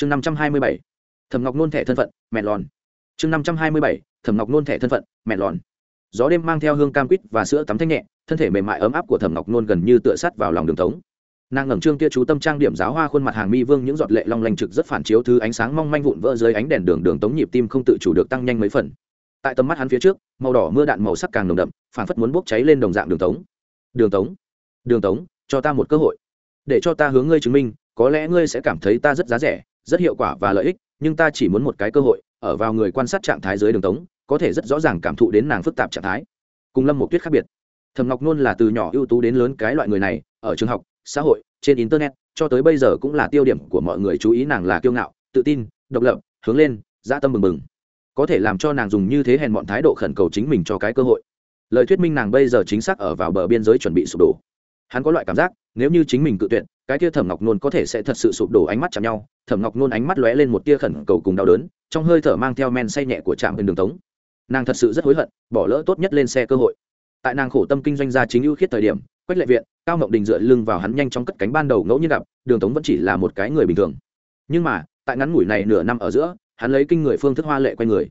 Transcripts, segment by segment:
chương năm trăm hai mươi bảy, thẩm ngọc nôn thẻ thân phận, mẹ lòn. Chương năm trăm hai mươi bảy, thẩm ngọc nôn thẻ thân phận, mẹ lòn. Gió đêm mang theo hương cam quýt và sữa tắm thanh nhẹ, thân thể mềm mại ấm áp của thẩm ngọc nôn gần như tựa sắt vào lòng đường tống. Nàng ngẩng trương kia chú tâm trang điểm giáo hoa khuôn mặt hàng mi vương những giọt lệ long lanh trực rất phản chiếu thứ ánh sáng mong manh vụn vỡ dưới ánh đèn đường đường tống nhịp tim không tự chủ được tăng nhanh mấy phần. Tại tầm mắt hắn phía trước, màu đỏ mưa đạn màu sắc càng nồng đậm phản phất muốn bốc cháy lên đồng dạng đường tống. Đường tống đường tống, cho ta một cơ hội. Để cho ta hướng ngươi chứng minh, có lẽ ngươi sẽ cảm thấy ta rất giá rẻ rất hiệu quả và lợi ích, nhưng ta chỉ muốn một cái cơ hội, ở vào người quan sát trạng thái dưới đường tống, có thể rất rõ ràng cảm thụ đến nàng phức tạp trạng thái. Cùng lâm một tuyết khác biệt. Thầm ngọc nôn là từ nhỏ ưu tú đến lớn cái loại người này, ở trường học, xã hội, trên internet, cho tới bây giờ cũng là tiêu điểm của mọi người chú ý nàng là kiêu ngạo, tự tin, độc lập, hướng lên, dã tâm mừng mừng có thể làm cho nàng dùng như thế hèn bọn thái độ khẩn cầu chính mình cho cái cơ hội. Lời thuyết minh nàng bây giờ chính xác ở vào bờ biên giới chuẩn bị sụp đổ. Hắn có loại cảm giác nếu như chính mình cự tuyệt, cái kia thẩm ngọc nôn có thể sẽ thật sự sụp đổ ánh mắt chạm nhau. Thẩm ngọc nôn ánh mắt lóe lên một tia khẩn cầu cùng đau đớn, trong hơi thở mang theo men say nhẹ của trạm bên đường tống. Nàng thật sự rất hối hận, bỏ lỡ tốt nhất lên xe cơ hội. Tại nàng khổ tâm kinh doanh gia chính ưu khiết thời điểm, quách lệ viện, cao ngọc đình dựa lưng vào hắn nhanh trong cất cánh ban đầu ngẫu nhiên gặp, đường tống vẫn chỉ là một cái người bình thường. Nhưng mà, tại ngắn ngủi này nửa năm ở giữa, hắn lấy kinh người phương thức hoa lệ quay người.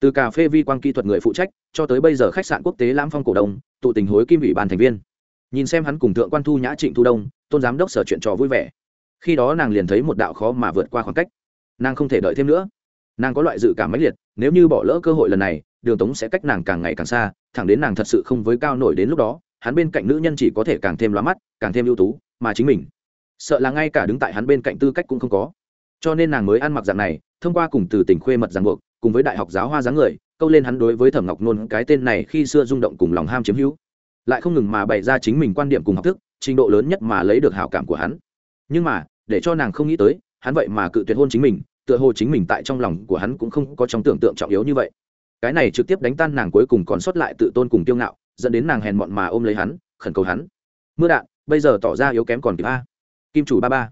Từ cà phê vi quan kỹ thuật người phụ trách, cho tới bây giờ khách sạn quốc tế lãm phong cổ đông, tụ tình hối kim ủy ban thành viên nhìn xem hắn cùng thượng quan thu nhã trịnh thu đông, tôn giám đốc sở chuyện trò vui vẻ. Khi đó nàng liền thấy một đạo khó mà vượt qua khoảng cách. Nàng không thể đợi thêm nữa. Nàng có loại dự cảm mãnh liệt, nếu như bỏ lỡ cơ hội lần này, đường tống sẽ cách nàng càng ngày càng xa, thẳng đến nàng thật sự không với cao nổi đến lúc đó, hắn bên cạnh nữ nhân chỉ có thể càng thêm loa mắt, càng thêm ưu tú, mà chính mình sợ là ngay cả đứng tại hắn bên cạnh tư cách cũng không có. Cho nên nàng mới ăn mặc dạng này, thông qua cùng từ tỉnh khuê mật giảng buộc, cùng với đại học giáo hoa dáng người, câu lên hắn đối với thẩm ngọc nôn cái tên này khi xưa rung động cùng lòng ham chiếm hữu lại không ngừng mà bày ra chính mình quan điểm cùng học thức, trình độ lớn nhất mà lấy được hảo cảm của hắn. Nhưng mà, để cho nàng không nghĩ tới, hắn vậy mà cự tuyệt hôn chính mình, tựa hồ chính mình tại trong lòng của hắn cũng không có trong tưởng tượng trọng yếu như vậy. Cái này trực tiếp đánh tan nàng cuối cùng còn sót lại tự tôn cùng tiêu ngạo, dẫn đến nàng hèn mọn mà ôm lấy hắn, khẩn cầu hắn. Mưa đạn, bây giờ tỏ ra yếu kém còn kịp a. Kim chủ ba ba.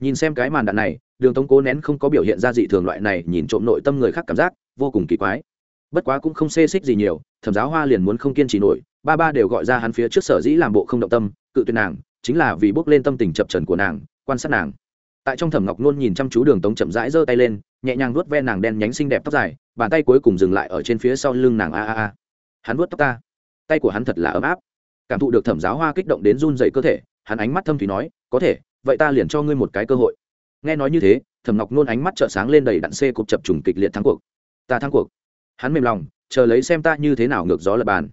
Nhìn xem cái màn đạn này, đường tống cố nén không có biểu hiện ra dị thường loại này, nhìn trộm nội tâm người khác cảm giác, vô cùng kỳ quái. Bất quá cũng không xê xích gì nhiều, thẩm giáo hoa liền muốn không kiên trì nổi ba ba đều gọi ra hắn phía trước sở dĩ làm bộ không động tâm, cự tuyệt nàng, chính là vì bước lên tâm tình chập trần của nàng, quan sát nàng. Tại trong thẩm ngọc nôn nhìn chăm chú đường tống chậm rãi giơ tay lên, nhẹ nhàng vuốt ve nàng đen nhánh xinh đẹp tóc dài, bàn tay cuối cùng dừng lại ở trên phía sau lưng nàng a a a. Hắn vuốt tóc ta. Tay của hắn thật là ấm áp. Cảm thụ được thẩm giáo hoa kích động đến run dậy cơ thể, hắn ánh mắt thâm thủy nói, có thể, vậy ta liền cho ngươi một cái cơ hội. Nghe nói như thế, thẩm ngọc nôn ánh mắt trợ sáng lên đầy đặn xê cục chập trùng kịch liệt thắng cuộc. Ta thắng cuộc. Hắn mềm lòng, chờ lấy xem ta như thế nào ngược gió lập bàn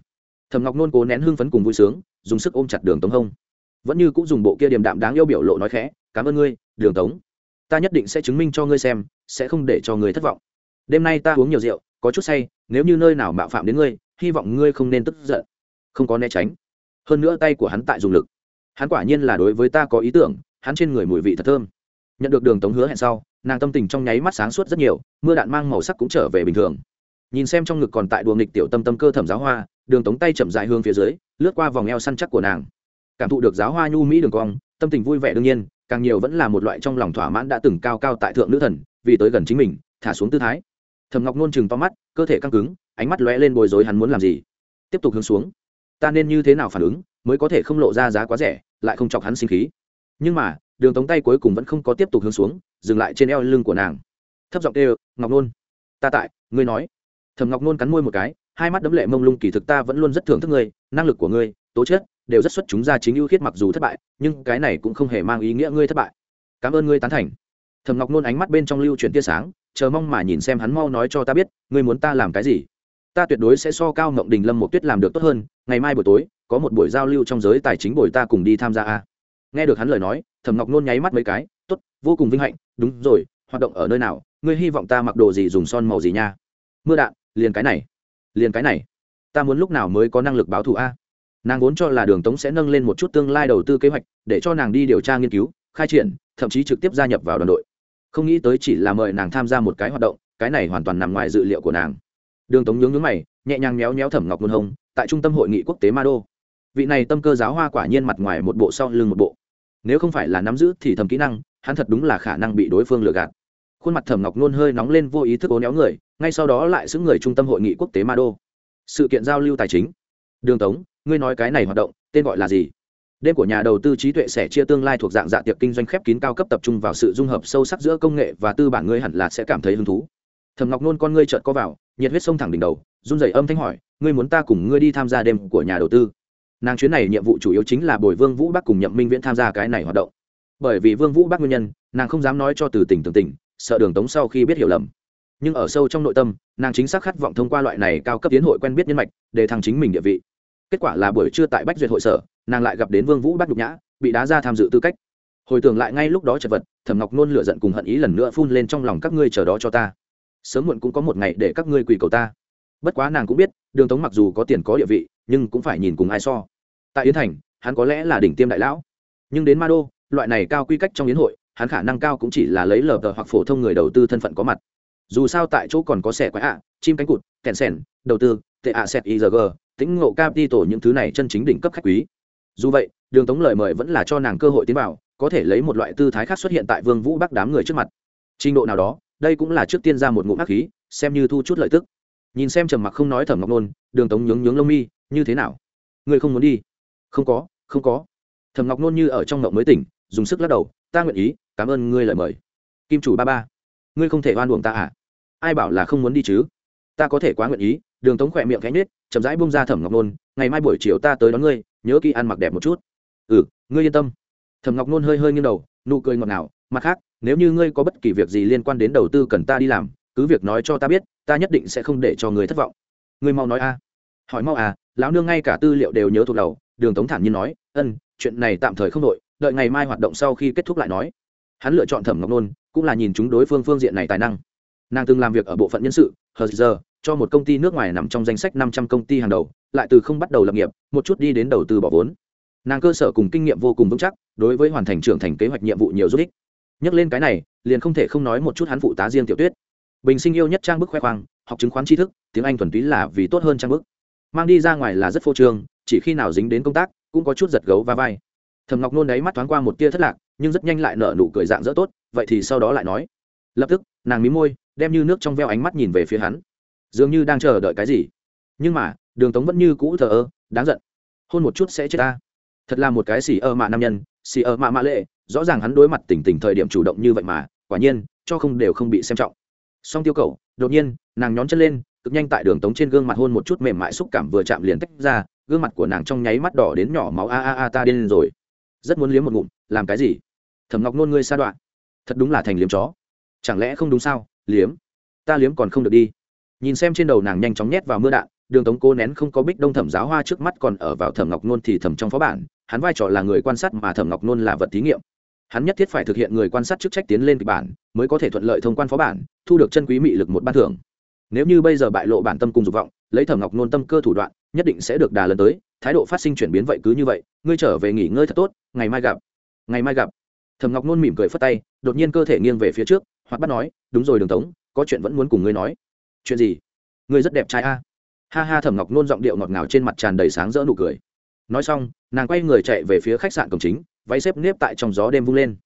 thẩm ngọc nôn cố nén hưng phấn cùng vui sướng dùng sức ôm chặt đường tống hông vẫn như cũng dùng bộ kia điềm đạm đáng yêu biểu lộ nói khẽ cảm ơn ngươi đường tống ta nhất định sẽ chứng minh cho ngươi xem sẽ không để cho ngươi thất vọng đêm nay ta uống nhiều rượu có chút say nếu như nơi nào mạo phạm đến ngươi hy vọng ngươi không nên tức giận không có né tránh hơn nữa tay của hắn tại dùng lực hắn quả nhiên là đối với ta có ý tưởng hắn trên người mùi vị thật thơm nhận được đường tống hứa hẹn sau nàng tâm tình trong nháy mắt sáng suốt rất nhiều mưa đạn mang màu sắc cũng trở về bình thường nhìn xem trong ngực còn tại đùa nghịch tiểu tâm tâm cơ thẩm giáo hoa, đường tống tay chậm dài hướng phía dưới, lướt qua vòng eo săn chắc của nàng. Cảm thụ được giáo hoa nhu mỹ đường cong, tâm tình vui vẻ đương nhiên, càng nhiều vẫn là một loại trong lòng thỏa mãn đã từng cao cao tại thượng nữ thần, vì tới gần chính mình, thả xuống tư thái. Thầm ngọc nôn chừng to mắt, cơ thể căng cứng, ánh mắt lóe lên bồi dối hắn muốn làm gì? Tiếp tục hướng xuống. Ta nên như thế nào phản ứng mới có thể không lộ ra giá quá rẻ, lại không chọc hắn sinh khí? Nhưng mà, đường tống tay cuối cùng vẫn không có tiếp tục hướng xuống, dừng lại trên eo lưng của nàng. Thấp giọng kêu, ngọc nôn, ta tại, ngươi nói thầm ngọc nôn cắn môi một cái, hai mắt đấm lệ mông lung, kỳ thực ta vẫn luôn rất thưởng thức ngươi, năng lực của ngươi, tố chất, đều rất xuất chúng ra chính ưu khiết mặc dù thất bại, nhưng cái này cũng không hề mang ý nghĩa ngươi thất bại. Cảm ơn ngươi tán thành. Thầm ngọc nôn ánh mắt bên trong lưu chuyển tia sáng, chờ mong mà nhìn xem hắn mau nói cho ta biết, ngươi muốn ta làm cái gì? Ta tuyệt đối sẽ so cao ngộng đình lâm một tuyết làm được tốt hơn, ngày mai buổi tối, có một buổi giao lưu trong giới tài chính buổi ta cùng đi tham gia a. Nghe được hắn lời nói thầm ngọc nôn nháy mắt mấy cái, tốt, vô cùng vinh hạnh, đúng rồi, hoạt động ở nơi nào, ngươi hy vọng ta mặc đồ gì dùng son màu gì nha? Mưa đạn liền cái này, liền cái này. Ta muốn lúc nào mới có năng lực báo thù a? Nàng vốn cho là đường tống sẽ nâng lên một chút tương lai đầu tư kế hoạch, để cho nàng đi điều tra nghiên cứu, khai triển, thậm chí trực tiếp gia nhập vào đoàn đội. Không nghĩ tới chỉ là mời nàng tham gia một cái hoạt động, cái này hoàn toàn nằm ngoài dự liệu của nàng. Đường tống nhướng nhướng mày, nhẹ nhàng méo méo thẩm ngọc luân hồng, tại trung tâm hội nghị quốc tế ma đô vị này tâm cơ giáo hoa quả nhiên mặt ngoài một bộ sau lưng một bộ. Nếu không phải là nắm giữ thì thầm kỹ năng, hắn thật đúng là khả năng bị đối phương lừa gạt. Khuôn mặt thẩm ngọc nôn hơi nóng lên, vô ý thức ố néo người ngay sau đó lại xứng người trung tâm hội nghị quốc tế ma đô sự kiện giao lưu tài chính. Đường tống, ngươi nói cái này hoạt động, tên gọi là gì? Đêm của nhà đầu tư trí tuệ sẽ chia tương lai thuộc dạng dạ tiệc kinh doanh khép kín cao cấp tập trung vào sự dung hợp sâu sắc giữa công nghệ và tư bản ngươi hẳn là sẽ cảm thấy hứng thú. Thầm ngọc nôn con ngươi trợn có vào, nhiệt huyết sông thẳng đỉnh đầu, run rẩy âm thanh hỏi, ngươi muốn ta cùng ngươi đi tham gia đêm của nhà đầu tư? Nàng chuyến này nhiệm vụ chủ yếu chính là bồi vương vũ bắc cùng nhậm minh viễn tham gia cái này hoạt động. Bởi vì vương vũ bắc nguyên nhân, nàng không dám nói cho từ tỉnh tường tỉnh sợ đường tống sau khi biết hiểu lầm nhưng ở sâu trong nội tâm, nàng chính xác khát vọng thông qua loại này cao cấp tiến hội quen biết nhân mạch, để thăng chính mình địa vị. Kết quả là buổi trưa tại bách duyệt hội sở, nàng lại gặp đến vương vũ bắt nhục nhã, bị đá ra tham dự tư cách. Hồi tưởng lại ngay lúc đó chật vật, thẩm ngọc nôn lửa giận cùng hận ý lần nữa phun lên trong lòng, các ngươi chờ đó cho ta. Sớm muộn cũng có một ngày để các ngươi quỳ cầu ta. Bất quá nàng cũng biết, đường tống mặc dù có tiền có địa vị, nhưng cũng phải nhìn cùng ai so. Tại yến thành, hắn có lẽ là đỉnh tiêm đại lão. Nhưng đến ma đô, loại này cao quy cách trong yến hội, hắn khả năng cao cũng chỉ là lấy lờ tờ hoặc phổ thông người đầu tư thân phận có mặt dù sao tại chỗ còn có xẻ quái ạ, chim cánh cụt, kèn sèn, đầu tư, tệ ạ sẹt igg tĩnh ngộ tổ những thứ này chân chính đỉnh cấp khách quý. Dù vậy, đường tống lời mời vẫn là cho nàng cơ hội tiến vào, có thể lấy một loại tư thái khác xuất hiện tại vương vũ bắc đám người trước mặt. Trình độ nào đó, đây cũng là trước tiên ra một ngụm ác khí, xem như thu chút lợi tức. Nhìn xem trầm mặc không nói thẩm ngọc nôn, đường tống nhướng nhướng lông mi, như thế nào? Ngươi không muốn đi. Không có không có. Thẩm ngọc nôn như ở trong ngọc mới tỉnh, dùng sức lắc đầu, ta nguyện ý, cảm ơn ngươi lời mời. Kim chủ ba ba ngươi không thể oan uổng ta à? Ai bảo là không muốn đi chứ? Ta có thể quá nguyện ý, đường tống khỏe miệng cánh nết chậm rãi bung ra thẩm ngọc nôn, ngày mai buổi chiều ta tới đón ngươi, nhớ kỹ ăn mặc đẹp một chút. Ừ ngươi yên tâm. Thẩm ngọc nôn hơi hơi nghiêng đầu, nụ cười ngọt ngào, mặt khác, nếu như ngươi có bất kỳ việc gì liên quan đến đầu tư cần ta đi làm, cứ việc nói cho ta biết, ta nhất định sẽ không để cho người thất vọng. Ngươi mau nói a. Hỏi mau à lão nương ngay cả tư liệu đều nhớ thuộc đầu, đường tống thản nhiên nói, ân, chuyện này tạm thời không đội đợi ngày mai hoạt động sau khi kết thúc lại nói. Hắn lựa chọn thẩm ngọc nôn cũng là nhìn chúng đối phương phương diện này tài năng. Nàng từng làm việc ở bộ phận nhân sự, hờ giờ, cho một công ty nước ngoài nằm trong danh sách năm trăm công ty hàng đầu, lại từ không bắt đầu lập nghiệp, một chút đi đến đầu tư bỏ vốn. Nàng cơ sở cùng kinh nghiệm vô cùng vững chắc, đối với hoàn thành trưởng thành kế hoạch nhiệm vụ nhiều giúp ích. Nhắc lên cái này, liền không thể không nói một chút hắn phụ tá riêng tiểu tuyết. Bình sinh yêu nhất trang bức khoe khoang, học chứng khoán tri thức, tiếng anh thuần túy là vì tốt hơn trang bức. Mang đi ra ngoài là rất phô trương, chỉ khi nào dính đến công tác, cũng có chút giật gấu và vai. Thầm ngọc nôn đấy mắt thoáng qua một tia thất lạc nhưng rất nhanh lại nở nụ cười dạng dỡ tốt, vậy thì sau đó lại nói. Lập tức, nàng mí môi, đem như nước trong veo ánh mắt nhìn về phía hắn. Dường như đang chờ đợi cái gì. Nhưng mà, đường tống vẫn như cũ thờ ơ, đáng giận. Hôn một chút sẽ chết ta. Thật là một cái xì ơ mạ nam nhân, xì ơ mạ mạ lệ, rõ ràng hắn đối mặt tỉnh tỉnh thời điểm chủ động như vậy mà, quả nhiên, cho không đều không bị xem trọng. Song tiêu cầu đột nhiên, nàng nhón chân lên, cực nhanh tại đường tống trên gương mặt hôn một chút mềm mại xúc cảm vừa chạm liền tách ra, gương mặt của nàng trong nháy mắt đỏ đến nhỏ máu, a a a, ta điên rồi. Rất muốn liếm một ngụm, làm cái gì? Thẩm ngọc nôn ngươi sa đoạn. Thật đúng là thành liếm chó. Chẳng lẽ không đúng sao? Liếm. Ta liếm còn không được đi. Nhìn xem trên đầu nàng nhanh chóng nhét vào mưa đạn, đường tống cô nén không có bích đông thẩm giáo hoa trước mắt còn ở vào thẩm ngọc nôn thì thẩm trong phó bản, hắn vai trò là người quan sát mà thẩm ngọc nôn là vật thí nghiệm. Hắn nhất thiết phải thực hiện người quan sát chức trách tiến lên kịch bản, mới có thể thuận lợi thông quan phó bản, thu được chân quý mị lực một ban thưởng. Nếu như bây giờ bại lộ bản tâm cùng dục vọng, lấy thẩm ngọc nôn tâm cơ thủ đoạn, nhất định sẽ được đà lần tới, thái độ phát sinh chuyển biến vậy cứ như vậy, ngươi trở về nghỉ ngơi thật tốt, ngày mai gặp. Ngày mai gặp thẩm ngọc nôn mỉm cười phất tay, đột nhiên cơ thể nghiêng về phía trước, hoặc bắt nói, đúng rồi đường tống, có chuyện vẫn muốn cùng ngươi nói. Chuyện gì? Ngươi rất đẹp trai a. Ha ha, thẩm ngọc nôn giọng điệu ngọt ngào trên mặt tràn đầy sáng rỡ nụ cười. Nói xong, nàng quay người chạy về phía khách sạn cổng chính, váy xếp nếp tại trong gió đêm vung lên.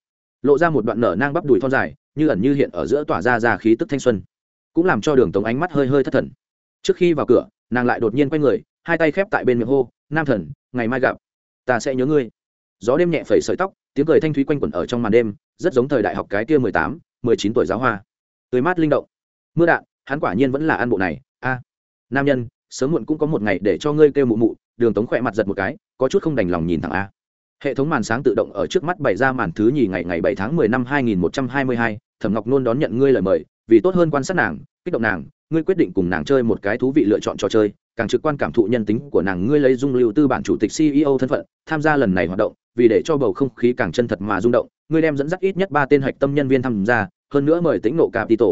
Lộ ra một đoạn nở nang bắp đùi thon dài, như ẩn như hiện ở giữa tỏa ra ra khí tức thanh xuân. Cũng làm cho đường tống ánh mắt hơi hơi thất thần. Trước khi vào cửa, nàng lại đột nhiên quay người, hai tay khép tại bên miệng hô, nam thần, ngày mai gặp. Ta sẽ nhớ ngươi. Gió đêm nhẹ phẩy sợi tóc tiếng cười thanh thúy quanh quẩn ở trong màn đêm, rất giống thời đại học cái kia mười tám, mười chín tuổi giáo hoa. Tươi mát linh động. Mưa đạn, hắn quả nhiên vẫn là ăn bộ này. A, nam nhân, sớm muộn cũng có một ngày để cho ngươi kêu mụ mụ, đường tống khỏe mặt giật một cái, có chút không đành lòng nhìn thẳng a. Hệ thống màn sáng tự động ở trước mắt bày ra màn thứ nhì ngày ngày bảy tháng mười năm hai nghìn một trăm hai mươi hai, thẩm ngọc nôn đón nhận ngươi lời mời, vì tốt hơn quan sát nàng, kích động nàng, ngươi quyết định cùng nàng chơi một cái thú vị lựa chọn trò chơi, càng trực quan cảm thụ nhân tính của nàng, ngươi lấy dung lưu tư bản chủ tịch ceo thân phận, tham gia lần này hoạt động vì để cho bầu không khí càng chân thật mà rung động, ngươi đem dẫn dắt ít nhất ba tên hạch tâm nhân viên tham gia, hơn nữa mời tĩnh nộ capital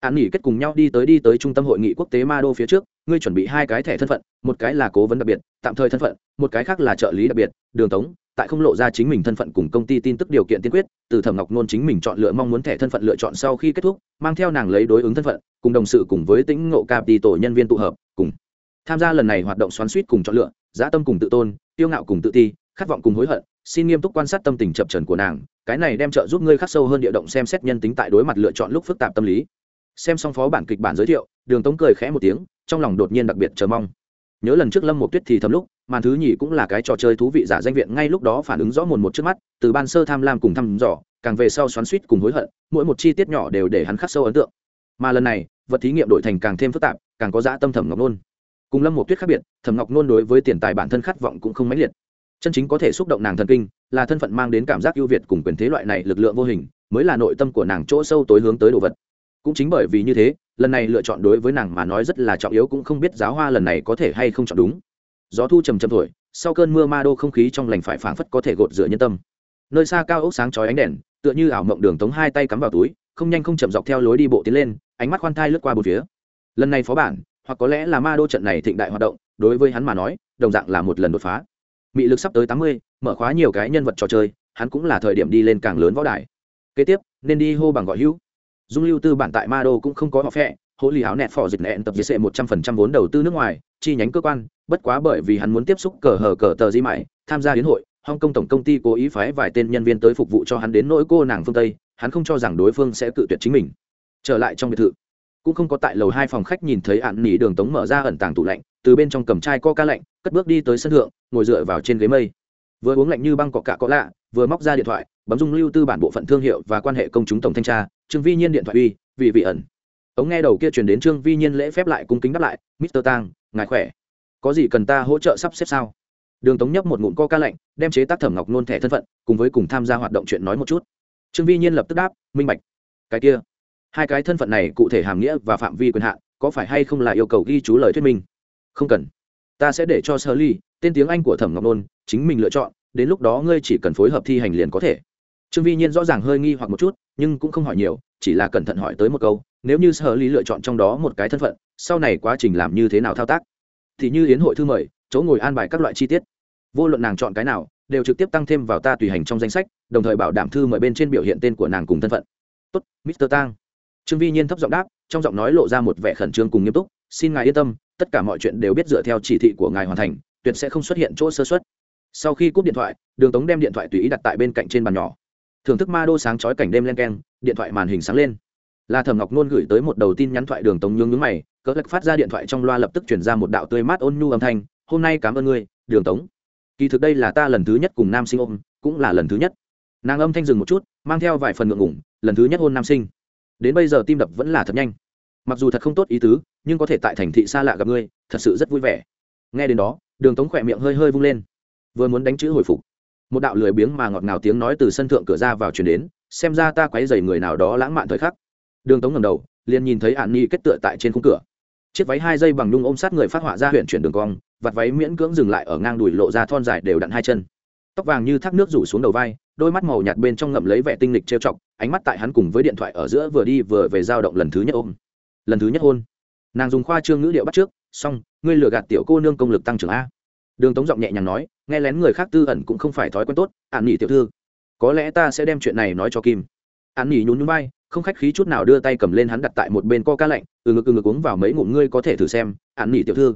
an nghỉ kết cùng nhau đi tới đi tới trung tâm hội nghị quốc tế ma đô phía trước, ngươi chuẩn bị hai cái thẻ thân phận, một cái là cố vấn đặc biệt, tạm thời thân phận, một cái khác là trợ lý đặc biệt, đường tống, tại không lộ ra chính mình thân phận cùng công ty tin tức điều kiện tiên quyết, từ thẩm ngọc nôn chính mình chọn lựa mong muốn thẻ thân phận lựa chọn sau khi kết thúc, mang theo nàng lấy đối ứng thân phận, cùng đồng sự cùng với tĩnh ngộ cap đi tổ nhân viên tụ hợp, cùng tham gia lần này hoạt động xoắn suýt cùng chọn lựa dã tâm cùng tự tôn tiêu ngạo cùng tự ti, khát vọng cùng hối hận xin nghiêm túc quan sát tâm tình chập trần của nàng, cái này đem trợ giúp ngươi khắc sâu hơn địa động xem xét nhân tính tại đối mặt lựa chọn lúc phức tạp tâm lý. Xem xong phó bản kịch bản giới thiệu, đường tống cười khẽ một tiếng, trong lòng đột nhiên đặc biệt chờ mong. Nhớ lần trước lâm một tuyết thì thầm lúc, màn thứ nhì cũng là cái trò chơi thú vị giả danh viện, ngay lúc đó phản ứng rõ mồn một trước mắt, từ ban sơ tham lam cùng thăm dò, càng về sau xoắn suýt cùng hối hận, mỗi một chi tiết nhỏ đều để hắn khắc sâu ấn tượng. Mà lần này, vật thí nghiệm đổi thành càng thêm phức tạp, càng có dã tâm thẩm ngọc nôn. Cùng lâm một tuyết khác biệt, thẩm ngọc nôn đối với tiền tài bản thân khát vọng cũng không mãnh liệt chân chính có thể xúc động nàng thần kinh, là thân phận mang đến cảm giác ưu việt cùng quyền thế loại này lực lượng vô hình, mới là nội tâm của nàng chỗ sâu tối hướng tới đồ vật. Cũng chính bởi vì như thế, lần này lựa chọn đối với nàng mà nói rất là trọng yếu cũng không biết giáo hoa lần này có thể hay không chọn đúng. Gió thu trầm trầm thổi, sau cơn mưa ma đô không khí trong lành phải phảng phất có thể gột rửa nhân tâm. Nơi xa cao ốc sáng chói ánh đèn, tựa như ảo mộng đường tống hai tay cắm vào túi, không nhanh không chậm dọc theo lối đi bộ tiến lên, ánh mắt khoan thai lướt qua một phía. Lần này phó bản, hoặc có lẽ là ma đô trận này thịnh đại hoạt động, đối với hắn mà nói, đồng dạng là một lần đột phá mị lực sắp tới tám mươi, mở khóa nhiều cái nhân vật trò chơi, hắn cũng là thời điểm đi lên càng lớn võ đài. Kế tiếp, nên đi hô bằng gọi hữu. Dung lưu tư bản tại ma đô cũng không có họ phẹ hỗ lì áo nẹt phò dịch nẹn tập dưới một trăm phần trăm vốn đầu tư nước ngoài, chi nhánh cơ quan, bất quá bởi vì hắn muốn tiếp xúc cờ hờ cờ tờ di mại, tham gia hiến hội, hong kong tổng công ty cố ý phái vài tên nhân viên tới phục vụ cho hắn đến nỗi cô nàng phương tây, hắn không cho rằng đối phương sẽ cự tuyệt chính mình. Trở lại trong biệt thự, cũng không có tại lầu hai phòng khách nhìn thấy ạn nỉ đường tống mở ra ẩn tàng tủ lạnh, từ bên trong cầm chai coca lạnh cất bước đi tới sân thượng, ngồi dựa vào trên ghế mây. Vừa uống lạnh như băng cọ cạ có lạ, vừa móc ra điện thoại, bấm dung lưu tư bản bộ phận thương hiệu và quan hệ công chúng tổng thanh tra, trương vi nhiên điện thoại uy vì vị ẩn. Ống nghe đầu kia truyền đến trương vi nhiên lễ phép lại cung kính đáp lại, mister tang, ngài khỏe? Có gì cần ta hỗ trợ sắp xếp sao? Đường tống nhấp một ngụm co ca lạnh, đem chế tác thẩm ngọc nôn thẻ thân phận, cùng với cùng tham gia hoạt động chuyện nói một chút. Trương vi nhiên lập tức đáp, minh bạch. Cái kia? Hai cái thân phận này cụ thể hàm nghĩa và phạm vi quyền hạn, có phải hay không là yêu cầu ghi chú lời thuyết minh? Không cần ta sẽ để cho sơ ly tên tiếng anh của thẩm ngọc nôn, chính mình lựa chọn, đến lúc đó ngươi chỉ cần phối hợp thi hành liền có thể. Trương vi nhiên rõ ràng hơi nghi hoặc một chút, nhưng cũng không hỏi nhiều, chỉ là cẩn thận hỏi tới một câu, nếu như sơ ly lựa chọn trong đó một cái thân phận, sau này quá trình làm như thế nào thao tác? Thì như yến hội thư mời, chỗ ngồi an bài các loại chi tiết. Vô luận nàng chọn cái nào, đều trực tiếp tăng thêm vào ta tùy hành trong danh sách, đồng thời bảo đảm thư mời bên trên biểu hiện tên của nàng cùng thân phận. Tốt mr tang. Trương vi nhiên thấp giọng đáp, trong giọng nói lộ ra một vẻ khẩn trương cùng nghiêm túc, xin ngài yên tâm tất cả mọi chuyện đều biết dựa theo chỉ thị của ngài hoàn thành, tuyệt sẽ không xuất hiện chỗ sơ xuất sau khi cúp điện thoại, đường tống đem điện thoại tùy ý đặt tại bên cạnh trên bàn nhỏ. Thưởng thức ma đô sáng chói cảnh đêm len keng, điện thoại màn hình sáng lên. Là thẩm ngọc nôn gửi tới một đầu tin nhắn thoại đường tống nhướng nhướng mày cỡ lắc phát ra điện thoại trong loa lập tức chuyển ra một đạo tươi mát ôn nhu âm thanh, hôm nay cảm ơn ngươi, đường tống. Kỳ thực đây là ta lần thứ nhất cùng nam sinh ôm, cũng là lần thứ nhất. Nàng âm thanh dừng một chút, mang theo vài phần ngượng ngủng lần thứ nhất hôn nam sinh. Đến bây giờ tim đập vẫn là thật nhanh mặc dù thật không tốt ý tứ, nhưng có thể tại thành thị xa lạ gặp ngươi, thật sự rất vui vẻ. Nghe đến đó, đường tống khỏe miệng hơi hơi vung lên. Vừa muốn đánh chữ hồi phục, một đạo lười biếng mà ngọt ngào tiếng nói từ sân thượng cửa ra vào chuyển đến, xem ra ta quấy dày người nào đó lãng mạn thời khắc. Đường tống ngầm đầu, liền nhìn thấy hạn nhi kết tựa tại trên khung cửa. Chiếc váy hai dây bằng nhung ôm sát người phát họa ra huyện chuyển đường cong vặt váy miễn cưỡng dừng lại ở ngang đùi lộ ra thon dài đều đặn hai chân. Tóc vàng như thác nước rủ xuống đầu vai, đôi mắt màu nhạt bên trong ngậm lấy vẻ tinh lịch trêu chọc, ánh mắt tại hắn cùng với điện thoại ở giữa vừa đi vừa về giao động lần thứ nhất ôm lần thứ nhất hôn. Nàng dùng khoa trương ngữ điệu bắt trước, xong, ngươi lừa gạt tiểu cô nương công lực tăng trưởng a. Đường tống giọng nhẹ nhàng nói, nghe lén người khác tư ẩn cũng không phải thói quen tốt ạn nghỉ tiểu thư, có lẽ ta sẽ đem chuyện này nói cho kim. Ạn nghỉ nhún nhún bay không khách khí chút nào đưa tay cầm lên hắn đặt tại một bên co ca lạnh từ ngực từ ngực uống vào mấy ngụm ngươi có thể thử xem ạn nghỉ tiểu thư.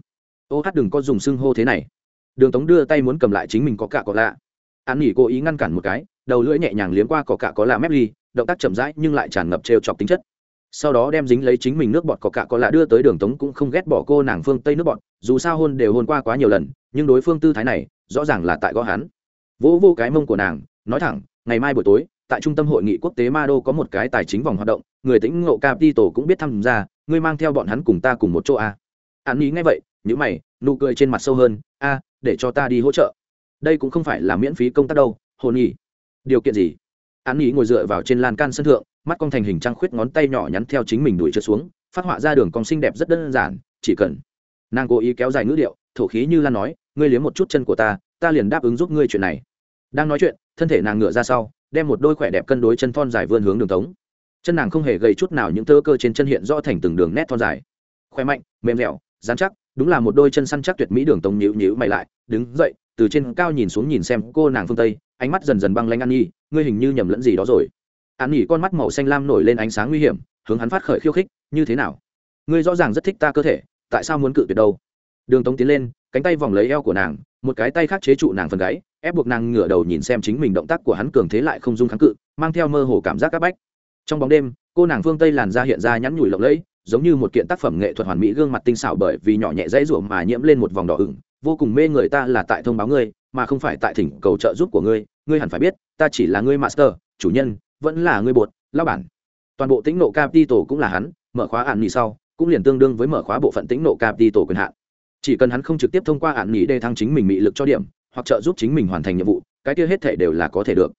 Ô hát đừng có dùng xưng hô thế này. Đường tống đưa tay muốn cầm lại chính mình có cả có lạ. Ạn nghỉ cố ý ngăn cản một cái, đầu lưỡi nhẹ nhàng liếm qua có cả có lạ mép ly, động tác chậm rãi nhưng lại tràn ngập trêu chọc tính chất sau đó đem dính lấy chính mình nước bọt có cả có lạ đưa tới đường tống cũng không ghét bỏ cô nàng phương tây nước bọt, dù sao hôn đều hôn qua quá nhiều lần, nhưng đối phương tư thái này, rõ ràng là tại gõ hắn. Vỗ vô cái mông của nàng, nói thẳng, ngày mai buổi tối, tại trung tâm hội nghị quốc tế ma đô có một cái tài chính vòng hoạt động, người tĩnh ngộ capital cũng biết tham gia, ngươi mang theo bọn hắn cùng ta cùng một chỗ a à. hắn nghĩ ngay vậy những mày, nụ cười trên mặt sâu hơn, a, để cho ta đi hỗ trợ. Đây cũng không phải là miễn phí công tác đâu, hồn nhỉ. Điều kiện gì? Hắn nghĩ ngồi dựa vào trên lan can sân thượng mắt con thành hình trăng khuyết ngón tay nhỏ nhắn theo chính mình đuổi trượt xuống, phát họa ra đường cong xinh đẹp rất đơn giản, chỉ cần. Nàng cố ý kéo dài ngữ điệu, thổ khí như lan nói, ngươi liếm một chút chân của ta ta liền đáp ứng giúp ngươi chuyện này. Đang nói chuyện, thân thể nàng ngựa ra sau, đem một đôi khỏe đẹp cân đối chân thon dài vươn hướng đường tống. Chân nàng không hề gầy chút nào, những thơ cơ trên chân hiện rõ thành từng đường nét thon dài. Khỏe mạnh, mềm dẻo, dán chắc, đúng là một đôi chân săn chắc tuyệt mỹ đường tống nhíu nhíu mày lại, đứng dậy, từ trên cao nhìn xuống nhìn xem cô nàng phương tây, ánh mắt dần dần băng lanh ăn nhi, ngươi hình như nhầm lẫn gì đó rồi an nhỉ con mắt màu xanh lam nổi lên ánh sáng nguy hiểm, hướng hắn phát khởi khiêu khích, như thế nào? Ngươi rõ ràng rất thích ta cơ thể, tại sao muốn cự tuyệt đâu? Đường tống tiến lên, cánh tay vòng lấy eo của nàng, một cái tay khác chế trụ nàng phần gáy, ép buộc nàng ngửa đầu nhìn xem chính mình động tác của hắn cường thế lại không dung kháng cự, mang theo mơ hồ cảm giác áp bách. Trong bóng đêm, cô nàng phương tây làn da hiện ra nhắn nhủi lộng lẫy, giống như một kiện tác phẩm nghệ thuật hoàn mỹ gương mặt tinh xảo bởi vì nhỏ nhẹ dãy ruộng mà nhiễm lên một vòng đỏ ửng. Vô cùng mê người ta là tại thông báo ngươi, mà không phải tại thỉnh cầu trợ giúp của ngươi ngươi hẳn phải biết, ta chỉ là ngươi master, chủ nhân vẫn là ngươi bột lao bản. Toàn bộ tĩnh nộ capital cũng là hắn, mở khóa ạn nghỉ sau, cũng liền tương đương với mở khóa bộ phận tĩnh nộ capital quyền hạn. Chỉ cần hắn không trực tiếp thông qua ạn nghỉ để thăng chính mình mị lực cho điểm, hoặc trợ giúp chính mình hoàn thành nhiệm vụ, cái kia hết thể đều là có thể được.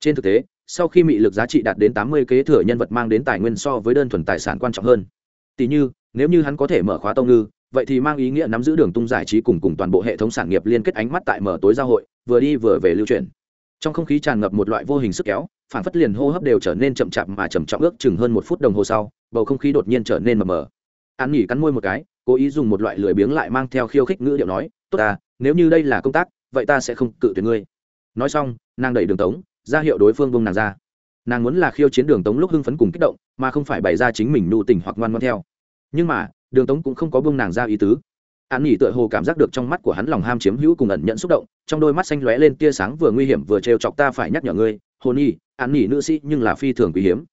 Trên thực tế, sau khi mị lực giá trị đạt đến tám mươi kế thừa nhân vật mang đến tài nguyên so với đơn thuần tài sản quan trọng hơn. Tỷ như, nếu như hắn có thể mở khóa tông ngư, vậy thì mang ý nghĩa nắm giữ đường tung giải trí cùng cùng toàn bộ hệ thống sản nghiệp liên kết ánh mắt tại mở tối giao hội, vừa đi vừa về lưu truyền. Trong không khí tràn ngập một loại vô hình sức kéo phản phất liền hô hấp đều trở nên chậm chạp mà trầm trọng, ước chừng hơn một phút đồng hồ sau, bầu không khí đột nhiên trở nên mờ mờ. An nghỉ cắn môi một cái, cố ý dùng một loại lười biếng lại mang theo khiêu khích ngữ điệu nói, tốt ta, nếu như đây là công tác, vậy ta sẽ không cự tuyệt ngươi. Nói xong, nàng đẩy đường tống, ra hiệu đối phương bông nàng ra. Nàng muốn là khiêu chiến đường tống lúc hưng phấn cùng kích động, mà không phải bày ra chính mình nụ tình hoặc ngoan ngoan theo. Nhưng mà, đường tống cũng không có bông nàng ra ý tứ. An nghỉ tựa hồ cảm giác được trong mắt của hắn lòng ham chiếm hữu cùng ẩn nhận xúc động, trong đôi mắt xanh lóe lên tia sáng vừa nguy hiểm vừa trêu chọc, ta phải nhắc nhở ngươi hồn nhi an nhỉ nữ sĩ nhưng là phi thường quý hiếm.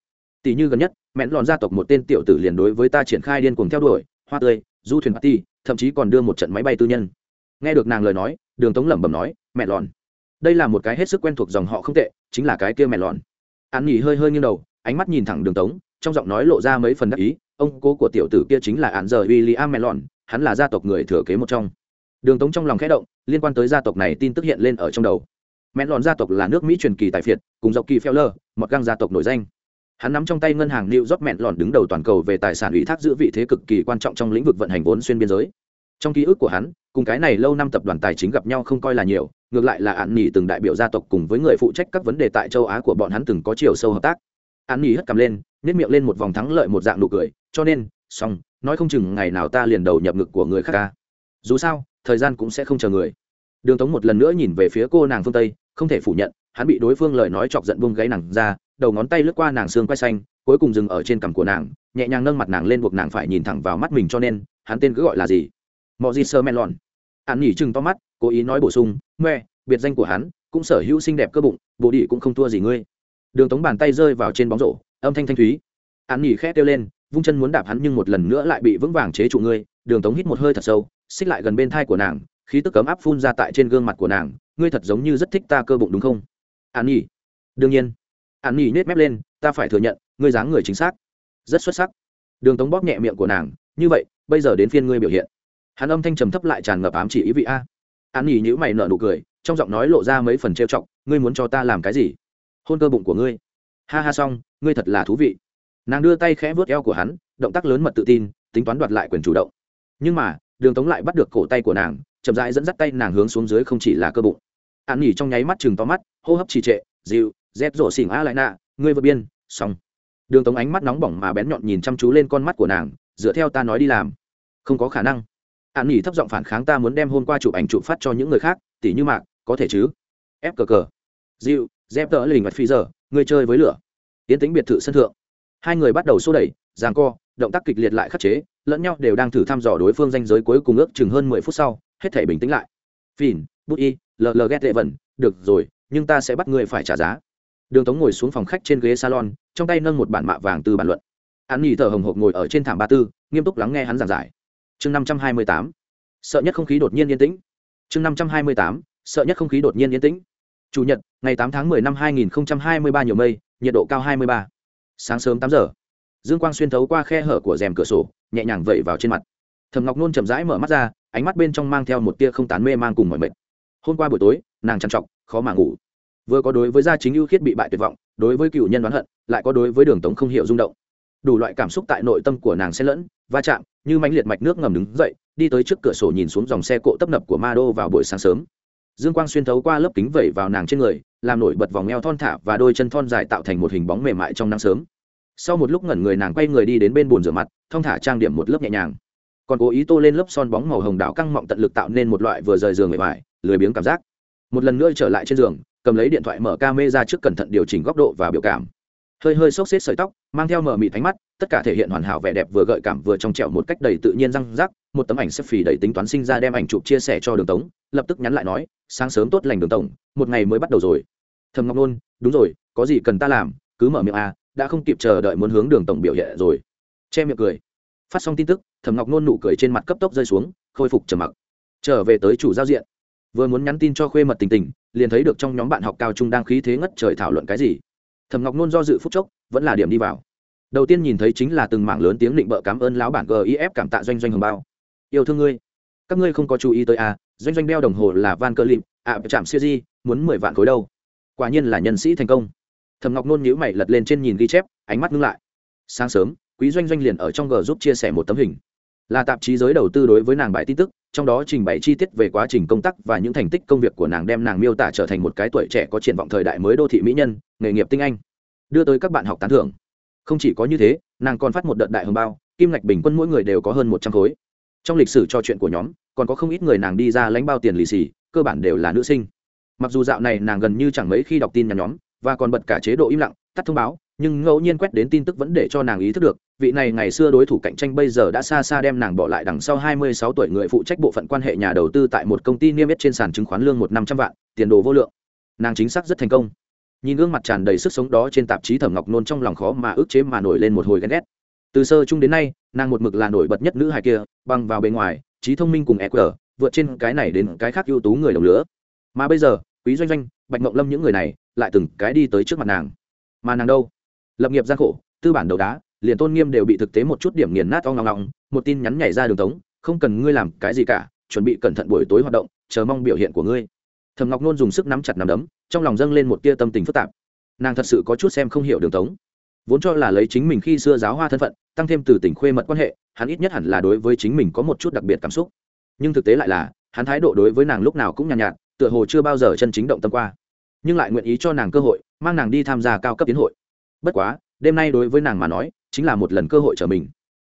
Tỷ như gần nhất, mẹn lòn gia tộc một tên tiểu tử liền đối với ta triển khai điên cuồng theo đuổi, hoa tươi, du thuyền party, thậm chí còn đưa một trận máy bay tư nhân. Nghe được nàng lời nói, đường tống lẩm bẩm nói mẹ lòn. Đây là một cái hết sức quen thuộc dòng họ không tệ, chính là cái kia mẹ lòn. An nghỉ hơi hơi nghiêng đầu, ánh mắt nhìn thẳng đường tống, trong giọng nói lộ ra mấy phần đắc ý, ông cố của tiểu tử kia chính là ạn giờ w i l l i am hắn là gia tộc người thừa kế một trong. Đường tống trong lòng khẽ động, liên quan tới gia tộc này tin tức hiện lên ở trong đầu melon gia tộc là nước mỹ truyền kỳ tài phiệt cùng dọc kỳ Feller, một găng gia tộc nổi danh hắn nắm trong tay ngân hàng new york mẹn lòn đứng đầu toàn cầu về tài sản ủy thác giữ vị thế cực kỳ quan trọng trong lĩnh vực vận hành vốn xuyên biên giới trong ký ức của hắn cùng cái này lâu năm tập đoàn tài chính gặp nhau không coi là nhiều ngược lại là ạn nỉ từng đại biểu gia tộc cùng với người phụ trách các vấn đề tại châu á của bọn hắn từng có chiều sâu hợp tác ạn nỉ hất cầm lên nếp miệng lên một vòng thắng lợi một dạng nụ cười cho nên xong nói không chừng ngày nào ta liền đầu nhập ngực của người khác ca dù sao thời gian cũng sẽ không chờ người đường tống một lần nữa nhìn về phía cô nàng phương tây không thể phủ nhận, hắn bị đối phương lời nói chọc giận bung gáy nàng ra, đầu ngón tay lướt qua nàng xương quay xanh, cuối cùng dừng ở trên cằm của nàng, nhẹ nhàng nâng mặt nàng lên buộc nàng phải nhìn thẳng vào mắt mình cho nên, hắn tên cứ gọi là gì? Mọi gì sơ men lòn hắn nhỉ chừng to mắt, cố ý nói bổ sung ngoe biệt danh của hắn, cũng sở hữu xinh đẹp cơ bụng bộ đĩ cũng không thua gì ngươi. Đường tống bàn tay rơi vào trên bóng rổ, âm thanh thanh thúy. Hắn nhỉ khẽ kêu lên, vung chân muốn đạp hắn nhưng một lần nữa lại bị vững vàng chế trụ ngươi, đường tống hít một hơi thật sâu, xích lại gần bên thai của nàng khí tức cấm áp phun ra tại trên gương mặt của nàng, ngươi thật giống như rất thích ta cơ bụng đúng không? An nhỉ đương nhiên. An nhỉ nhét mép lên, ta phải thừa nhận, ngươi dáng người chính xác, rất xuất sắc. Đường tống bóp nhẹ miệng của nàng, như vậy, bây giờ đến phiên ngươi biểu hiện. Hắn âm thanh trầm thấp lại tràn ngập ám chỉ ý vị a. An nhỉ nhữ mày nở nụ cười, trong giọng nói lộ ra mấy phần trêu chọc, ngươi muốn cho ta làm cái gì? Hôn cơ bụng của ngươi. Ha ha xong, ngươi thật là thú vị. Nàng đưa tay khẽ vớt eo của hắn, động tác lớn mật tự tin, tính toán đoạt lại quyền chủ động. Nhưng mà, đường tống lại bắt được cổ tay của nàng chậm rãi dẫn dắt tay nàng hướng xuống dưới không chỉ là cơ bụng. An nghỉ trong nháy mắt chừng to mắt, hô hấp trì trệ, dịu, dép rổ xỉn a lại nạ ngươi vượt biên, xong. Đường tống ánh mắt nóng bỏng mà bén nhọn nhìn chăm chú lên con mắt của nàng, dựa theo ta nói đi làm. Không có khả năng. An nghỉ thấp giọng phản kháng ta muốn đem hôm qua chụp ảnh chụp phát cho những người khác, tỉ như mạc, có thể chứ? Ép cờ cờ. Dịu, dép tờ lình mặt phi giờ, ngươi chơi với lửa. Tiến tính biệt thự sân thượng. Hai người bắt đầu xô đẩy giang co, động tác kịch liệt lại khắc chế, lẫn nhau đều đang thử thăm dò đối phương danh giới cuối cùng ước chừng hơn mười phút sau hết thể bình tĩnh lại. Phìn, bút y, lờ ghét lệ vẩn, được rồi, nhưng ta sẽ bắt ngươi phải trả giá. Đường tống ngồi xuống phòng khách trên ghế salon, trong tay nâng một bản mạ vàng từ bản luận. Hắn nghỉ thở hồng hộc ngồi ở trên thảm ba tư, nghiêm túc lắng nghe hắn giảng giải. Chương năm trăm hai mươi tám, sợ nhất không khí đột nhiên yên tĩnh. Chương năm trăm hai mươi tám, sợ nhất không khí đột nhiên yên tĩnh. Chủ nhật, ngày tám tháng mười năm hai nghìn hai mươi ba nhiều mây, nhiệt độ cao hai mươi ba. Sáng sớm tám giờ, dương quang xuyên thấu qua khe hở của rèm cửa sổ, nhẹ nhàng vẩy vào trên mặt thầm ngọc nôn chậm rãi mở mắt ra, ánh mắt bên trong mang theo một tia không tán mê mang cùng mọi mệt. Hôm qua buổi tối, nàng trằn trọc, khó mà ngủ. Vừa có đối với gia chính ưu khiết bị bại tuyệt vọng, đối với cựu nhân đoán hận, lại có đối với đường tống không hiểu rung động. Đủ loại cảm xúc tại nội tâm của nàng xen lẫn, va chạm, như mãnh liệt mạch nước ngầm đứng dậy, đi tới trước cửa sổ nhìn xuống dòng xe cộ tấp nập của ma đô vào buổi sáng sớm. Dương quang xuyên thấu qua lớp kính vẩy vào nàng trên người, làm nổi bật vòng eo thon thả và đôi chân thon dài tạo thành một hình bóng mềm mại trong nắng sớm. Sau một lúc ngẩn người nàng quay người đi đến bên bồn rửa mặt, thong thả trang điểm một lớp nhẹ nhàng còn cố ý tô lên lớp son bóng màu hồng đảo căng mọng tận lực tạo nên một loại vừa rời giường người vải lười biếng cảm giác. Một lần nữa trở lại trên giường, cầm lấy điện thoại mở ca mê ra trước cẩn thận điều chỉnh góc độ và biểu cảm. Hơi hơi xốc xếp sợi tóc, mang theo mở mịt ánh mắt, tất cả thể hiện hoàn hảo vẻ đẹp vừa gợi cảm vừa trong trẻo một cách đầy tự nhiên răng rắc, một tấm ảnh xếp phì đầy tính toán sinh ra đem ảnh chụp chia sẻ cho đường tống, lập tức nhắn lại nói, sáng sớm tốt lành đường tổng, một ngày mới bắt đầu rồi. Thầm ngọc nôn, đúng rồi, có gì cần ta làm, cứ mở miệng à đã không kịp chờ đợi muốn hướng đường tổng biểu hiện rồi. Che miệng cười phát xong tin tức thẩm ngọc nôn nụ cười trên mặt cấp tốc rơi xuống khôi phục trầm mặc. Trở về tới chủ giao diện. Vừa muốn nhắn tin cho khuê mật tình tình liền thấy được trong nhóm bạn học cao trung đang khí thế ngất trời thảo luận cái gì. Thẩm ngọc nôn do dự phút chốc vẫn là điểm đi vào. Đầu tiên nhìn thấy chính là từng mảng lớn tiếng định bợ cảm ơn lão bản gif cảm tạ doanh doanh hồng bao. Yêu thương ngươi. Các ngươi không có chú ý tới à doanh doanh đeo đồng hồ là van cơ lịm ạ à, chạm siêu di muốn mười vạn khối đâu. Quả nhiên là nhân sĩ thành công. Thầm ngọc nôn nhíu mày lật lên trên nhìn ghi chép ánh mắt ngưng lại. Sáng sớm quý doanh doanh liền ở trong g giúp chia sẻ một tấm hình. Là tạp chí giới đầu tư đối với nàng bài tin tức, trong đó trình bày chi tiết về quá trình công tác và những thành tích công việc của nàng đem nàng miêu tả trở thành một cái tuổi trẻ có triển vọng thời đại mới đô thị mỹ nhân, nghề nghiệp tinh anh. Đưa tới các bạn học tán thưởng. Không chỉ có như thế, nàng còn phát một đợt đại hồng bao, kim ngạch bình quân mỗi người đều có hơn một trăm khối. Trong lịch sử trò chuyện của nhóm, còn có không ít người nàng đi ra lãnh bao tiền lì xì, cơ bản đều là nữ sinh. Mặc dù dạo này nàng gần như chẳng mấy khi đọc tin nhắn nhóm, và còn bật cả chế độ im lặng, tắt thông báo nhưng ngẫu nhiên quét đến tin tức vẫn để cho nàng ý thức được, vị này ngày xưa đối thủ cạnh tranh bây giờ đã xa xa đem nàng bỏ lại đằng sau 26 tuổi người phụ trách bộ phận quan hệ nhà đầu tư tại một công ty niêm yết trên sàn chứng khoán lương một năm trăm vạn, tiền đồ vô lượng. Nàng chính xác rất thành công. Nhìn gương mặt tràn đầy sức sống đó trên tạp chí thẩm ngọc nôn trong lòng khó mà ức chế mà nổi lên một hồi ghen ghét. Từ sơ chung đến nay, nàng một mực là nổi bật nhất nữ hài kia, băng vào bên ngoài, trí thông minh cùng eq vượt trên cái này đến cái khác ưu tú người đồng lứa mà bây giờ, quý doanh doanh, bạch mộng lâm những người này lại từng cái đi tới trước mặt nàng. Mà nàng đâu? Lập nghiệp gian khổ tư bản đầu đá liền tôn nghiêm đều bị thực tế một chút điểm nghiền nát o ngong ngong một tin nhắn nhảy ra đường tống không cần ngươi làm cái gì cả chuẩn bị cẩn thận buổi tối hoạt động chờ mong biểu hiện của ngươi. Thầm ngọc nôn dùng sức nắm chặt nắm đấm trong lòng dâng lên một tia tâm tình phức tạp. Nàng thật sự có chút xem không hiểu đường tống. Vốn cho là lấy chính mình khi xưa giáo hoa thân phận tăng thêm từ tình khuê mật quan hệ hắn ít nhất hẳn là đối với chính mình có một chút đặc biệt cảm xúc. Nhưng thực tế lại là hắn thái độ đối với nàng lúc nào cũng nhàn nhạt, nhạt tựa hồ chưa bao giờ chân chính động tâm qua. Nhưng lại nguyện ý cho nàng cơ hội mang nàng đi tham gia cao cấp tiến hội bất quá, đêm nay đối với nàng mà nói, chính là một lần cơ hội trở mình.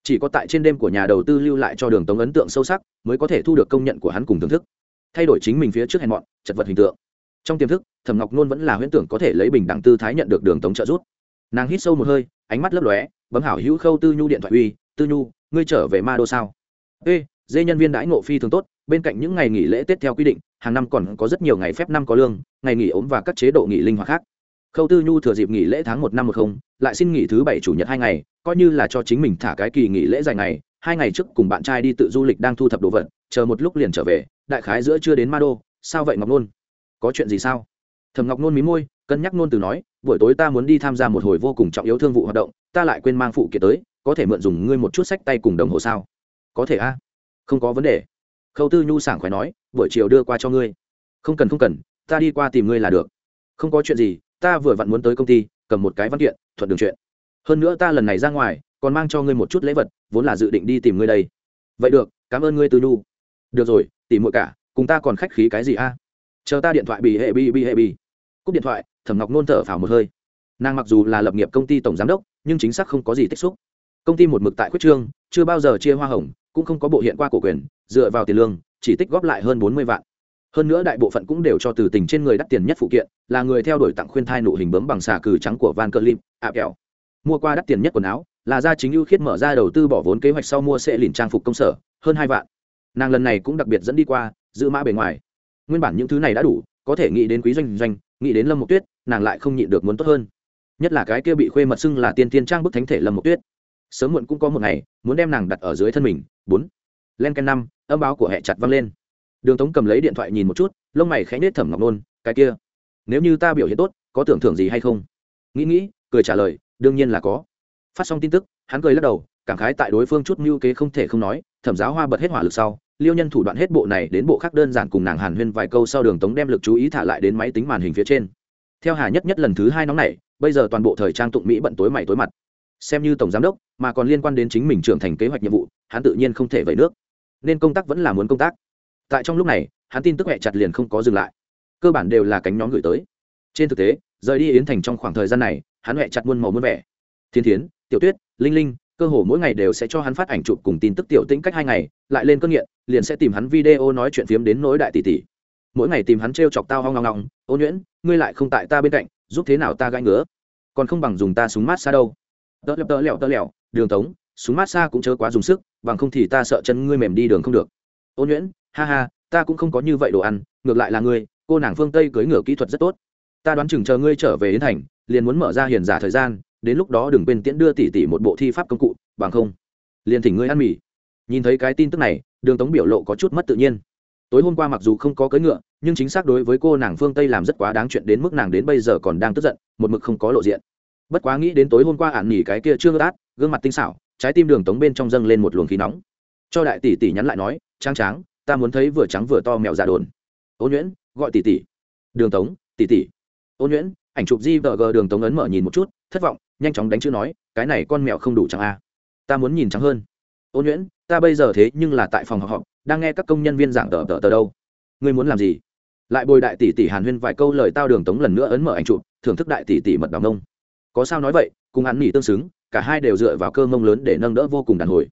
Chỉ có tại trên đêm của nhà đầu tư lưu lại cho đường tống ấn tượng sâu sắc, mới có thể thu được công nhận của hắn cùng thưởng thức. Thay đổi chính mình phía trước hèn mọn, chật vật hình tượng. Trong tiềm thức, thẩm ngọc nôn vẫn là huyễn tưởng có thể lấy bình đẳng tư thái nhận được đường tống trợ giúp. Nàng hít sâu một hơi, ánh mắt lấp lóe, bấm hảo hữu khâu tư nhu điện thoại uy, tư nhu, ngươi trở về ma đô sao? Ê, dê nhân viên đãi ngộ phi thường tốt, bên cạnh những ngày nghỉ lễ tết theo quy định, hàng năm còn có rất nhiều ngày phép năm có lương, ngày nghỉ ốm và các chế độ nghỉ linh hoạt khác khâu tư nhu thừa dịp nghỉ lễ tháng một năm một không, lại xin nghỉ thứ bảy chủ nhật hai ngày, coi như là cho chính mình thả cái kỳ nghỉ lễ dài ngày, hai ngày trước cùng bạn trai đi tự du lịch đang thu thập đồ vật, chờ một lúc liền trở về, đại khái giữa chưa đến ma đô, sao vậy ngọc nôn? Có chuyện gì sao? Thầm ngọc nôn mí môi, cân nhắc nôn từ nói, buổi tối ta muốn đi tham gia một hồi vô cùng trọng yếu thương vụ hoạt động, ta lại quên mang phụ kiện tới, có thể mượn dùng ngươi một chút sách tay cùng đồng hồ sao? Có thể a. Không có vấn đề. Khâu tư nhu sảng khoái nói, buổi chiều đưa qua cho ngươi. Không cần không cần, ta đi qua tìm ngươi là được. Không có chuyện gì ta vừa vặn muốn tới công ty, cầm một cái văn kiện, thuận đường chuyện. Hơn nữa ta lần này ra ngoài, còn mang cho ngươi một chút lễ vật, vốn là dự định đi tìm ngươi đây. Vậy được, cảm ơn ngươi tư nhu. Được rồi tìm mỗi cả, cùng ta còn khách khí cái gì a? Chờ ta điện thoại bị hệ bi bi hệ bi cúp điện thoại, thẩm ngọc nôn thở phào một hơi. Nàng mặc dù là lập nghiệp công ty tổng giám đốc, nhưng chính xác không có gì tích xúc. Công ty một mực tại quyết trương, chưa bao giờ chia hoa hồng, cũng không có bộ hiện qua cổ quyền, dựa vào tiền lương, chỉ tích góp lại hơn bốn mươi vạn. Hơn nữa đại bộ phận cũng đều cho từ tình trên người đắt tiền nhất phụ kiện là người theo đuổi tặng khuyên thai nụ hình bấm bằng xà cừ trắng của van cơ lim ạ, kẹo. Mua qua đắt tiền nhất quần áo, là gia chính ưu khiết mở ra đầu tư bỏ vốn kế hoạch sau mua sẽ lìn trang phục công sở, hơn hai vạn. Nàng lần này cũng đặc biệt dẫn đi qua, giữ mã bề ngoài. Nguyên bản những thứ này đã đủ, có thể nghĩ đến quý doanh doanh, nghĩ đến lâm mộc tuyết, nàng lại không nhịn được muốn tốt hơn. Nhất là cái kia bị khuê mật xưng là tiên tiên trang bức thánh thể lâm mộc tuyết. Sớm muộn cũng có một ngày, muốn đem nàng đặt ở dưới thân mình. Bốn. Len ken năm, âm báo của hệ chặt văng lên. Đường tống cầm lấy điện thoại nhìn một chút, lông mày khẽ nết thẩm ngọc nôn, cái kia nếu như ta biểu hiện tốt, có tưởng thưởng gì hay không? Nghĩ nghĩ, cười trả lời, đương nhiên là có. Phát xong tin tức, hắn cười lắc đầu, cảm khái tại đối phương chút mưu kế không thể không nói, thẩm giáo hoa bật hết hỏa lực sau, liêu nhân thủ đoạn hết bộ này đến bộ khác đơn giản cùng nàng hàn huyên vài câu sau đường tống đem lực chú ý thả lại đến máy tính màn hình phía trên. Theo hà nhất nhất lần thứ hai nóng này bây giờ toàn bộ thời trang tụng mỹ bận tối mày tối mặt. Xem như tổng giám đốc, mà còn liên quan đến chính mình trưởng thành kế hoạch nhiệm vụ, hắn tự nhiên không thể vẩy nước. Nên công tác vẫn là muốn công tác. Tại trong lúc này, hắn tin tức hẹ chặt liền không có dừng lại cơ bản đều là cánh nhóm gửi tới. Trên thực tế, rời đi yến thành trong khoảng thời gian này, hắn huệ chặt muôn màu muôn vẻ. Thiên thiến, tiểu tuyết, linh linh, cơ hồ mỗi ngày đều sẽ cho hắn phát ảnh chụp cùng tin tức tiểu tĩnh cách hai ngày, lại lên cơn nghiện, liền sẽ tìm hắn video nói chuyện phiếm đến nỗi đại tỷ tỷ. Mỗi ngày tìm hắn t chọc tao hoang ngong ngong ô nhuyễn, ngươi lại không tại ta bên cạnh, giúp thế nào ta gãi ngứa? Còn không bằng dùng ta súng mát xa đâu. Tớ lẹo tớ lẹo tớ lẹo, đường tống, súng mát xa cũng chớ quá dùng sức, bằng không thì ta sợ chân ngươi mềm đi đường không được. Ô nhuyễn, ha ha, ta cũng không có như vậy đồ ăn, ngược lại là ngươi cô nàng phương tây cưỡi ngựa kỹ thuật rất tốt. Ta đoán chừng chờ ngươi trở về yến thành, liền muốn mở ra hiền giả thời gian, đến lúc đó đừng quên tiễn đưa tỷ tỷ một bộ thi pháp công cụ, bằng không, liền thỉnh ngươi ăn mì. Nhìn thấy cái tin tức này, đường tống biểu lộ có chút mất tự nhiên. Tối hôm qua mặc dù không có cưỡi ngựa, nhưng chính xác đối với cô nàng phương tây làm rất quá đáng chuyện đến mức nàng đến bây giờ còn đang tức giận, một mực không có lộ diện. Bất quá nghĩ đến tối hôm qua ạn nghỉ cái kia chưa ngớt át gương mặt tinh xảo, trái tim đường tống bên trong dâng lên một luồng khí nóng. Cho đại tỷ tỷ nhắn lại nói trang tráng, ta muốn thấy vừa trắng vừa to mèo giả đồn. Ô nhuyễn gọi tỷ tỷ đường tống tỷ tỷ ô nhuyễn ảnh chụp di vợ gờ đường tống ấn mở nhìn một chút thất vọng nhanh chóng đánh chữ nói cái này con mèo không đủ chẳng a. À. ta muốn nhìn trắng hơn. Ô nhuyễn ta bây giờ thế nhưng là tại phòng học học, đang nghe các công nhân viên giảng tờ tờ tờ đâu. Ngươi muốn làm gì? Lại bồi đại tỷ tỷ hàn huyên vài câu lời tao đường tống lần nữa ấn mở ảnh chụp thưởng thức đại tỷ tỷ mật đào nông có sao nói vậy cùng hắn nghỉ tương xứng cả hai đều dựa vào cơ mông lớn để nâng đỡ vô cùng đàn hồi.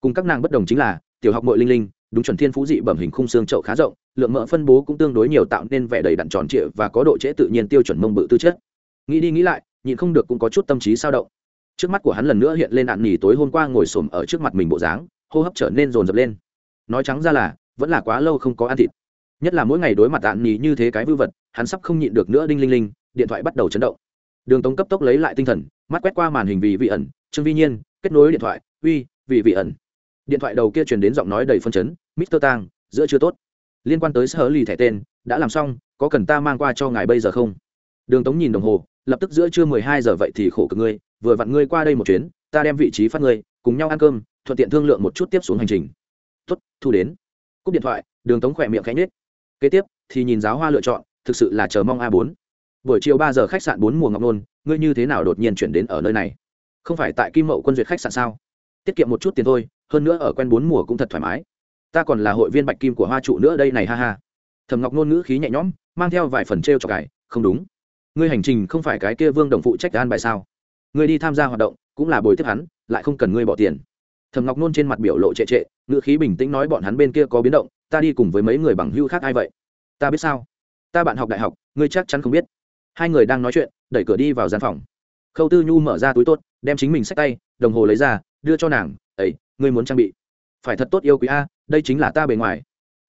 Cùng các nàng bất đồng chính là tiểu học mội linh linh đúng chuẩn thiên phú dị bẩm hình khung xương trậu khá rộng lượng mỡ phân bố cũng tương đối nhiều tạo nên vẻ đầy đặn tròn trịa và có độ trễ tự nhiên tiêu chuẩn mông bự tư chất. Nghĩ đi nghĩ lại, nhịn không được cũng có chút tâm trí sao động. Trước mắt của hắn lần nữa hiện lên nạn nhì tối hôm qua ngồi xổm ở trước mặt mình bộ dáng, hô hấp trở nên rồn rập lên. Nói trắng ra là, vẫn là quá lâu không có ăn thịt. Nhất là mỗi ngày đối mặt nạn nhì như thế cái vư vật, hắn sắp không nhịn được nữa đinh linh linh, điện thoại bắt đầu chấn động. Đường tống cấp tốc lấy lại tinh thần, mắt quét qua màn hình vì vị ẩn, trương vi nhiên, kết nối điện thoại, uy, vì vị ẩn. Điện thoại đầu kia truyền đến giọng nói đầy phân chấn, mister tang, giữa chưa tốt liên quan tới sở lì thẻ tên, đã làm xong, có cần ta mang qua cho ngài bây giờ không? Đường tống nhìn đồng hồ, lập tức giữa trưa mười hai giờ vậy thì khổ cực ngươi, vừa vặn ngươi qua đây một chuyến, ta đem vị trí phát ngươi, cùng nhau ăn cơm, thuận tiện thương lượng một chút tiếp xuống hành trình. Tuất thu đến. Cúp điện thoại, đường tống khỏe miệng khẽ nhết kế tiếp, thì nhìn giáo hoa lựa chọn, thực sự là chờ mong a bốn. Buổi chiều ba giờ khách sạn bốn mùa ngọc nôn, ngươi như thế nào đột nhiên chuyển đến ở nơi này? Không phải tại kim mậu quân duyệt khách sạn sao? Tiết kiệm một chút tiền thôi, hơn nữa ở quen bốn mùa cũng thật thoải mái ta còn là hội viên bạch kim của hoa trụ nữa đây này ha ha. Thầm ngọc nôn ngữ khí nhẹ nhõm, mang theo vài phần t r e o cho cải, không đúng. Ngươi hành trình không phải cái kia vương đồng phụ trách an bài sao? Ngươi đi tham gia hoạt động, cũng là bồi tiếp hắn, lại không cần ngươi bỏ tiền. Thầm ngọc nôn trên mặt biểu lộ trệ trệ, ngữ khí bình tĩnh nói bọn hắn bên kia có biến động, ta đi cùng với mấy người bằng hưu khác ai vậy? Ta biết sao? Ta bạn học đại học, ngươi chắc chắn không biết. Hai người đang nói chuyện, đẩy cửa đi vào gian phòng. Khâu tư nhu mở ra túi tốt, đem chính mình sách tay, đồng hồ lấy ra, đưa cho nàng ấy ngươi muốn trang bị? Phải thật tốt yêu quý a, đây chính là ta bề ngoài.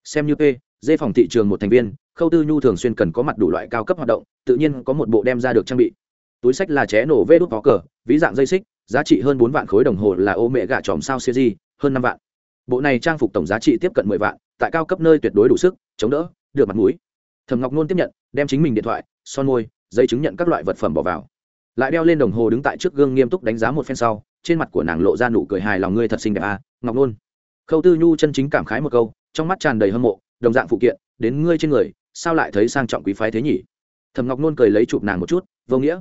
Xem như p dê phòng thị trường một thành viên, khâu tư nhu thường xuyên cần có mặt đủ loại cao cấp hoạt động, tự nhiên có một bộ đem ra được trang bị. Túi sách là ché nổ vê đốt có cờ, ví dạng dây xích, giá trị hơn bốn vạn khối đồng hồ là ô mẹ gà tròm sao siêu di, hơn năm vạn. Bộ này trang phục tổng giá trị tiếp cận mười vạn, tại cao cấp nơi tuyệt đối đủ sức, chống đỡ, được mặt mũi. Thầm ngọc nôn tiếp nhận, đem chính mình điện thoại, son môi, giấy chứng nhận các loại vật phẩm bỏ vào. Lại đeo lên đồng hồ đứng tại trước gương nghiêm túc đánh giá một phen sau, trên mặt của nàng lộ ra nụ cười hài lòng, ngươi thật xinh đẹp à ngọc nôn khâu tư nhu chân chính cảm khái một câu, trong mắt tràn đầy hâm mộ, đồng dạng phụ kiện, đến ngươi trên người, sao lại thấy sang trọng quý phái thế nhỉ? Thầm ngọc nôn cười lấy chụp nàng một chút, vô nghĩa.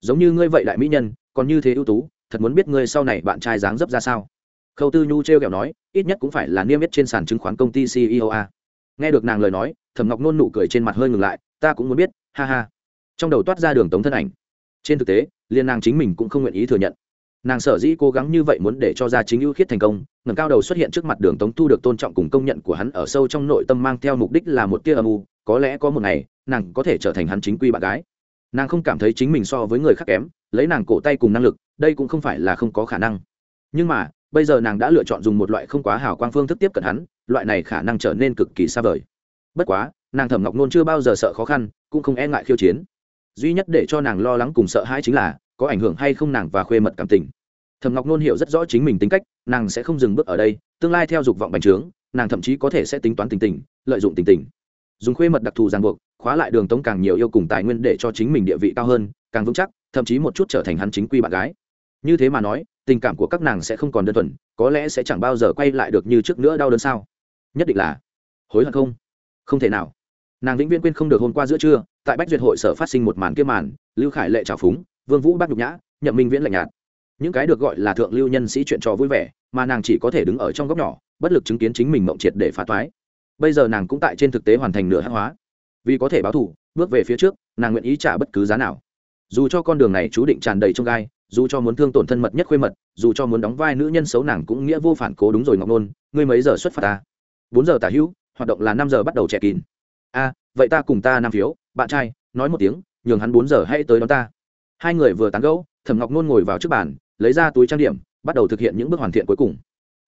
Giống như ngươi vậy đại mỹ nhân, còn như thế ưu tú, thật muốn biết ngươi sau này bạn trai dáng dấp ra sao? Khâu tư nhu t r e o kẹo nói, ít nhất cũng phải là niêm yết trên sàn chứng khoán công ty ceo a. Nghe được nàng lời nói thầm ngọc nôn nụ cười trên mặt hơi ngừng lại, ta cũng muốn biết, ha ha. Trong đầu toát ra đường tống thân ảnh. Trên thực tế liên nàng chính mình cũng không nguyện ý thừa nhận nàng sở dĩ cố gắng như vậy muốn để cho gia chính ưu khiết thành công ngầm cao đầu xuất hiện trước mặt đường tống thu được tôn trọng cùng công nhận của hắn ở sâu trong nội tâm mang theo mục đích là một tia âm u, có lẽ có một ngày, nàng có thể trở thành hắn chính quy bạn gái. Nàng không cảm thấy chính mình so với người khác kém, lấy nàng cổ tay cùng năng lực, đây cũng không phải là không có khả năng. Nhưng mà, bây giờ nàng đã lựa chọn dùng một loại không quá hào quang phương thức tiếp cận hắn, loại này khả năng trở nên cực kỳ xa vời. Bất quá, nàng thẩm ngọc nôn chưa bao giờ sợ khó khăn, cũng không e ngại khiêu chiến. Duy nhất để cho nàng lo lắng cùng sợ hãi chính là có ảnh hưởng hay không nàng và khuê mật cảm tình. Thẩm ngọc nôn hiểu rất rõ chính mình tính cách, nàng sẽ không dừng bước ở đây, tương lai theo dục vọng bành trướng, nàng thậm chí có thể sẽ tính toán tình tình, lợi dụng tình tình. Dùng khuê mật đặc thù ràng buộc, khóa lại đường tống càng nhiều yêu cùng tài nguyên để cho chính mình địa vị cao hơn, càng vững chắc, thậm chí một chút trở thành hắn chính quy bạn gái. Như thế mà nói, tình cảm của các nàng sẽ không còn đơn thuần, có lẽ sẽ chẳng bao giờ quay lại được như trước nữa đau đớn sao? Nhất định là hối hận không? Không thể nào. Nàng vĩnh viễn quên không được hôm qua giữa trưa, tại bách duyệt hội sở phát sinh một màn kia màn, lưu khải lệ trào phúng vương vũ bác nhục nhã, nhậm minh viễn lạnh nhạt. Những cái được gọi là thượng lưu nhân sĩ chuyện trò vui vẻ, mà nàng chỉ có thể đứng ở trong góc nhỏ, bất lực chứng kiến chính mình mộng triệt để phá thoái bây giờ nàng cũng tại trên thực tế hoàn thành nửa hắc hóa. Vì có thể báo thù, bước về phía trước, nàng nguyện ý trả bất cứ giá nào. Dù cho con đường này chú định tràn đầy trong gai, dù cho muốn thương tổn thân mật nhất khuê mật, dù cho muốn đóng vai nữ nhân xấu nàng cũng nghĩa vô phản cố đúng rồi ngọc nôn, ngươi mấy giờ xuất phát ta? Bốn giờ tả hữu, hoạt động là năm giờ bắt đầu trẻ kín. A, vậy ta cùng ta năm phiếu, bạn trai, nói một tiếng, nhường hắn bốn giờ hãy tới đón ta hai người vừa tán gẫu, thẩm ngọc nôn ngồi vào trước bàn, lấy ra túi trang điểm, bắt đầu thực hiện những bước hoàn thiện cuối cùng.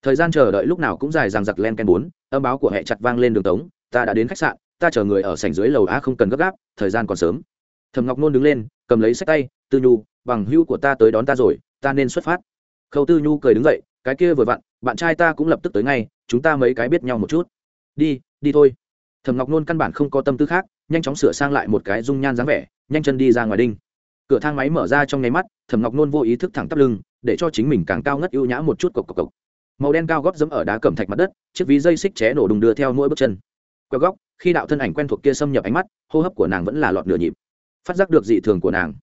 Thời gian chờ đợi lúc nào cũng dài dằng dặc len ken bốn, âm báo của hệ chặt vang lên đường tống, ta đã đến khách sạn, ta chờ người ở sảnh dưới lầu a không cần gấp gáp, thời gian còn sớm. Thầm ngọc nôn đứng lên, cầm lấy sách tay, tư nhu, bằng hữu của ta tới đón ta rồi, ta nên xuất phát. Khâu tư nhu cười đứng dậy, cái kia vừa vặn, bạn trai ta cũng lập tức tới ngay, chúng ta mấy cái biết nhau một chút. Đi đi thôi. Thẩm ngọc nôn căn bản không có tâm tư khác, nhanh chóng sửa sang lại một cái dung nhan dáng vẻ, nhanh chân đi ra ngoài đinh cửa thang máy mở ra trong nháy mắt, thẩm ngọc nôn vô ý thức thẳng tắp lưng, để cho chính mình càng cao ngất ưu nhã một chút cộc cộc cộc. Màu đen cao góp dẫm ở đá cẩm thạch mặt đất, chiếc ví dây xích ché nổ đùng đưa theo mỗi bước chân. Quẹo góc, khi đạo thân ảnh quen thuộc kia xâm nhập ánh mắt, hô hấp của nàng vẫn là lọt nửa nhịp. Phát giác được dị thường của nàng,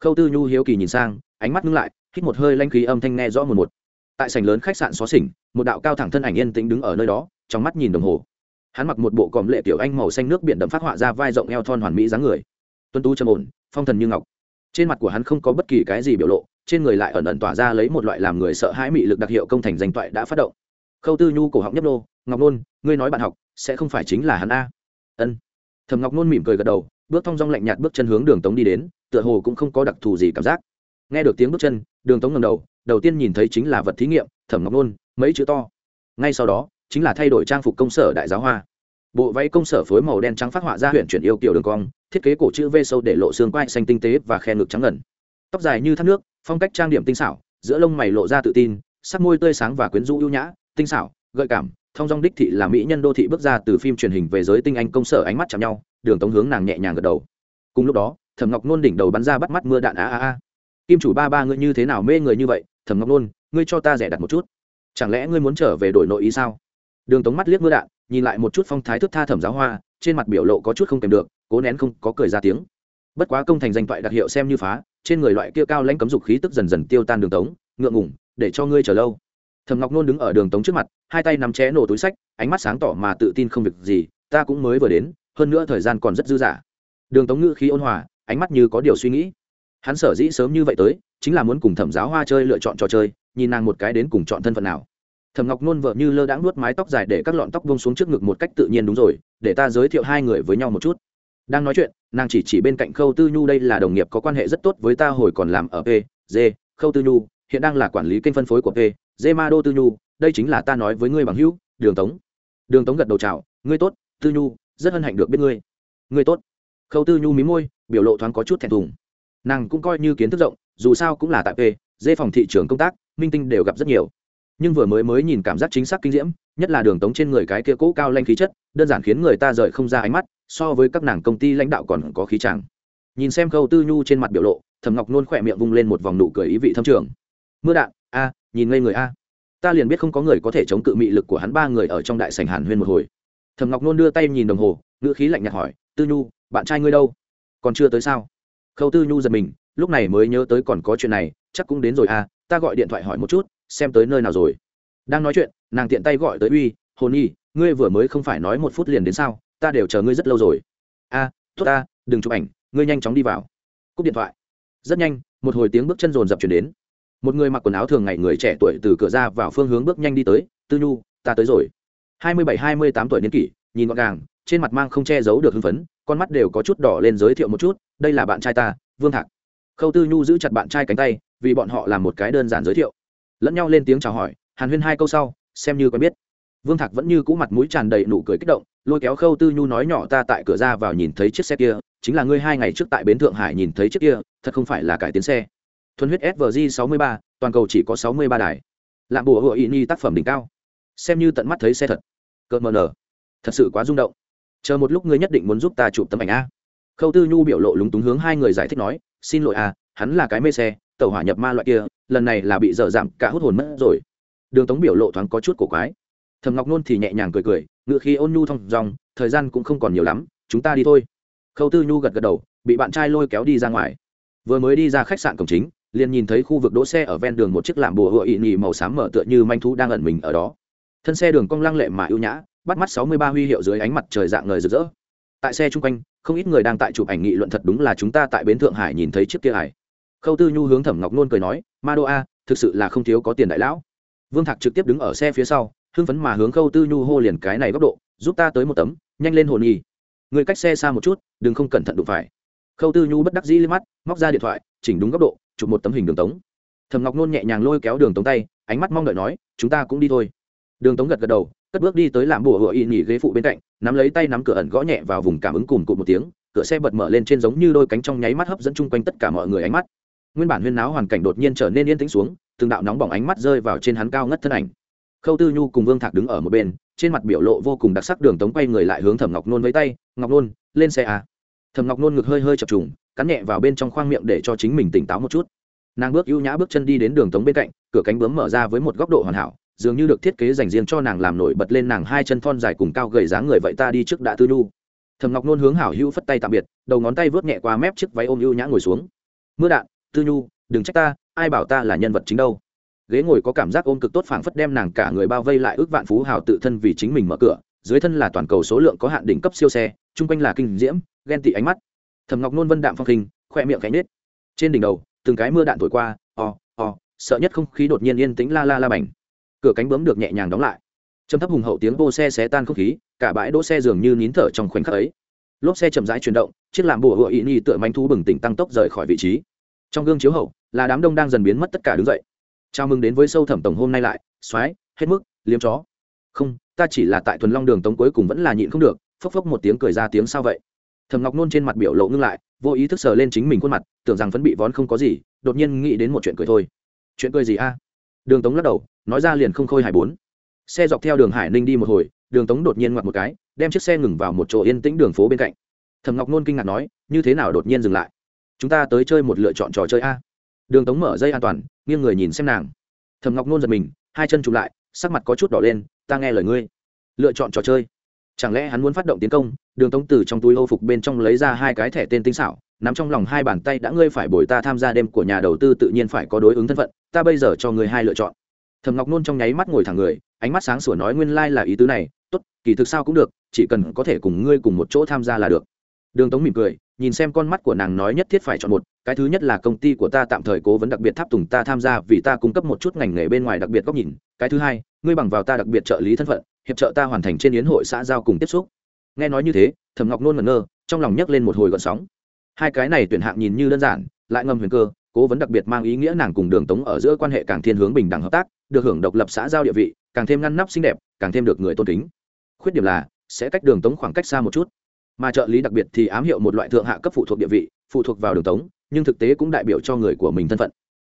khâu tư nhu hiếu kỳ nhìn sang, ánh mắt ngưng lại, hít một hơi lanh khí âm thanh nghe rõ một một. Tại sảnh lớn khách sạn xó xỉnh, một đạo cao thẳng thân ảnh yên tĩnh đứng ở nơi đó, trong mắt nhìn đồng hồ. Hắn mặc một bộ còm lệ tiểu anh màu xanh nước biển đậm phát họa ra vai rộng eo thon hoàn mỹ dáng người. Tuân tú trầm ổn, phong thần như ngọc trên mặt của hắn không có bất kỳ cái gì biểu lộ, trên người lại ẩn ẩn tỏa ra lấy một loại làm người sợ hãi mị lực đặc hiệu công thành danh toại đã phát động. Khâu tư nhu cổ họng nhấp nô, ngọc nôn, ngươi nói bạn học, sẽ không phải chính là hắn a? Ân. Thầm ngọc nôn mỉm cười gật đầu, bước thong dong lạnh nhạt bước chân hướng đường tống đi đến, tựa hồ cũng không có đặc thù gì cảm giác. Nghe được tiếng bước chân, đường tống ngầm đầu đầu tiên nhìn thấy chính là vật thí nghiệm, thẩm ngọc nôn, mấy chữ to? Ngay sau đó, chính là thay đổi trang phục công sở đại giáo hoa. Bộ váy công sở phối màu đen trắng phát họa ra huyện chuyển yêu kiểu đường cong thiết kế cổ chữ v sâu để lộ xương quai xanh tinh tế và khe ngực trắng ngần. Tóc dài như thác nước, phong cách trang điểm tinh xảo, giữa lông mày lộ ra tự tin, sắc môi tươi sáng và quyến rũ ưu nhã, tinh xảo, gợi cảm, thông dong đích thị là mỹ nhân đô thị bước ra từ phim truyền hình về giới tinh anh công sở ánh mắt chạm nhau, đường tống hướng nàng nhẹ nhàng gật đầu. Cùng lúc đó, thẩm ngọc nôn đỉnh đầu bắn ra bắt mắt mưa đạn a a a. Kim chủ ba ba ngươi như thế nào mê người như vậy? Thẩm ngọc nôn, ngươi cho ta rẻ đặt một chút. Chẳng lẽ ngươi muốn trở về đổi nội ý sao? Đường tống mắt liếc mưa đạn, nhìn lại một chút phong thái thức tha thẩm giáo hoa, trên mặt biểu lộ có chút không kèm được cố nén không có cười ra tiếng. Bất quá công thành danh toại đặc hiệu xem như phá, trên người loại kia cao lãnh cấm dục khí tức dần dần tiêu tan đường tống, ngượng ngủng để cho ngươi chờ lâu. Thầm ngọc nôn đứng ở đường tống trước mặt, hai tay nắm ché nổ túi sách, ánh mắt sáng tỏ mà tự tin không việc gì, ta cũng mới vừa đến, hơn nữa thời gian còn rất dư dả. Đường tống ngữ khí ôn hòa, ánh mắt như có điều suy nghĩ. Hắn sở dĩ sớm như vậy tới, chính là muốn cùng thẩm giáo hoa chơi lựa chọn trò chơi, nhìn nàng một cái đến cùng chọn thân phận nào. Thẩm ngọc nôn vợ như lơ đãng nuốt mái tóc dài để các lọn tóc vông xuống trước ngực một cách tự nhiên đúng rồi, để ta giới thiệu hai người với nhau một chút đang nói chuyện, nàng chỉ chỉ bên cạnh khâu tư nhu, đây là đồng nghiệp có quan hệ rất tốt với ta hồi còn làm ở p d khâu tư nhu, hiện đang là quản lý kênh phân phối của p d ma đô tư nhu, đây chính là ta nói với ngươi bằng hữu, đường tống. Đường tống gật đầu chào, ngươi tốt, tư nhu, rất hân hạnh được biết ngươi. Ngươi tốt. Khâu tư nhu mí môi, biểu lộ thoáng có chút thẹn thùng. Nàng cũng coi như kiến thức rộng, dù sao cũng là tại p d phòng thị trường công tác, minh tinh đều gặp rất nhiều. Nhưng vừa mới mới nhìn cảm giác chính xác kinh diễm, nhất là đường tống trên người cái kia cũ cao lanh khí chất, đơn giản khiến người ta rời không ra ánh mắt so với các nàng công ty lãnh đạo còn có khí chàng. Nhìn xem khâu tư nhu trên mặt biểu lộ, Thẩm ngọc nôn khỏe miệng vung lên một vòng nụ cười ý vị thâm trường. Mưa đạn, a, nhìn ngây người a. Ta liền biết không có người có thể chống cự mị lực của hắn ba người ở trong đại sành hàn huyên một hồi. Thẩm ngọc nôn đưa tay nhìn đồng hồ, ngữ khí lạnh nhạt hỏi, tư nhu, bạn trai ngươi đâu? Còn chưa tới sao? Khâu tư nhu giật mình, lúc này mới nhớ tới còn có chuyện này, chắc cũng đến rồi a, ta gọi điện thoại hỏi một chút, xem tới nơi nào rồi. Đang nói chuyện, nàng tiện tay gọi tới, uy hồn nhi, ngươi vừa mới không phải nói một phút liền đến sao? Ta đều chờ ngươi rất lâu rồi. A, tốt ta, đừng chụp ảnh, ngươi nhanh chóng đi vào. Cúp điện thoại. Rất nhanh, một hồi tiếng bước chân rồn rập chuyển đến. Một người mặc quần áo thường ngày người trẻ tuổi từ cửa ra vào phương hướng bước nhanh đi tới, tư nhu, ta tới rồi. Hai mươi bảy, hai mươi tám tuổi niên kỷ, nhìn gọn gàng, trên mặt mang không che giấu được hưng phấn, con mắt đều có chút đỏ lên giới thiệu một chút, đây là bạn trai ta, vương thạc. Khâu tư nhu giữ chặt bạn trai cánh tay, vì bọn họ làm một cái đơn giản giới thiệu. Lẫn nhau lên tiếng chào hỏi, hàn huyên hai câu sau, xem như quen biết vương thạc vẫn như cũ mặt mũi tràn đầy nụ cười kích động, lôi kéo khâu tư nhu nói nhỏ ta tại cửa ra vào nhìn thấy chiếc xe kia, chính là ngươi hai ngày trước tại bến thượng hải nhìn thấy chiếc kia, thật không phải là cải tiến xe. Thuần huyết svg sáu mươi ba, toàn cầu chỉ có sáu mươi ba đài. Lạm bùa hựa ý nhi tác phẩm đỉnh cao. Xem như tận mắt thấy xe thật. Cợt mờ nở. Thật sự quá rung động. Chờ một lúc ngươi nhất định muốn giúp ta chụp tấm ảnh a. Khâu tư nhu biểu lộ lúng túng hướng hai người giải thích nói, xin lỗi a, hắn là cái mê xe, tàu hỏa nhập ma loại kia, lần này là bị dở giảm cả hút hồn mất rồi. Đường tống biểu lộ thoáng có chút cổ quái thầm ngọc nôn thì nhẹ nhàng cười cười, ngựa khi ôn nhu thong dòng thời gian cũng không còn nhiều lắm, chúng ta đi thôi. Khâu tư nhu gật gật đầu, bị bạn trai lôi kéo đi ra ngoài. Vừa mới đi ra khách sạn cổng chính, liền nhìn thấy khu vực đỗ xe ở ven đường một chiếc làm bùa hựa ị nhị màu xám mở tựa như manh thú đang ẩn mình ở đó. Thân xe đường cong lăng lệ mà ưu nhã, bắt mắt sáu mươi ba huy hiệu dưới ánh mặt trời dạng ngời rực rỡ. Tại xe chung quanh, không ít người đang tại chụp ảnh nghị luận thật đúng là chúng ta tại bến thượng hải nhìn thấy chiếc kia hải khâu tư nhu hướng thẩm ngọc nôn cười nói, ma đô a, thực sự là không thiếu có tiền đại lão. Vương thạc trực tiếp đứng ở xe phía sau hưng phấn mà hướng khâu tư nhu hô liền cái này góc độ, giúp ta tới một tấm, nhanh lên hồn nhi người cách xe xa một chút, đừng không cẩn thận đụng phải. Khâu tư nhu bất đắc dĩ lên mắt, móc ra điện thoại, chỉnh đúng góc độ, chụp một tấm hình đường tống. Thầm ngọc nôn nhẹ nhàng lôi kéo đường tống tay, ánh mắt mong đợi nói, chúng ta cũng đi thôi. Đường tống gật gật đầu, cất bước đi tới làm bùa hựa y nhỉ ghế phụ bên cạnh, nắm lấy tay nắm cửa ẩn gõ nhẹ vào vùng cảm ứng cùng cụt một tiếng, cửa xe bật mở lên trên giống như đôi cánh trong nháy mắt hấp dẫn chung quanh tất cả mọi người ánh mắt. Nguyên bản huyên náo hoàn cảnh đột nhiên trở nên yên tĩnh xuống, từng đạo nóng bỏng ánh mắt rơi vào trên hắn cao ngất thân ảnh khâu tư nhu cùng vương thạc đứng ở một bên, trên mặt biểu lộ vô cùng đặc sắc đường tống quay người lại hướng thẩm ngọc nôn với tay, ngọc nôn, lên xe à. thẩm ngọc nôn ngực hơi hơi chập trùng, cắn nhẹ vào bên trong khoang miệng để cho chính mình tỉnh táo một chút. Nàng bước ưu nhã bước chân đi đến đường tống bên cạnh, cửa cánh bướm mở ra với một góc độ hoàn hảo, dường như được thiết kế dành riêng cho nàng làm nổi bật lên nàng hai chân thon dài cùng cao gầy dáng người vậy ta đi trước đã tư nhu. Thầm ngọc nôn hướng hảo hữu phất tay tạm biệt, đầu ngón tay vớt nhẹ qua mép chiếc váy ôm ưu nhã ngồi xuống. Mưa đạn, tư nhu, đừng trách ta, ai bảo ta là nhân vật chính đâu? Ghế ngồi có cảm giác ôm cực tốt phảng phất đem nàng cả người bao vây lại ước vạn phú hào tự thân vì chính mình mở cửa, dưới thân là toàn cầu số lượng có hạn đỉnh cấp siêu xe, chung quanh là kinh diễm, ghen tị ánh mắt. Thầm ngọc nôn vân đạm phong khinh khoe miệng cánh nết trên đỉnh đầu, từng cái mưa đạn thổi qua, o o, sợ nhất không khí đột nhiên yên tĩnh la la la bành. Cửa cánh bướm được nhẹ nhàng đóng lại. Trầm thấp hùng hậu tiếng vô xe xé tan không khí, cả bãi đỗ xe dường như nín thở trong khoảnh khắc ấy. Lốp xe chậm rãi chuyển động, chiếc làm bùa hựa ý nhi tựa manh thu bừng tỉnh tăng tốc rời khỏi vị trí. Trong gương chiếu hậu, là đám đông đang dần biến mất tất cả đứng dậy chào mừng đến với sâu thẩm tổng hôm nay lại xoáy hết mức, liếm chó. Không, ta chỉ là tại thuần long đường tống cuối cùng vẫn là nhịn không được, phốc phốc một tiếng cười ra tiếng sao vậy? Thầm ngọc nôn trên mặt biểu lộ ngưng lại, vô ý thức sờ lên chính mình khuôn mặt, tưởng rằng phấn bị vón không có gì, đột nhiên nghĩ đến một chuyện cười thôi. Chuyện cười gì a? Đường tống lắc đầu, nói ra liền không khôi hài bốn. Xe dọc theo đường hải ninh đi một hồi, đường tống đột nhiên ngoặt một cái, đem chiếc xe ngừng vào một chỗ yên tĩnh đường phố bên cạnh. Thầm ngọc nôn kinh ngạc nói, như thế nào đột nhiên dừng lại? Chúng ta tới chơi một lựa chọn trò chơi a đường tống mở dây an toàn, nghiêng người nhìn xem nàng. Thầm ngọc nôn giật mình, hai chân chụp lại, sắc mặt có chút đỏ lên, ta nghe lời ngươi. Lựa chọn trò chơi. Chẳng lẽ hắn muốn phát động tiến công, đường tống từ trong túi âu phục bên trong lấy ra hai cái thẻ tên tinh xảo, nắm trong lòng hai bàn tay, đã ngươi phải bồi ta tham gia đêm của nhà đầu tư tự nhiên phải có đối ứng thân phận, ta bây giờ cho ngươi hai lựa chọn. Thầm ngọc nôn trong nháy mắt ngồi thẳng người, ánh mắt sáng sủa nói, nguyên lai、like、là ý tứ này, tốt, kỳ thực sao cũng được, chỉ cần có thể cùng ngươi cùng một chỗ tham gia là được. Đường tống mỉm cười, nhìn xem con mắt của nàng nói nhất thiết phải chọn một cái thứ nhất là công ty của ta tạm thời cố vấn đặc biệt tháp tùng ta tham gia vì ta cung cấp một chút ngành nghề bên ngoài đặc biệt góc nhìn. Cái thứ hai, ngươi bằng vào ta đặc biệt trợ lý thân phận, hiệp trợ ta hoàn thành trên yến hội xã giao cùng tiếp xúc. Nghe nói như thế, Thẩm ngọc nôn ngẩn ngơ, trong lòng nhấc lên một hồi gọn sóng. Hai cái này tuyển hạng nhìn như đơn giản, lại ngầm huyền cơ, cố vấn đặc biệt mang ý nghĩa nàng cùng đường tống ở giữa quan hệ càng thiên hướng bình đẳng hợp tác, được hưởng độc lập xã giao địa vị, càng thêm ngăn nắp xinh đẹp, càng thêm được người tôn kính. Khuyết điểm là, sẽ cách đường tống khoảng cách xa một chút. Mà trợ lý đặc biệt thì ám hiệu một loại thượng hạ cấp phụ thuộc địa vị, phụ thuộc vào đường tống nhưng thực tế cũng đại biểu cho người của mình thân phận.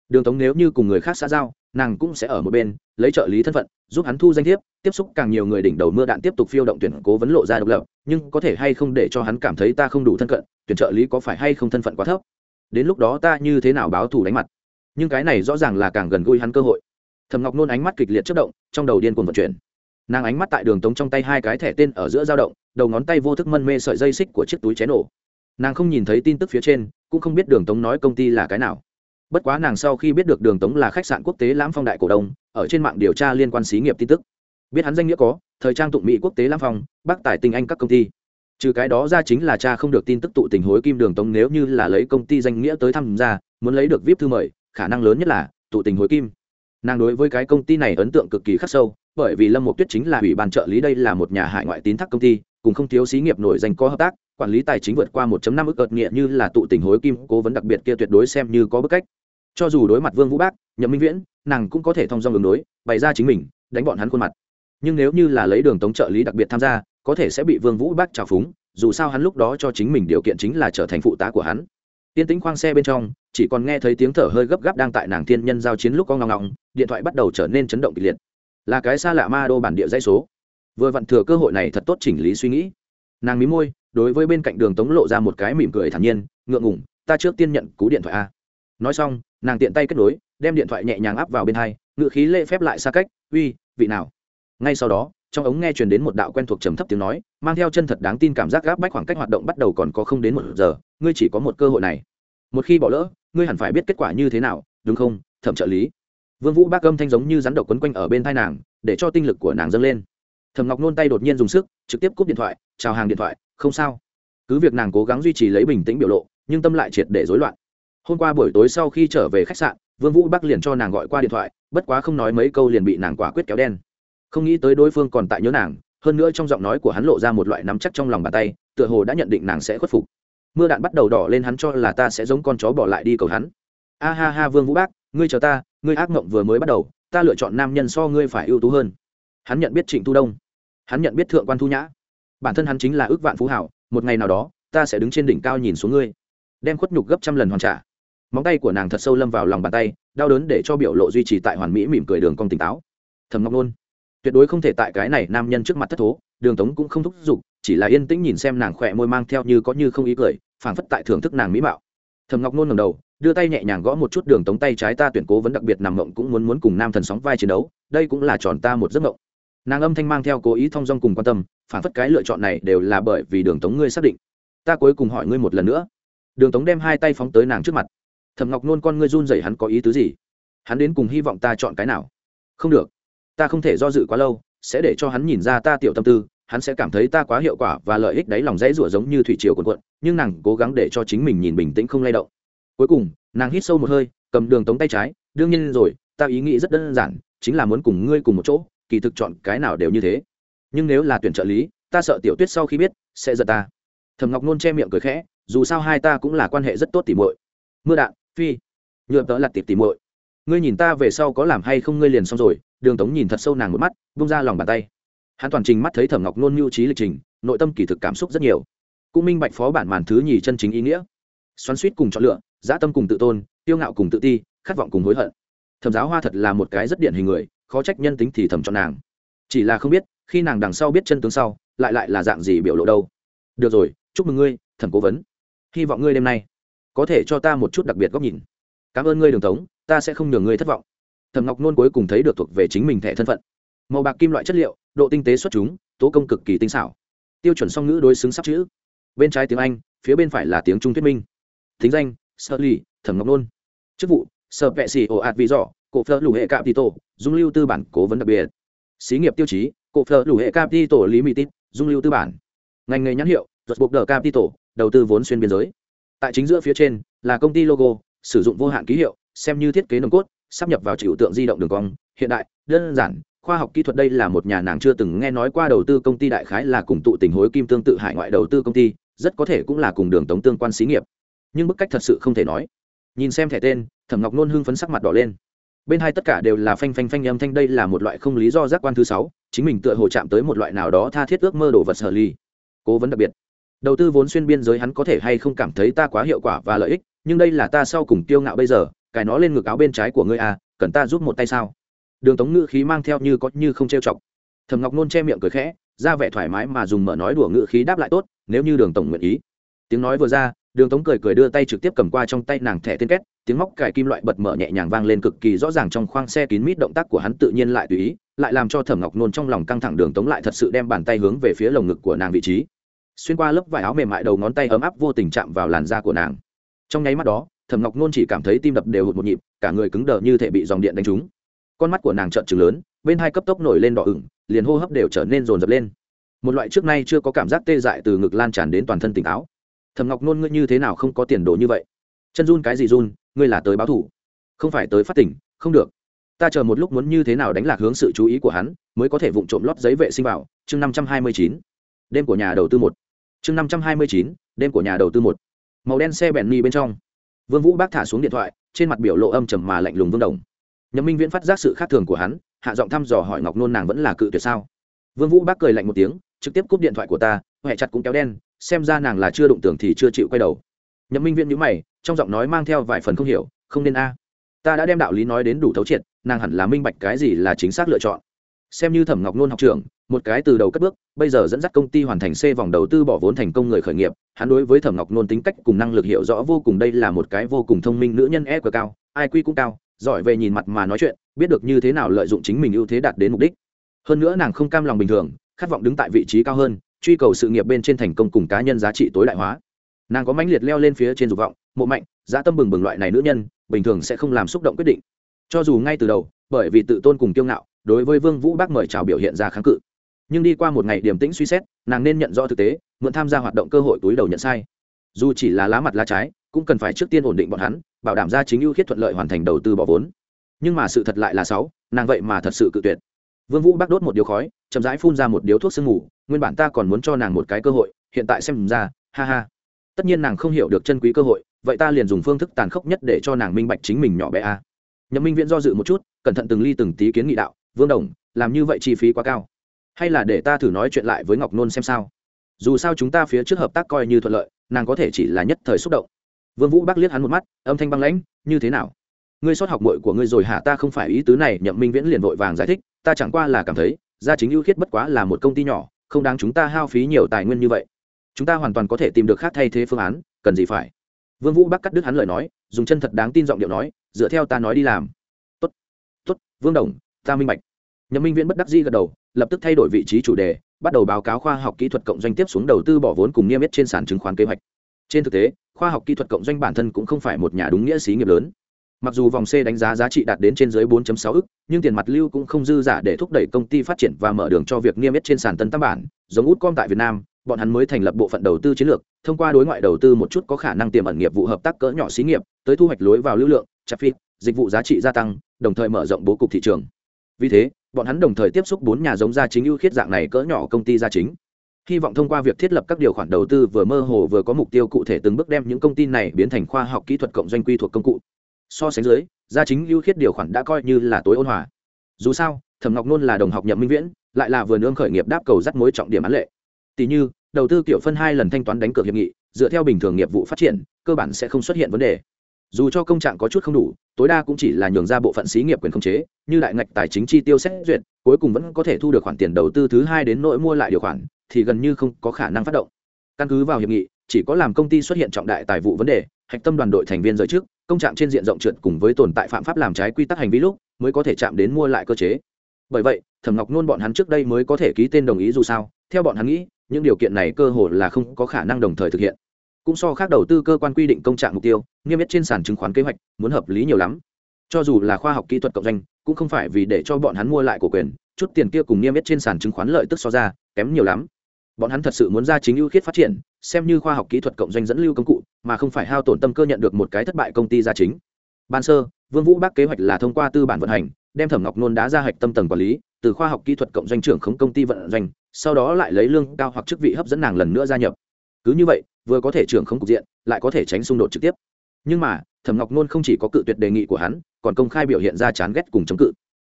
Đường tống nếu như cùng người khác xã giao, nàng cũng sẽ ở một bên, lấy trợ lý thân phận, giúp hắn thu danh thiếp, tiếp xúc càng nhiều người đỉnh đầu mưa đạn tiếp tục phiêu động tuyển cố vấn lộ ra độc lập, nhưng có thể hay không để cho hắn cảm thấy ta không đủ thân cận, tuyển trợ lý có phải hay không thân phận quá thấp? Đến lúc đó ta như thế nào báo thù đánh mặt? Nhưng cái này rõ ràng là càng gần gũi hắn cơ hội. Thầm ngọc nôn ánh mắt kịch liệt chất động, trong đầu điên cuồng vận chuyển. Nàng ánh mắt tại đường tống trong tay hai cái thẻ tên ở giữa dao động, đầu ngón tay vô thức mân mê sợi dây xích của chiếc túi chén nổ nàng không nhìn thấy tin tức phía trên, cũng không biết đường tống nói công ty là cái nào. Bất quá nàng sau khi biết được đường tống là khách sạn quốc tế lãm phong đại cổ đông, ở trên mạng điều tra liên quan xí nghiệp tin tức. Biết hắn danh nghĩa có, thời trang tụng mỹ quốc tế lãm phong bắc tài tinh anh các công ty. Trừ cái đó ra chính là cha không được tin tức tụ tình hối kim đường tống nếu như là lấy công ty danh nghĩa tới tham gia muốn lấy được vip thư mời, khả năng lớn nhất là tụ tình hối kim. Nàng đối với cái công ty này ấn tượng cực kỳ khắc sâu, bởi vì lâm mục tuyết chính là ủy ban trợ lý đây là một nhà hải ngoại tín thác công ty cùng không thiếu xí nghiệp nổi danh có hợp tác, quản lý tài chính vượt qua 1.5 ức ợt nghĩa như là tụ tình hối kim cố vấn đặc biệt kia tuyệt đối xem như có bức cách. Cho dù đối mặt vương vũ bác, nhậm minh viễn, nàng cũng có thể thông dong ứng đối, bày ra chính mình, đánh bọn hắn khuôn mặt. Nhưng nếu như là lấy đường tống trợ lý đặc biệt tham gia, có thể sẽ bị vương vũ bác trào phúng, dù sao hắn lúc đó cho chính mình điều kiện chính là trở thành phụ tá của hắn. Tiên tĩnh khoang xe bên trong, chỉ còn nghe thấy tiếng thở hơi gấp gáp đang tại nàng thiên nhân giao chiến lúc con ngọng ngọng, điện thoại bắt đầu trở nên chấn động kịch liệt. Là cái xa lạ ma đô bản địa dãy số vừa vặn thừa cơ hội này thật tốt chỉnh lý suy nghĩ. Nàng mí môi, đối với bên cạnh đường tống lộ ra một cái mỉm cười thản nhiên, ngượng ngủng ta trước tiên nhận cú điện thoại a. Nói xong, nàng tiện tay kết nối, đem điện thoại nhẹ nhàng áp vào bên hai ngự khí lễ phép lại xa cách, uy, vị nào? Ngay sau đó, trong ống nghe truyền đến một đạo quen thuộc trầm thấp tiếng nói, mang theo chân thật đáng tin cảm giác gáp bách khoảng cách hoạt động bắt đầu còn có không đến một giờ, ngươi chỉ có một cơ hội này. Một khi bỏ lỡ, ngươi hẳn phải biết kết quả như thế nào, đúng không, thẩm trợ lý? Vương vũ bác âm thanh giống như rắn độc quấn quanh ở bên thai nàng, để cho tinh lực của nàng dâng lên thẩm ngọc nôn tay đột nhiên dùng sức, trực tiếp cúp điện thoại, chào hàng điện thoại, không sao. Cứ việc nàng cố gắng duy trì lấy bình tĩnh biểu lộ, nhưng tâm lại triệt để rối loạn. Hôm qua buổi tối sau khi trở về khách sạn, vương vũ bắc liền cho nàng gọi qua điện thoại, bất quá không nói mấy câu liền bị nàng quả quyết kéo đen. Không nghĩ tới đối phương còn tại nhớ nàng, hơn nữa trong giọng nói của hắn lộ ra một loại nắm chắc trong lòng bàn tay, tựa hồ đã nhận định nàng sẽ khuất phục. Mưa đạn bắt đầu đỏ lên hắn cho là ta sẽ giống con chó bỏ lại đi cầu hắn. A ha ha vương vũ bác ngươi chờ ta, ngươi ác mộng vừa mới bắt đầu, ta lựa chọn nam nhân so ngươi phải ưu tú hơn hắn nhận biết trịnh Thu đông. Hắn nhận biết thượng quan thu nhã. Bản thân hắn chính là ước vạn phú hảo, một ngày nào đó, ta sẽ đứng trên đỉnh cao nhìn xuống ngươi. Đem khuất nhục gấp trăm lần hoàn trả. Móng tay của nàng thật sâu lâm vào lòng bàn tay, đau đớn để cho biểu lộ duy trì tại hoàn mỹ mỉm cười đường cong tỉnh táo. Thầm ngọc nôn. Tuyệt đối không thể tại cái này nam nhân trước mặt thất thố, đường tống cũng không thúc giục, chỉ là yên tĩnh nhìn xem nàng khỏe môi mang theo như có như không ý cười, phảng phất tại thưởng thức nàng mỹ mạo. Thầm ngọc nôn ngầm đầu, đưa tay nhẹ nhàng gõ một chút đường tống tay trái ta tuyển cố vấn đặc biệt nằm mộng cũng muốn muốn cùng nam thần sóng vai chiến đấu, đây cũng là tròn ta một giấc mộng nàng âm thanh mang theo cố ý thong dong cùng quan tâm, phản phất cái lựa chọn này đều là bởi vì đường tống ngươi xác định. Ta cuối cùng hỏi ngươi một lần nữa. Đường tống đem hai tay phóng tới nàng trước mặt. Thầm ngọc nôn con ngươi run rẩy hắn có ý tứ gì? Hắn đến cùng hy vọng ta chọn cái nào? Không được. Ta không thể do dự quá lâu, sẽ để cho hắn nhìn ra ta tiểu tâm tư, hắn sẽ cảm thấy ta quá hiệu quả và lợi ích đáy lòng dãy rủa giống như thủy triều quần quận nhưng nàng cố gắng để cho chính mình nhìn bình tĩnh không lay động. Cuối cùng, nàng hít sâu một hơi, cầm đường tống tay trái, đương nhiên rồi, ta ý nghĩ rất đơn giản, chính là muốn cùng ngươi cùng một chỗ kỳ thực chọn cái nào đều như thế. Nhưng nếu là tuyển trợ lý, ta sợ tiểu tuyết sau khi biết, sẽ giật ta. Thầm ngọc nôn che miệng cười khẽ, dù sao hai ta cũng là quan hệ rất tốt tỉ muội. Mưa đạn, phi. Nhựa tớ là tịp tỉ muội. Ngươi nhìn ta về sau có làm hay không ngươi liền xong rồi, đường tống nhìn thật sâu nàng một mắt bung ra lòng bàn tay. Hắn toàn trình mắt thấy thẩm ngọc nôn mưu trí lịch trình, nội tâm kỳ thực cảm xúc rất nhiều. Cũng minh bạch phó bản màn thứ nhì chân chính ý nghĩa. Xoắn suýt cùng chọn lựa, dã tâm cùng tự tôn tiêu ngạo cùng tự ti, khát vọng cùng hối hận. Thẩm giáo hoa thật là một cái rất điển hình người khó trách nhân tính thì thầm chọn nàng. Chỉ là không biết, khi nàng đằng sau biết chân tướng sau, lại lại là dạng gì biểu lộ đâu. Được rồi, chúc mừng ngươi, thẩm cố vấn. Hy vọng ngươi đêm nay có thể cho ta một chút đặc biệt góc nhìn. Cảm ơn ngươi, đường tống, ta sẽ không nhường ngươi thất vọng. Thẩm ngọc nôn cuối cùng thấy được thuộc về chính mình thẻ thân phận. Màu bạc kim loại chất liệu, độ tinh tế xuất chúng, tố công cực kỳ tinh xảo. Tiêu chuẩn song ngữ đối xứng sắp chữ. Bên trái tiếng anh, phía bên phải là tiếng trung thuyết minh. Thính danh sơ ly thẩm ngọc nôn. Chức vụ sợ vệ xì ồ ạt vì dọ cổ phơ lù hệ capital dung lưu tư bản, cố vấn đặc biệt. Xí nghiệp tiêu chí, cổ phơ lù hệ capital limited, dung lưu tư bản. Ngành nghề nhãn hiệu ruột buộc đờ capital đầu tư vốn xuyên biên giới. Tại chính giữa phía trên là công ty logo, sử dụng vô hạn ký hiệu, xem như thiết kế nồng cốt, sắp nhập vào chịu tượng di động đường cong. Hiện đại, đơn giản, khoa học kỹ thuật đây là một nhà nàng chưa từng nghe nói qua đầu tư công ty đại khái là cùng tụ tình hối kim tương tự hải ngoại đầu tư công ty, rất có thể cũng là cùng đường tống tương quan xí nghiệp. Nhưng bức cách thật sự không thể nói. Nhìn xem thẻ tên, thẩm ngọc nôn hưng phấn sắc mặt đỏ lên bên hai tất cả đều là phanh phanh phanh âm thanh, đây là một loại không lý do giác quan thứ sáu, chính mình tựa hồ chạm tới một loại nào đó tha thiết ước mơ đồ vật sở ly. Cố vấn đặc biệt. Đầu tư vốn xuyên biên giới hắn có thể hay không cảm thấy ta quá hiệu quả và lợi ích, nhưng đây là ta sau cùng tiêu ngạo bây giờ, cài nó lên ngực áo bên trái của ngươi à cần ta giúp một tay sao? Đường tống ngữ khí mang theo như có như không trêu chọc. Thầm ngọc nôn che miệng cười khẽ, ra vẻ thoải mái mà dùng mở nói đùa ngữ khí đáp lại tốt, nếu như đường tổng nguyện ý. Tiếng nói vừa ra đường tống cười cười đưa tay trực tiếp cầm qua trong tay nàng thẻ tên két, tiếng móc cài kim loại bật mở nhẹ nhàng vang lên cực kỳ rõ ràng trong khoang xe kín mít động tác của hắn tự nhiên lại tùy ý, lại làm cho thẩm ngọc nôn trong lòng căng thẳng đường tống lại thật sự đem bàn tay hướng về phía lồng ngực của nàng vị trí. Xuyên qua lớp vải áo mềm mại đầu ngón tay ấm áp vô tình chạm vào làn da của nàng. Trong nháy mắt đó, thẩm ngọc nôn chỉ cảm thấy tim đập đều hụt một nhịp, cả người cứng đờ như thể bị dòng điện đánh trúng. Con mắt của nàng trợn trừng lớn, bên hai cấp tốc nổi lên đỏ ửng, liền hô hấp đều trở nên rồn rập lên. Một loại trước nay chưa có cảm giác tê dại từ ngực lan tràn đến toàn thân tỉnh táo thầm ngọc nôn ngươi như thế nào không có tiền đồ như vậy? Chân run cái gì run, ngươi là tới báo thủ không phải tới phát tỉnh, không được. Ta chờ một lúc muốn như thế nào đánh lạc hướng sự chú ý của hắn, mới có thể vụng trộm lót giấy vệ sinh vào. Chương năm trăm hai mươi chín. Đêm của nhà đầu tư một. Chương năm trăm hai mươi chín, đêm của nhà đầu tư một. Màu đen xe bèn mi bên trong. Vương vũ bác thả xuống điện thoại, trên mặt biểu lộ âm trầm mà lạnh lùng vương đồng. Nhậm minh viễn phát giác sự khác thường của hắn, hạ giọng thăm dò hỏi ngọc nôn nàng vẫn là cự tuyệt sao? Vương vũ bác cười lạnh một tiếng, trực tiếp cúp điện thoại của ta huệ chặt cũng kéo đen xem ra nàng là chưa đụng tưởng thì chưa chịu quay đầu. Nhậm minh viễn nhữ mày, trong giọng nói mang theo vài phần không hiểu, không nên a. Ta đã đem đạo lý nói đến đủ thấu triệt, nàng hẳn là minh bạch cái gì là chính xác lựa chọn. Xem như thẩm ngọc nôn học trưởng, một cái từ đầu cất bước, bây giờ dẫn dắt công ty hoàn thành c vòng đầu tư bỏ vốn thành công người khởi nghiệp, hắn đối với thẩm ngọc nôn tính cách cùng năng lực hiểu rõ vô cùng đây là một cái vô cùng thông minh nữ nhân e cờ cao, ai quy cũng cao, giỏi về nhìn mặt mà nói chuyện, biết được như thế nào lợi dụng chính mình ưu thế đạt đến mục đích. Hơn nữa nàng không cam lòng bình thường, khát vọng đứng tại vị trí cao hơn truy cầu sự nghiệp bên trên thành công cùng cá nhân giá trị tối đại hóa. Nàng có mãnh liệt leo lên phía trên dục vọng, mộ mạnh, dã tâm bừng bừng loại này nữ nhân, bình thường sẽ không làm xúc động quyết định. Cho dù ngay từ đầu, bởi vì tự tôn cùng kiêu ngạo, đối với vương vũ bác mời chào biểu hiện ra kháng cự. Nhưng đi qua một ngày điểm tĩnh suy xét, nàng nên nhận rõ thực tế, mượn tham gia hoạt động cơ hội túi đầu nhận sai. Dù chỉ là lá mặt lá trái, cũng cần phải trước tiên ổn định bọn hắn, bảo đảm ra chính ưu khiết thuận lợi hoàn thành đầu tư bỏ vốn. Nhưng mà sự thật lại là sáu nàng vậy mà thật sự cự tuyệt vương vũ bác đốt một điếu khói, chậm rãi phun ra một điếu thuốc sương ngủ nguyên bản ta còn muốn cho nàng một cái cơ hội, hiện tại xem ra, ha ha. Tất nhiên nàng không hiểu được chân quý cơ hội, vậy ta liền dùng phương thức tàn khốc nhất để cho nàng minh bạch chính mình nhỏ bé a. Nhậm minh viễn do dự một chút, cẩn thận từng ly từng tí kiến nghị đạo, vương đồng, làm như vậy chi phí quá cao. Hay là để ta thử nói chuyện lại với ngọc nôn xem sao. Dù sao chúng ta phía trước hợp tác coi như thuận lợi, nàng có thể chỉ là nhất thời xúc động. Vương vũ bác liếc hắn một mắt, âm thanh băng lãnh, như thế nào? Ngươi sót học muội của ngươi rồi hả? Ta không phải ý tứ này, nhậm minh viễn liền vội vàng giải thích, ta chẳng qua là cảm thấy, gia chính ưu khiết bất quá là một công ty nhỏ, không đáng chúng ta hao phí nhiều tài nguyên như vậy. Chúng ta hoàn toàn có thể tìm được khác thay thế phương án, cần gì phải? Vương vũ bắc cắt đứt hắn lời nói, dùng chân thật đáng tin giọng điệu nói, dựa theo ta nói đi làm. Tốt tốt, vương đồng, ta minh bạch. Nhậm minh viễn bất đắc dĩ gật đầu, lập tức thay đổi vị trí chủ đề, bắt đầu báo cáo khoa học kỹ thuật cộng doanh tiếp xuống đầu tư bỏ vốn cùng niêm yết trên sàn chứng khoán kế hoạch. Trên thực tế, khoa học kỹ thuật cộng doanh bản thân cũng không phải một nhà đúng nghĩa xí nghiệp lớn mặc dù vòng c đánh giá giá trị đạt đến trên dưới 4.6 ức, nhưng tiền mặt lưu cũng không dư giả để thúc đẩy công ty phát triển và mở đường cho việc niêm yết trên sàn tân tam bản, giống út com tại việt nam, bọn hắn mới thành lập bộ phận đầu tư chiến lược, thông qua đối ngoại đầu tư một chút có khả năng tiềm ẩn nghiệp vụ hợp tác cỡ nhỏ xí nghiệp, tới thu hoạch lối vào lưu lượng chặt phí, dịch vụ giá trị gia tăng, đồng thời mở rộng bố cục thị trường. Vì thế, bọn hắn đồng thời tiếp xúc bốn nhà giống gia chính ưu khiết dạng này cỡ nhỏ công ty gia chính. Hy vọng thông qua việc thiết lập các điều khoản đầu tư vừa mơ hồ vừa có mục tiêu cụ thể từng bước đem những công ty này biến thành khoa học kỹ thuật cộng doanh quy thuộc công cụ so sánh dưới, gia chính ưu khiết điều khoản đã coi như là tối ôn hòa. Dù sao, thẩm ngọc nôn là đồng học nhậm minh viễn, lại là vừa nương khởi nghiệp đáp cầu dắt mối trọng điểm án lệ. Tỷ như, đầu tư kiểu phân hai lần thanh toán đánh cược hiệp nghị, dựa theo bình thường nghiệp vụ phát triển, cơ bản sẽ không xuất hiện vấn đề. Dù cho công trạng có chút không đủ, tối đa cũng chỉ là nhường ra bộ phận xí nghiệp quyền khống chế, như đại ngạch tài chính chi tiêu xét duyệt, cuối cùng vẫn có thể thu được khoản tiền đầu tư thứ hai đến nỗi mua lại điều khoản, thì gần như không có khả năng phát động. Căn cứ vào hiệp nghị, chỉ có làm công ty xuất hiện trọng đại tài vụ vấn đề, hạch tâm đoàn đội thành viên rời trước công trạng trên diện rộng trượt cùng với tồn tại phạm pháp làm trái quy tắc hành vi lúc mới có thể chạm đến mua lại cơ chế. Bởi vậy thẩm ngọc nôn bọn hắn trước đây mới có thể ký tên đồng ý dù sao theo bọn hắn nghĩ những điều kiện này cơ hồ là không có khả năng đồng thời thực hiện. Cũng so khác đầu tư cơ quan quy định công trạng mục tiêu niêm yết trên sàn chứng khoán kế hoạch muốn hợp lý nhiều lắm. Cho dù là khoa học kỹ thuật cộng danh, cũng không phải vì để cho bọn hắn mua lại cổ quyền chút tiền kia cùng niêm yết trên sàn chứng khoán lợi tức so ra kém nhiều lắm bọn hắn thật sự muốn ra chính ưu khiết phát triển, xem như khoa học kỹ thuật cộng doanh dẫn lưu công cụ, mà không phải hao tổn tâm cơ nhận được một cái thất bại công ty gia chính. Ban sơ, vương vũ bác kế hoạch là thông qua tư bản vận hành, đem thẩm ngọc nôn đá ra hạch tâm tầng quản lý, từ khoa học kỹ thuật cộng doanh trưởng khống công ty vận doanh, sau đó lại lấy lương cao hoặc chức vị hấp dẫn nàng lần nữa gia nhập. Cứ như vậy, vừa có thể trưởng không cục diện, lại có thể tránh xung đột trực tiếp. Nhưng mà, thẩm ngọc nôn không chỉ có cự tuyệt đề nghị của hắn, còn công khai biểu hiện ra chán ghét cùng chống cự.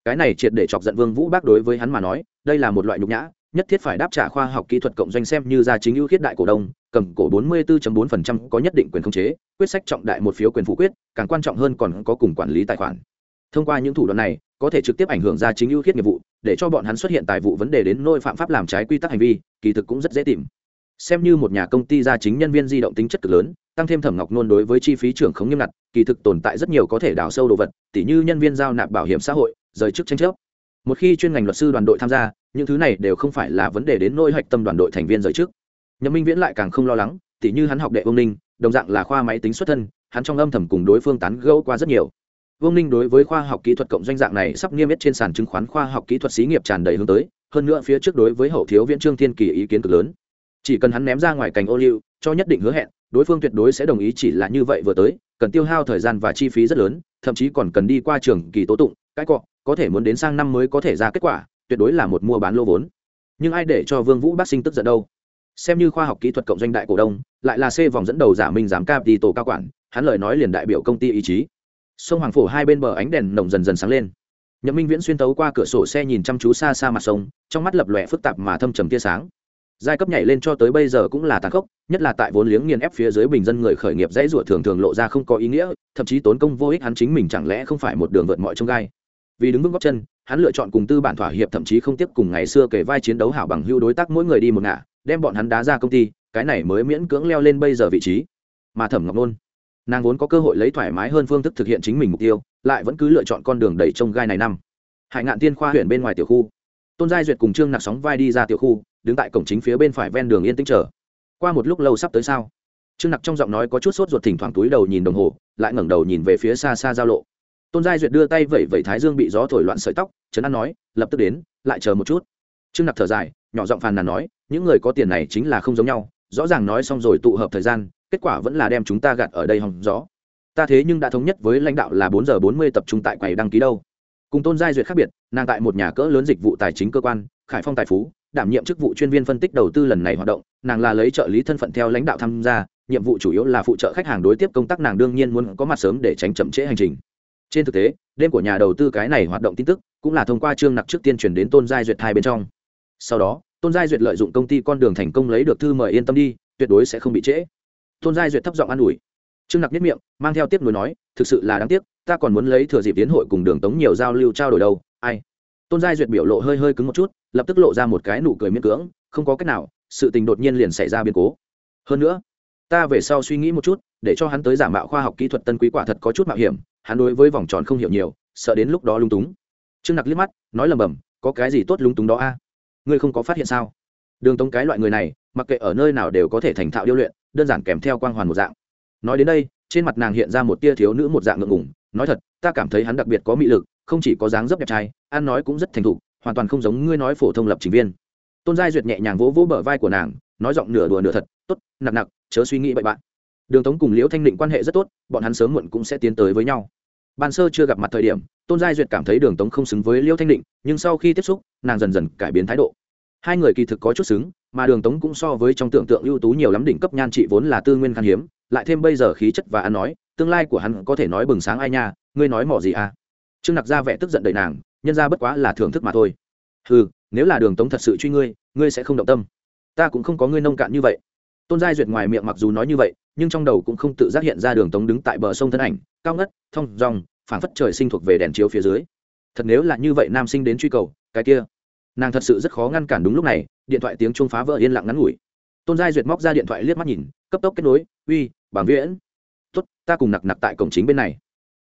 Cái này triệt để chọc giận vương vũ bác đối với hắn mà nói, đây là một loại nhục nhã nhất thiết phải đáp trả khoa học kỹ thuật cộng doanh xem như gia chính ưu khiết đại cổ đông, cầm cổ 44.4% có nhất định quyền khống chế, quyết sách trọng đại một phiếu quyền phủ quyết, càng quan trọng hơn còn có cùng quản lý tài khoản. Thông qua những thủ đoạn này, có thể trực tiếp ảnh hưởng gia chính ưu khiết nghiệp vụ, để cho bọn hắn xuất hiện tài vụ vấn đề đến nôi phạm pháp làm trái quy tắc hành vi, kỳ thực cũng rất dễ tìm. Xem như một nhà công ty gia chính nhân viên di động tính chất cực lớn, tăng thêm thẩm ngọc nôn đối với chi phí trưởng khống nghiêm ngặt, kỳ thực tồn tại rất nhiều có thể đào sâu đồ vật, tỉ như nhân viên giao nạp bảo hiểm xã hội, rời chức tranh chấp. Một khi chuyên ngành luật sư đoàn đội tham gia những thứ này đều không phải là vấn đề đến nỗi hạch tâm đoàn đội thành viên rời trước. nhậm minh viễn lại càng không lo lắng, tỉ như hắn học đệ ông ninh, đồng dạng là khoa máy tính xuất thân, hắn trong âm thầm cùng đối phương tán gẫu qua rất nhiều vương ninh đối với khoa học kỹ thuật cộng doanh dạng này sắp niêm yết trên sàn chứng khoán khoa học kỹ thuật xí nghiệp tràn đầy hướng tới, hơn nữa phía trước đối với hậu thiếu viễn trương thiên kỳ ý kiến cực lớn chỉ cần hắn ném ra ngoài cành ô liu, cho nhất định hứa hẹn, đối phương tuyệt đối sẽ đồng ý chỉ là như vậy vừa tới, cần tiêu hao thời gian và chi phí rất lớn, thậm chí còn cần đi qua trường kỳ tố tụng, cái cọ, có thể muốn đến sang năm mới có thể ra kết quả tuyệt đối là một mua bán lô vốn. Nhưng ai để cho vương vũ bác sinh tức giận đâu? Xem như khoa học kỹ thuật cộng doanh đại cổ đông, lại là c vòng dẫn đầu giả minh giám cap đi tổ cao quản, hắn lời nói liền đại biểu công ty ý chí. Sông hoàng phổ hai bên bờ ánh đèn nồng dần dần sáng lên. Nhậm minh viễn xuyên tấu qua cửa sổ xe nhìn chăm chú xa xa mặt sông, trong mắt lập lòe phức tạp mà thâm trầm tia sáng. Giai cấp nhảy lên cho tới bây giờ cũng là tàn khốc, nhất là tại vốn liếng nghiền ép phía dưới bình dân người khởi nghiệp dãy ruột thường thường lộ ra không có ý nghĩa, thậm chí tốn công vô ích hắn chính mình chẳng lẽ không phải một đường vượt mọi trông gai. Vì đứng vững góc chân hắn lựa chọn cùng tư bản thỏa hiệp, thậm chí không tiếp cùng ngày xưa kể vai chiến đấu hảo bằng hưu đối tác mỗi người đi một ngả, đem bọn hắn đá ra công ty, cái này mới miễn cưỡng leo lên bây giờ vị trí. Mà thẩm ngọc nôn, nàng vốn có cơ hội lấy thoải mái hơn phương thức thực hiện chính mình mục tiêu, lại vẫn cứ lựa chọn con đường đầy trông gai này năm. Hải ngạn tiên khoa huyện bên ngoài tiểu khu, tôn giai duyệt cùng trương nặc sóng vai đi ra tiểu khu, đứng tại cổng chính phía bên phải ven đường yên tĩnh chờ. Qua một lúc lâu sắp tới sao? Trương nặc trong giọng nói có chút sốt ruột thỉnh thoảng túi đầu nhìn đồng hồ, lại ngẩng đầu nhìn về phía xa xa giao lộ tôn giai duyệt đưa tay vẩy vẩy thái dương bị gió thổi loạn sợi tóc, trấn an nói, lập tức đến, lại chờ một chút. Trương nặc thở dài, nhỏ giọng phàn nàn nói, những người có tiền này chính là không giống nhau, rõ ràng nói xong rồi tụ hợp thời gian, kết quả vẫn là đem chúng ta gạt ở đây hòng gió. Ta thế nhưng đã thống nhất với lãnh đạo là bốn giờ bốn mươi tập trung tại quầy đăng ký đâu. Cùng tôn giai duyệt khác biệt, nàng tại một nhà cỡ lớn dịch vụ tài chính cơ quan, khải phong tài phú, đảm nhiệm chức vụ chuyên viên phân tích đầu tư lần này hoạt động, nàng là lấy trợ lý thân phận theo lãnh đạo tham gia, nhiệm vụ chủ yếu là phụ trợ khách hàng đối tiếp công tác nàng đương nhiên muốn có mặt sớm để tránh chậm trễ hành trình trên thực tế, đêm của nhà đầu tư cái này hoạt động tin tức cũng là thông qua trương nặc trước tiên chuyển đến tôn giai duyệt hai bên trong. Sau đó, tôn giai duyệt lợi dụng công ty con đường thành công lấy được thư mời yên tâm đi, tuyệt đối sẽ không bị trễ. Tôn giai duyệt thấp giọng an ủi. Trương nặc nhất miệng, mang theo tiếp nối nói, thực sự là đáng tiếc, ta còn muốn lấy thừa dịp tiến hội cùng đường tống nhiều giao lưu trao đổi đâu, ai? Tôn giai duyệt biểu lộ hơi hơi cứng một chút, lập tức lộ ra một cái nụ cười miễn cưỡng, không có cách nào, sự tình đột nhiên liền xảy ra biến cố. Hơn nữa, ta về sau suy nghĩ một chút, để cho hắn tới giả mạo khoa học kỹ thuật tân quý quả thật có chút mạo hiểm hắn đối với vòng tròn không hiểu nhiều, sợ đến lúc đó lung túng. Trương nặc liếc mắt, nói lầm bầm, có cái gì tốt lung túng đó a? Ngươi không có phát hiện sao? Đường tống cái loại người này, mặc kệ ở nơi nào đều có thể thành thạo điêu luyện, đơn giản kèm theo quang hoàn một dạng. Nói đến đây, trên mặt nàng hiện ra một tia thiếu nữ một dạng ngượng ngủng nói thật, ta cảm thấy hắn đặc biệt có mị lực, không chỉ có dáng dấp đẹp trai, ăn nói cũng rất thành thục, hoàn toàn không giống ngươi nói phổ thông lập trình viên. Tôn giai duyệt nhẹ nhàng vỗ vỗ bờ vai của nàng, nói giọng nửa đùa nửa thật, tốt nặng nặng chớ suy nghĩ bậy bạn đường tống cùng liễu thanh định quan hệ rất tốt, bọn hắn sớm muộn cũng sẽ tiến tới với nhau. Ban sơ chưa gặp mặt thời điểm, tôn giai duyệt cảm thấy đường tống không xứng với liễu thanh định, nhưng sau khi tiếp xúc, nàng dần dần cải biến thái độ. Hai người kỳ thực có chút xứng, mà đường tống cũng so với trong tưởng tượng ưu tú nhiều lắm đỉnh cấp nhan trị vốn là tư nguyên khan hiếm, lại thêm bây giờ khí chất và ăn nói, tương lai của hắn có thể nói bừng sáng ai nha, ngươi nói mỏ gì à? Trương nặc ra vẻ tức giận đợi nàng, nhân ra bất quá là thưởng thức mà thôi. Ừ nếu là đường tống thật sự truy ngươi ngươi sẽ không động tâm. Ta cũng không có ngươi nông cạn như vậy. Tôn giai duyệt ngoài miệng mặc dù nói như vậy nhưng trong đầu cũng không tự giác hiện ra đường tống đứng tại bờ sông thân ảnh, cao ngất thong dòng phảng phất trời sinh thuộc về đèn chiếu phía dưới. Thật nếu là như vậy nam sinh đến truy cầu, cái kia, nàng thật sự rất khó ngăn cản đúng lúc này, điện thoại tiếng chuông phá vỡ yên lặng ngắn ngủi. Tôn giai duyệt móc ra điện thoại liếc mắt nhìn, cấp tốc kết nối, uy bảng viễn. Tốt, ta cùng nặc nặc tại cổng chính bên này.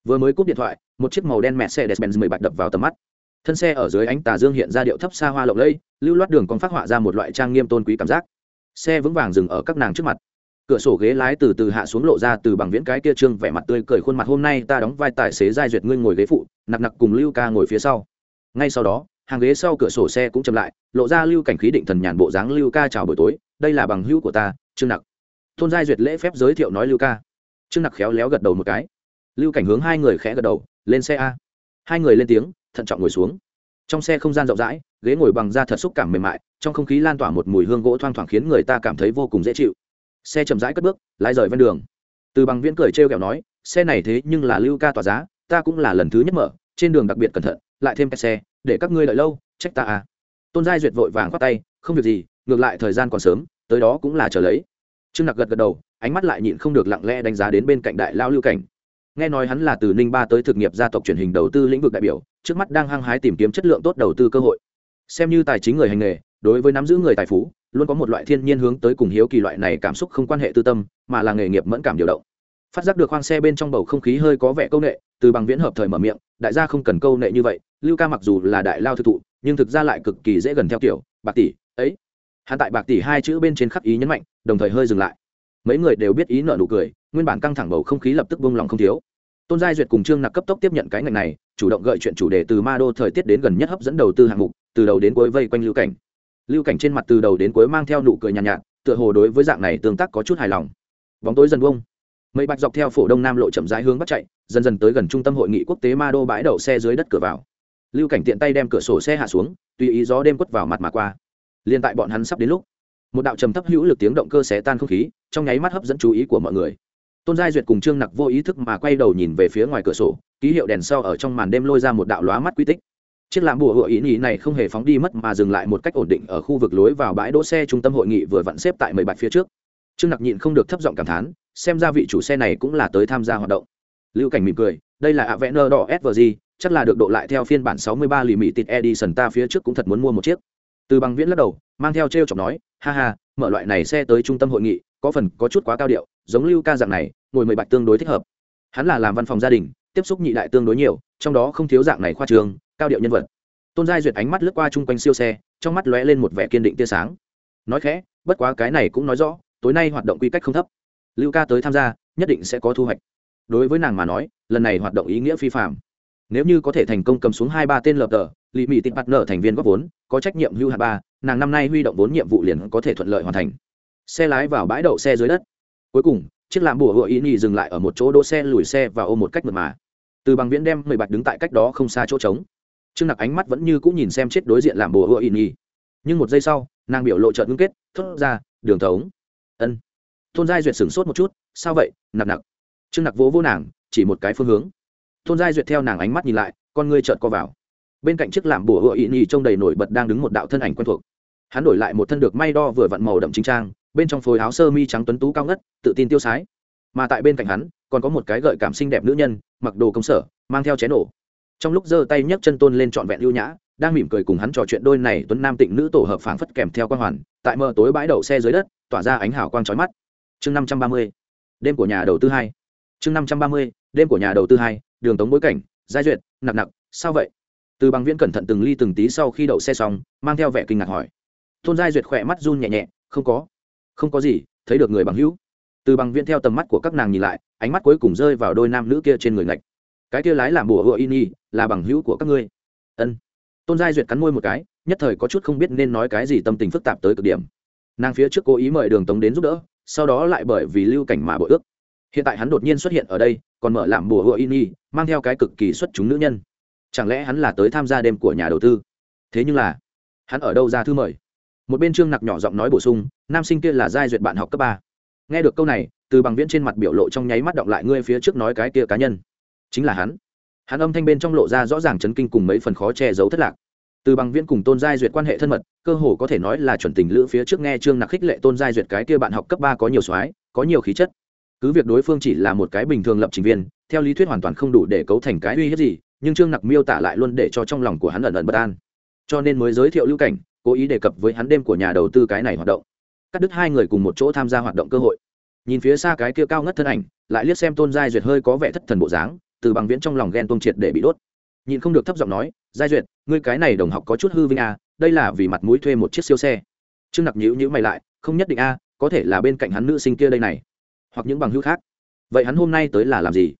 Vừa mới cúp điện thoại, một chiếc màu đen mẹ xe despen mười bạch đập vào tầm mắt. Thân xe ở dưới ánh tà dương hiện ra điệu thấp xa hoa lộng lẫy, lưu loát đường còn phát họa ra một loại trang nghiêm tôn quý cảm giác. Xe vững vàng dừng ở các nàng trước mặt cửa sổ ghế lái từ từ hạ xuống lộ ra từ bằng viễn cái kia trương vẻ mặt tươi cười khuôn mặt. Hôm nay ta đóng vai tài xế giai duyệt ngươi ngồi ghế phụ, nặc nặc cùng lưu ca ngồi phía sau. Ngay sau đó, hàng ghế sau cửa sổ xe cũng chậm lại, lộ ra lưu cảnh khí định thần nhàn bộ dáng lưu ca chào buổi tối, đây là bằng hữu của ta, trương nặc. Tôn giai duyệt lễ phép giới thiệu nói lưu ca. Trương nặc khéo léo gật đầu một cái. Lưu cảnh hướng hai người khẽ gật đầu, lên xe a. Hai người lên tiếng, thận trọng ngồi xuống. Trong xe không gian rộng rãi, ghế ngồi bằng da thật xúc cảm mềm mại, trong không khí lan tỏa một mùi hương gỗ thoang thoảng khiến người ta cảm thấy vô cùng dễ chịu xe chậm rãi cất bước, lái rời ven đường. Từ bằng viễn cười trêu kẹo nói, xe này thế nhưng là lưu ca tỏa giá, ta cũng là lần thứ nhất mở, trên đường đặc biệt cẩn thận, lại thêm kẹt xe, để các ngươi đợi lâu, trách ta à. Tôn giai duyệt vội vàng khoát tay, không việc gì, ngược lại thời gian còn sớm, tới đó cũng là chờ lấy. Trương nặc gật gật đầu, ánh mắt lại nhịn không được lặng lẽ đánh giá đến bên cạnh đại lao lưu cảnh. Nghe nói hắn là từ ninh ba tới thực nghiệp gia tộc truyền hình đầu tư lĩnh vực đại biểu, trước mắt đang hăng hái tìm kiếm chất lượng tốt đầu tư cơ hội. Xem như tài chính người hành nghề, đối với nắm giữ người tài phú luôn có một loại thiên nhiên hướng tới cùng hiếu kỳ loại này cảm xúc không quan hệ tư tâm, mà là nghề nghiệp mẫn cảm điều động. Phát giác được khoang xe bên trong bầu không khí hơi có vẻ câu nệ, từ bằng viễn hợp thời mở miệng, đại gia không cần câu nệ như vậy, lưu ca mặc dù là đại lao thực thụ, nhưng thực ra lại cực kỳ dễ gần theo kiểu, bạc tỷ, ấy. Hắn tại bạc tỷ hai chữ bên trên khắc ý nhấn mạnh, đồng thời hơi dừng lại. Mấy người đều biết ý nợ nụ cười, nguyên bản căng thẳng bầu không khí lập tức vung lòng không thiếu. Tôn giai duyệt cùng trương nặc cấp tốc tiếp nhận cái ngành này, chủ động gợi chuyện chủ đề từ ma đô thời tiết đến gần nhất hấp dẫn đầu tư hạng mục, từ đầu đến cuối vây quanh lưu cảnh lưu cảnh trên mặt từ đầu đến cuối mang theo nụ cười nhàn nhạt, nhạt tựa hồ đối với dạng này tương tác có chút hài lòng. Bóng tối dần vông mây bạch dọc theo phổ đông nam lộ chậm rãi hướng bắt chạy dần dần tới gần trung tâm hội nghị quốc tế ma đô bãi đậu xe dưới đất cửa vào. Lưu cảnh tiện tay đem cửa sổ xe hạ xuống tùy ý gió đêm quất vào mặt mà qua. Liên tại bọn hắn sắp đến lúc một đạo trầm thấp hữu lực tiếng động cơ xé tan không khí trong nháy mắt hấp dẫn chú ý của mọi người. Tôn giai duyệt cùng trương nặc vô ý thức mà quay đầu nhìn về phía ngoài cửa sổ ký hiệu đèn sau ở trong màn đêm lôi ra một đạo lóa mắt quy tích chiếc làm bùa hựa ý nhị này không hề phóng đi mất mà dừng lại một cách ổn định ở khu vực lối vào bãi đỗ xe trung tâm hội nghị vừa vặn xếp tại mười bạch phía trước. Trương nặc nhịn không được thấp giọng cảm thán, xem ra vị chủ xe này cũng là tới tham gia hoạt động. Lưu cảnh mỉm cười, đây là ạ vẽ nơ đỏ svg chắc là được độ lại theo phiên bản 63 lì mị tịt edison ta phía trước cũng thật muốn mua một chiếc. Từ bằng viễn lắc đầu, mang theo treo chọc nói, ha ha, mở loại này xe tới trung tâm hội nghị, có phần có chút quá cao điệu, giống lưu ca dạng này, ngồi mười bạch tương đối thích hợp. Hắn là làm văn phòng gia đình, tiếp xúc nhị đại tương đối nhiều, trong đó không thiếu dạng này khoa trường cao điệu nhân vật. Tôn giai duyệt ánh mắt lướt qua chung quanh siêu xe, trong mắt lóe lên một vẻ kiên định tia sáng. Nói khẽ, bất quá cái này cũng nói rõ, tối nay hoạt động quy cách không thấp. Lưu ca tới tham gia, nhất định sẽ có thu hoạch. Đối với nàng mà nói, lần này hoạt động ý nghĩa phi phạm nếu như có thể thành công cầm xuống hai ba tên lập tờ lì Mỹ tịt bắt nở thành viên góp vốn, có trách nhiệm hưu hạt ba, nàng năm nay huy động vốn nhiệm vụ liền có thể thuận lợi hoàn thành. Xe lái vào bãi đậu xe dưới đất. Cuối cùng, chiếc làm bùa hựa ý nhì dừng lại ở một chỗ đỗ xe lùi xe và ôm một cách mật mà. Từ bằng viễn đem mười bạch đứng tại cách đó không xa chỗ trống trương nặc ánh mắt vẫn như cũng nhìn xem chết đối diện làm bùa hựa ỉ nhi nhưng một giây sau, nàng biểu lộ trợn ngưng kết, thốt ra, đường tống ân. Tôn giai duyệt sửng sốt một chút, sao vậy, nặc nặc? Trương nặc vỗ vô nàng, chỉ một cái phương hướng. Tôn giai duyệt theo nàng ánh mắt nhìn lại, con ngươi trợn co vào. Bên cạnh chiếc làm bùa hựa ý nhì trông đầy nổi bật đang đứng một đạo thân ảnh quen thuộc. Hắn đổi lại một thân được may đo vừa vặn màu đậm chính trang, bên trong phối áo sơ mi trắng tuấn tú cao ngất, tự tin tiêu sái. Mà tại bên cạnh hắn, còn có một cái gợi cảm xinh đẹp nữ nhân, mặc đồ công sở, mang theo chén nổ trong lúc giơ tay nhấc chân tôn lên trọn vẹn ưu nhã, đang mỉm cười cùng hắn trò chuyện đôi này tuấn nam tịnh nữ tổ hợp phảng phất kèm theo quan hoàn, tại mờ tối bãi đậu xe dưới đất, tỏa ra ánh hào quang chói mắt. Chương năm trăm ba mươi, đêm của nhà đầu tư hai. Chương năm trăm ba mươi, đêm của nhà đầu tư hai, đường tống bối cảnh, giai duyệt nặc nặc sao vậy? Từ bằng viễn cẩn thận từng ly từng tí sau khi đậu xe xong, mang theo vẻ kinh ngạc hỏi. Tôn giai duyệt khỏe mắt run nhẹ nhẹ, không có. Không có gì, thấy được người bằng hữu. Từ bằng viễn theo tầm mắt của các nàng nhìn lại, ánh mắt cuối cùng rơi vào đôi nam nữ kia trên người ngạch cái kia lái làm bùa hựa in y là bằng hữu của các ngươi. Ân. Tôn giai duyệt cắn môi một cái, nhất thời có chút không biết nên nói cái gì tâm tình phức tạp tới cực điểm. Nàng phía trước cố ý mời đường tống đến giúp đỡ, sau đó lại bởi vì lưu cảnh mà bội ước. Hiện tại hắn đột nhiên xuất hiện ở đây, còn mở làm bùa hựa in y mang theo cái cực kỳ xuất chúng nữ nhân. Chẳng lẽ hắn là tới tham gia đêm của nhà đầu tư? Thế nhưng là, hắn ở đâu ra thư mời? Một bên trương nặc nhỏ giọng nói bổ sung, nam sinh kia là giai duyệt bạn học cấp ba. Nghe được câu này, từ bằng viễn trên mặt biểu lộ trong nháy mắt động lại ngươi phía trước nói cái kia cá nhân chính là hắn. Hắn âm thanh bên trong lộ ra rõ ràng chấn kinh cùng mấy phần khó che giấu thất lạc. Từ bằng viễn cùng tôn giai duyệt quan hệ thân mật, cơ hồ có thể nói là chuẩn tình lữ phía trước nghe trương nặc khích lệ tôn giai duyệt cái kia bạn học cấp ba có nhiều soái, có nhiều khí chất. Cứ việc đối phương chỉ là một cái bình thường lập trình viên, theo lý thuyết hoàn toàn không đủ để cấu thành cái uy hiếp gì, nhưng trương nặc miêu tả lại luôn để cho trong lòng của hắn ẩn ẩn bất an. Cho nên mới giới thiệu lưu cảnh, cố ý đề cập với hắn đêm của nhà đầu tư cái này hoạt động. Cắt đứt hai người cùng một chỗ tham gia hoạt động cơ hội. Nhìn phía xa cái kia cao ngất thân ảnh, lại liếc xem tôn giai duyệt hơi có vẻ thất thần bộ dáng từ bằng viễn trong lòng ghen tuông triệt để bị đốt. Nhìn không được thấp giọng nói giai duyệt ngươi cái này đồng học có chút hư vinh à, đây là vì mặt mũi thuê một chiếc siêu xe. Trương nặc nhữ nhữ mày lại không nhất định a có thể là bên cạnh hắn nữ sinh kia đây này hoặc những bằng hữu khác. Vậy hắn hôm nay tới là làm gì?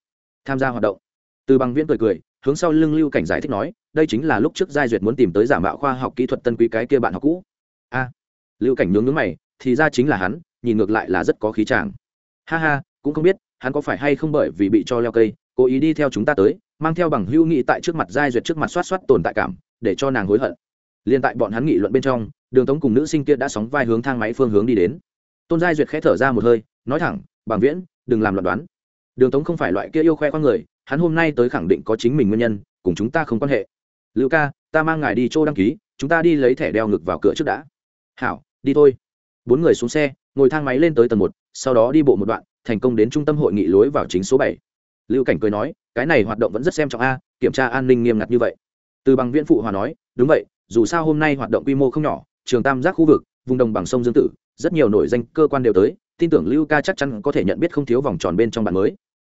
Tham gia hoạt động. Từ bằng viễn cười cười hướng sau lưng lưu cảnh giải thích nói đây chính là lúc trước giai duyệt muốn tìm tới giả mạo khoa học kỹ thuật tân quý cái kia bạn học cũ. A. Lưu cảnh nhướng nhướng mày thì ra chính là hắn nhìn ngược lại là rất có khí tràng ha ha cũng không biết hắn có phải hay không bởi vì bị cho leo cây cố ý đi theo chúng ta tới, mang theo bằng hữu nghị tại trước mặt giai duyệt trước mặt soát soát tồn tại cảm, để cho nàng hối hận. Liên tại bọn hắn nghị luận bên trong, đường tống cùng nữ sinh kia đã sóng vai hướng thang máy phương hướng đi đến. Tôn giai duyệt khẽ thở ra một hơi, nói thẳng, bằng viễn, đừng làm loạn đoán. Đường tống không phải loại kia yêu khoe con người, hắn hôm nay tới khẳng định có chính mình nguyên nhân, cùng chúng ta không quan hệ. Lưu ca, ta mang ngài đi chỗ đăng ký, chúng ta đi lấy thẻ đeo ngực vào cửa trước đã. Hảo, đi thôi. Bốn người xuống xe, ngồi thang máy lên tới tầng một, sau đó đi bộ một đoạn, thành công đến trung tâm hội nghị lối vào chính số bảy lưu cảnh cười nói, cái này hoạt động vẫn rất xem trọng a, kiểm tra an ninh nghiêm ngặt như vậy. Từ bằng viễn phụ hòa nói, đúng vậy, dù sao hôm nay hoạt động quy mô không nhỏ, trường tam giác khu vực, vùng đồng bằng sông dương tử, rất nhiều nổi danh cơ quan đều tới, tin tưởng lưu ca chắc chắn có thể nhận biết không thiếu vòng tròn bên trong bản mới.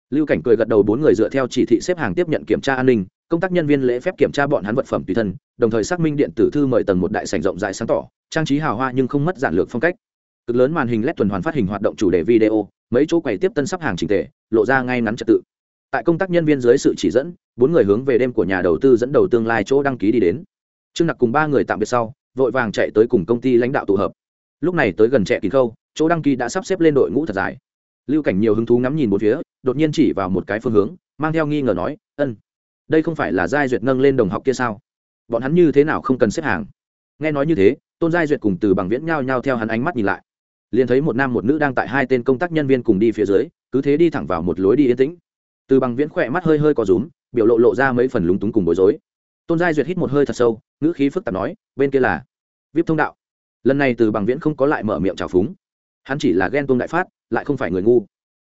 Lưu cảnh cười gật đầu bốn người dựa theo chỉ thị xếp hàng tiếp nhận kiểm tra an ninh, công tác nhân viên lễ phép kiểm tra bọn hắn vật phẩm tùy thân, đồng thời xác minh điện tử thư mời tầng một đại sành rộng rãi sáng tỏ, trang trí hào hoa nhưng không mất giản lược phong cách. Cực lớn màn hình led tuần hoàn phát hình hoạt động chủ đề video, mấy chỗ quầy tiếp tân sắp hàng trình tề, lộ ra ngay ngắn trật tự tại công tác nhân viên dưới sự chỉ dẫn, bốn người hướng về đêm của nhà đầu tư dẫn đầu tương lai chỗ đăng ký đi đến. Trương nặc cùng ba người tạm biệt sau, vội vàng chạy tới cùng công ty lãnh đạo tụ hợp. Lúc này tới gần trẻ kín khâu, chỗ đăng ký đã sắp xếp lên đội ngũ thật dài. Lưu cảnh nhiều hứng thú ngắm nhìn một phía, đột nhiên chỉ vào một cái phương hướng, mang theo nghi ngờ nói, ân, đây không phải là giai duyệt nâng lên đồng học kia sao? Bọn hắn như thế nào không cần xếp hàng? Nghe nói như thế, tôn giai duyệt cùng từ bằng viễn nhao nhao theo hắn ánh mắt nhìn lại. Liền thấy một nam một nữ đang tại hai tên công tác nhân viên cùng đi phía dưới, cứ thế đi thẳng vào một lối đi yên tĩnh từ bằng viễn khỏe mắt hơi hơi có rúm, biểu lộ lộ ra mấy phần lúng túng cùng bối rối. Tôn giai duyệt hít một hơi thật sâu, ngữ khí phức tạp nói, bên kia là vip thông đạo. Lần này từ bằng viễn không có lại mở miệng trào phúng. Hắn chỉ là ghen tôn đại phát, lại không phải người ngu.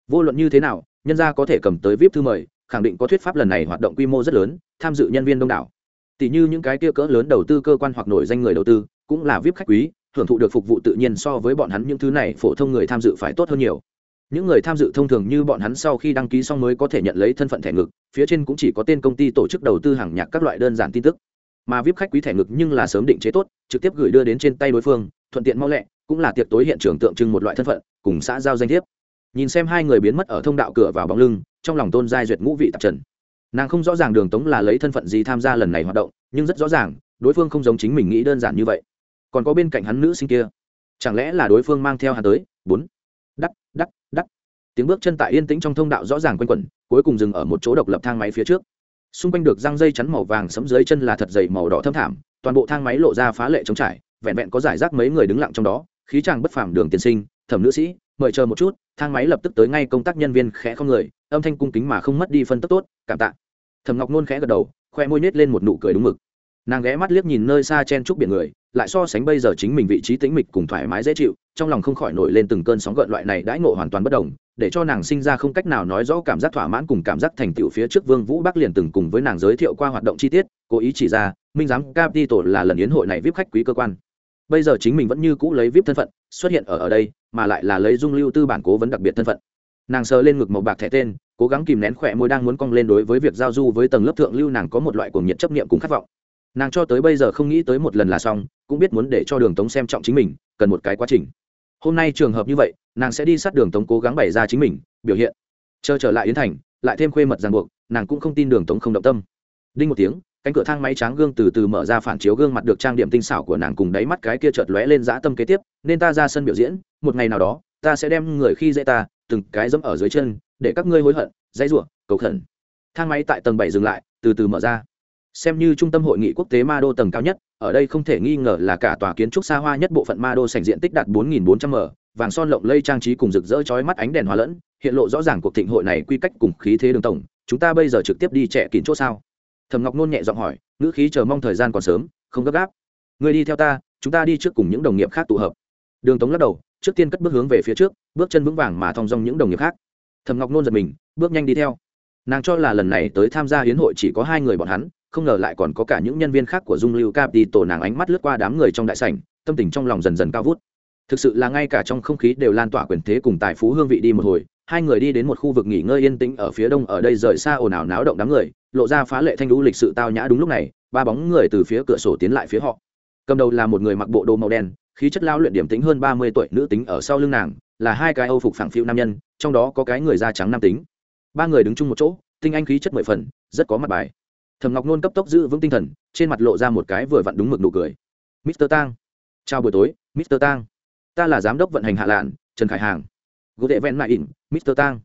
Vô luận như thế nào, nhân gia có thể cầm tới vip thư mời, khẳng định có thuyết pháp lần này hoạt động quy mô rất lớn, tham dự nhân viên đông đảo. Tỷ như những cái kia cỡ lớn đầu tư cơ quan hoặc nổi danh người đầu tư, cũng là vip khách quý, hưởng thụ được phục vụ tự nhiên so với bọn hắn những thứ này phổ thông người tham dự phải tốt hơn nhiều những người tham dự thông thường như bọn hắn sau khi đăng ký xong mới có thể nhận lấy thân phận thẻ ngực, phía trên cũng chỉ có tên công ty tổ chức đầu tư hàng nhạc các loại đơn giản tin tức. Mà vip khách quý thẻ ngực nhưng là sớm định chế tốt, trực tiếp gửi đưa đến trên tay đối phương, thuận tiện mau lẹ, cũng là tiệc tối hiện trường tượng trưng một loại thân phận, cùng xã giao danh thiếp. Nhìn xem hai người biến mất ở thông đạo cửa vào bóng lưng, trong lòng tôn giai duyệt ngũ vị tạp trần. Nàng không rõ ràng đường tống là lấy thân phận gì tham gia lần này hoạt động, nhưng rất rõ ràng, đối phương không giống chính mình nghĩ đơn giản như vậy. Còn có bên cạnh hắn nữ sinh kia. Chẳng lẽ là đối phương mang theo hắn tới? Bốn đắc đắc. Tiếng bước chân tại yên tĩnh trong thông đạo rõ ràng quanh quẩn, cuối cùng dừng ở một chỗ độc lập thang máy phía trước. Xung quanh được răng dây chắn màu vàng sẫm dưới chân là thật dày màu đỏ thâm thảm, toàn bộ thang máy lộ ra phá lệ trống trải, vẹn vẹn có giải rác mấy người đứng lặng trong đó, khí chàng bất phàm đường tiên sinh, thẩm nữ sĩ, mời chờ một chút, thang máy lập tức tới ngay công tác nhân viên khẽ không người, âm thanh cung kính mà không mất đi phân tức tốt, cảm tạ. Thẩm ngọc nôn khẽ gật đầu, khoe môi nết lên một nụ cười đúng mực nàng ghé mắt liếc nhìn nơi xa chen trúc biển người, lại so sánh bây giờ chính mình vị trí tĩnh mịch cùng thoải mái dễ chịu, trong lòng không khỏi nổi lên từng cơn sóng gợn loại này đãi ngộ hoàn toàn bất đồng, để cho nàng sinh ra không cách nào nói rõ cảm giác thỏa mãn cùng cảm giác thành tựu phía trước vương vũ bắc liền từng cùng với nàng giới thiệu qua hoạt động chi tiết, cố ý chỉ ra, minh giám tổ là lần yến hội này vip khách quý cơ quan. Bây giờ chính mình vẫn như cũ lấy vip thân phận, xuất hiện ở ở đây, mà lại là lấy dung lưu tư bản cố vấn đặc biệt thân phận. Nàng sờ lên ngực màu bạc thẻ tên, cố gắng kìm nén khỏe môi đang muốn cong lên đối với việc giao du với tầng lớp thượng lưu nàng có một loại cuồng nhiệt chấp niệm cùng khát vọng nàng cho tới bây giờ không nghĩ tới một lần là xong, cũng biết muốn để cho đường tống xem trọng chính mình, cần một cái quá trình. Hôm nay trường hợp như vậy, nàng sẽ đi sát đường tống cố gắng bày ra chính mình, biểu hiện. Chờ trở lại yến thành, lại thêm khuê mật ràng buộc, nàng cũng không tin đường tống không động tâm. Đinh một tiếng, cánh cửa thang máy tráng gương từ từ mở ra phản chiếu gương mặt được trang điểm tinh xảo của nàng cùng đáy mắt cái kia chợt lóe lên dã tâm kế tiếp, nên ta ra sân biểu diễn, một ngày nào đó, ta sẽ đem người khi dễ ta, từng cái dẫm ở dưới chân, để các ngươi hối hận, dãy rủa, cầu khẩn. Thang máy tại tầng bảy dừng lại, từ từ mở ra xem như trung tâm hội nghị quốc tế ma đô tầng cao nhất, ở đây không thể nghi ngờ là cả tòa kiến trúc xa hoa nhất bộ phận ma đô sành diện tích đạt 4.400 m, vàng son lộng lây trang trí cùng rực rỡ chói mắt ánh đèn hòa lẫn, hiện lộ rõ ràng cuộc thịnh hội này quy cách cùng khí thế đường tổng. Chúng ta bây giờ trực tiếp đi trẻ kín chỗ sao? Thầm ngọc nôn nhẹ giọng hỏi, ngữ khí chờ mong thời gian còn sớm, không gấp gáp. Người đi theo ta, chúng ta đi trước cùng những đồng nghiệp khác tụ hợp. Đường tống lắc đầu, trước tiên cất bước hướng về phía trước, bước chân vững vàng mà thong dong những đồng nghiệp khác. Thầm ngọc nôn giật mình, bước nhanh đi theo. Nàng cho là lần này tới tham gia hiến hội chỉ có hai người bọn hắn không ngờ lại còn có cả những nhân viên khác của dung lưu cap đi tổ nàng ánh mắt lướt qua đám người trong đại sảnh, tâm tình trong lòng dần dần cao vút. Thực sự là ngay cả trong không khí đều lan tỏa quyền thế cùng tài phú hương vị đi một hồi, hai người đi đến một khu vực nghỉ ngơi yên tĩnh ở phía đông ở đây rời xa ồn ào náo động đám người, lộ ra phá lệ thanh lũ lịch sự tao nhã đúng lúc này, ba bóng người từ phía cửa sổ tiến lại phía họ. Cầm đầu là một người mặc bộ đồ màu đen, khí chất lao luyện điểm tính hơn ba mươi tuổi nữ tính ở sau lưng nàng, là hai cái âu phục phẳng phiu nam nhân, trong đó có cái người da trắng nam tính. Ba người đứng chung một chỗ, tinh anh khí chất mười phần, rất có mặt bài thầm ngọc nôn cấp tốc giữ vững tinh thần trên mặt lộ ra một cái vừa vặn đúng mực nụ cười. Mister tang. Chào buổi tối mister tang. Ta là giám đốc vận hành hạ lạn trần khải hàng. Gỗ đệ vẹn mại ỉn mister tang.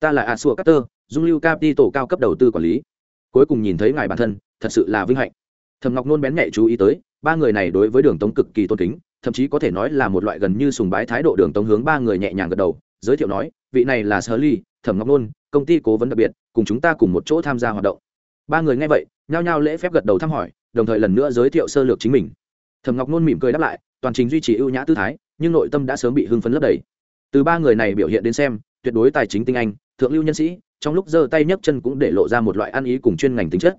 Ta là a sua Carter, dung lưu capi tổ cao cấp đầu tư quản lý. Cuối cùng nhìn thấy ngài bản thân thật sự là vinh hạnh. Thầm ngọc nôn bén nhạy chú ý tới ba người này đối với đường tống cực kỳ tôn kính thậm chí có thể nói là một loại gần như sùng bái thái độ đường tống hướng ba người nhẹ nhàng gật đầu giới thiệu nói vị này là sơ ly thẩm ngọc nôn công ty cố vấn đặc biệt cùng chúng ta cùng một chỗ tham gia hoạt động ba người nghe vậy, nhao nhao lễ phép gật đầu thăm hỏi, đồng thời lần nữa giới thiệu sơ lược chính mình. Thẩm ngọc nôn mỉm cười đáp lại, toàn trình duy trì ưu nhã tư thái, nhưng nội tâm đã sớm bị hưng phấn lấp đầy. Từ ba người này biểu hiện đến xem, tuyệt đối tài chính tinh anh, thượng lưu nhân sĩ, trong lúc giơ tay nhấc chân cũng để lộ ra một loại ăn ý cùng chuyên ngành tính chất.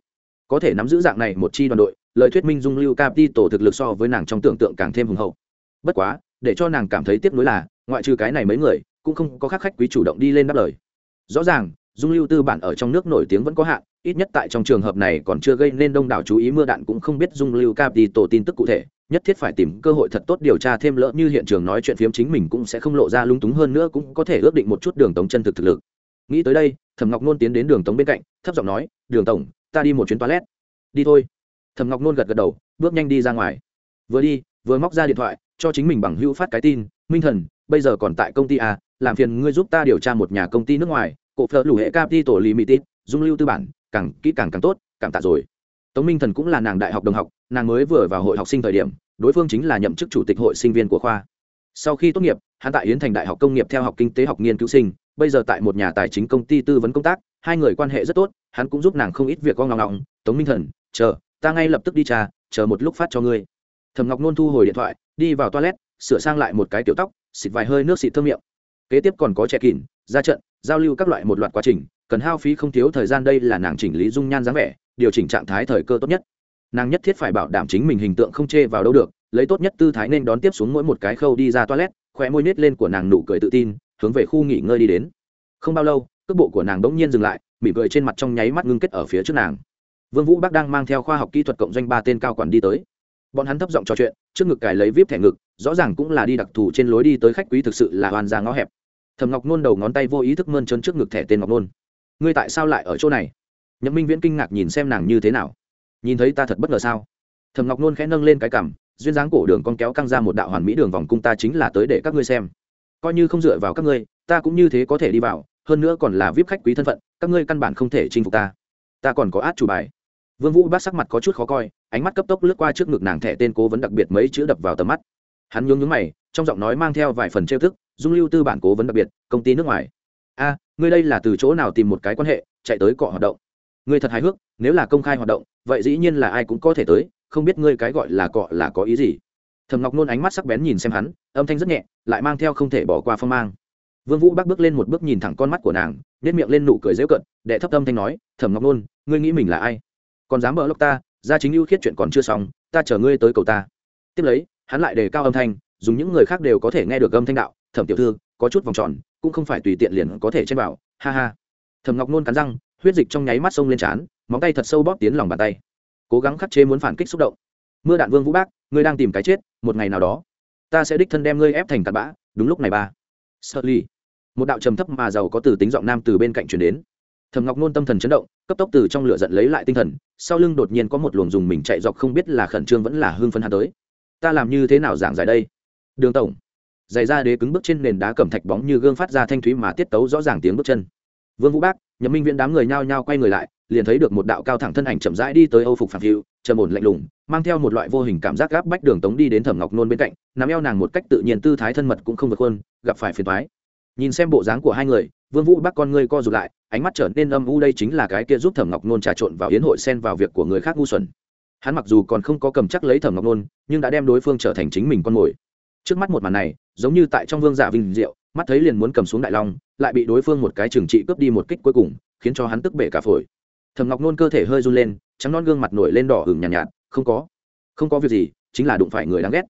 Có thể nắm giữ dạng này một chi đoàn đội, lời thuyết minh dung lưu tổ thực lực so với nàng trong tưởng tượng càng thêm hùng hậu. Bất quá, để cho nàng cảm thấy tiếc nuối là, ngoại trừ cái này mấy người, cũng không có khác khách quý chủ động đi lên đáp lời. Rõ ràng, dung lưu tư bản ở trong nước nổi tiếng vẫn có hạn ít nhất tại trong trường hợp này còn chưa gây nên đông đảo chú ý, mưa đạn cũng không biết dung lưu tổ tin tức cụ thể. Nhất thiết phải tìm cơ hội thật tốt điều tra thêm lỡ như hiện trường nói chuyện phiếm chính mình cũng sẽ không lộ ra lung túng hơn nữa, cũng có thể ước định một chút đường tống chân thực thực lực. Nghĩ tới đây, thẩm ngọc nôn tiến đến đường tống bên cạnh, thấp giọng nói, đường tổng, ta đi một chuyến toilet. Đi thôi. Thẩm ngọc nôn gật gật đầu, bước nhanh đi ra ngoài. Vừa đi, vừa móc ra điện thoại, cho chính mình bằng hữu phát cái tin, minh thần, bây giờ còn tại công ty à làm phiền ngươi giúp ta điều tra một nhà công ty nước ngoài, cổ phở lũ hệ capital limited, dung lưu tư bản càng kỹ càng càng tốt, cảm tạ rồi. Tống minh thần cũng là nàng đại học đồng học, nàng mới vừa vào hội học sinh thời điểm, đối phương chính là nhậm chức chủ tịch hội sinh viên của khoa. Sau khi tốt nghiệp, hắn tại yến thành đại học công nghiệp theo học kinh tế học nghiên cứu sinh, bây giờ tại một nhà tài chính công ty tư vấn công tác, hai người quan hệ rất tốt, hắn cũng giúp nàng không ít việc con ngọng ngọng. Tống minh thần, chờ, ta ngay lập tức đi trà, chờ một lúc phát cho ngươi. Thầm ngọc nôn thu hồi điện thoại, đi vào toilet, sửa sang lại một cái tiểu tóc, xịt vài hơi nước xịt thơm miệng. Kế tiếp còn có trẻ kỉn, ra trận, giao lưu các loại một loạt quá trình cần hao phí không thiếu thời gian đây là nàng chỉnh lý dung nhan dáng vẻ, điều chỉnh trạng thái thời cơ tốt nhất. Nàng nhất thiết phải bảo đảm chính mình hình tượng không chê vào đâu được, lấy tốt nhất tư thái nên đón tiếp xuống mỗi một cái khâu đi ra toilet, khóe môi nết lên của nàng nụ cười tự tin, hướng về khu nghỉ ngơi đi đến. Không bao lâu, cước bộ của nàng đ nhiên dừng lại, mỉm cười trên mặt trong nháy mắt ngưng kết ở phía trước nàng. Vương vũ bắc đang mang theo khoa học kỹ thuật cộng doanh ba tên cao quản đi tới. Bọn hắn thấp giọng trò chuyện, trước ngực cài lấy vip thẻ ngực, rõ ràng cũng là đi đặc thù trên lối đi tới khách quý thực sự là hoàn ra ngõ hẹp. Thầm ngọc nôn đầu ngón tay vô ý thức mơn trơn trước ngực thẻ tên ngọc nôn ngươi tại sao lại ở chỗ này? Nhậm minh viễn kinh ngạc nhìn xem nàng như thế nào. Nhìn thấy ta thật bất ngờ sao? Thầm ngọc nôn khẽ nâng lên cái cằm, duyên dáng cổ đường con kéo căng ra một đạo hoàn mỹ đường vòng cung ta chính là tới để các ngươi xem. Coi như không dựa vào các ngươi, ta cũng như thế có thể đi vào, hơn nữa còn là vip khách quý thân phận, các ngươi căn bản không thể chinh phục ta. Ta còn có át chủ bài. Vương vũ bác sắc mặt có chút khó coi, ánh mắt cấp tốc lướt qua trước ngực nàng thẻ tên cố vấn đặc biệt mấy chữ đập vào tầm mắt. Hắn nhướng nhướng mày, trong giọng nói mang theo vài phần trêu thức dung lưu tư bản cố vấn đặc biệt, công ty nước ngoài. A ngươi đây là từ chỗ nào tìm một cái quan hệ, chạy tới cọ hoạt động? Ngươi thật hài hước, nếu là công khai hoạt động, vậy dĩ nhiên là ai cũng có thể tới, không biết ngươi cái gọi là cọ là có ý gì. Thầm ngọc nôn ánh mắt sắc bén nhìn xem hắn, âm thanh rất nhẹ, lại mang theo không thể bỏ qua phong mang. Vương vũ bắc bước lên một bước nhìn thẳng con mắt của nàng nét miệng lên nụ cười dễu cận đệ thấp âm thanh nói thầm ngọc nôn, ngươi nghĩ mình là ai? Còn dám mở lốc ta, gia chính ưu khiết chuyện còn chưa xong, ta chờ ngươi tới cầu ta. Tiếp lấy, hắn lại đề cao âm thanh, dùng những người khác đều có thể nghe được âm thanh đạo, thẩm tiểu thư, có chút vòng tròn cũng không phải tùy tiện liền có thể chen vào, ha ha. Thẩm ngọc nôn cắn răng, huyết dịch trong nháy mắt sông lên trán, móng tay thật sâu bóp tiến lòng bàn tay. Cố gắng khắc chế muốn phản kích xúc động. Mưa đạn vương vũ bác, ngươi đang tìm cái chết, một ngày nào đó, ta sẽ đích thân đem ngươi ép thành cặn bã, đúng lúc này ba. Sợ ly một đạo trầm thấp mà giàu có từ tính giọng nam từ bên cạnh truyền đến. Thầm ngọc nôn tâm thần chấn động, cấp tốc từ trong lửa giận lấy lại tinh thần, sau lưng đột nhiên có một luồng dùng mình chạy dọc không biết là khẩn trương vẫn là hương phân hà tới. Ta làm như thế nào giảng giải đây? Đường tổng giày ra đế cứng bước trên nền đá cẩm thạch bóng như gương phát ra thanh thúy mà tiết tấu rõ ràng tiếng bước chân. Vương vũ bác, nhậm minh viễn đám người nhao nhao quay người lại, liền thấy được một đạo cao thẳng thân ảnh chậm rãi đi tới âu phục phản hữu, trầm ổn lạnh lùng, mang theo một loại vô hình cảm giác gáp bách đường tống đi đến thẩm ngọc nôn bên cạnh nắm eo nàng một cách tự nhiên tư thái thân mật cũng không vượt hơn gặp phải phiền thoái nhìn xem bộ dáng của hai người, vương vũ bác con ngươi co rụt lại, ánh mắt trở nên âm u đây chính là cái kia giúp thẩm ngọc nôn trà trộn vào yến hội xen vào việc của người khác ngu xuẩn. Hắn mặc dù còn không có cầm chắc lấy thẩm ngọc nôn, nhưng đã đem đối phương trở thành chính mình con mồi. Trước mắt một màn này giống như tại trong vương giả vinh diệu mắt thấy liền muốn cầm xuống đại long lại bị đối phương một cái trừng trị cướp đi một kích cuối cùng khiến cho hắn tức bể cả phổi. Thầm ngọc nôn cơ thể hơi run lên trắng non gương mặt nổi lên đỏ hừng nhàn nhạt, nhạt không có không có việc gì chính là đụng phải người đáng ghét.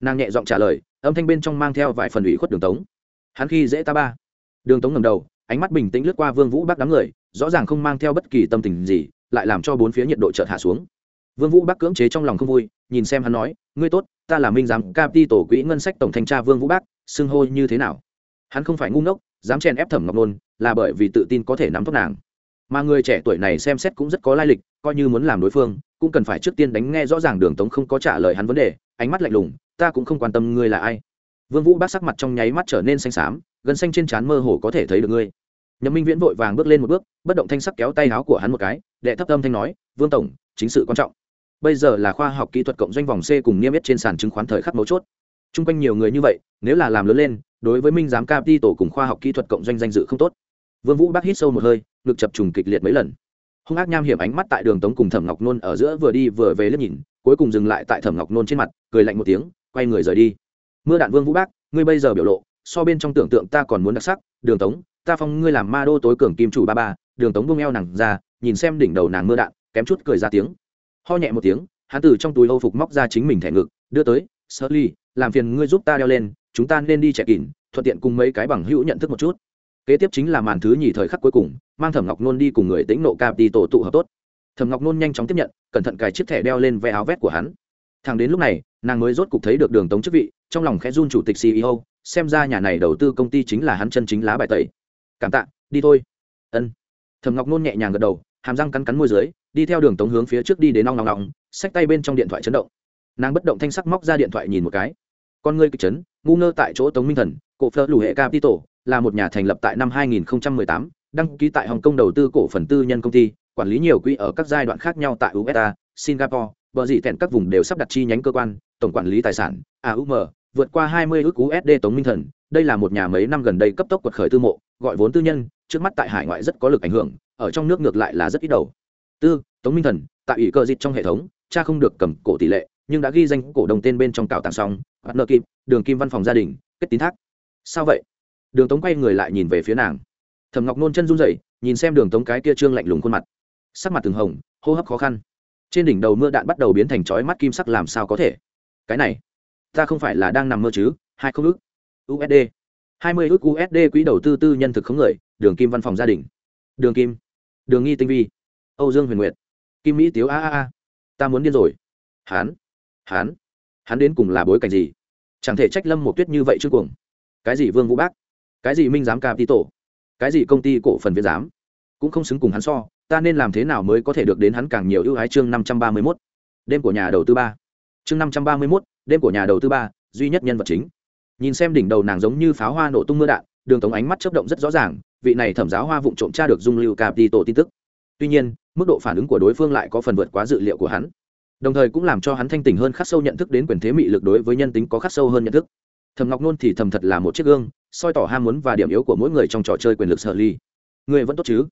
Nàng nhẹ giọng trả lời âm thanh bên trong mang theo vài phần ủy khuất đường tống. Hắn khi dễ ta ba. Đường tống ngầm đầu ánh mắt bình tĩnh lướt qua vương vũ bắc đám người rõ ràng không mang theo bất kỳ tâm tình gì lại làm cho bốn phía nhiệt độ chợt hạ xuống. Vương vũ bắc cưỡng chế trong lòng không vui nhìn xem hắn nói, ngươi tốt, ta là minh giám capital tổ quỹ ngân sách tổng thanh tra vương vũ bác, xưng hô như thế nào? Hắn không phải ngu ngốc, dám chèn ép thẩm ngọc nôn, là bởi vì tự tin có thể nắm tóc nàng. Mà người trẻ tuổi này xem xét cũng rất có lai lịch, coi như muốn làm đối phương, cũng cần phải trước tiên đánh nghe rõ ràng đường tống không có trả lời hắn vấn đề, ánh mắt lạnh lùng, ta cũng không quan tâm ngươi là ai. Vương vũ bác sắc mặt trong nháy mắt trở nên xanh xám, gần xanh trên trán mơ hồ có thể thấy được ngươi. Nhậm minh viễn vội vàng bước lên một bước, bất động thanh sắc kéo tay áo của hắn một cái, đệ thấp âm thanh nói, vương tổng, chính sự quan trọng bây giờ là khoa học kỹ thuật cộng doanh vòng c cùng niêm yết trên sàn chứng khoán thời khắc mấu chốt. Trung quanh nhiều người như vậy, nếu là làm lớn lên, đối với minh giám Capti tổ cùng khoa học kỹ thuật cộng doanh danh dự không tốt. Vương vũ bác hít sâu một hơi, ngực chập trùng kịch liệt mấy lần. Hung ác nham hiểm ánh mắt tại đường tống cùng thẩm ngọc nôn ở giữa vừa đi vừa về liếc nhìn, cuối cùng dừng lại tại thẩm ngọc nôn trên mặt, cười lạnh một tiếng, quay người rời đi. Mưa đạn vương vũ bác, ngươi bây giờ biểu lộ, so bên trong tưởng tượng ta còn muốn đặc sắc, đường tống, ta phong ngươi làm ma đô tối cường kim chủ ba ba, đường tống buông eo nàng ra, nhìn xem đỉnh đầu nàng mưa đạn, kém chút cười ra tiếng ho nhẹ một tiếng, hắn từ trong túi âu phục móc ra chính mình thẻ ngực, đưa tới sơ ly làm phiền ngươi giúp ta đeo lên, chúng ta nên đi chạy kín, thuận tiện cùng mấy cái bằng hữu nhận thức một chút. Kế tiếp chính là màn thứ nhì thời khắc cuối cùng, mang thẩm ngọc nôn đi cùng người tĩnh nộ cap đi tổ tụ hợp tốt. Thẩm ngọc nôn nhanh chóng tiếp nhận, cẩn thận cài chiếc thẻ đeo lên ve áo vét của hắn. Thằng đến lúc này, nàng mới rốt cục thấy được đường tống chức vị, trong lòng khẽ run chủ tịch ceo xem ra nhà này đầu tư công ty chính là hắn chân chính lá bài tẩy. Cảm tạ, đi thôi. Ân. Thẩm ngọc nôn nhẹ nhàng gật đầu, hàm răng cắn cắn môi dưới đi theo đường tống hướng phía trước đi đến nong nong nong xách tay bên trong điện thoại chấn động. Nàng bất động thanh sắc móc ra điện thoại nhìn một cái. Con ngươi kịch chấn ngu ngơ tại chỗ tống minh thần cổ phơ lù hệ capital là một nhà thành lập tại năm 2018, đăng ký tại hồng kông đầu tư cổ phần tư nhân công ty quản lý nhiều quỹ ở các giai đoạn khác nhau tại usa singapore bờ dị tẹn các vùng đều sắp đặt chi nhánh cơ quan tổng quản lý tài sản aum vượt qua 20 ước usd tống minh thần. Đây là một nhà mấy năm gần đây cấp tốc quật khởi tư mộ gọi vốn tư nhân trước mắt tại hải ngoại rất có lực ảnh hưởng ở trong nước ngược lại là rất ít đầu tư, tống minh thần, tại ủy cơ dịch trong hệ thống, cha không được cầm cổ tỷ lệ, nhưng đã ghi danh cổ đồng tên bên trong cào tàng xong, bắt nợ kim đường kim văn phòng gia đình, kết tín thác. Sao vậy? Đường tống quay người lại nhìn về phía nàng. Thầm ngọc nôn chân run rẩy, nhìn xem đường tống cái kia trương lạnh lùng khuôn mặt. Sắc mặt từng hồng, hô hấp khó khăn. Trên đỉnh đầu mưa đạn bắt đầu biến thành chói mắt kim sắc làm sao có thể? Cái này, ta không phải là đang nằm mơ chứ, hai không ước usd hai mươi ước usd quỹ đầu tư tư nhân thực không người, đường kim văn phòng gia đình. Đường kim. Đường nghi tinh vi âu dương huyền nguyệt. Kim mỹ tiếu a a a. Ta muốn điên rồi. Hán hán hắn đến cùng là bối cảnh gì? Chẳng thể trách lâm một tuyết như vậy chứ cuồng. Cái gì vương vũ bác? Cái gì minh giám capi tổ? Cái gì công ty cổ phần Viễn giám? Cũng không xứng cùng hắn so ta nên làm thế nào mới có thể được đến hắn càng nhiều ưu ái chương năm trăm ba mươi 531. đêm của nhà đầu tư ba. Chương năm trăm ba mươi 531, đêm của nhà đầu tư ba duy nhất nhân vật chính. Nhìn xem đỉnh đầu nàng giống như pháo hoa nổ tung mưa đạn đường tống ánh mắt chớp động rất rõ ràng vị này thẩm giáo hoa vụng trộm tra được dung lưu capi tổ tin tức. Tuy nhiên mức độ phản ứng của đối phương lại có phần vượt quá dự liệu của hắn. Đồng thời cũng làm cho hắn thanh tỉnh hơn khắc sâu nhận thức đến quyền thế mị lực đối với nhân tính có khắc sâu hơn nhận thức. Thầm ngọc nôn thì thầm thật là một chiếc gương, soi tỏ ham muốn và điểm yếu của mỗi người trong trò chơi quyền lực sở ly. Người vẫn tốt chứ?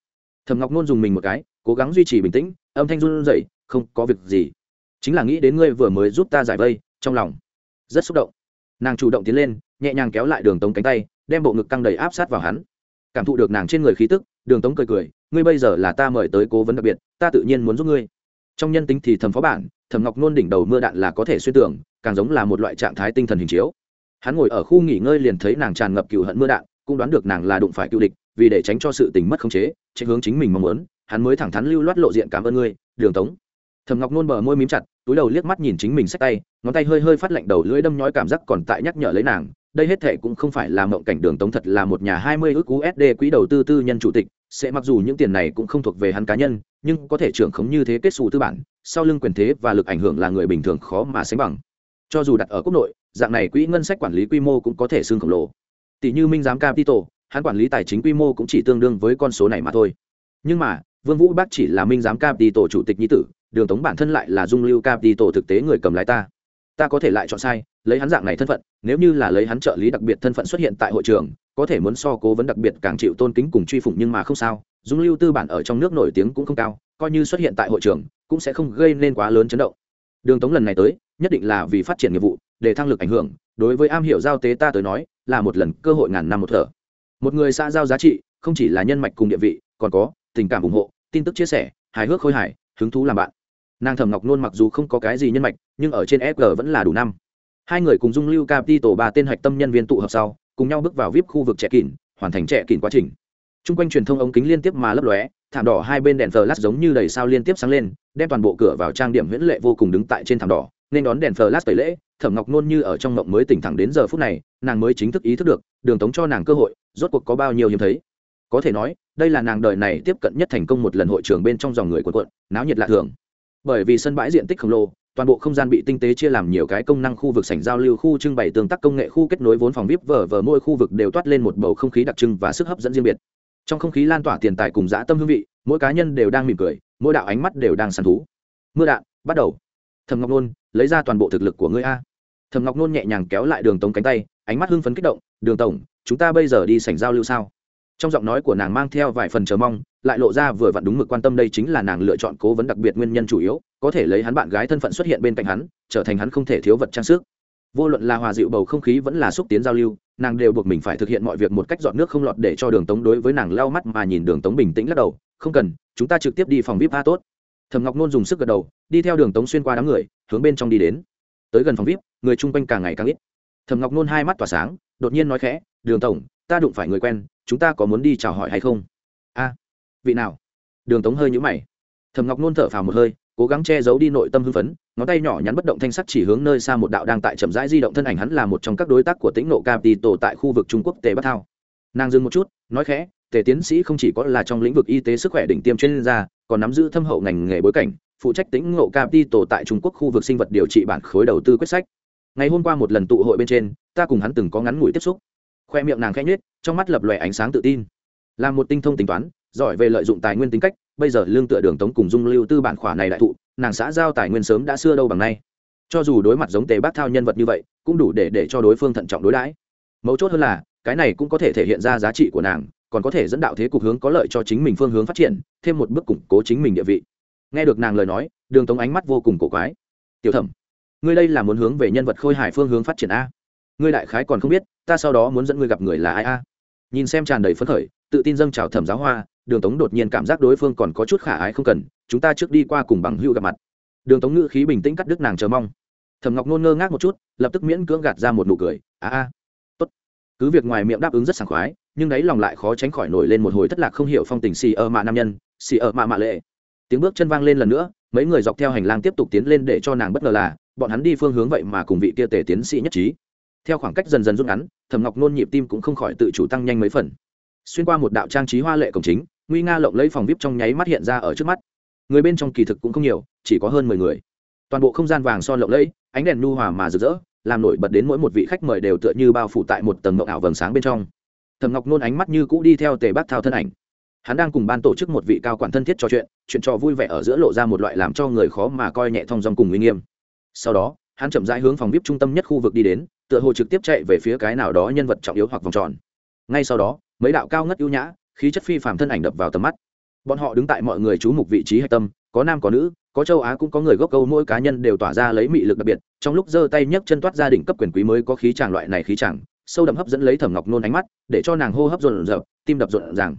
Thầm ngọc nôn dùng mình một cái, cố gắng duy trì bình tĩnh, âm thanh run dậy không có việc gì. Chính là nghĩ đến ngươi vừa mới giúp ta giải vây, trong lòng rất xúc động. Nàng chủ động tiến lên, nhẹ nhàng kéo lại đường tống cánh tay, đem bộ ngực căng đầy áp sát vào hắn. Cảm thụ được nàng trên người khí tức đường tống cười cười, ngươi bây giờ là ta mời tới cố vấn đặc biệt, ta tự nhiên muốn giúp ngươi. Trong nhân tính thì thầm phó bản, thầm ngọc nôn đỉnh đầu mưa đạn là có thể xuyên tưởng, càng giống là một loại trạng thái tinh thần hình chiếu. Hắn ngồi ở khu nghỉ ngơi liền thấy nàng tràn ngập cựu hận mưa đạn, cũng đoán được nàng là đụng phải cựu địch, vì để tránh cho sự tình mất khống chế tránh hướng chính mình mong muốn, hắn mới thẳng thắn lưu loát lộ diện cảm ơn ngươi, đường tống. Thầm ngọc nôn bờ môi mím chặt, túi đầu liếc mắt nhìn chính mình xách tay, ngón tay hơi hơi phát lạnh đầu lưỡi đâm nhói cảm giác còn tại nhắc nhở lấy nàng, đây hết thệ cũng không phải là mộng cảnh, đường tống thật là một nhà hai mươi ước usd quỹ đầu tư tư nhân chủ tịch sẽ mặc dù những tiền này cũng không thuộc về hắn cá nhân, nhưng có thể trưởng khống như thế kết xù tư bản, sau lưng quyền thế và lực ảnh hưởng là người bình thường khó mà sánh bằng. Cho dù đặt ở quốc nội, dạng này quỹ ngân sách quản lý quy mô cũng có thể xương khổng lồ. Tỷ như minh giám capital, hắn quản lý tài chính quy mô cũng chỉ tương đương với con số này mà thôi. Nhưng mà, vương vũ bác chỉ là minh giám capital chủ tịch nhi tử, đường tống bản thân lại là dung lưu capital thực tế người cầm lái ta ta có thể lại chọn sai, lấy hắn dạng này thân phận, nếu như là lấy hắn trợ lý đặc biệt thân phận xuất hiện tại hội trường, có thể muốn so cố vấn đặc biệt càng chịu tôn kính cùng truy phủng nhưng mà không sao, dung lưu tư bản ở trong nước nổi tiếng cũng không cao, coi như xuất hiện tại hội trường, cũng sẽ không gây nên quá lớn chấn động. Đường tống lần này tới, nhất định là vì phát triển nghiệp vụ, để thăng lực ảnh hưởng, đối với am hiểu giao tế ta tới nói, là một lần cơ hội ngàn năm một thở. Một người xã giao giá trị, không chỉ là nhân mạch cùng địa vị, còn có tình cảm ủng hộ, tin tức chia sẻ, hài hước khôi hài, hứng thú làm bạn nàng thẩm ngọc nôn mặc dù không có cái gì nhân mạch, nhưng ở trên fg vẫn là đủ năm. Hai người cùng dung lưu capital ba tên hạch tâm nhân viên tụ hợp sau, cùng nhau bước vào vip khu vực trẻ kỉn, hoàn thành trẻ kỉn quá trình. T r u n g quanh truyền thông ống kính liên tiếp mà lấp lóe, thảm đỏ hai bên đèn flash giống như đầy sao liên tiếp sáng lên, đem toàn bộ cửa vào trang điểm huyễn lệ vô cùng đứng tại trên thảm đỏ, nên đón đèn flash tẩy lễ, thẩm ngọc nôn như ở trong mộng mới tỉnh thẳng đến giờ phút này, nàng mới chính thức ý thức được, đường tống cho nàng cơ hội, rốt cuộc có bao nhiêu hiếm thấy. Có thể nói, đây là nàng đời này tiếp cận nhất thành công một lần hội trường bên trong dòng người quần quận náo nhiệt lạ thường bởi vì sân bãi diện tích khổng lồ, toàn bộ không gian bị tinh tế chia làm nhiều cái công năng khu vực sảnh giao lưu khu trưng bày tương tác công nghệ khu kết nối vốn phòng vip vở vở mỗi khu vực đều toát lên một bầu không khí đặc trưng và sức hấp dẫn riêng biệt. Trong không khí lan tỏa tiền tài cùng dã tâm hương vị, mỗi cá nhân đều đang mỉm cười, mỗi đạo ánh mắt đều đang săn thú. Mưa đạn, bắt đầu. Thầm ngọc nôn, lấy ra toàn bộ thực lực của ngươi a. Thầm ngọc nôn nhẹ nhàng kéo lại đường tống cánh tay, ánh mắt hưng phấn kích động, đường tổng, chúng ta bây giờ đi sảnh giao lưu sao? Trong giọng nói của nàng mang theo vài phần chờ mong, lại lộ ra vừa vặn đúng mực quan tâm đây chính là nàng lựa chọn cố vấn đặc biệt nguyên nhân chủ yếu, có thể lấy hắn bạn gái thân phận xuất hiện bên cạnh hắn, trở thành hắn không thể thiếu vật trang sức. Vô luận là hòa dịu bầu không khí vẫn là xúc tiến giao lưu, nàng đều buộc mình phải thực hiện mọi việc một cách dọn nước không lọt để cho đường tống đối với nàng lau mắt mà nhìn đường tống bình tĩnh lắc đầu, không cần, chúng ta trực tiếp đi phòng vip a tốt. Thầm ngọc nôn dùng sức gật đầu, đi theo đường tống xuyên qua đám người, hướng bên trong đi đến. Tới gần phòng vip, người chung quanh càng ngày càng ít. Thầm ngọc nôn hai mắt tỏa sáng, đột nhiên nói khẽ, đường tổng, ta đụng phải người quen chúng ta có muốn đi chào hỏi hay không? A, vị nào? Đường tống hơi nhũ mày. Thầm ngọc nôn thở phào một hơi, cố gắng che giấu đi nội tâm hưng phấn, ngón tay nhỏ nhắn bất động thanh sắc chỉ hướng nơi xa một đạo đang tại chậm rãi di động thân ảnh, hắn là một trong các đối tác của tĩnh nộ tổ tại khu vực trung quốc tề bắc thao. Nàng dừng một chút, nói khẽ, tề tiến sĩ không chỉ có là trong lĩnh vực y tế sức khỏe đỉnh tiêm chuyên gia, còn nắm giữ thâm hậu ngành nghề bối cảnh, phụ trách tĩnh ngộ tổ tại trung quốc khu vực sinh vật điều trị bản khối đầu tư quyết sách. Ngày hôm qua một lần tụ hội bên trên, ta cùng hắn từng có ngắn ngủi tiếp xúc khoe miệng nàng khẽ nhết trong mắt lập lòe ánh sáng tự tin. Là một tinh thông tính toán, giỏi về lợi dụng tài nguyên tính cách, bây giờ lương tựa đường tống cùng dung lưu tư bản khỏa này đại thụ, nàng xã giao tài nguyên sớm đã xưa đâu bằng nay. Cho dù đối mặt giống tề bác thao nhân vật như vậy, cũng đủ để để cho đối phương thận trọng đối đãi. Mấu chốt hơn là, cái này cũng có thể thể hiện ra giá trị của nàng, còn có thể dẫn đạo thế cục hướng có lợi cho chính mình phương hướng phát triển, thêm một bước củng cố chính mình địa vị. Nghe được nàng lời nói, đường tống ánh mắt vô cùng cổ quái. Tiểu thẩm, ngươi đây là muốn hướng về nhân vật khôi hài phương hướng phát triển a? Ngươi đại khái còn không biết, ta sau đó muốn dẫn ngươi gặp người là ai a? Nhìn xem tràn đầy phấn khởi, tự tin dâng trào thẩm giáo hoa, đường tống đột nhiên cảm giác đối phương còn có chút khả ái không cần, chúng ta trước đi qua cùng bằng hữu gặp mặt. Đường tống ngữ khí bình tĩnh cắt đứt nàng chờ mong. Thẩm ngọc nôn ngơ ngác một chút, lập tức miễn cưỡng gạt ra một nụ cười, a a, tốt. Cứ việc ngoài miệng đáp ứng rất sảng khoái, nhưng đấy lòng lại khó tránh khỏi nổi lên một hồi thất lạc không hiểu phong tình xì ở mạ nam nhân, xì ở mạ mạ lệ. Tiếng bước chân vang lên lần nữa, mấy người dọc theo hành lang tiếp tục tiến lên để cho nàng bất ngờ là, bọn hắn đi phương hướng vậy mà cùng vị kia tể tiến sĩ nhất trí theo khoảng cách dần dần rút ngắn, thẩm ngọc nôn nhịp tim cũng không khỏi tự chủ tăng nhanh mấy phần. Xuyên qua một đạo trang trí hoa lệ cổng chính, nguy nga lộng lấy phòng vip trong nháy mắt hiện ra ở trước mắt. Người bên trong kỳ thực cũng không nhiều, chỉ có hơn mười người. Toàn bộ không gian vàng son lộng lẫy, ánh đèn nu hòa mà rực rỡ, làm nổi bật đến mỗi một vị khách mời đều tựa như bao phủ tại một tầng ngộng ảo vầng sáng bên trong. Thầm ngọc nôn ánh mắt như cũ đi theo tề bác thao thân ảnh. Hắn đang cùng ban tổ chức một vị cao quản thân thiết trò chuyện chuyện trò vui vẻ ở giữa lộ ra một loại làm cho người khó mà coi nhẹ thong dong cùng uy nghiêm. Sau đó, hắn chậm rãi hướng phòng vip trung tâm nhất khu vực đi đến tựa hồ trực tiếp chạy về phía cái nào đó nhân vật trọng yếu hoặc vòng tròn. Ngay sau đó, mấy đạo cao ngất ưu nhã, khí chất phi phàm thân ảnh đập vào tầm mắt. Bọn họ đứng tại mọi người chú mục vị trí hạch tâm, có nam có nữ, có châu á cũng có người gốc câu, mỗi cá nhân đều tỏa ra lấy mị lực đặc biệt, trong lúc giơ tay nhấc chân toát gia đình cấp quyền quý mới có khí tràng loại này khí tràng sâu đậm hấp dẫn lấy thẩm ngọc nôn ánh mắt, để cho nàng hô hấp rộn rợp tim đập rộn ràng.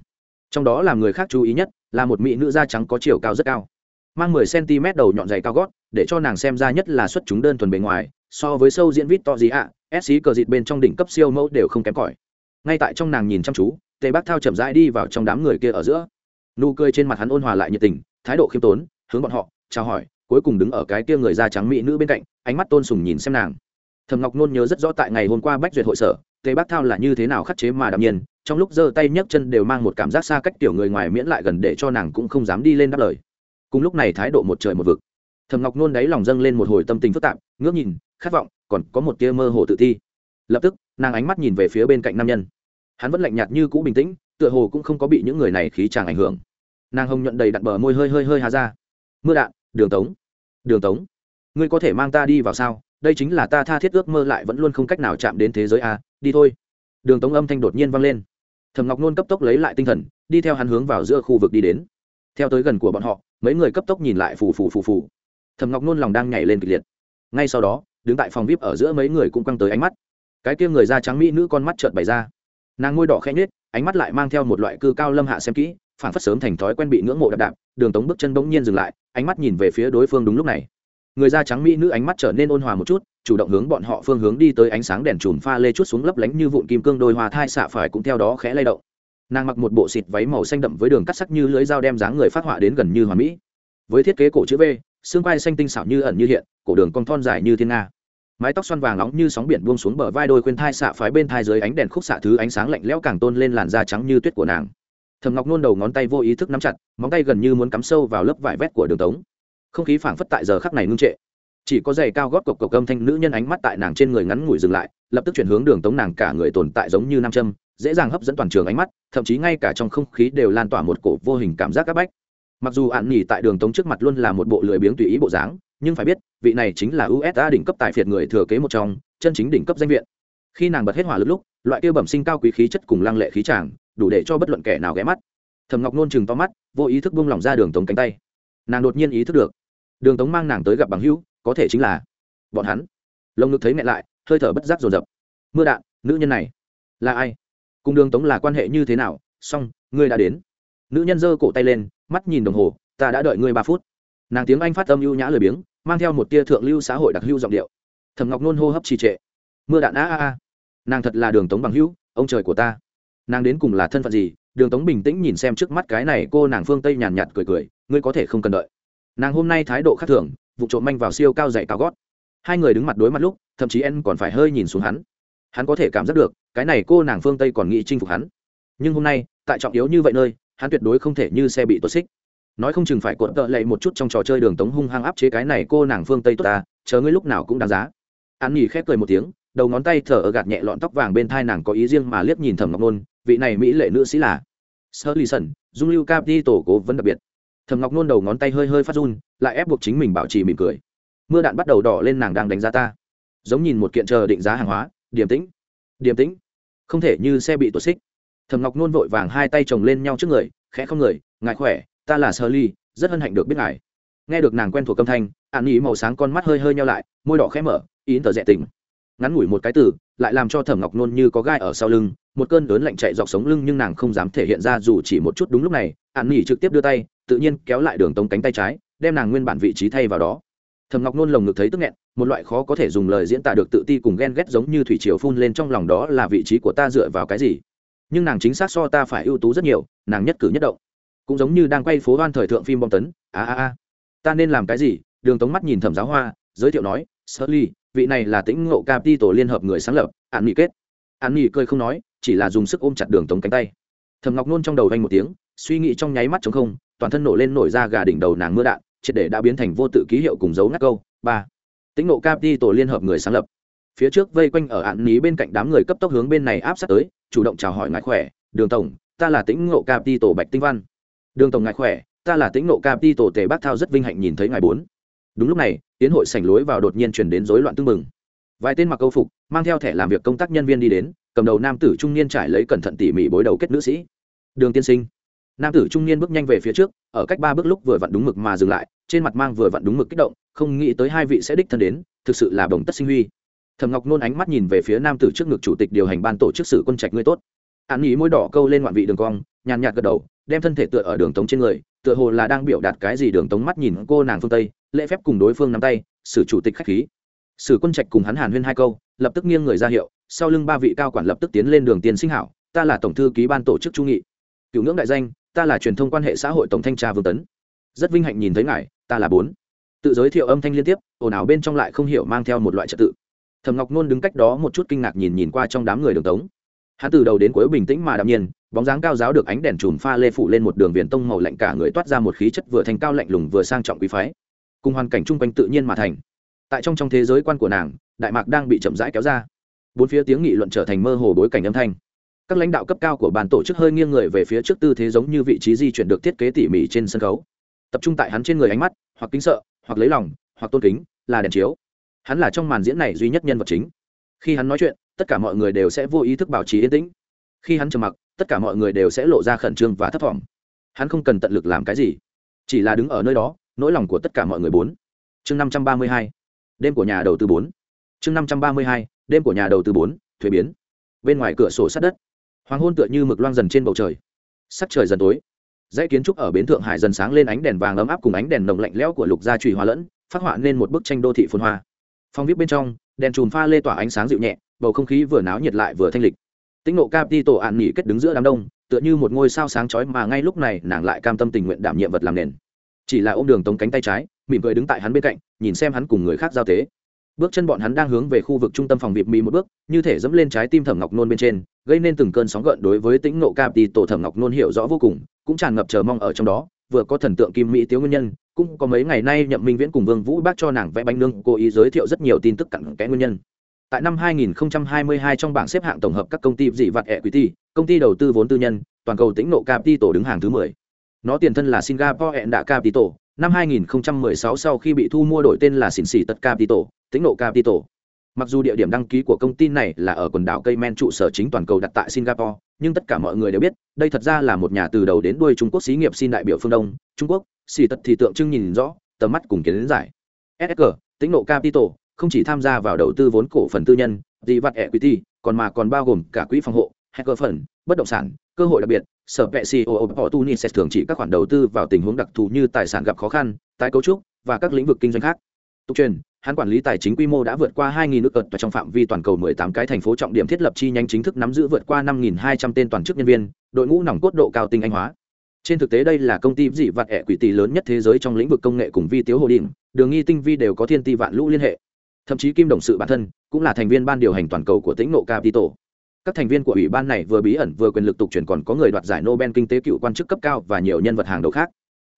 Trong đó làm người khác chú ý nhất, là một mỹ nữ da trắng có chiều cao rất cao, mang mười cm đầu nhọn dày cao gót, để cho nàng xem ra nhất là xuất chúng đơn thuần bề ngoài, so với sâu diễn vít to gì ạ sc cờ dịt bên trong đỉnh cấp siêu mẫu đều không kém cỏi. Ngay tại trong nàng nhìn chăm chú, tề bác thao chậm rãi đi vào trong đám người kia ở giữa. Nụ cười trên mặt hắn ôn hòa lại nhiệt tình, thái độ khiêm tốn, hướng bọn họ, chào hỏi, cuối cùng đứng ở cái kia người da trắng mỹ nữ bên cạnh, ánh mắt tôn sùng nhìn xem nàng. Thầm ngọc nôn nhớ rất rõ tại ngày hôm qua bách duyệt hội sở, tề bác thao là như thế nào khắc chế mà đạm nhiên, trong lúc giơ tay nhấc chân đều mang một cảm giác xa cách tiểu người ngoài miễn lại gần để cho nàng cũng không dám đi lên đáp lời. Cùng lúc này thái độ một trời một vực. Thầm ngọc nôn đáy lòng dâng lên một hồi tâm tình phức tạp, ngước nhìn, khát vọng còn có một tia mơ hồ tự thi. Lập tức, nàng ánh mắt nhìn về phía bên cạnh nam nhân. Hắn vẫn lạnh nhạt như cũ bình tĩnh, tựa hồ cũng không có bị những người này khí chàng ảnh hưởng. Nàng hồng nhuận đầy đặt bờ môi hơi hơi hơi hà ra. Mưa đạn, đường tống đường tống, ngươi có thể mang ta đi vào sao? Đây chính là ta tha thiết ước mơ lại vẫn luôn không cách nào chạm đến thế giới a, đi thôi. Đường tống âm thanh đột nhiên vang lên. Thầm ngọc nôn cấp tốc lấy lại tinh thần, đi theo hắn hướng vào giữa khu vực đi đến. Theo tới gần của bọn họ, mấy người cấp tốc nhìn lại phù phù phù phù. Thầm ngọc nôn lòng đang nhảy lên kịch liệt. Ngay sau đó đứng tại phòng vip ở giữa mấy người cũng quăng tới ánh mắt. Cái kia người da trắng mỹ nữ con mắt trợn bày ra. Nàng ngôi đỏ khẽ nhết ánh mắt lại mang theo một loại cư cao lâm hạ xem kỹ phản phất sớm thành thói quen bị ngưỡng mộ đạp đạp, đường tống bước chân bỗng nhiên dừng lại, ánh mắt nhìn về phía đối phương đúng lúc này. Người da trắng mỹ nữ ánh mắt trở nên ôn hòa một chút, chủ động hướng bọn họ phương hướng đi tới ánh sáng đèn chùm pha lê chút xuống lấp lánh như vụn kim cương đôi hoa thai xạ phải cũng theo đó khẽ lay động. Nàng mặc một bộ xịt váy màu xanh đậm với đường cắt sắc như lưới dao đem dáng người phát họa đến gần như hoàn mỹ. Với thiết kế cổ chữ v xương vai xanh tinh xảo như ẩn như hiện, cổ đường cong thon dài như thiên nga. Mái tóc xoăn vàng nóng như sóng biển buông xuống bờ vai đôi khuyên thai xạ phái bên thai dưới ánh đèn khúc xạ thứ ánh sáng lạnh lẽo càng tôn lên làn da trắng như tuyết của nàng. Thầm ngọc nôn đầu ngón tay vô ý thức nắm chặt, móng tay gần như muốn cắm sâu vào lớp vải vét của đường tống. Không khí phảng phất tại giờ khắc này ngưng trệ. Chỉ có giày cao gót cộc cộc âm thanh nữ nhân ánh mắt tại nàng trên người ngắn ngủi dừng lại, lập tức chuyển hướng đường tống nàng cả người tồn tại giống như nam châm, dễ dàng hấp dẫn toàn trường ánh mắt, thậm chí ngay cả trong không khí đều lan tỏa một cổ vô hình cảm giác áp bách mặc dù ạn nhỉ tại đường tống trước mặt luôn là một bộ lười biếng tùy ý bộ dáng, nhưng phải biết, vị này chính là usa đỉnh cấp tài phiệt người thừa kế một trong, chân chính đỉnh cấp danh viện. Khi nàng bật hết hỏa lực lúc, loại kia bẩm sinh cao quý khí chất cùng lăng lệ khí tràng đủ để cho bất luận kẻ nào ghé mắt. Thầm ngọc nôn chừng to mắt, vô ý thức buông lỏng ra đường tống cánh tay. Nàng đột nhiên ý thức được, đường tống mang nàng tới gặp bằng hữu, có thể chính là bọn hắn. Lồng ngực thấy mẹ lại, hơi thở bất giác dồn dập. Mưa đạn, nữ nhân này là ai? Cùng đường tống là quan hệ như thế nào? Xong, ngươi đã đến nữ nhân giơ cổ tay lên, mắt nhìn đồng hồ, ta đã đợi ngươi ba phút. Nàng tiếng anh phát âm ưu nhã lười biếng, mang theo một tia thượng lưu xã hội đặc lưu giọng điệu. Thầm ngọc nôn hô hấp trì trệ. Mưa đạn, a a a. Nàng thật là đường tống bằng hữu, ông trời của ta. Nàng đến cùng là thân phận gì? Đường tống bình tĩnh nhìn xem trước mắt cái này cô nàng phương tây nhàn nhạt cười cười, ngươi có thể không cần đợi. Nàng hôm nay thái độ khác thường, vụ trộm manh vào siêu cao dày cao gót. Hai người đứng mặt đối mặt lúc, thậm chí en còn phải hơi nhìn xuống hắn. Hắn có thể cảm giác được, cái này cô nàng phương tây còn nghĩ chinh phục hắn. Nhưng hôm nay, tại trọng yếu như vậy nơi hắn tuyệt đối không thể như xe bị tuột xích. Nói không chừng phải cuộn tợ lệ một chút trong trò chơi đường tống hung hăng áp chế cái này cô nàng phương tây tốt ta, chờ ngươi lúc nào cũng đáng giá. An nghỉ khép cười một tiếng, đầu ngón tay thở ở gạt nhẹ lọn tóc vàng bên thai nàng có ý riêng mà liếc nhìn thẩm ngọc nôn, vị này mỹ lệ nữ sĩ là sơ lì sẩn dung lưu cap đi tổ cố vấn đặc biệt. Thẩm ngọc nôn đầu ngón tay hơi hơi phát run, lại ép buộc chính mình bảo trì mỉm cười. Mưa đạn bắt đầu đỏ lên nàng đang đánh giá ta. Giống nhìn một kiện chờ định giá hàng hóa, điềm tĩnh điềm tĩnh, không thể như xe bị tuột xích thẩm ngọc nôn vội vàng hai tay chồng lên nhau trước người, khẽ không người, ngài khỏe, ta là sơ ly, rất hân hạnh được biết ngài. Nghe được nàng quen thuộc âm thanh ạn ý màu sáng con mắt hơi hơi nhau lại, môi đỏ khẽ mở, ý tờ rẽ tỉnh ngắn ngủi một cái từ, lại làm cho thẩm ngọc nôn như có gai ở sau lưng, một cơn lớn lạnh chạy dọc sống lưng nhưng nàng không dám thể hiện ra dù chỉ một chút đúng lúc này ạn nghỉ trực tiếp đưa tay, tự nhiên kéo lại đường tống cánh tay trái, đem nàng nguyên bản vị trí thay vào đó. Thẩm ngọc nôn lồng ngực thấy tức nghẹn, một loại khó có thể dùng lời diễn tả được tự ti cùng ghen ghét giống như thủy triều phun lên trong lòng đó là vị trí của ta dựa vào cái gì? Nhưng nàng chính xác so ta phải ưu tú rất nhiều, nàng nhất cử nhất động. Cũng giống như đang quay phố hoan thời thượng phim bom tấn, a a a. Ta nên làm cái gì? Đường tống mắt nhìn thẩm giáo hoa, giới thiệu nói sơ ly vị này là tĩnh ngộ capi tổ liên hợp người sáng lập, an nghị kết. An nghị cười không nói, chỉ là dùng sức ôm chặt đường tống cánh tay. Thầm ngọc nôn trong đầu vanh một tiếng, suy nghĩ trong nháy mắt chống không, toàn thân nổ lên nổi ra gà đỉnh đầu nàng mưa đạn, triệt để đã biến thành vô tự ký hiệu cùng dấu ngắt câu, ba. Tĩnh ngộ đi tổ liên hợp người sáng lập. Phía trước vây quanh ở ạn ní bên cạnh đám người cấp tốc hướng bên này áp sát tới chủ động chào hỏi ngài khỏe, đường tổng, ta là tĩnh ngộ capi tổ bạch tinh văn. Đường tổng ngài khỏe, ta là tĩnh ngộ capi tổ tề bác thao rất vinh hạnh nhìn thấy ngài bốn. Đúng lúc này, tiến hội sảnh lối vào đột nhiên chuyển đến rối loạn tưng mừng vài tên mặc câu phục, mang theo thẻ làm việc công tác nhân viên đi đến, cầm đầu nam tử trung niên trải lấy cẩn thận tỉ mỉ bối đầu kết nữ sĩ. Đường tiên sinh. Nam tử trung niên bước nhanh về phía trước, ở cách ba bước lúc vừa vặn đúng mực mà dừng lại, trên mặt mang vừa vặn đúng mực kích động, không nghĩ tới hai vị sẽ đích thân đến, thực sự là bồng tất sinh huy thầm ngọc nôn ánh mắt nhìn về phía nam tử trước ngực chủ tịch điều hành ban tổ chức sử quân trạch ngươi tốt. An ý môi đỏ câu lên ngoạn vị đường cong, nhàn nhạt gật đầu, đem thân thể tựa ở đường tống trên người, tựa hồ là đang biểu đạt cái gì đường tống mắt nhìn cô nàng phương tây, lễ phép cùng đối phương nắm tay sử chủ tịch khách khí. Sử quân trạch cùng hắn hàn huyên hai câu, lập tức nghiêng người ra hiệu, sau lưng ba vị cao quản lập tức tiến lên đường tiền sinh hảo, ta là tổng thư ký ban tổ chức trung nghị. Cựu ngưỡng đại danh, ta là truyền thông quan hệ xã hội tổng thanh tra vương tấn. Rất vinh hạnh nhìn thấy ngài, ta là bốn. Tự giới thiệu âm thanh liên tiếp, ồn ào bên trong lại không hiểu mang theo một loại trật tự thầm ngọc nôn đứng cách đó một chút kinh ngạc nhìn nhìn qua trong đám người đường tống hắn từ đầu đến cuối bình tĩnh mà đạm nhiên bóng dáng cao giáo được ánh đèn chùm pha lê phủ lên một đường viền tông màu lạnh cả người toát ra một khí chất vừa thành cao lạnh lùng vừa sang trọng quý phái cùng hoàn cảnh chung quanh tự nhiên mà thành tại trong trong thế giới quan của nàng đại mạc đang bị chậm rãi kéo ra bốn phía tiếng nghị luận trở thành mơ hồ bối cảnh âm thanh các lãnh đạo cấp cao của bàn tổ chức hơi nghiêng người về phía trước tư thế giống như vị trí di chuyển được thiết kế tỉ mỉ trên sân khấu tập trung tại hắn trên người ánh mắt hoặc kính sợ hoặc lấy lòng hoặc tôn kính là đèn chiếu hắn là trong màn diễn này duy nhất nhân vật chính. Khi hắn nói chuyện, tất cả mọi người đều sẽ vô ý thức bảo trì yên tĩnh. Khi hắn trầm mặc, tất cả mọi người đều sẽ lộ ra khẩn trương và thất vọng hắn không cần tận lực làm cái gì, chỉ là đứng ở nơi đó, nỗi lòng của tất cả mọi người bốn. Chương năm trăm ba mươi hai, đêm của nhà đầu tư bốn. Chương năm trăm ba mươi hai, đêm của nhà đầu tư bốn, thuế biến. Bên ngoài cửa sổ sát đất, hoàng hôn tựa như mực loang dần trên bầu trời. Sắc trời dần tối. Dãy kiến trúc ở bến thượng hải dần sáng lên ánh đèn vàng ấm áp cùng ánh đèn nồng lạnh lẽo của lục gia trùy hòa lẫn, phát họa nên một bức tranh đô thị phồn hoa phong viết bên trong, đèn chùm pha lê tỏa ánh sáng dịu nhẹ, bầu không khí vừa náo nhiệt lại vừa thanh lịch. Tĩnh nộ tổ ạn nghỉ kết đứng giữa đám đông, tựa như một ngôi sao sáng chói mà ngay lúc này nàng lại cam tâm tình nguyện đảm nhiệm vật làm nền. Chỉ là ôm đường tống cánh tay trái, mỉm cười đứng tại hắn bên cạnh, nhìn xem hắn cùng người khác giao tế. Bước chân bọn hắn đang hướng về khu vực trung tâm phòng việc mỹ một bước, như thể dẫm lên trái tim thẩm ngọc nôn bên trên, gây nên từng cơn sóng gợn đối với tĩnh nộ cap tổ thẩm ngọc nôn hiểu rõ vô cùng, cũng tràn ngập chờ mong ở trong đó vừa có thần tượng kim mỹ tiếu nguyên nhân, cũng có mấy ngày nay nhậm minh viễn cùng vương vũ bác cho nàng vẽ bánh nương cố ý giới thiệu rất nhiều tin tức cặn kẽ nguyên nhân. Tại năm 2022 trong bảng xếp hạng tổng hợp các công ty dị vật equity, công ty đầu tư vốn tư nhân, toàn cầu tĩnh nộ capital đứng hàng thứ 10. nó tiền thân là singapore đã capital năm 2016 sau khi bị thu mua đổi tên là xỉn xỉ tật capital tĩnh nộ capital mặc dù địa điểm đăng ký của công ty này là ở quần đảo Cayman trụ sở chính toàn cầu đặt tại singapore nhưng tất cả mọi người đều biết, đây thật ra là một nhà từ đầu đến đuôi trung quốc xí nghiệp xin đại biểu phương đông, trung quốc, xì tật thì tượng trưng nhìn rõ, tầm mắt cùng kiến giải. Sg tính nộ capital, không chỉ tham gia vào đầu tư vốn cổ phần tư nhân, dị vật equity, còn mà còn bao gồm cả quỹ phòng hộ, hacker phần, bất động sản, cơ hội đặc biệt, sở vệ ceo sẽ thường chỉ các khoản đầu tư vào tình huống đặc thù như tài sản gặp khó khăn, tái cấu trúc và các lĩnh vực kinh doanh khác. Tục truyền hắn quản lý tài chính quy mô đã vượt qua 2.000 nước cật và trong phạm vi toàn cầu 18 cái thành phố trọng điểm thiết lập chi nhánh chính thức nắm giữ vượt qua 5.200 tên toàn chức nhân viên, đội ngũ nòng cốt độ cao tinh anh hóa. Trên thực tế đây là công ty dị vật ẻ quỷ tỷ lớn nhất thế giới trong lĩnh vực công nghệ cùng vi tiếu hồ điện. đường nghi tinh vi đều có thiên ti vạn lũ liên hệ. Thậm chí kim đồng sự bản thân cũng là thành viên ban điều hành toàn cầu của tĩnh nộ capital. Các thành viên của ủy ban này vừa bí ẩn vừa quyền lực tục chuyển còn có người đoạt giải nobel kinh tế cựu quan chức cấp cao và nhiều nhân vật hàng đầu khác.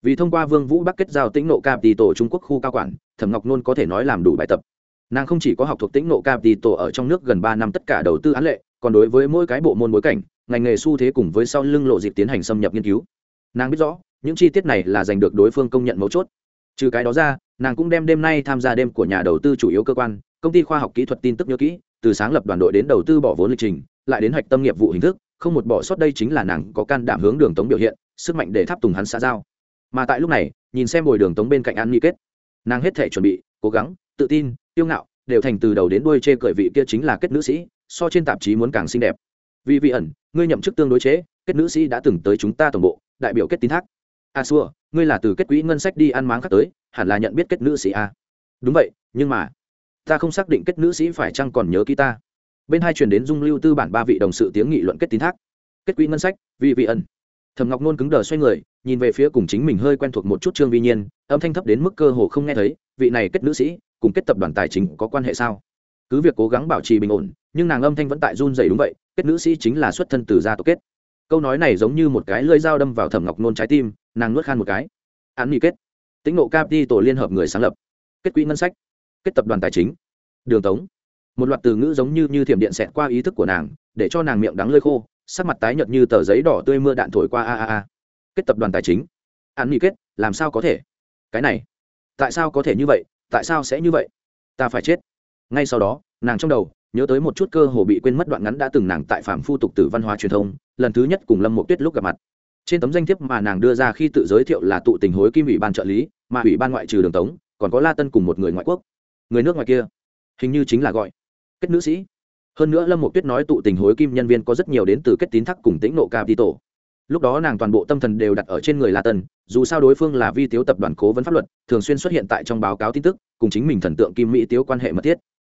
Vì thông qua vương vũ bắc kết giao tĩnh nộ capital trung quốc khu cao quản thẩm ngọc nôn có thể nói làm đủ bài tập. Nàng không chỉ có học thuộc tĩnh nộ capital ở trong nước gần ba năm tất cả đầu tư án lệ, còn đối với mỗi cái bộ môn bối cảnh, ngành nghề xu thế cùng với sau lưng lộ dịp tiến hành xâm nhập nghiên cứu. Nàng biết rõ, những chi tiết này là giành được đối phương công nhận mấu chốt. Trừ cái đó ra, nàng cũng đem đêm nay tham gia đêm của nhà đầu tư chủ yếu cơ quan, công ty khoa học kỹ thuật tin tức nhớ kỹ, từ sáng lập đoàn đội đến đầu tư bỏ vốn lịch trình, lại đến hạch tâm nghiệp vụ hình thức, không một bỏ sót đây chính là nàng có can đảm hướng đường tống biểu hiện, sức mạnh để tháp tùng hắn xã giao. Mà tại lúc này, nhìn xem bồi đường tống bên cạnh an nghi kết nàng hết thể chuẩn bị cố gắng tự tin tiêu ngạo đều thành từ đầu đến đuôi chê cười vị kia chính là kết nữ sĩ so trên tạp chí muốn càng xinh đẹp. Vì vị ẩn ngươi nhậm chức tương đối chế kết nữ sĩ đã từng tới chúng ta tổng bộ đại biểu kết tín thác. A à, xua ngươi là từ kết quỹ ngân sách đi ăn máng khác tới hẳn là nhận biết kết nữ sĩ a đúng vậy nhưng mà ta không xác định kết nữ sĩ phải chăng còn nhớ ký ta. Bên hai truyền đến dung lưu tư bản ba vị đồng sự tiếng nghị luận kết tín thác. Kết quỹ ngân sách vì vị ẩn. Thầm ngọc nôn cứng đờ xoay người nhìn về phía cùng chính mình hơi quen thuộc một chút trương vi nhiên, âm thanh thấp đến mức cơ hồ không nghe thấy, vị này kết nữ sĩ, cùng kết tập đoàn tài chính có quan hệ sao? Cứ việc cố gắng bảo trì bình ổn, nhưng nàng âm thanh vẫn tại run dày đúng vậy, kết nữ sĩ chính là xuất thân từ gia tộc kết. Câu nói này giống như một cái lưỡi dao đâm vào thẩm ngọc nôn trái tim, nàng nuốt khan một cái. Án nghị kết. Tính nộ capi tổ liên hợp người sáng lập. Kết quỹ ngân sách. Kết tập đoàn tài chính. Đường tống. Một loạt từ ngữ giống như như thiểm điện xẹt qua ý thức của nàng, để cho nàng miệng đắng lơi khô, sắc mặt tái nhợt như tờ giấy đỏ tươi mưa đạn thổi qua a a a kết tập đoàn tài chính. An nghị kết, làm sao có thể? Cái này, tại sao có thể như vậy? Tại sao sẽ như vậy? Ta phải chết. Ngay sau đó, nàng trong đầu, nhớ tới một chút cơ hồ bị quên mất đoạn ngắn đã từng nàng tại phạm phu tục tử văn hóa truyền thông, lần thứ nhất cùng lâm một tuyết lúc gặp mặt. Trên tấm danh thiếp mà nàng đưa ra khi tự giới thiệu là tụ tình hối kim ủy ban trợ lý, mà ủy ban ngoại trừ đường tống, còn có la tân cùng một người ngoại quốc. Người nước ngoài kia, hình như chính là gọi kết nữ sĩ. Hơn nữa lâm một tuyết nói tụ tình hối kim nhân viên có rất nhiều đến từ kết tín thắc cùng tĩnh nộ capital lúc đó nàng toàn bộ tâm thần đều đặt ở trên người la tân, dù sao đối phương là vi tiếu tập đoàn cố vấn pháp luật, thường xuyên xuất hiện tại trong báo cáo tin tức, cùng chính mình thần tượng kim mỹ tiếu quan hệ mật thiết.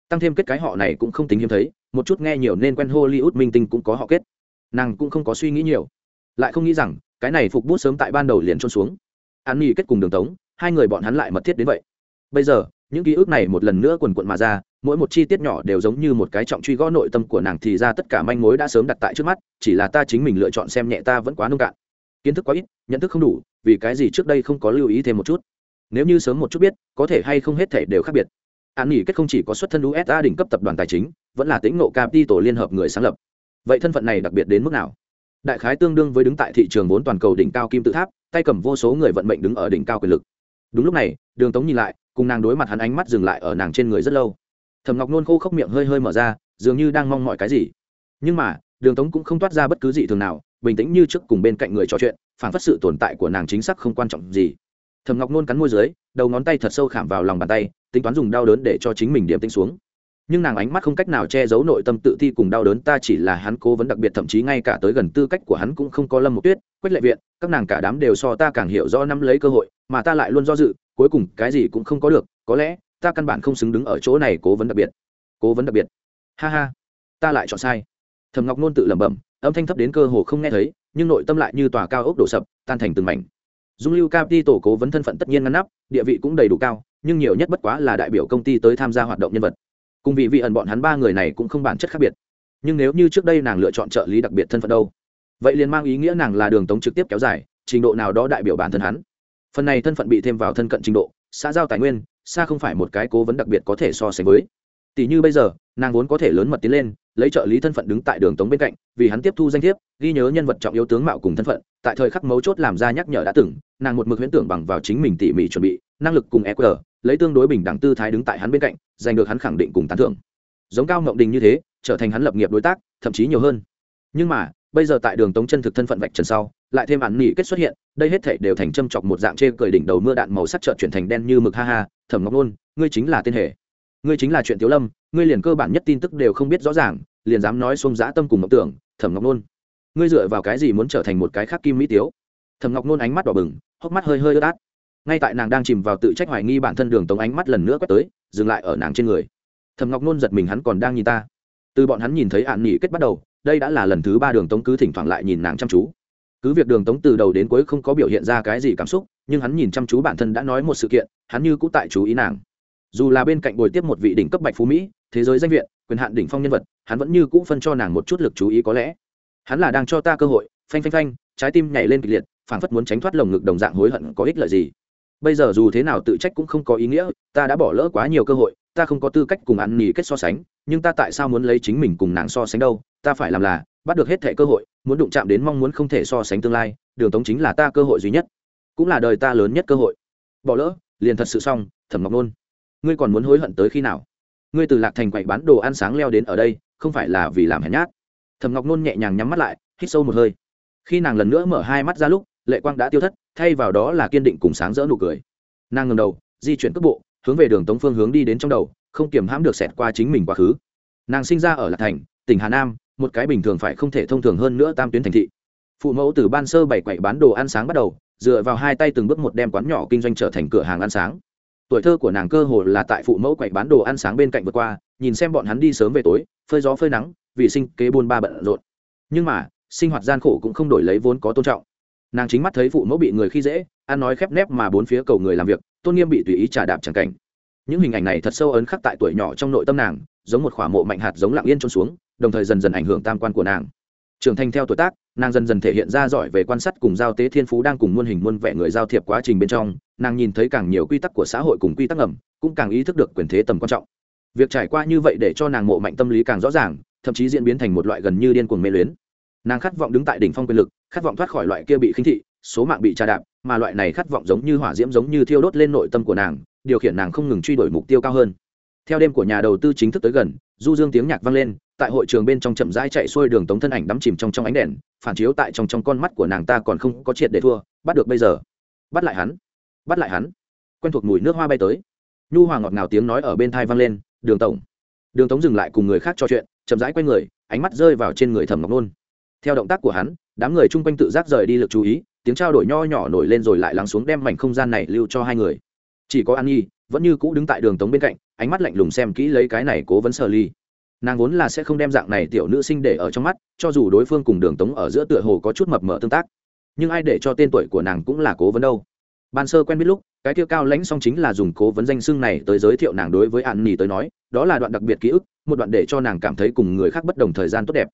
Tăng thêm kết cái họ này cũng không tính hiếm thấy, một chút nghe nhiều nên quen hollywood minh tinh cũng có họ kết. Nàng cũng không có suy nghĩ nhiều. Lại không nghĩ rằng, cái này phục bút sớm tại ban đầu liền trôn xuống. An nghỉ kết cùng đường tống, hai người bọn hắn lại mật thiết đến vậy. Bây giờ những ký ức này một lần nữa quần quận mà ra, mỗi một chi tiết nhỏ đều giống như một cái trọng truy gõ nội tâm của nàng thì ra tất cả manh mối đã sớm đặt tại trước mắt, chỉ là ta chính mình lựa chọn xem nhẹ ta vẫn quá nông cạn. Kiến thức quá ít, nhận thức không đủ, vì cái gì trước đây không có lưu ý thêm một chút? Nếu như sớm một chút biết, có thể hay không hết thể đều khác biệt. An nghỉ kết không chỉ có xuất thân usa đỉnh cấp tập đoàn tài chính, vẫn là tính nộ tổ liên hợp người sáng lập. Vậy thân phận này đặc biệt đến mức nào? Đại khái tương đương với đứng tại thị trường vốn toàn cầu đỉnh cao kim tự tháp, tay cầm vô số người vận mệnh đứng ở đỉnh cao quyền lực. Đúng lúc này, đường tống nhìn lại cùng nàng đối mặt hắn ánh mắt dừng lại ở nàng trên người rất lâu. Thầm ngọc nôn khô khốc miệng hơi hơi mở ra, dường như đang mong mọi cái gì. Nhưng mà, đường tống cũng không toát ra bất cứ gì thường nào, bình tĩnh như trước cùng bên cạnh người trò chuyện phản phát sự tồn tại của nàng chính xác không quan trọng gì. Thầm ngọc nôn cắn môi dưới, đầu ngón tay thật sâu khảm vào lòng bàn tay, tính toán dùng đau đớn để cho chính mình điểm tinh xuống. Nhưng nàng ánh mắt không cách nào che giấu nội tâm tự ti cùng đau đớn, ta chỉ là hắn cố vấn đặc biệt thậm chí ngay cả tới gần tư cách của hắn cũng không có lâm một tuyết, quách lệ viện, các nàng cả đám đều so ta càng hiểu rõ nắm lấy cơ hội, mà ta lại luôn do dự cuối cùng cái gì cũng không có được, có lẽ ta căn bản không xứng đứng ở chỗ này cố vấn đặc biệt. Cố vấn đặc biệt. Ha ha. Ta lại chọn sai. Thầm ngọc nôn tự lẩm bẩm, âm thanh thấp đến cơ hồ không nghe thấy, nhưng nội tâm lại như tòa cao ốc đổ sập, tan thành từng mảnh. Dung lưu capi tổ cố vấn thân phận tất nhiên ngăn nắp, địa vị cũng đầy đủ cao, nhưng nhiều nhất bất quá là đại biểu công ty tới tham gia hoạt động nhân vật. Cùng vị vị ẩn bọn hắn ba người này cũng không bản chất khác biệt. Nhưng nếu như trước đây nàng lựa chọn trợ lý đặc biệt thân phận đâu? Vậy liền mang ý nghĩa nàng là đường tống trực tiếp kéo dài, trình độ nào đó đại biểu bản thân hắn phần này thân phận bị thêm vào thân cận trình độ, xã giao tài nguyên, xa không phải một cái cố vấn đặc biệt có thể so sánh với. Tỷ như bây giờ, nàng vốn có thể lớn mật tiến lên, lấy trợ lý thân phận đứng tại đường tống bên cạnh, vì hắn tiếp thu danh thiếp, ghi nhớ nhân vật trọng yếu tướng mạo cùng thân phận, tại thời khắc mấu chốt làm ra nhắc nhở đã từng, nàng một mực huyễn tưởng bằng vào chính mình tỉ mỉ chuẩn bị, năng lực cùng eqr lấy tương đối bình đẳng tư thái đứng tại hắn bên cạnh, giành được hắn khẳng định cùng tán thưởng. Giống cao mộng đình như thế, trở thành hắn lập nghiệp đối tác, thậm chí nhiều hơn. Nhưng mà, bây giờ tại đường tống chân thực thân phận vạch trần sau lại thêm ăn nỉ kết xuất hiện, đây hết thể đều thành châm chọc một dạng chê cười đỉnh đầu mưa đạn màu sắc trợn chuyển thành đen như mực ha ha thẩm ngọc nôn, ngươi chính là tên hệ ngươi chính là chuyện tiếu lâm, ngươi liền cơ bản nhất tin tức đều không biết rõ ràng, liền dám nói xuống dã tâm cùng ngọc tưởng thẩm ngọc nôn. Ngươi dựa vào cái gì muốn trở thành một cái khác kim mỹ tiếu? Thẩm ngọc nôn ánh mắt đỏ bừng, hốc mắt hơi hơi ướt át. Ngay tại nàng đang chìm vào tự trách hoài nghi bản thân đường tống ánh mắt lần nữa quét tới, dừng lại ở nàng trên người. Thẩm ngọc nôn giật mình hắn còn đang nhìn ta. Từ bọn hắn nhìn thấy ạn nghỉ kết bắt đầu, đây đã là lần thứ ba đường tống cứ thỉnh thoảng lại nhìn nàng chăm chú cứ việc đường tống từ đầu đến cuối không có biểu hiện ra cái gì cảm xúc, nhưng hắn nhìn chăm chú bản thân đã nói một sự kiện, hắn như cũ tại chú ý nàng. Dù là bên cạnh bồi tiếp một vị đỉnh cấp bạch phú mỹ, thế giới danh viện, quyền hạn đỉnh phong nhân vật, hắn vẫn như cũ phân cho nàng một chút lực chú ý có lẽ. Hắn là đang cho ta cơ hội, phanh phanh phanh, trái tim nhảy lên kịch liệt, phảng phất muốn tránh thoát lồng ngực đồng dạng hối hận có ích lợi gì. Bây giờ dù thế nào tự trách cũng không có ý nghĩa, ta đã bỏ lỡ quá nhiều cơ hội, ta không có tư cách cùng ăn nghỉ kết so sánh, nhưng ta tại sao muốn lấy chính mình cùng nàng so sánh đâu? Ta phải làm là, bắt được hết thẻ cơ hội muốn đụng chạm đến mong muốn không thể so sánh tương lai, đường tống chính là ta cơ hội duy nhất, cũng là đời ta lớn nhất cơ hội. Bỏ lỡ, liền thật sự xong, thẩm ngọc nôn. Ngươi còn muốn hối hận tới khi nào? Ngươi từ lạc thành quậy bán đồ ăn sáng leo đến ở đây, không phải là vì làm hèn nhát? Thẩm ngọc nôn nhẹ nhàng nhắm mắt lại, hít sâu một hơi. Khi nàng lần nữa mở hai mắt ra lúc, lệ quang đã tiêu thất, thay vào đó là kiên định cùng sáng rỡ nụ cười. Nàng ngầm đầu, di chuyển cước bộ, hướng về đường tống phương hướng đi đến trong đầu, không kiềm hãm được xẹt qua chính mình quá khứ. Nàng sinh ra ở lạc thành, tỉnh hà nam một cái bình thường phải không thể thông thường hơn nữa tam tuyến thành thị. Phụ mẫu từ ban sơ bảy quậy bán đồ ăn sáng bắt đầu, dựa vào hai tay từng bước một đem quán nhỏ kinh doanh trở thành cửa hàng ăn sáng. Tuổi thơ của nàng cơ hồ là tại phụ mẫu quậy bán đồ ăn sáng bên cạnh vượt qua, nhìn xem bọn hắn đi sớm về tối, phơi gió phơi nắng, vì sinh kế buôn ba bận rộn. Nhưng mà, sinh hoạt gian khổ cũng không đổi lấy vốn có tôn trọng. Nàng chính mắt thấy phụ mẫu bị người khi dễ, ăn nói khép nép mà bốn phía cầu người làm việc, tôn nghiêm bị tùy ý trả đạp chẳng cảnh. Những hình ảnh này thật sâu ấn khắc tại tuổi nhỏ trong nội tâm nàng, giống một khỏa mộ mạnh hạt giống lặng yên trôn xuống đồng thời dần dần ảnh hưởng tam quan của nàng. Trưởng thành theo tuổi tác, nàng dần dần thể hiện ra giỏi về quan sát cùng giao tế thiên phú đang cùng muôn hình muôn vẻ người giao thiệp quá trình bên trong, nàng nhìn thấy càng nhiều quy tắc của xã hội cùng quy tắc ngầm, cũng càng ý thức được quyền thế tầm quan trọng. Việc trải qua như vậy để cho nàng mộ mạnh tâm lý càng rõ ràng, thậm chí diễn biến thành một loại gần như điên cuồng mê luyến. Nàng khát vọng đứng tại đỉnh phong quyền lực, khát vọng thoát khỏi loại kia bị khinh thị, số mạng bị trà đạp, mà loại này khát vọng giống như hỏa diễm giống như thiêu đốt lên nội tâm của nàng, điều khiển nàng không ngừng truy đuổi mục tiêu cao hơn theo đêm của nhà đầu tư chính thức tới gần, du dương tiếng nhạc vang lên, tại hội trường bên trong chậm rãi chạy xuôi đường tống thân ảnh đắm chìm trong trong ánh đèn, phản chiếu tại trong trong con mắt của nàng ta còn không có triệt để thua, bắt được bây giờ. Bắt lại hắn. Bắt lại hắn. Quen thuộc mùi nước hoa bay tới. Nhu hòa ngọt ngào tiếng nói ở bên thai vang lên, đường tổng. Đường tống dừng lại cùng người khác trò chuyện, chậm rãi quay người, ánh mắt rơi vào trên người thẩm ngọc nôn. Theo động tác của hắn, đám người chung quanh tự giác rời đi lực chú ý, tiếng trao đổi nho nhỏ nổi lên rồi lại lắng xuống đem mảnh không gian này lưu cho hai người. Chỉ có an nhi, vẫn như cũ đứng tại đường tống bên cạnh ánh mắt lạnh lùng xem kỹ lấy cái này cố vấn sơ ly. Nàng vốn là sẽ không đem dạng này tiểu nữ sinh để ở trong mắt, cho dù đối phương cùng đường tống ở giữa tựa hồ có chút mập mờ tương tác. Nhưng ai để cho tên tuổi của nàng cũng là cố vấn đâu. Ban sơ quen biết lúc, cái tiêu cao lãnh song chính là dùng cố vấn danh xưng này tới giới thiệu nàng đối với hạn nỉ tới nói, đó là đoạn đặc biệt ký ức, một đoạn để cho nàng cảm thấy cùng người khác bất đồng thời gian tốt đẹp.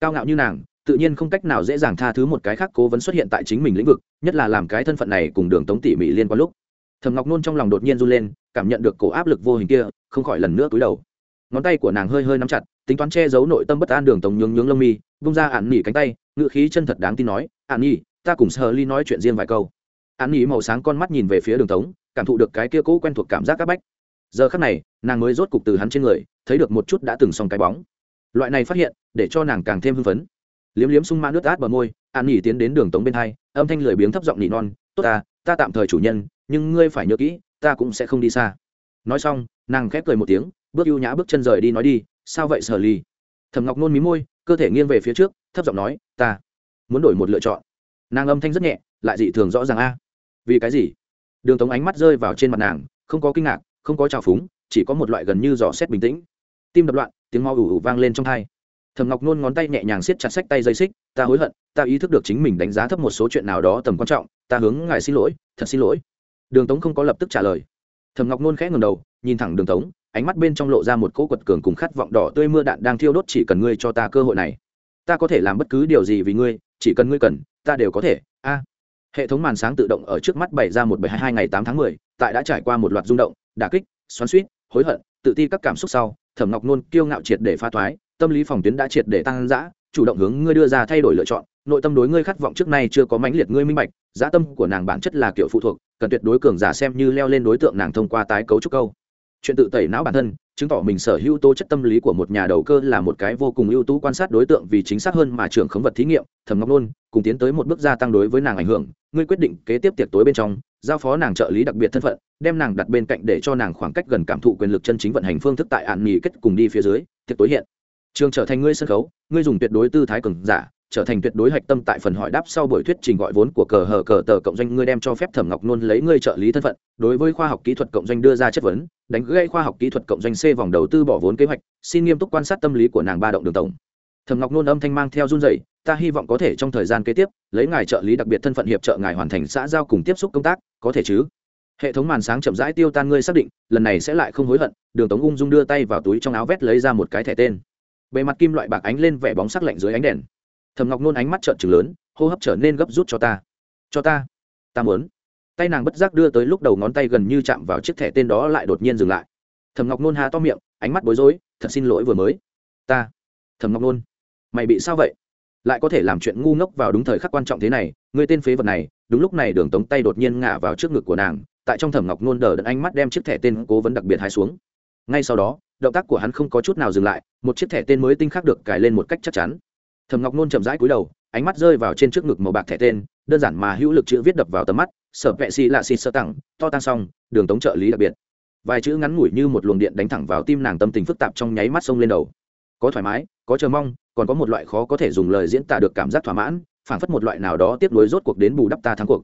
Cao ngạo như nàng, tự nhiên không cách nào dễ dàng tha thứ một cái khác cố vấn xuất hiện tại chính mình lĩnh vực, nhất là làm cái thân phận này cùng đường tống tỉ mỉ liên quan lúc thầm ngọc nôn trong lòng đột nhiên run lên, cảm nhận được cổ áp lực vô hình kia, không khỏi lần nữa cúi đầu. Ngón tay của nàng hơi hơi nắm chặt, tính toán che giấu nội tâm bất an đường tống nhướng nhướng lông mi bung ra ạn nỉ cánh tay ngựa khí chân thật đáng tin nói ạn nỉ ta cùng sờ ly nói chuyện riêng vài câu. Ạn nỉ màu sáng con mắt nhìn về phía đường tống, cảm thụ được cái kia cũ quen thuộc cảm giác áp bách. Giờ khắc này, nàng mới rốt cục từ hắn trên người, thấy được một chút đã từng xong cái bóng. Loại này phát hiện, để cho nàng càng thêm hưng phấn. Liếm liếm sung mã nước át bờ môi, an nhỉ tiến đến đường tống bên hai, âm thanh lười biếng thấp giọng nỉ non, tốt ta ta tạm thời chủ nhân nhưng ngươi phải nhớ kỹ, ta cũng sẽ không đi xa. Nói xong, nàng khép cười một tiếng, bước ưu nhã bước chân rời đi nói đi, sao vậy, sở ly thầm ngọc nôn mí môi, cơ thể nghiêng về phía trước, thấp giọng nói, ta muốn đổi một lựa chọn. Nàng âm thanh rất nhẹ, lại dị thường rõ ràng a. Vì cái gì? Đường tống ánh mắt rơi vào trên mặt nàng, không có kinh ngạc, không có trào phúng, chỉ có một loại gần như dò xét bình tĩnh. Tim đập loạn, tiếng mau ủ ủ vang lên trong thai thầm ngọc nôn ngón tay nhẹ nhàng siết chặt sách tay dây xích, ta hối hận, ta ý thức được chính mình đánh giá thấp một số chuyện nào đó tầm quan trọng, ta hướng ngài xin lỗi, thật xin lỗi đường tống không có lập tức trả lời. Thầm ngọc nôn khẽ ngầm đầu, nhìn thẳng đường tống, ánh mắt bên trong lộ ra một cỗ quật cường cùng khát vọng đỏ tươi mưa đạn đang thiêu đốt chỉ cần ngươi cho ta cơ hội này. Ta có thể làm bất cứ điều gì vì ngươi, chỉ cần ngươi cần, ta đều có thể. A. Hệ thống màn sáng tự động ở trước mắt bày ra một bảy hai hai ngày tám tháng mười, tại đã trải qua một loạt rung động đà kích, xoắn suýt hối hận, tự ti các cảm xúc sau, thẩm ngọc nôn kiêu ngạo triệt để pha thoái, tâm lý phòng tuyến đã triệt để tăng giã chủ động hướng ngươi đưa ra thay đổi lựa chọn nội tâm đối ngươi khát vọng trước nay chưa có mãnh liệt ngươi minh bạch, giá tâm của nàng bản chất là kiểu phụ thuộc, cần tuyệt đối cường giả xem như leo lên đối tượng nàng thông qua tái cấu trúc câu. Chuyện tự tẩy não bản thân, chứng tỏ mình sở hữu tố chất tâm lý của một nhà đầu cơ là một cái vô cùng ưu tú quan sát đối tượng vì chính xác hơn mà trưởng khống vật thí nghiệm thẩm ngọc nôn, cùng tiến tới một bước gia tăng đối với nàng ảnh hưởng, ngươi quyết định kế tiếp tiệc tối bên trong, giao phó nàng trợ lý đặc biệt thân phận, đem nàng đặt bên cạnh để cho nàng khoảng cách gần cảm thụ quyền lực chân chính vận hành phương thức tại ạn nghỉ kết cùng đi phía dưới, tiệc tối hiện. Trường trở thành ngươi sân khấu, ngươi dùng tuyệt đối tư thái cường giả trở thành tuyệt đối hạch tâm tại phần hỏi đáp sau buổi thuyết trình gọi vốn của cờ hờ cờ tờ cộng doanh, ngươi đem cho phép thẩm ngọc nôn lấy ngươi trợ lý thân phận. Đối với khoa học kỹ thuật cộng doanh đưa ra chất vấn, đánh gây khoa học kỹ thuật cộng doanh c vòng đầu tư bỏ vốn kế hoạch, xin nghiêm túc quan sát tâm lý của nàng ba động đường tổng. Thẩm ngọc nôn âm thanh mang theo run dày ta hy vọng có thể trong thời gian kế tiếp, lấy ngài trợ lý đặc biệt thân phận hiệp trợ ngài hoàn thành xã giao cùng tiếp xúc công tác, có thể chứ? Hệ thống màn sáng chậm rãi tiêu tan, ngươi xác định, lần này sẽ lại không hối hận. Đường tống ung dung đưa tay vào túi trong áo vét lấy ra một cái thẻ tên. Bề mặt kim loại bạc ánh lên, vẻ bóng sắc lạnh dưới ánh đèn thầm ngọc nôn ánh mắt trợn trừng lớn, hô hấp trở nên gấp rút cho ta. Cho ta. Ta muốn. Tay nàng bất giác đưa tới lúc đầu ngón tay gần như chạm vào chiếc thẻ tên đó lại đột nhiên dừng lại. Thầm ngọc nôn há to miệng, ánh mắt bối rối, thật xin lỗi vừa mới. Ta. Thầm ngọc nôn. Mày bị sao vậy? Lại có thể làm chuyện ngu ngốc vào đúng thời khắc quan trọng thế này, người tên phế vật này, đúng lúc này đường tống tay đột nhiên ngả vào trước ngực của nàng, tại trong thẩm ngọc nôn đờ đẫn ánh mắt đem chiếc thẻ tên cố vấn đặc biệt hai xuống. Ngay sau đó, động tác của hắn không có chút nào dừng lại, một chiếc thẻ tên mới tinh khác được cài lên một cách chắc chắn thẩm ngọc nôn chậm rãi cúi đầu, ánh mắt rơi vào trên trước ngực màu bạc thẻ tên, đơn giản mà hữu lực chữ viết đập vào tầm mắt, sở vệ xì lạ xịt sơ tặng, to tăng xong, đường tống trợ lý đặc biệt. Vài chữ ngắn ngủi như một luồng điện đánh thẳng vào tim nàng tâm tình phức tạp trong nháy mắt sông lên đầu. Có thoải mái, có chờ mong, còn có một loại khó có thể dùng lời diễn tả được cảm giác thỏa mãn, phảng phất một loại nào đó tiếp nối rốt cuộc đến bù đắp ta thắng cuộc.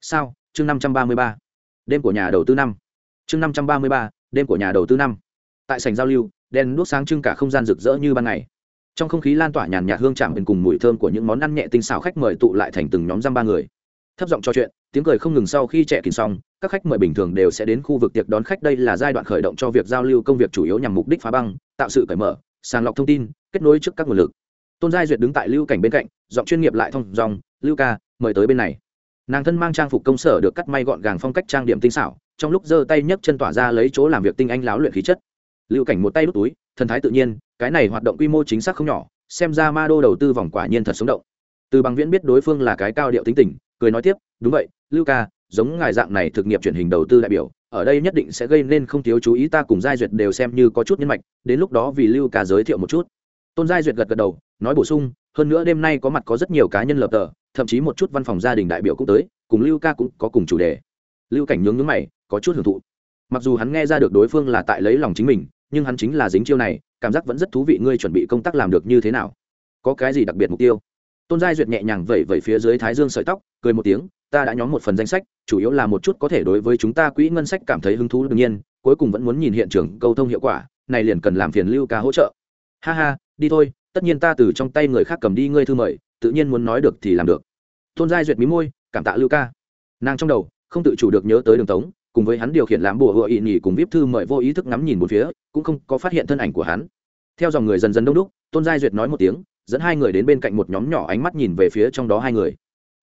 Sao? Chương năm trăm ba mươi ba. Đêm của nhà đầu tư năm. Chương năm trăm ba mươi ba, đêm của nhà đầu tư năm. Tại sảnh giao lưu, đèn đuốc sáng trưng cả không gian rực rỡ như ban ngày trong không khí lan tỏa nhàn nhạt hương chạm bên cùng mùi thơm của những món ăn nhẹ tinh xảo, khách mời tụ lại thành từng nhóm răm ba người. Thấp giọng trò chuyện, tiếng cười không ngừng sau khi trẻ kín xong, các khách mời bình thường đều sẽ đến khu vực tiệc đón khách. Đây là giai đoạn khởi động cho việc giao lưu công việc chủ yếu nhằm mục đích phá băng, tạo sự cởi mở, sàng lọc thông tin, kết nối trước các nguồn lực. Tôn giai duyệt đứng tại lưu cảnh bên cạnh, giọng chuyên nghiệp lại thông dòng lưu ca, mời tới bên này. Nàng thân mang trang phục công sở được cắt may gọn gàng phong cách trang điểm tinh xảo, trong lúc giơ tay nhấc chân tỏa ra lấy chỗ làm việc tinh anh láo luyện khí chất. Lưu cảnh một tay đút túi thần thái tự nhiên, cái này hoạt động quy mô chính xác không nhỏ, xem ra ma đô đầu tư vòng quả nhiên thật sống động. Từ bằng viễn biết đối phương là cái cao điệu tính tình, cười nói tiếp, đúng vậy, lưu ca, giống ngài dạng này thực nghiệp truyền hình đầu tư đại biểu, ở đây nhất định sẽ gây nên không thiếu chú ý, ta cùng giai duyệt đều xem như có chút nhân mạch, đến lúc đó vì lưu ca giới thiệu một chút. Tôn giai duyệt gật gật đầu, nói bổ sung, hơn nữa đêm nay có mặt có rất nhiều cá nhân lập tờ, thậm chí một chút văn phòng gia đình đại biểu cũng tới, cùng lưu ca cũng có cùng chủ đề. Lưu cảnh nhướng nhướng mày, có chút hưởng thụ. Mặc dù hắn nghe ra được đối phương là tại lấy lòng chính mình nhưng hắn chính là dính chiêu này, cảm giác vẫn rất thú vị ngươi chuẩn bị công tác làm được như thế nào. Có cái gì đặc biệt mục tiêu? Tôn giai duyệt nhẹ nhàng vẩy vẩy phía dưới thái dương sợi tóc, cười một tiếng, ta đã nhóm một phần danh sách, chủ yếu là một chút có thể đối với chúng ta quỹ ngân sách cảm thấy hứng thú đương nhiên, cuối cùng vẫn muốn nhìn hiện trường, câu thông hiệu quả, này liền cần làm phiền lưu ca hỗ trợ. Ha ha, đi thôi, tất nhiên ta từ trong tay người khác cầm đi ngươi thư mời, tự nhiên muốn nói được thì làm được. Tôn giai duyệt mí môi, cảm tạ lưu ca. Nàng trong đầu, không tự chủ được nhớ tới đường tống cùng với hắn điều khiển làm bùa hựa ỵ nhỉ cùng vip thư mời vô ý thức ngắm nhìn một phía, cũng không có phát hiện thân ảnh của hắn. Theo dòng người dần dần đông đúc, tôn giai duyệt nói một tiếng, dẫn hai người đến bên cạnh một nhóm nhỏ ánh mắt nhìn về phía trong đó hai người.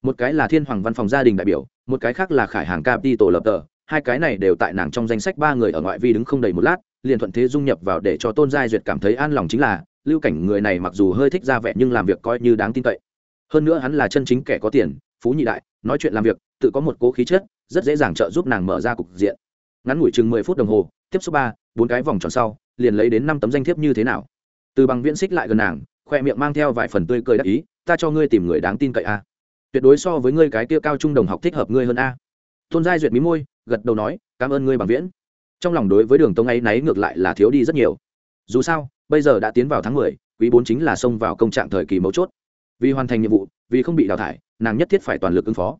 Một cái là thiên hoàng văn phòng gia đình đại biểu, một cái khác là khải hàng capital lập tờ. Hai cái này đều tại nàng trong danh sách ba người ở ngoại vi đứng không đầy một lát, liền thuận thế dung nhập vào để cho tôn giai duyệt cảm thấy an lòng chính là, lưu cảnh người này mặc dù hơi thích ra vẻ nhưng làm việc coi như đáng tin cậy. Hơn nữa hắn là chân chính kẻ có tiền, phú nhị đại, nói chuyện làm việc, tự có một cố khí chất rất dễ dàng trợ giúp nàng mở ra cục diện. Ngắn ngủi chừng mười phút đồng hồ, tiếp xúc ba, bốn cái vòng tròn sau, liền lấy đến năm tấm danh thiếp như thế nào. Từ bằng viễn xích lại gần nàng, khoe miệng mang theo vài phần tươi cười đắc ý, ta cho ngươi tìm người đáng tin cậy a. Tuyệt đối so với ngươi cái kia cao trung đồng học thích hợp ngươi hơn a. Tôn giai duyệt mí môi, gật đầu nói, cảm ơn ngươi bằng viễn. Trong lòng đối với đường tông ấy náy ngược lại là thiếu đi rất nhiều. Dù sao, bây giờ đã tiến vào tháng mười, quý bốn chính là xông vào công trạng thời kỳ mấu chốt. Vì hoàn thành nhiệm vụ, vì không bị đào thải, nàng nhất thiết phải toàn lực ứng phó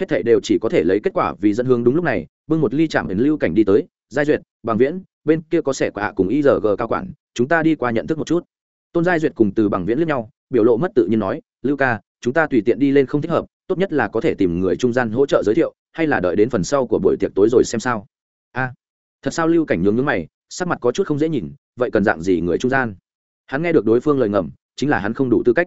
hết thảy đều chỉ có thể lấy kết quả vì dẫn hướng đúng lúc này, bưng một ly chạm đến lưu cảnh đi tới, giai duyệt, bằng viễn, bên kia có sẻ quả hạ cùng igg cao quản, chúng ta đi qua nhận thức một chút. Tôn giai duyệt cùng từ bằng viễn lướt nhau, biểu lộ mất tự nhiên nói, lưu ca, chúng ta tùy tiện đi lên không thích hợp, tốt nhất là có thể tìm người trung gian hỗ trợ giới thiệu, hay là đợi đến phần sau của buổi tiệc tối rồi xem sao. A, thật sao? Lưu cảnh nhướng nhướng mày, sắc mặt có chút không dễ nhìn, vậy cần dạng gì người trung gian? Hắn nghe được đối phương lời ngầm, chính là hắn không đủ tư cách.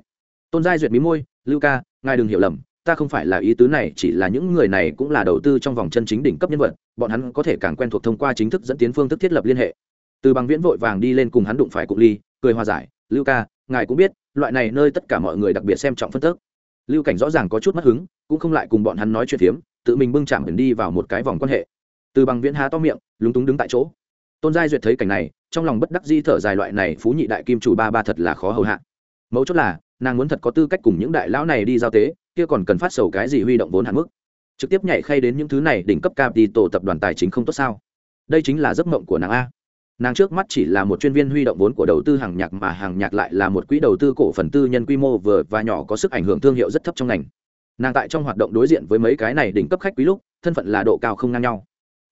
Tôn giai duyệt mí môi, lưu ca, ngài đừng hiểu lầm ta không phải là ý tứ này, chỉ là những người này cũng là đầu tư trong vòng chân chính đỉnh cấp nhân vật, bọn hắn có thể càng quen thuộc thông qua chính thức dẫn tiến phương thức thiết lập liên hệ. Từ bằng viễn vội vàng đi lên cùng hắn đụng phải cụ ly, cười hòa giải, lưu ca, ngài cũng biết, loại này nơi tất cả mọi người đặc biệt xem trọng phân tức. Lưu cảnh rõ ràng có chút mất hứng, cũng không lại cùng bọn hắn nói chuyện phiếm, tự mình bưng chạm đi vào một cái vòng quan hệ. Từ bằng viễn há to miệng, lúng túng đứng tại chỗ. Tôn giai duyệt thấy cảnh này, trong lòng bất đắc di thở dài loại này phú nhị đại kim chủ ba ba thật là khó hầu hạ. Mấu chốt là, nàng muốn thật có tư cách cùng những đại lão này đi giao tế kia còn cần phát sầu cái gì huy động vốn hạn mức? Trực tiếp nhảy khay đến những thứ này đỉnh cấp cap đi tổ tập đoàn tài chính không tốt sao? Đây chính là giấc mộng của nàng a. Nàng trước mắt chỉ là một chuyên viên huy động vốn của đầu tư hàng nhạc mà hàng nhạc lại là một quỹ đầu tư cổ phần tư nhân quy mô vừa và nhỏ có sức ảnh hưởng thương hiệu rất thấp trong ngành. Nàng tại trong hoạt động đối diện với mấy cái này đỉnh cấp khách quý lúc, thân phận là độ cao không ngang nhau.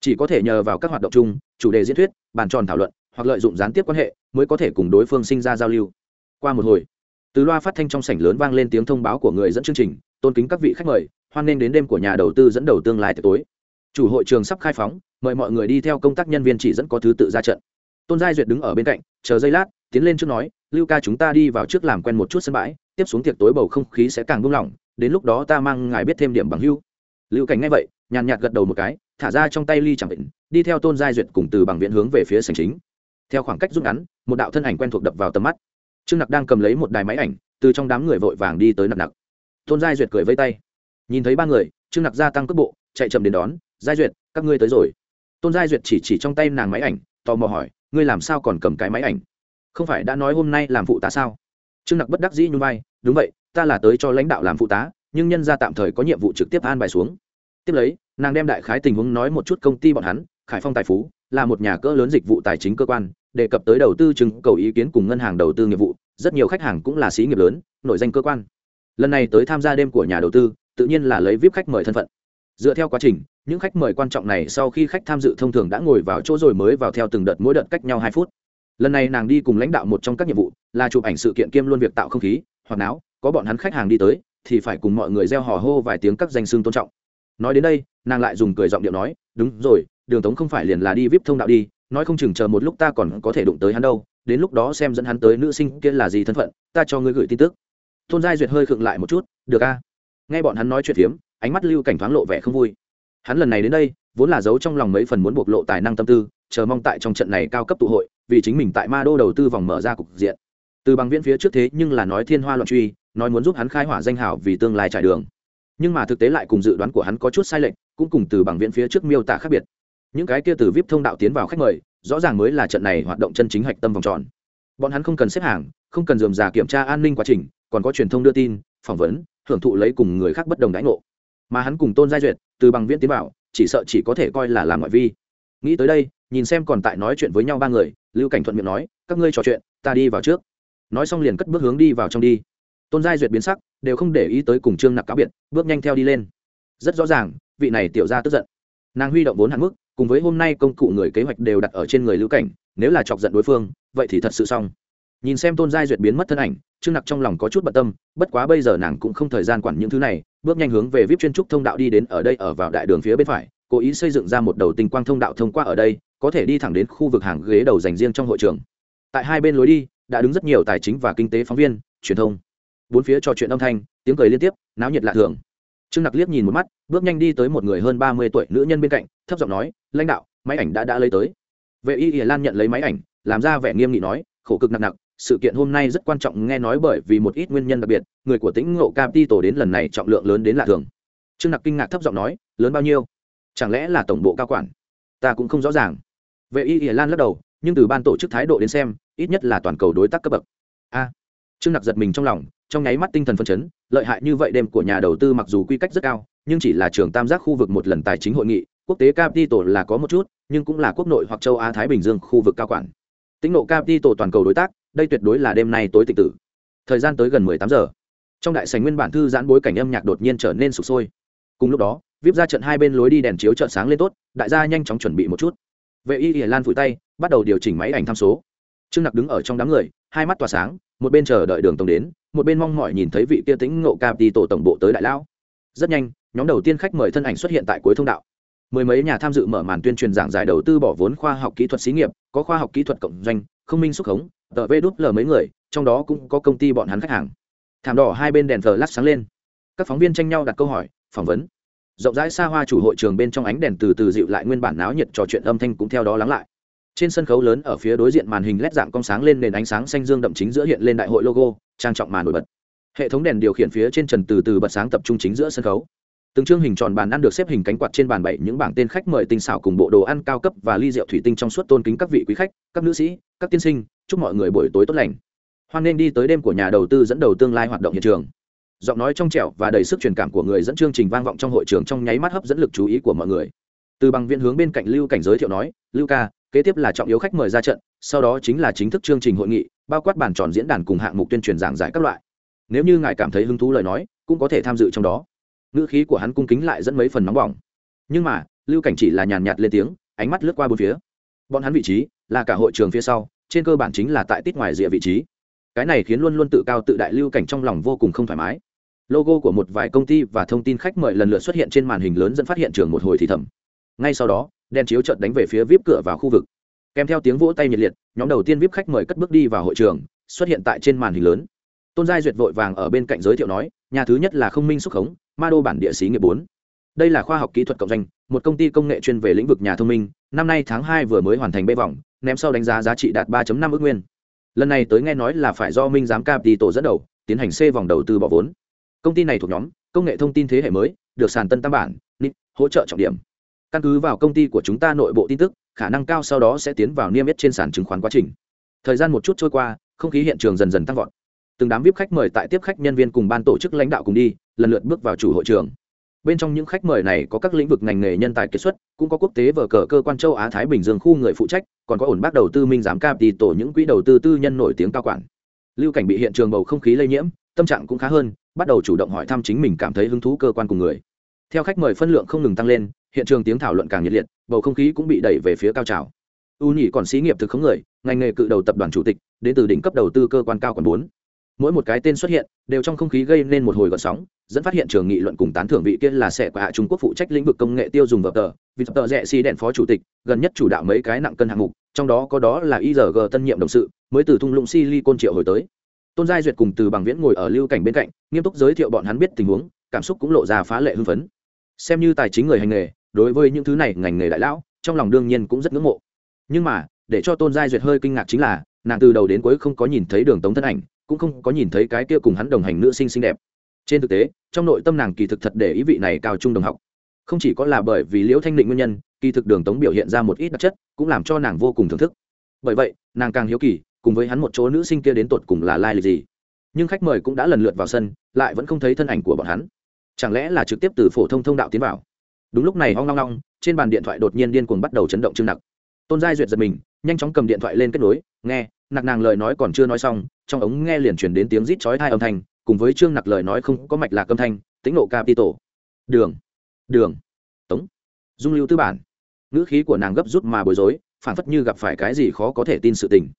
Chỉ có thể nhờ vào các hoạt động chung, chủ đề diễn thuyết, bàn tròn thảo luận, hoặc lợi dụng gián tiếp quan hệ, mới có thể cùng đối phương sinh ra giao lưu. Qua một hồi, từ loa phát thanh trong sảnh lớn vang lên tiếng thông báo của người dẫn chương trình tôn kính các vị khách mời, hoan nghênh đến đêm của nhà đầu tư dẫn đầu tương lai tối. Chủ hội trường sắp khai phóng, mời mọi người đi theo công tác nhân viên chỉ dẫn có thứ tự ra trận. Tôn giai duyệt đứng ở bên cạnh, chờ giây lát, tiến lên trước nói, lưu ca chúng ta đi vào trước làm quen một chút sân bãi, tiếp xuống tiệc tối bầu không khí sẽ càng buông lỏng, đến lúc đó ta mang ngài biết thêm điểm bằng hưu. Lưu cảnh ngay vậy, nhàn nhạt gật đầu một cái, thả ra trong tay ly chẳng định, đi theo tôn giai duyệt cùng từ bằng viện hướng về phía sành chính. Theo khoảng cách rút ngắn, một đạo thân ảnh quen thuộc đập vào tầm mắt. Trương nặc đang cầm lấy một đài máy ảnh, từ trong đám người vội vàng đi tới nặc nặc tôn giai duyệt cười vây tay. Nhìn thấy ba người, trương nặc gia tăng cước bộ, chạy chậm đến đón, giai duyệt, các ngươi tới rồi. Tôn giai duyệt chỉ chỉ trong tay nàng máy ảnh, tò mò hỏi, ngươi làm sao còn cầm cái máy ảnh? Không phải đã nói hôm nay làm phụ tá sao? Trương nặc bất đắc dĩ như vai, đúng vậy, ta là tới cho lãnh đạo làm phụ tá, nhưng nhân ra tạm thời có nhiệm vụ trực tiếp an bài xuống. Tiếp lấy, nàng đem đại khái tình huống nói một chút công ty bọn hắn, khải phong tài phú, là một nhà cỡ lớn dịch vụ tài chính cơ quan, đề cập tới đầu tư chứng cầu ý kiến cùng ngân hàng đầu tư nghiệp vụ, rất nhiều khách hàng cũng là xí nghiệp lớn nội danh cơ quan lần này tới tham gia đêm của nhà đầu tư, tự nhiên là lấy vip khách mời thân phận. Dựa theo quá trình, những khách mời quan trọng này sau khi khách tham dự thông thường đã ngồi vào chỗ rồi mới vào theo từng đợt mỗi đợt cách nhau hai phút. Lần này nàng đi cùng lãnh đạo một trong các nhiệm vụ, là chụp ảnh sự kiện kiêm luôn việc tạo không khí, hoặc não, có bọn hắn khách hàng đi tới, thì phải cùng mọi người gieo hò hô vài tiếng các danh xương tôn trọng. Nói đến đây, nàng lại dùng cười giọng điệu nói, đúng rồi, đường tống không phải liền là đi vip thông đạo đi, nói không chừng chờ một lúc ta còn có thể đụng tới hắn đâu, đến lúc đó xem dẫn hắn tới nữ sinh kia là gì thân phận, ta cho ngươi gửi tin tức tôn giai duyệt hơi khựng lại một chút, được a. Nghe bọn hắn nói chuyện phiếm, ánh mắt lưu cảnh thoáng lộ vẻ không vui. Hắn lần này đến đây, vốn là giấu trong lòng mấy phần muốn bộc lộ tài năng tâm tư, chờ mong tại trong trận này cao cấp tụ hội, vì chính mình tại ma đô đầu tư vòng mở ra cục diện. Từ bằng viễn phía trước thế nhưng là nói thiên hoa loạn truy, nói muốn giúp hắn khai hỏa danh hảo vì tương lai trải đường. Nhưng mà thực tế lại cùng dự đoán của hắn có chút sai lệch, cũng cùng từ bằng viễn phía trước miêu tả khác biệt. Những cái kia từ vip thông đạo tiến vào khách mời, rõ ràng mới là trận này hoạt động chân chính hạch tâm vòng tròn. Bọn hắn không cần xếp hàng, không cần dườm già kiểm tra an ninh quá trình còn có truyền thông đưa tin, phỏng vấn, hưởng thụ lấy cùng người khác bất đồng đãi ngộ. Mà hắn cùng tôn giai duyệt, từ bằng viễn tiến bảo chỉ sợ chỉ có thể coi là làm ngoại vi. Nghĩ tới đây, nhìn xem còn tại nói chuyện với nhau ba người, lưu cảnh thuận miệng nói, các ngươi trò chuyện, ta đi vào trước. Nói xong liền cất bước hướng đi vào trong đi. Tôn giai duyệt biến sắc, đều không để ý tới cùng trương nặc cáo biệt, bước nhanh theo đi lên. Rất rõ ràng, vị này tiểu ra tức giận. Nàng huy động vốn hạn mức, cùng với hôm nay công cụ người kế hoạch đều đặt ở trên người lưu cảnh, nếu là chọc giận đối phương, vậy thì thật sự xong nhìn xem tôn giai duyệt biến mất thân ảnh, trương nặc trong lòng có chút bận tâm, bất quá bây giờ nàng cũng không thời gian quản những thứ này, bước nhanh hướng về vip chuyên trúc thông đạo đi đến ở đây ở vào đại đường phía bên phải, cố ý xây dựng ra một đầu tinh quang thông đạo thông qua ở đây, có thể đi thẳng đến khu vực hàng ghế đầu dành riêng trong hội trường. Tại hai bên lối đi, đã đứng rất nhiều tài chính và kinh tế phóng viên, truyền thông. Bốn phía trò chuyện âm thanh, tiếng cười liên tiếp, náo nhiệt lạ thường. Trương nặc liếc nhìn một mắt, bước nhanh đi tới một người hơn ba mươi tuổi nữ nhân bên cạnh, thấp giọng nói, lãnh đạo, máy ảnh đã đã lấy tới. Vệ y ỉa lan nhận lấy máy ảnh, làm ra vẻ nghiêm nghị nói, khổ cực nặng nặng sự kiện hôm nay rất quan trọng nghe nói bởi vì một ít nguyên nhân đặc biệt, người của tĩnh ngộ capital đến lần này trọng lượng lớn đến lạ thường. Trương nặc kinh ngạc thấp giọng nói, lớn bao nhiêu? Chẳng lẽ là tổng bộ cao quản? Ta cũng không rõ ràng. Vệ y ỉa lan lắc đầu, nhưng từ ban tổ chức thái độ đến xem, ít nhất là toàn cầu đối tác cấp bậc. A! Trương nặc giật mình trong lòng, trong nháy mắt tinh thần phân chấn, lợi hại như vậy đêm của nhà đầu tư mặc dù quy cách rất cao, nhưng chỉ là trường tam giác khu vực một lần tài chính hội nghị, quốc tế capital là có một chút, nhưng cũng là quốc nội hoặc châu á thái bình dương khu vực cao quản. Cam nộ capital toàn cầu đối tác đây tuyệt đối là đêm nay tối tịch tử. Thời gian tới gần mười tám giờ. Trong đại sành nguyên bản thư giãn bối cảnh âm nhạc đột nhiên trở nên sụp sôi. Cùng lúc đó, vip ra trận hai bên lối đi đèn chiếu trợn sáng lên tốt, đại gia nhanh chóng chuẩn bị một chút. Vệ y ỉa lan phủi tay, bắt đầu điều chỉnh máy ảnh tham số. Trương nặc đứng ở trong đám người, hai mắt tỏa sáng, một bên chờ đợi đường tổng đến, một bên mong mỏi nhìn thấy vị kia tính ngộ cap đi tổ tổng bộ tới đại lão rất nhanh, nhóm đầu tiên khách mời thân ảnh xuất hiện tại cuối thông đạo. Mười mấy nhà tham dự mở màn tuyên truyền giảng giải đầu tư bỏ vốn khoa học kỹ thuật xí nghiệp, có khoa học kỹ thuật cộng doanh không minh xúc khống, tờ vê đút lờ mấy người, trong đó cũng có công ty bọn hắn khách hàng. Thảm đỏ hai bên đèn thờ lát sáng lên. Các phóng viên tranh nhau đặt câu hỏi, phỏng vấn. Rộng rãi xa hoa chủ hội trường bên trong ánh đèn từ từ dịu lại nguyên bản náo nhiệt trò chuyện âm thanh cũng theo đó lắng lại. Trên sân khấu lớn ở phía đối diện màn hình led dạng cong sáng lên nền ánh sáng xanh dương đậm chính giữa hiện lên đại hội logo, trang trọng mà nổi bật. Hệ thống đèn điều khiển phía trên trần từ từ bật sáng tập trung chính giữa sân khấu từng chương hình tròn bàn ăn được xếp hình cánh quạt trên bàn bảy những bảng tên khách mời tinh xảo cùng bộ đồ ăn cao cấp và ly rượu thủy tinh trong suốt tôn kính các vị quý khách, các nữ sĩ, các tiên sinh, chúc mọi người buổi tối tốt lành. Hoan nên đi tới đêm của nhà đầu tư dẫn đầu tương lai hoạt động hiện trường. Giọng nói trong trẻo và đầy sức truyền cảm của người dẫn chương trình vang vọng trong hội trường trong nháy mắt hấp dẫn lực chú ý của mọi người. Từ bằng viện hướng bên cạnh lưu cảnh giới thiệu nói, lưu ca, kế tiếp là trọng yếu khách mời ra trận, sau đó chính là chính thức chương trình hội nghị, bao quát bản tròn diễn đàn cùng hạng mục tuyên truyền giảng giải các loại. Nếu như ngài cảm thấy hứng thú lời nói, cũng có thể tham dự trong đó ngữ khí của hắn cung kính lại dẫn mấy phần nóng bỏng. Nhưng mà, lưu cảnh chỉ là nhàn nhạt lên tiếng, ánh mắt lướt qua bốn phía. Bọn hắn vị trí là cả hội trường phía sau, trên cơ bản chính là tại tít ngoài rìa vị trí. Cái này khiến luôn luôn tự cao tự đại lưu cảnh trong lòng vô cùng không thoải mái. Logo của một vài công ty và thông tin khách mời lần lượt xuất hiện trên màn hình lớn dẫn phát hiện trường một hồi thì thầm. Ngay sau đó, đèn chiếu chợt đánh về phía vip cửa vào khu vực. Kèm theo tiếng vỗ tay nhiệt liệt, nhóm đầu tiên vip khách mời cất bước đi vào hội trường, xuất hiện tại trên màn hình lớn. Tôn giai duyệt vội vàng ở bên cạnh giới thiệu nói nhà thứ nhất là không minh xúc khống, ma đô bản địa xí nghiệp bốn. Đây là khoa học kỹ thuật cộng doanh, một công ty công nghệ chuyên về lĩnh vực nhà thông minh. Năm nay tháng hai vừa mới hoàn thành bê vòng, ném sau đánh giá giá trị đạt ba năm ước nguyên. Lần này tới nghe nói là phải do minh giám cap tổ dẫn đầu, tiến hành c vòng đầu tư bỏ vốn. Công ty này thuộc nhóm, công nghệ thông tin thế hệ mới, được sàn tân tam bản nít hỗ trợ trọng điểm. Căn cứ vào công ty của chúng ta nội bộ tin tức, khả năng cao sau đó sẽ tiến vào niêm yết trên sàn chứng khoán quá trình. Thời gian một chút trôi qua, không khí hiện trường dần dần tăng vọt từng đám vip khách mời tại tiếp khách nhân viên cùng ban tổ chức lãnh đạo cùng đi, lần lượt bước vào chủ hội trường. Bên trong những khách mời này có các lĩnh vực ngành nghề nhân tài kết xuất, cũng có quốc tế vở cờ cơ quan châu á thái bình dương khu người phụ trách, còn có ổn bác đầu tư minh giám cap đi tổ những quỹ đầu tư tư nhân nổi tiếng cao quản. Lưu cảnh bị hiện trường bầu không khí lây nhiễm, tâm trạng cũng khá hơn, bắt đầu chủ động hỏi thăm chính mình cảm thấy hứng thú cơ quan cùng người. Theo khách mời phân lượng không ngừng tăng lên, hiện trường tiếng thảo luận càng nhiệt liệt, bầu không khí cũng bị đẩy về phía cao trào. U nhị còn xí nghiệp thực khống người, ngành nghề cự đầu tập đoàn chủ tịch, đến từ đỉnh cấp đầu tư cơ quan cao còn bốn mỗi một cái tên xuất hiện đều trong không khí gây nên một hồi gợn sóng, dẫn phát hiện trường nghị luận cùng tán thưởng vị kia là sẽ của hạ trung quốc phụ trách lĩnh vực công nghệ tiêu dùng vợp tờ, vì tờ rẽ xi đèn phó chủ tịch, gần nhất chủ đạo mấy cái nặng cân hạng mục, trong đó có đó là igg tân nhiệm đồng sự, mới từ thung lũng silicon triệu hồi tới. Tôn giai duyệt cùng từ bằng viễn ngồi ở lưu cảnh bên cạnh, nghiêm túc giới thiệu bọn hắn biết tình huống, cảm xúc cũng lộ ra phá lệ hưng phấn. Xem như tài chính người hành nghề, đối với những thứ này ngành nghề đại lão, trong lòng đương nhiên cũng rất ngưỡng mộ. Nhưng mà, để cho tôn giai duyệt hơi kinh ngạc chính là, nàng từ đầu đến cuối không có nhìn thấy đường tống thân ảnh cũng không có nhìn thấy cái kia cùng hắn đồng hành nữ sinh xinh đẹp. Trên thực tế, trong nội tâm nàng kỳ thực thật để ý vị này cao trung đồng học. Không chỉ có là bởi vì liễu thanh định nguyên nhân, kỳ thực đường tống biểu hiện ra một ít đặc chất, cũng làm cho nàng vô cùng thưởng thức. Bởi vậy, nàng càng hiếu kỳ, cùng với hắn một chỗ nữ sinh kia đến tột cùng là lai lịch gì. Nhưng khách mời cũng đã lần lượt vào sân, lại vẫn không thấy thân ảnh của bọn hắn. Chẳng lẽ là trực tiếp từ phổ thông thông đạo tiến vào? Đúng lúc này hoang long long trên bàn điện thoại đột nhiên điên cuồng bắt đầu chấn động chưng nặc. Tôn giai duyệt giật mình, nhanh chóng cầm điện thoại lên kết nối, nghe, nặc nàng lời nói còn chưa nói xong trong ống nghe liền chuyển đến tiếng rít chói thai âm thanh, cùng với trương nặc lời nói không có mạch lạc âm thanh, tĩnh nộ capital đường đường, tống. Dung lưu tư bản. Ngữ khí của nàng gấp rút mà bối rối phản phất như gặp phải cái gì khó có thể tin sự tình.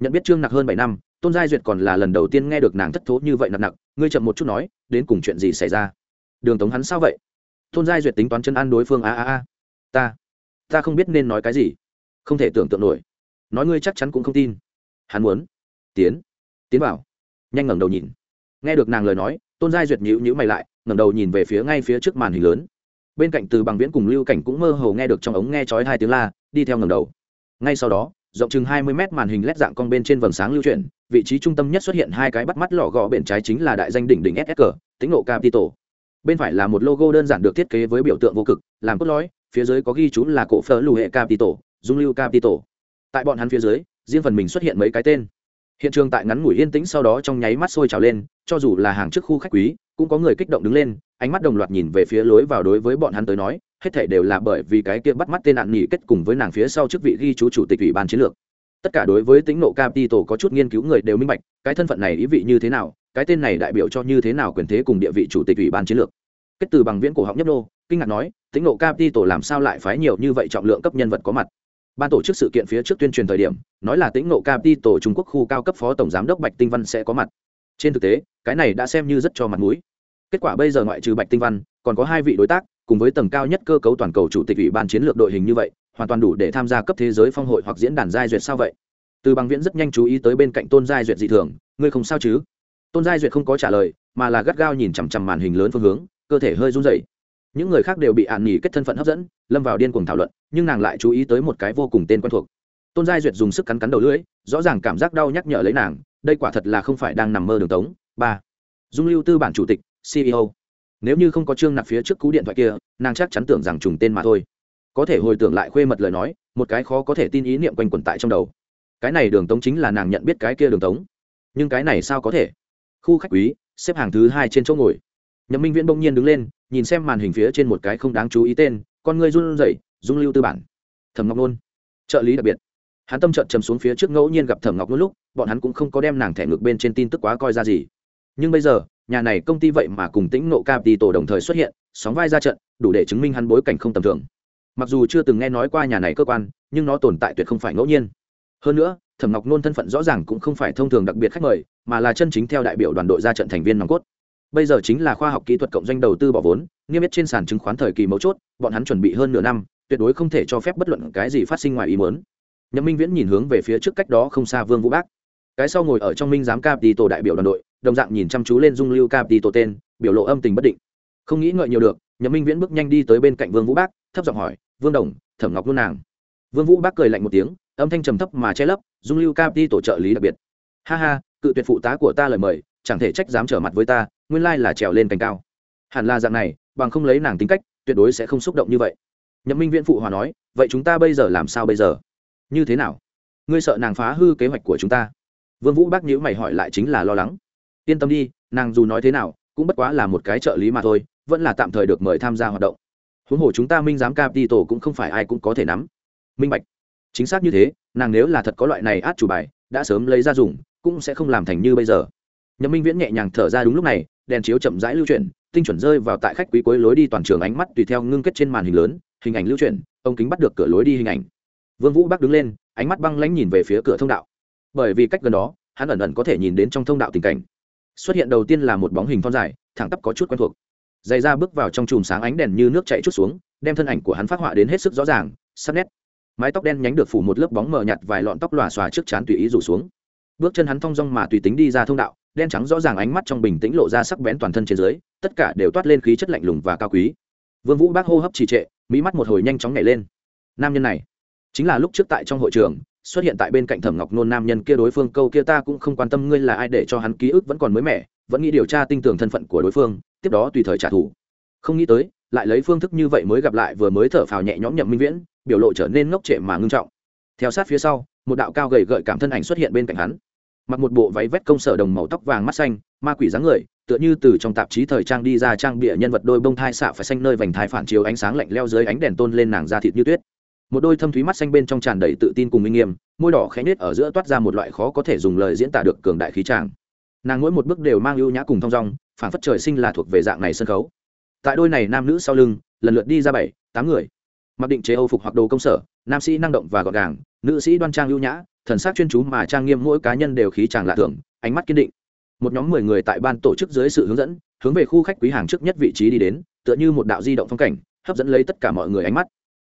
Nhận biết trương nặc hơn bảy năm, tôn giai duyệt còn là lần đầu tiên nghe được nàng thất thố như vậy nặng nặng, ngươi chậm một chút nói, đến cùng chuyện gì xảy ra? Đường tống hắn sao vậy? Tôn giai duyệt tính toán chân ăn đối phương, a a a. Ta ta không biết nên nói cái gì. Không thể tưởng tượng nổi. Nói ngươi chắc chắn cũng không tin. Hắn muốn, tiến tiến vào. Nhanh ngẩng đầu nhìn. Nghe được nàng lời nói, tôn giai duyệt nhữ nhữ mày lại, ngẩng đầu nhìn về phía ngay phía trước màn hình lớn. Bên cạnh từ bằng viễn cùng lưu cảnh cũng mơ hồ nghe được trong ống nghe chói hai tiếng la, đi theo ngẩng đầu. Ngay sau đó, rộng chừng hai mươi mét màn hình led dạng cong bên trên vầng sáng lưu chuyển, vị trí trung tâm nhất xuất hiện hai cái bắt mắt lọ gò bên trái chính là đại danh đỉnh đỉnh ss tính nộ capital. Bên phải là một logo đơn giản được thiết kế với biểu tượng vô cực, làm cốt lõi, phía dưới có ghi chú là cổ phở lù hệ capital, dung lưu capital. Tại bọn hắn phía dưới, riêng phần mình xuất hiện mấy cái tên hiện trường tại ngắn ngủi yên tĩnh sau đó trong nháy mắt sôi trào lên, cho dù là hàng trước khu khách quý, cũng có người kích động đứng lên, ánh mắt đồng loạt nhìn về phía lối vào đối với bọn hắn tới nói, hết thể đều là bởi vì cái kia bắt mắt tên nạn nghỉ kết cùng với nàng phía sau chức vị ghi chú chủ tịch ủy ban chiến lược. Tất cả đối với tính nộ capital có chút nghiên cứu người đều minh bạch, cái thân phận này ý vị như thế nào, cái tên này đại biểu cho như thế nào quyền thế cùng địa vị chủ tịch ủy ban chiến lược. Kết từ bằng viễn cổ họng nhấp đô kinh ngạc nói, tính nộ capital làm sao lại phái nhiều như vậy trọng lượng cấp nhân vật có mặt? Ban tổ chức sự kiện phía trước tuyên truyền thời điểm, nói là tính nộ capital trung quốc khu cao cấp phó tổng giám đốc bạch tinh văn sẽ có mặt. Trên thực tế, cái này đã xem như rất cho mặt mũi. Kết quả bây giờ ngoại trừ bạch tinh văn, còn có hai vị đối tác, cùng với tầng cao nhất cơ cấu toàn cầu chủ tịch ủy ban chiến lược đội hình như vậy, hoàn toàn đủ để tham gia cấp thế giới phong hội hoặc diễn đàn giai duyệt sao vậy? Từ bằng viễn rất nhanh chú ý tới bên cạnh tôn giai duyệt dị thường, ngươi không sao chứ? Tôn giai duyệt không có trả lời, mà là gắt gao nhìn chằm chằm màn hình lớn phương hướng, cơ thể hơi run rẩy những người khác đều bị ạn nghỉ kết thân phận hấp dẫn, lâm vào điên cuồng thảo luận, nhưng nàng lại chú ý tới một cái vô cùng tên quen thuộc. Tôn giai duyệt dùng sức cắn cắn đầu lưỡi, rõ ràng cảm giác đau nhắc nhở lấy nàng, đây quả thật là không phải đang nằm mơ đường tống. Ba. Dung lưu tư bản chủ tịch ceo nếu như không có chương nạp phía trước cú điện thoại kia, nàng chắc chắn tưởng rằng trùng tên mà thôi. Có thể hồi tưởng lại khuê mật lời nói, một cái khó có thể tin ý niệm quanh quẩn tại trong đầu. Cái này đường tống chính là nàng nhận biết cái kia đường tống. Nhưng cái này sao có thể? Khu khách quý, xếp hàng thứ hai trên chỗ ngồi nhậm minh viễn bỗng nhiên đứng lên, nhìn xem màn hình phía trên một cái không đáng chú ý tên, con người run rẩy, dung lưu tư bản. Thẩm ngọc nôn. Trợ lý đặc biệt. Hắn tâm trận chầm xuống phía trước ngẫu nhiên gặp thẩm ngọc nôn lúc, bọn hắn cũng không có đem nàng thẻ ngược bên trên tin tức quá coi ra gì. Nhưng bây giờ, nhà này công ty vậy mà cùng tĩnh nộ tổ đồng thời xuất hiện, sóng vai ra trận, đủ để chứng minh hắn bối cảnh không tầm thường. Mặc dù chưa từng nghe nói qua nhà này cơ quan, nhưng nó tồn tại tuyệt không phải ngẫu nhiên. Hơn nữa, thẩm ngọc nôn thân phận rõ ràng cũng không phải thông thường đặc biệt khách mời, mà là chân chính theo đại biểu đoàn đội ra trận thành viên nòng cốt bây giờ chính là khoa học kỹ thuật cộng doanh đầu tư bỏ vốn, niêm yết trên sàn chứng khoán thời kỳ mấu chốt, bọn hắn chuẩn bị hơn nửa năm, tuyệt đối không thể cho phép bất luận cái gì phát sinh ngoài ý muốn. Nhậm minh viễn nhìn hướng về phía trước cách đó không xa vương vũ bác. Cái sau ngồi ở trong minh giám cap đi tổ đại biểu đoàn đội, đồng dạng nhìn chăm chú lên dung lưu cap đi tổ tên, biểu lộ âm tình bất định. Không nghĩ ngợi nhiều được, nhậm minh viễn bước nhanh đi tới bên cạnh vương vũ bác, thấp giọng hỏi, vương đồng, thẩm ngọc luôn nàng? Vương vũ bác cười lạnh một tiếng, âm thanh trầm thấp mà che lấp, dung lưu cap đi tổ trợ lý đặc biệt. Ha ha, cự tuyệt phụ tá của ta lời mời, chẳng thể trách dám trở mặt với ta nguyên lai là trèo lên cành cao. Hẳn là dạng này, bằng không lấy nàng tính cách, tuyệt đối sẽ không xúc động như vậy. Nhậm minh viễn phụ hòa nói, vậy chúng ta bây giờ làm sao bây giờ? Như thế nào? Ngươi sợ nàng phá hư kế hoạch của chúng ta? Vương vũ bác nhữ mày hỏi lại chính là lo lắng. Yên tâm đi, nàng dù nói thế nào, cũng bất quá là một cái trợ lý mà thôi, vẫn là tạm thời được mời tham gia hoạt động. Huống hồ chúng ta minh giám capital cũng không phải ai cũng có thể nắm. Minh bạch. Chính xác như thế, nàng nếu là thật có loại này át chủ bài, đã sớm lấy ra dùng, cũng sẽ không làm thành như bây giờ. Nhậm minh viễn nhẹ nhàng thở ra đúng lúc này đèn chiếu chậm rãi lưu chuyển, tinh chuẩn rơi vào tại khách quý cuối lối đi toàn trường ánh mắt tùy theo ngưng kết trên màn hình lớn, hình ảnh lưu chuyển, ông kính bắt được cửa lối đi hình ảnh. Vương vũ bắc đứng lên, ánh mắt băng lãnh nhìn về phía cửa thông đạo. Bởi vì cách gần đó, hắn ẩn ẩn có thể nhìn đến trong thông đạo tình cảnh. Xuất hiện đầu tiên là một bóng hình thon dài, thẳng tắp có chút quen thuộc. Dày ra bước vào trong chùm sáng ánh đèn như nước chảy chút xuống, đem thân ảnh của hắn phát họa đến hết sức rõ ràng, sắc nét. Mái tóc đen nhánh được phủ một lớp bóng mờ nhạt vài lọn tóc lòa xòa trước chán tùy ý rủ xuống. Bước chân hắn thong dong mà tùy tính đi ra thông đạo đen trắng rõ ràng ánh mắt trong bình tĩnh lộ ra sắc bén toàn thân trên dưới, tất cả đều toát lên khí chất lạnh lùng và cao quý. Vương vũ bác hô hấp trì trệ, mỹ mắt một hồi nhanh chóng nhảy lên. Nam nhân này, chính là lúc trước tại trong hội trường, xuất hiện tại bên cạnh thẩm ngọc nôn nam nhân kia đối phương, câu kia ta cũng không quan tâm ngươi là ai để cho hắn ký ức vẫn còn mới mẻ, vẫn nghĩ điều tra tinh tường thân phận của đối phương, tiếp đó tùy thời trả thù. Không nghĩ tới, lại lấy phương thức như vậy mới gặp lại vừa mới thở phào nhẹ nhõm nhậm minh viễn, biểu lộ trở nên ngốc trệ mà ngưng trọng. Theo sát phía sau, một đạo cao gầy gợi cảm thân ảnh xuất hiện bên cạnh hắn mặc một bộ váy vét công sở đồng màu tóc vàng mắt xanh, ma quỷ dáng người, tựa như từ trong tạp chí thời trang đi ra trang bịa nhân vật đôi bông thai xạ phải xanh nơi vành thai phản chiếu ánh sáng lạnh leo dưới ánh đèn tôn lên nàng da thịt như tuyết. Một đôi thâm thúy mắt xanh bên trong tràn đầy tự tin cùng minh nghiêm, môi đỏ khẽ nết ở giữa toát ra một loại khó có thể dùng lời diễn tả được cường đại khí tràng. Nàng mỗi một bước đều mang ưu nhã cùng thong dong phản phất trời sinh là thuộc về dạng này sân khấu. Tại đôi này nam nữ sau lưng, lần lượt đi ra bảy, tám người. Mặc định chế âu phục hoặc đồ công sở, nam sĩ năng động và gọn gàng, nữ sĩ đoan trang ưu nhã thần sắc chuyên chú mà trang nghiêm mỗi cá nhân đều khí chàng lạ thường, ánh mắt kiên định. Một nhóm mười người tại ban tổ chức dưới sự hướng dẫn, hướng về khu khách quý hàng trước nhất vị trí đi đến, tựa như một đạo di động phong cảnh, hấp dẫn lấy tất cả mọi người ánh mắt.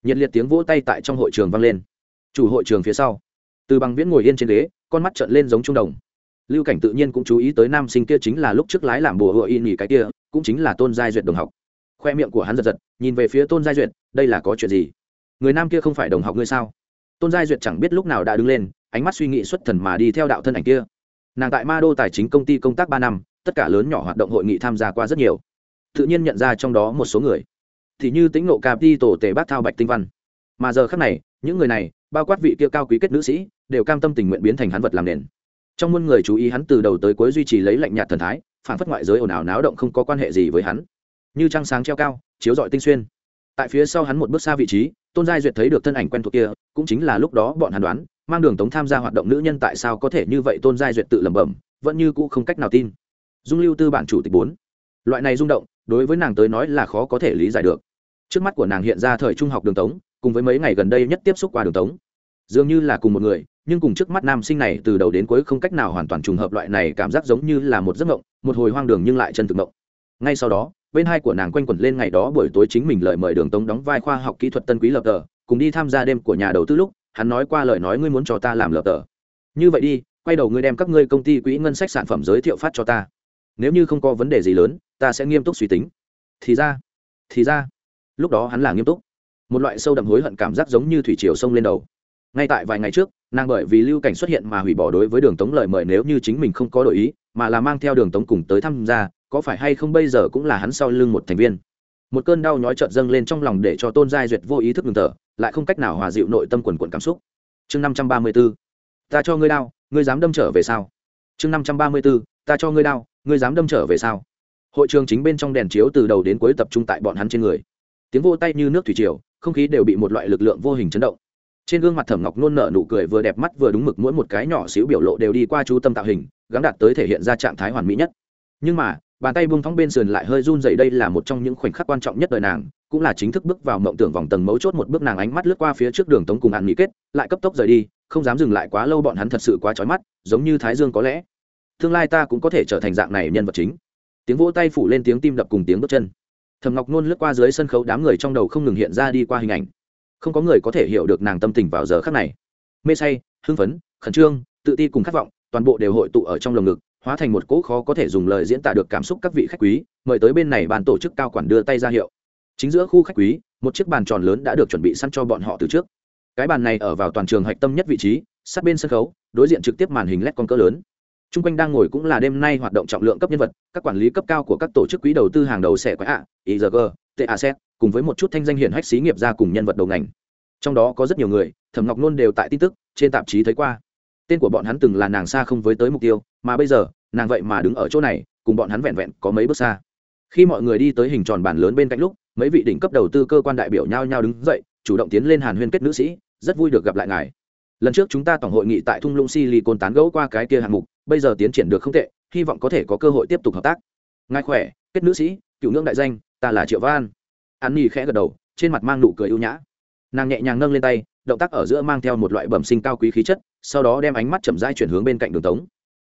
Nhiệt liệt tiếng vỗ tay tại trong hội trường vang lên. Chủ hội trường phía sau, từ bằng viễn ngồi yên trên ghế, con mắt trợn lên giống trung đồng. Lưu cảnh tự nhiên cũng chú ý tới nam sinh kia chính là lúc trước lái làm bùa hựa y nghỉ cái kia, cũng chính là tôn giai duyệt đồng học. Khoe miệng của hắn giật giật, nhìn về phía tôn giai duyệt, đây là có chuyện gì? Người nam kia không phải đồng học ngươi sao? Tôn giai duyệt chẳng biết lúc nào đã đứng lên, ánh mắt suy nghĩ xuất thần mà đi theo đạo thân ảnh kia. Nàng tại ma đô tài chính công ty công tác ba năm, tất cả lớn nhỏ hoạt động hội nghị tham gia qua rất nhiều. Tự nhiên nhận ra trong đó một số người. Thì như tính nộ cà đi tổ tề bác thao bạch tinh văn. Mà giờ khác này, những người này, bao quát vị kia cao quý kết nữ sĩ, đều cam tâm tình nguyện biến thành hắn vật làm nền. Trong muôn người chú ý hắn từ đầu tới cuối duy trì lấy lạnh nhạt thần thái, phản phất ngoại giới ồn ào náo động không có quan hệ gì với hắn. Như trăng sáng treo cao, chiếu rọi tinh xuyên. Tại phía sau hắn một bước xa vị trí tôn giai duyệt thấy được thân ảnh quen thuộc kia, cũng chính là lúc đó bọn hắn đoán, mang đường tống tham gia hoạt động nữ nhân tại sao có thể như vậy tôn giai duyệt tự lẩm bẩm, vẫn như cũ không cách nào tin. Dung lưu tư bản chủ tịch bốn. Loại này rung động, đối với nàng tới nói là khó có thể lý giải được. Trước mắt của nàng hiện ra thời trung học đường tống, cùng với mấy ngày gần đây nhất tiếp xúc qua đường tống. Dường như là cùng một người, nhưng cùng trước mắt nam sinh này từ đầu đến cuối không cách nào hoàn toàn trùng hợp loại này cảm giác giống như là một giấc mộng, một hồi hoang đường nhưng lại chân thực mộng. Ngay sau đó bên hai của nàng quanh quẩn lên ngày đó buổi tối chính mình lời mời đường tống đóng vai khoa học kỹ thuật tân quý lập tờ, cùng đi tham gia đêm của nhà đầu tư lúc, hắn nói qua lời nói ngươi muốn cho ta làm lập tờ. Như vậy đi, quay đầu ngươi đem các ngươi công ty quỹ ngân sách sản phẩm giới thiệu phát cho ta. Nếu như không có vấn đề gì lớn, ta sẽ nghiêm túc suy tính. Thì ra thì ra. Lúc đó hắn là nghiêm túc. Một loại sâu đậm hối hận cảm giác giống như thủy triều sông lên đầu. Ngay tại vài ngày trước, nàng bởi vì lưu cảnh xuất hiện mà hủy bỏ đối với đường tống lời mời nếu như chính mình không có đổi ý, mà là mang theo đường tống cùng tới tham gia có phải hay không bây giờ cũng là hắn sau lưng một thành viên? Một cơn đau nhói trợt dâng lên trong lòng để cho tôn giai duyệt vô ý thức ngừng thở, lại không cách nào hòa dịu nội tâm quần quần cảm xúc. Chương năm trăm ba mươi b ố ta cho ngươi đau, ngươi dám đâm trở về sao? Chương năm trăm ba mươi b ố ta cho ngươi đau, ngươi dám đâm trở về sao? Hội trường chính bên trong đèn chiếu từ đầu đến cuối tập trung tại bọn hắn trên người. Tiếng vô tay như nước thủy triều, không khí đều bị một loại lực lượng vô hình chấn động. Trên gương mặt thẩm ngọc nôn nở nụ cười vừa đẹp mắt vừa đúng mực mỗi một cái nhỏ xíu biểu lộ đều đi qua chú tâm tạo hình gắn đạt tới thể hiện ra trạng thái hoàn mỹ nhất. Nhưng mà bàn tay buông thóng bên sườn lại hơi run rẩy đây là một trong những khoảnh khắc quan trọng nhất đời nàng, cũng là chính thức bước vào mộng tưởng vòng tầng mấu chốt một bước nàng ánh mắt lướt qua phía trước đường tống cùng ăn mỹ kết, lại cấp tốc rời đi, không dám dừng lại quá lâu bọn hắn thật sự quá trói mắt, giống như thái dương có lẽ. Tương lai ta cũng có thể trở thành dạng này nhân vật chính. Tiếng vỗ tay phủ lên tiếng tim đập cùng tiếng bước chân. Thầm ngọc nôn lướt qua dưới sân khấu đám người trong đầu không ngừng hiện ra đi qua hình ảnh. Không có người có thể hiểu được nàng tâm tình vào giờ khắc này. Mê say, hưng phấn, khẩn trương, tự ti cùng khát vọng, toàn bộ đều hội tụ ở trong lồng ngực hóa thành một cỗ khó có thể dùng lời diễn tả được cảm xúc các vị khách quý, mời tới bên này bàn tổ chức cao quản đưa tay ra hiệu. Chính giữa khu khách quý, một chiếc bàn tròn lớn đã được chuẩn bị săn cho bọn họ từ trước. Cái bàn này ở vào toàn trường hạch tâm nhất vị trí, sát bên sân khấu, đối diện trực tiếp màn hình led con cỡ lớn. T r u n g quanh đang ngồi cũng là đêm nay hoạt động trọng lượng cấp nhân vật, các quản lý cấp cao của các tổ chức quỹ đầu tư hàng đầu sẽ quái ạ igg tac cùng với một chút thanh danh hiển hách xí nghiệp ra cùng nhân vật đầu ngành. Trong đó có rất nhiều người, thẩm ngọc nôn đều tại tin tức, trên tạp chí thấy qua tên của bọn hắn từng là nàng xa không với tới mục tiêu, mà bây giờ, nàng vậy mà đứng ở chỗ này, cùng bọn hắn vẹn vẹn có mấy bước xa. Khi mọi người đi tới hình tròn bàn lớn bên cạnh lúc, mấy vị đỉnh cấp đầu tư cơ quan đại biểu nhao nhao đứng dậy, chủ động tiến lên hàn huyên kết nữ sĩ, rất vui được gặp lại ngài. Lần trước chúng ta tổng hội nghị tại thung lũng silicon tán gẫu qua cái kia hạng mục, bây giờ tiến triển được không tệ, hy vọng có thể có cơ hội tiếp tục hợp tác. Ngài khỏe, kết nữ sĩ, cựu ngưỡng đại danh, ta là triệu văn. An nhi khẽ gật đầu, trên mặt mang nụ cười ưu nhã. Nàng nhẹ nhàng nâng lên tay động tác ở giữa mang theo một loại bẩm sinh cao quý khí chất, sau đó đem ánh mắt chậm rãi chuyển hướng bên cạnh đường tống.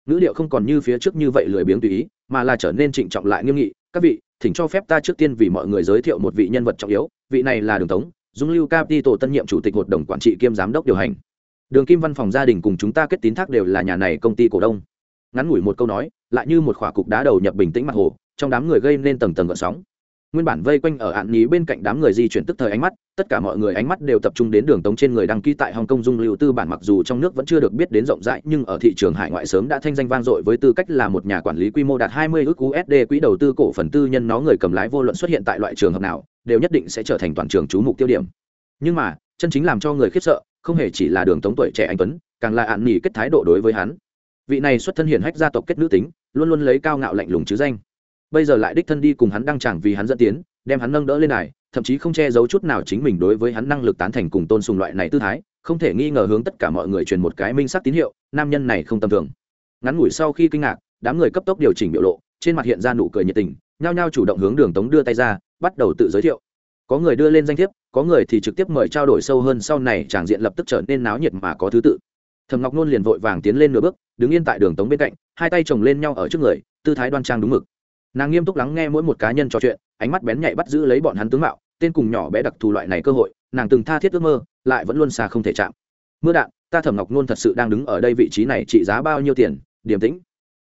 Ngữ liệu không còn như phía trước như vậy lười biếng tùy ý, mà là trở nên trịnh trọng lại nghiêm nghị. Các vị, thỉnh cho phép ta trước tiên vì mọi người giới thiệu một vị nhân vật trọng yếu, vị này là đường tống, dung lưu capital tân nhiệm chủ tịch hội đồng quản trị kiêm giám đốc điều hành. Đường kim văn phòng gia đình cùng chúng ta kết tín thác đều là nhà này công ty cổ đông. Ngắn ngủi một câu nói, lại như một khỏa cục đá đầu nhập bình tĩnh mặt hồ, trong đám người gây nên tầng tầng gợn sóng nguyên bản vây quanh ở ạn nhí bên cạnh đám người di chuyển tức thời ánh mắt, tất cả mọi người ánh mắt đều tập trung đến đường tống trên người đăng ký tại hồng kông dung lưu tư bản mặc dù trong nước vẫn chưa được biết đến rộng rãi, nhưng ở thị trường hải ngoại sớm đã thanh danh vang dội với tư cách là một nhà quản lý quy mô đạt 20 ước usd quỹ đầu tư cổ phần tư nhân nó người cầm lái vô luận xuất hiện tại loại trường hợp nào, đều nhất định sẽ trở thành toàn trường chú mục tiêu điểm. Nhưng mà, chân chính làm cho người khiếp sợ, không hề chỉ là đường tống tuổi trẻ anh tuấn, càng là ạn nhí kết thái độ đối với hắn. Vị này xuất thân hiển hách gia tộc kết nữ tính, luôn luôn lấy cao ngạo lạnh lùng chứ danh bây giờ lại đích thân đi cùng hắn đăng chẳng vì hắn dẫn tiến, đem hắn nâng đỡ lên này thậm chí không che giấu chút nào chính mình đối với hắn năng lực tán thành cùng tôn sùng loại này tư thái, không thể nghi ngờ hướng tất cả mọi người truyền một cái minh sắc tín hiệu, nam nhân này không tầm thường. Ngắn ngủi sau khi kinh ngạc, đám người cấp tốc điều chỉnh biểu lộ, trên mặt hiện ra nụ cười nhiệt tình, nhao nhao chủ động hướng đường tống đưa tay ra, bắt đầu tự giới thiệu. Có người đưa lên danh thiếp, có người thì trực tiếp mời trao đổi sâu hơn, sau này tràng diện lập tức trở nên náo nhiệt mà có thứ tự. Thầm ngọc nôn liền vội vàng tiến lên nửa bước, đứng yên tại đường tống bên cạnh, hai tay chồng lên nhau ở trước người, tư thái đoan trang đúng mực nàng nghiêm túc lắng nghe mỗi một cá nhân trò chuyện, ánh mắt bén nhạy bắt giữ lấy bọn hắn tướng mạo, tên cùng nhỏ bé đặc thù loại này cơ hội, nàng từng tha thiết ước mơ, lại vẫn luôn xa không thể chạm. Mưa đạn, ta thẩm ngọc nôn thật sự đang đứng ở đây vị trí này trị giá bao nhiêu tiền? Điềm tĩnh.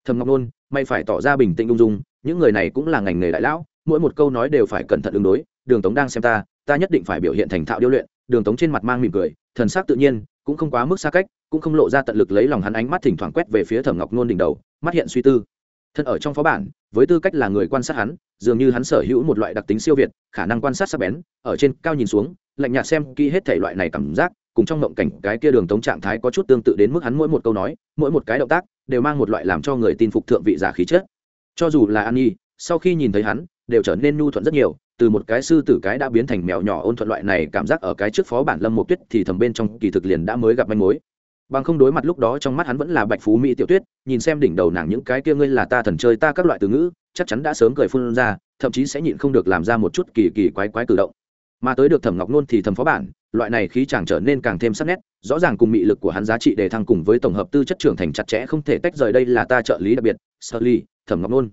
Thẩm ngọc nôn may phải tỏ ra bình tĩnh ung dung, những người này cũng là ngành nghề đại lão, mỗi một câu nói đều phải cẩn thận ứng đối, đường tống đang xem ta ta nhất định phải biểu hiện thành thạo điêu luyện, đường tống trên mặt mang mỉm cười, thần sắc tự nhiên, cũng không quá mức xa cách, cũng không lộ ra tận lực lấy lòng hắn ánh mắt thỉnh thoảng quét về phía thẩm ngọc nôn đỉnh đầu, mắt hiện suy tư thân ở trong phó bản, với tư cách là người quan sát hắn, dường như hắn sở hữu một loại đặc tính siêu việt, khả năng quan sát sắc bén, ở trên cao nhìn xuống, lạnh nhạt xem kỹ hết thể loại này cảm giác, cùng trong mộng cảnh cái kia đường tống trạng thái có chút tương tự đến mức hắn mỗi một câu nói, mỗi một cái động tác, đều mang một loại làm cho người tin phục thượng vị giả khí chất. Cho dù là an nhi sau khi nhìn thấy hắn, đều trở nên nhu thuận rất nhiều, từ một cái sư tử cái đã biến thành mèo nhỏ ôn thuận loại này, cảm giác ở cái trước phó bản lâm một tuyết thì thầm bên trong kỳ thực liền đã mới gặp manh mối bằng không đối mặt lúc đó trong mắt hắn vẫn là bạch phú mỹ tiểu tuyết, nhìn xem đỉnh đầu nàng những cái kia ngươi là ta thần chơi ta các loại từ ngữ, chắc chắn đã sớm cười phun ra, thậm chí sẽ nhịn không được làm ra một chút kỳ kỳ quái quái cử động. Mà tới được thẩm ngọc nôn thì thầm phó bản, loại này khí chàng trở nên càng thêm sắc nét, rõ ràng cùng mị lực của hắn giá trị đề thăng cùng với tổng hợp tư chất trưởng thành chặt chẽ không thể tách rời đây là ta trợ lý đặc biệt sơ ly, thẩm ngọc nôn.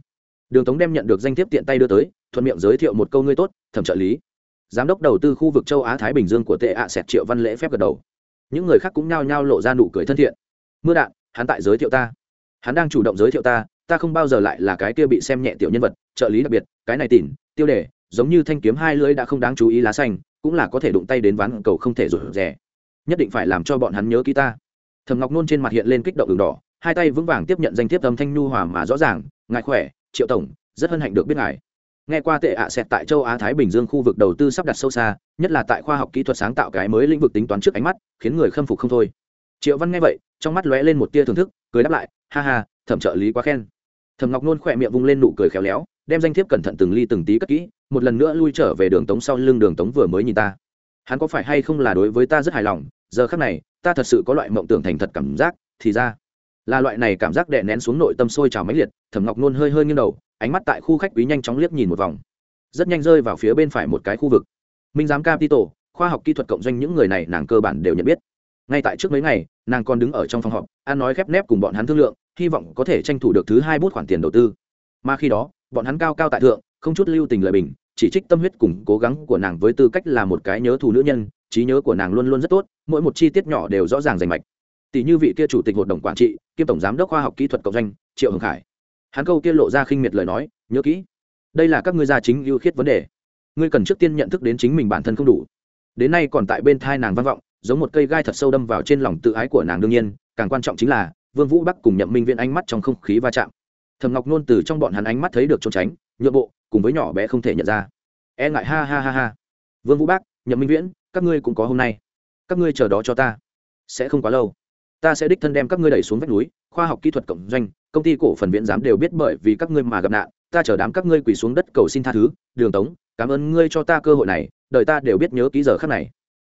Đường tống đem nhận được danh thiếp tiện tay đưa tới, thuận miệng giới thiệu một câu ngươi tốt, thẩm trợ lý. Giám đốc đầu tư khu vực châu á thái bình dương của tệ ạ à triệu văn lễ phép gật đầu những người khác cũng nhao nhao lộ ra nụ cười thân thiện. Mưa đạn, hắn tại giới thiệu ta. Hắn đang chủ động giới thiệu ta ta không bao giờ lại là cái kia bị xem nhẹ tiểu nhân vật, trợ lý đặc biệt, cái này tỉn, tiêu đề, giống như thanh kiếm hai lưỡi đã không đáng chú ý lá xanh, cũng là có thể đụng tay đến ván cầu không thể rủi rẻ nhất định phải làm cho bọn hắn nhớ ký ta. Thầm ngọc nôn trên mặt hiện lên kích động đường đỏ, hai tay vững vàng tiếp nhận danh thiếp âm thanh nhu hòa mà rõ ràng, ngài khỏe, triệu tổng, rất hân hạnh được biết ngài nghe qua tệ ạ à xẹt tại châu á thái bình dương khu vực đầu tư sắp đặt sâu xa, nhất là tại khoa học kỹ thuật sáng tạo cái mới lĩnh vực tính toán trước ánh mắt, khiến người khâm phục không thôi. Triệu văn nghe vậy, trong mắt lóe lên một tia thưởng thức, cười đáp lại, ha ha, thẩm trợ lý quá khen. Thẩm ngọc nôn khỏe miệng vung lên nụ cười khéo léo, đem danh thiếp cẩn thận từng ly từng tí cất kỹ, một lần nữa lui trở về đường tống sau lưng đường tống vừa mới nhìn ta. Hắn có phải hay không là đối với ta rất hài lòng? Giờ khác này, ta thật sự có loại mộng tưởng thành thật cảm giác, thì ra là loại này cảm giác đè nén xuống nội tâm sôi trào mãnh liệt. Thẩm ngọc nôn hơi hơi nghiêng đầu ánh mắt tại khu khách quý nhanh chóng liếc nhìn một vòng. Rất nhanh rơi vào phía bên phải một cái khu vực. Minh giám capital khoa học kỹ thuật cộng doanh những người này nàng cơ bản đều nhận biết. Ngay tại trước mấy ngày, nàng còn đứng ở trong phòng họp an nói khép nép cùng bọn hắn thương lượng, hy vọng có thể tranh thủ được thứ hai bút khoản tiền đầu tư. Mà khi đó, bọn hắn cao cao tại thượng, không chút lưu tình lời bình, chỉ trích tâm huyết cùng cố gắng của nàng với tư cách là một cái nhớ thù nữ nhân, trí nhớ của nàng luôn luôn rất tốt, mỗi một chi tiết nhỏ đều rõ ràng rành mạch. Tỷ như vị kia chủ tịch hội đồng quản trị, kiêm tổng giám đốc khoa học kỹ thuật cộng doanh, triệu hồng khải hắn câu kia lộ ra khinh miệt lời nói nhớ kỹ đây là các ngươi gia chính ưu khiết vấn đề. Ngươi cần trước tiên nhận thức đến chính mình bản thân không đủ. Đến nay còn tại bên thai nàng vang vọng giống một cây gai thật sâu đâm vào trên lòng tự ái của nàng đương nhiên càng quan trọng chính là vương vũ bắc cùng nhậm minh viễn ánh mắt trong không khí va chạm. Thầm ngọc nôn từ trong bọn hắn ánh mắt thấy được trốn tránh nhượng bộ cùng với nhỏ bé không thể nhận ra. E ngại ha ha ha ha. Vương vũ Bắc, nhậm minh viễn các ngươi cũng có hôm nay. Các ngươi chờ đó cho ta. Sẽ không quá lâu. Ta sẽ đích thân đem các ngươi đẩy xuống vách núi khoa học kỹ thuật cộng doanh công ty cổ phần viễn giám đều biết bởi vì các ngươi mà gặp nạn, ta chờ đám các ngươi quỳ xuống đất cầu xin tha thứ, đường tống, cảm ơn ngươi cho ta cơ hội này, đời ta đều biết nhớ ký giờ khắc này.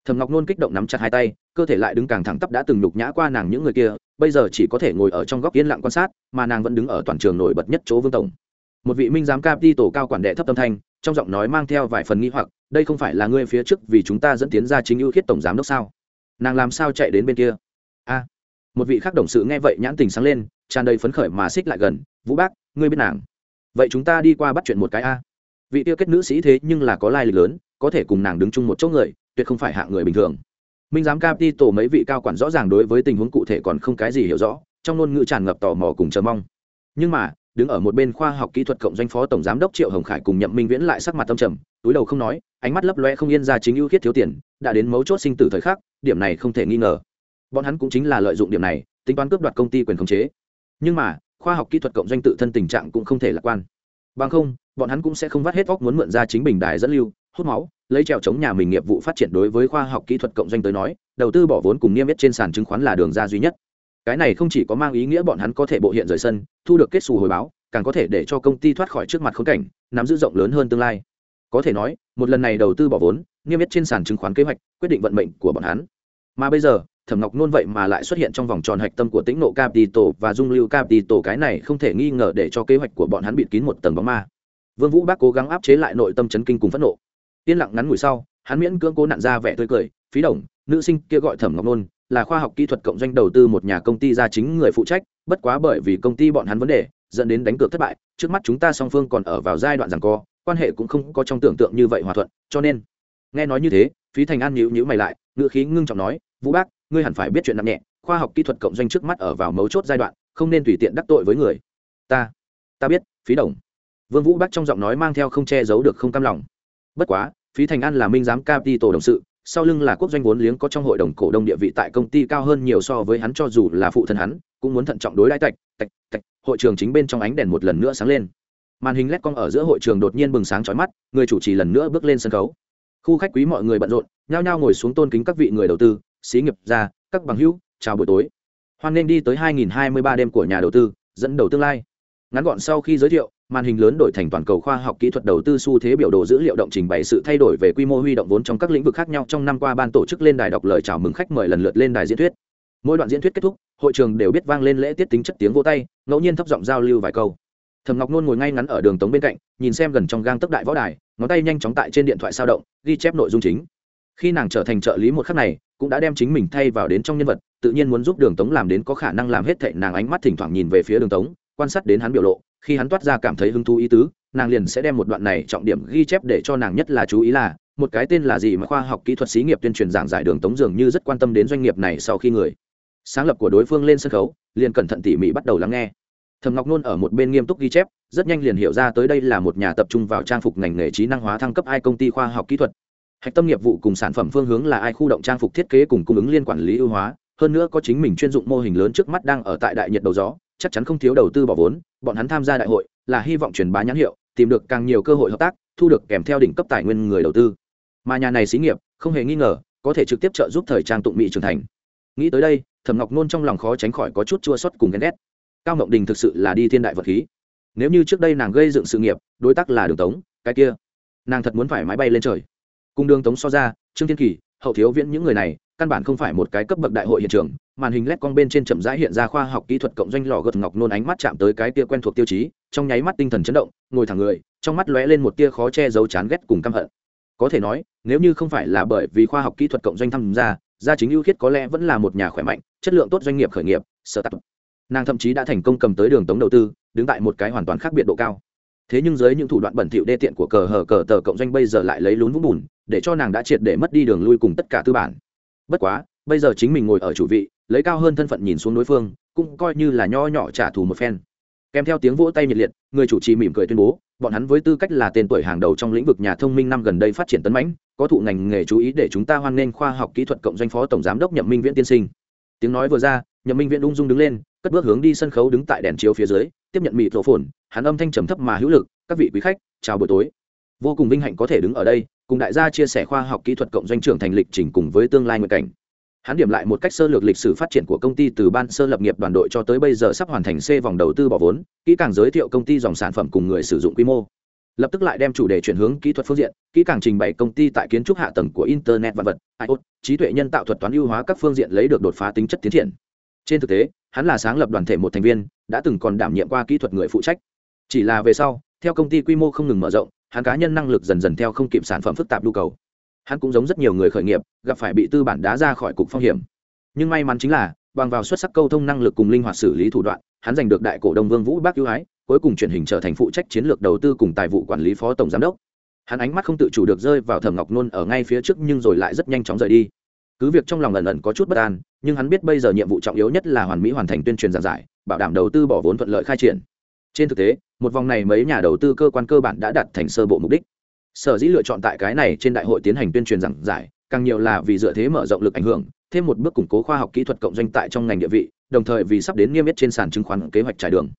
Thầm ngọc nôn kích động nắm chặt hai tay, cơ thể lại đứng càng thẳng tắp đã từng nhục nhã qua nàng những người kia, bây giờ chỉ có thể ngồi ở trong góc yên lặng quan sát, mà nàng vẫn đứng ở toàn trường nổi bật nhất chỗ vương tổng. Một vị minh giám cap đi tổ cao quản đệ thấp tâm thanh, trong giọng nói mang theo vài phần nghi hoặc, đây không phải là ngươi phía trước vì chúng ta dẫn tiến ra chính ưu khiết tổng giám đốc sao? Nàng làm sao chạy đến bên kia? A! Một vị khác đồng sự nghe vậy nhãn tình sáng lên tràn đầy phấn khởi mà xích lại gần, vũ bác, ngươi biết nàng? Vậy chúng ta đi qua bắt chuyện một cái a. Vị tiêu kết nữ sĩ thế nhưng là có lai lịch lớn, có thể cùng nàng đứng chung một chỗ người, tuyệt không phải hạng người bình thường. Minh giám cap đi tổ mấy vị cao quản rõ ràng đối với tình huống cụ thể còn không cái gì hiểu rõ, trong ngôn ngữ tràn ngập tò mò cùng chờ mong. Nhưng mà, đứng ở một bên khoa học kỹ thuật cộng doanh phó tổng giám đốc triệu hồng khải cùng nhậm minh viễn lại sắc mặt tâm trầm, túi đầu không nói, ánh mắt lấp loe không yên ra chính ưu khiết thiếu tiền, đã đến mấu chốt sinh tử thời khắc, điểm này không thể nghi ngờ. Bọn hắn cũng chính là lợi dụng điểm này, tính toán cướp đoạt công ty quyền khống chế nhưng mà, khoa học kỹ thuật cộng doanh tự thân tình trạng cũng không thể lạc quan. Bằng không, bọn hắn cũng sẽ không vắt hết óc muốn mượn ra chính bình đài dẫn lưu, hút máu, lấy trèo chống nhà mình nghiệp vụ phát triển đối với khoa học kỹ thuật cộng doanh tới nói, đầu tư bỏ vốn cùng niêm yết trên sàn chứng khoán là đường ra duy nhất. Cái này không chỉ có mang ý nghĩa bọn hắn có thể bộ hiện rời sân, thu được kết xù hồi báo, càng có thể để cho công ty thoát khỏi trước mặt khốn cảnh, nắm giữ rộng lớn hơn tương lai. Có thể nói, một lần này đầu tư bỏ vốn, niêm yết trên sàn chứng khoán kế hoạch, quyết định vận mệnh của bọn hắn. Mà bây giờ thẩm ngọc nôn vậy mà lại xuất hiện trong vòng tròn hạch tâm của tĩnh nộ capital và dung lưu capital cái này không thể nghi ngờ để cho kế hoạch của bọn hắn bịt kín một tầng bóng ma. Vương vũ bác cố gắng áp chế lại nội tâm chấn kinh cùng phẫn nộ. Yên lặng ngắn ngủi sau, hắn miễn cưỡng cố nặn ra vẻ tươi cười, phí đồng, nữ sinh kia gọi thẩm ngọc nôn, là khoa học kỹ thuật cộng doanh đầu tư một nhà công ty ra chính người phụ trách, bất quá bởi vì công ty bọn hắn vấn đề, dẫn đến đánh cược thất bại, trước mắt chúng ta song phương còn ở vào giai đoạn rằng co, quan hệ cũng không có trong tưởng tượng như vậy hòa thuận, cho nên nghe nói như thế, phí thành an nhíu nhíu mày lại, ngữ khí ngưng trọng nói, vũ bác ngươi hẳn phải biết chuyện nặng nhẹ, khoa học kỹ thuật cộng doanh trước mắt ở vào mấu chốt giai đoạn, không nên tùy tiện đắc tội với người. Ta ta biết, phí đồng. Vương vũ bác trong giọng nói mang theo không che giấu được không cam lòng. Bất quá, phí thành an là minh giám capital đồng sự, sau lưng là quốc doanh vốn liếng có trong hội đồng cổ đông địa vị tại công ty cao hơn nhiều so với hắn cho dù là phụ thân hắn, cũng muốn thận trọng đối đãi tạch tạch tạch, hội trường chính bên trong ánh đèn một lần nữa sáng lên. Màn hình led cong ở giữa hội trường đột nhiên bừng sáng chói mắt, người chủ trì lần nữa bước lên sân khấu. Khu khách quý mọi người bận rộn, nhao nhao ngồi xuống tôn kính các vị người đầu tư xí nghiệp gia các bằng hữu, chào buổi tối. Hoan nên đi tới 2023 đêm của nhà đầu tư, dẫn đầu tương lai. Ngắn gọn sau khi giới thiệu, màn hình lớn đổi thành toàn cầu khoa học kỹ thuật đầu tư xu thế biểu đồ dữ liệu động trình bày sự thay đổi về quy mô huy động vốn trong các lĩnh vực khác nhau trong năm qua ban tổ chức lên đài đọc lời chào mừng khách mời lần lượt lên đài diễn thuyết. Mỗi đoạn diễn thuyết kết thúc, hội trường đều biết vang lên lễ tiết tính chất tiếng vô tay, ngẫu nhiên thấp giọng giao lưu vài câu. Thầm ngọc nôn ngồi ngay ngắn ở đường tống bên cạnh, nhìn xem gần trong gang tấc đại võ đài, ngón tay nhanh chóng tại trên điện thoại sao động, ghi chép nội dung chính khi nàng trở thành trợ lý một khắc này, cũng đã đem chính mình thay vào đến trong nhân vật, tự nhiên muốn giúp đường tống làm đến có khả năng làm hết thệ nàng ánh mắt thỉnh thoảng nhìn về phía đường tống, quan sát đến hắn biểu lộ, khi hắn toát ra cảm thấy hứng thú ý tứ, nàng liền sẽ đem một đoạn này trọng điểm ghi chép để cho nàng nhất là chú ý là, một cái tên là gì mà khoa học kỹ thuật xí nghiệp tuyên truyền giảng giải đường tống dường như rất quan tâm đến doanh nghiệp này sau khi người sáng lập của đối phương lên sân khấu, liền cẩn thận tỉ mỉ bắt đầu lắng nghe. Thầm ngọc nôn ở một bên nghiêm túc ghi chép, rất nhanh liền hiểu ra tới đây là một nhà tập trung vào trang phục ngành nghề trí năng hóa thăng cấp ai công ty khoa học kỹ thuật hạch tâm nghiệp vụ cùng sản phẩm phương hướng là ai khu động trang phục thiết kế cùng cung ứng liên quản lý ưu hóa, hơn nữa có chính mình chuyên dụng mô hình lớn trước mắt đang ở tại đại nhiệt đầu gió, chắc chắn không thiếu đầu tư bỏ vốn, bọn hắn tham gia đại hội là hy vọng truyền bá nhãn hiệu, tìm được càng nhiều cơ hội hợp tác, thu được kèm theo đỉnh cấp tài nguyên người đầu tư. Mà nhà này xí nghiệp, không hề nghi ngờ, có thể trực tiếp trợ giúp thời trang tụng mỹ trưởng thành. Nghĩ tới đây, thẩm ngọc nôn trong lòng khó tránh khỏi có chút chua xót cùng ghen ghét. Cao ngọc đình thực sự là đi thiên đại vật khí. Nếu như trước đây nàng gây dựng sự nghiệp, đối tác là đường tống, cái kia, nàng thật muốn phải máy bay lên trời cùng đường tống so ra, trương thiên kỳ, hậu thiếu viễn những người này, căn bản không phải một cái cấp bậc đại hội hiện trường. Màn hình led con bên trên chậm rãi hiện ra khoa học kỹ thuật cộng doanh lò gật ngọc nôn ánh mắt chạm tới cái tia quen thuộc tiêu chí, trong nháy mắt tinh thần chấn động, ngồi thẳng người, trong mắt lóe lên một tia khó che giấu chán ghét cùng căm hận. Có thể nói, nếu như không phải là bởi vì khoa học kỹ thuật cộng doanh tham gia gia chính ưu khiết có lẽ vẫn là một nhà khỏe mạnh, chất lượng tốt doanh nghiệp khởi nghiệp, sở tập nàng thậm chí đã thành công cầm tới đường tống đầu tư, đứng tại một cái hoàn toàn khác biệt độ cao thế nhưng dưới những thủ đoạn bẩn thỉu đê tiện của cờ hờ cờ tờ cộng doanh bây giờ lại lấy lún vũng bùn, để cho nàng đã triệt để mất đi đường lui cùng tất cả tư bản. Bất quá, bây giờ chính mình ngồi ở chủ vị, lấy cao hơn thân phận nhìn xuống đối phương, cũng coi như là nho nhỏ trả thù một phen. Kèm theo tiếng vỗ tay nhiệt liệt, người chủ trì mỉm cười tuyên bố, bọn hắn với tư cách là tên tuổi hàng đầu trong lĩnh vực nhà thông minh năm gần đây phát triển tấn mãnh, có thụ ngành nghề chú ý để chúng ta hoan nghênh khoa học kỹ thuật cộng doanh phó tổng giám đốc nhậm minh viễn tiên sinh. Tiếng nói vừa ra, nhậm minh viễn ung dung đứng lên, cất bước hướng đi sân khấu đứng tại đèn chiếu phía dưới, tiếp nhận mịt rổ phồn hắn âm thanh trầm thấp mà hữu lực, các vị quý khách, chào buổi tối. Vô cùng vinh hạnh có thể đứng ở đây, cùng đại gia chia sẻ khoa học kỹ thuật cộng doanh trưởng thành lịch trình cùng với tương lai nguyện cảnh. Hắn điểm lại một cách sơ lược lịch sử phát triển của công ty từ ban sơ lập nghiệp đoàn đội cho tới bây giờ sắp hoàn thành c vòng đầu tư bỏ vốn, kỹ càng giới thiệu công ty dòng sản phẩm cùng người sử dụng quy mô. Lập tức lại đem chủ đề chuyển hướng kỹ thuật phương diện, kỹ càng trình bày công ty tại kiến trúc hạ tầng của internet và vật iot trí tuệ nhân tạo thuật toán ưu hóa các phương diện lấy được đột phá tính chất tiến triển. Trên thực tế, hắn là sáng lập đoàn thể một thành viên, đã từng còn đảm nhiệm qua kỹ thuật người phụ trách chỉ là về sau, theo công ty quy mô không ngừng mở rộng, hắn cá nhân năng lực dần dần theo không kịp sản phẩm phức tạp nhu cầu. Hắn cũng giống rất nhiều người khởi nghiệp, gặp phải bị tư bản đá ra khỏi cục phong hiểm. Nhưng may mắn chính là, bằng vào xuất sắc câu thông năng lực cùng linh hoạt xử lý thủ đoạn, hắn giành được đại cổ đông vương vũ bác ưu ái, cuối cùng chuyển hình trở thành phụ trách chiến lược đầu tư cùng tài vụ quản lý phó tổng giám đốc. Hắn ánh mắt không tự chủ được rơi vào thẩm ngọc nôn ở ngay phía trước nhưng rồi lại rất nhanh chóng rời đi. Cứ việc trong lòng ẩn ẩn có chút bất an, nhưng hắn biết bây giờ nhiệm vụ trọng yếu nhất là hoàn mỹ hoàn thành tuyên truyền giảng giải, bảo đảm đầu tư bỏ vốn thuận lợi khai triển trên thực tế, một vòng này mấy nhà đầu tư cơ quan cơ bản đã đạt thành sơ bộ mục đích. Sở dĩ lựa chọn tại cái này trên đại hội tiến hành tuyên truyền giảng giải, càng nhiều là vì dựa thế mở rộng lực ảnh hưởng, thêm một bước củng cố khoa học kỹ thuật cộng doanh tại trong ngành địa vị, đồng thời vì sắp đến niêm yết trên sàn chứng khoán kế hoạch trải đường.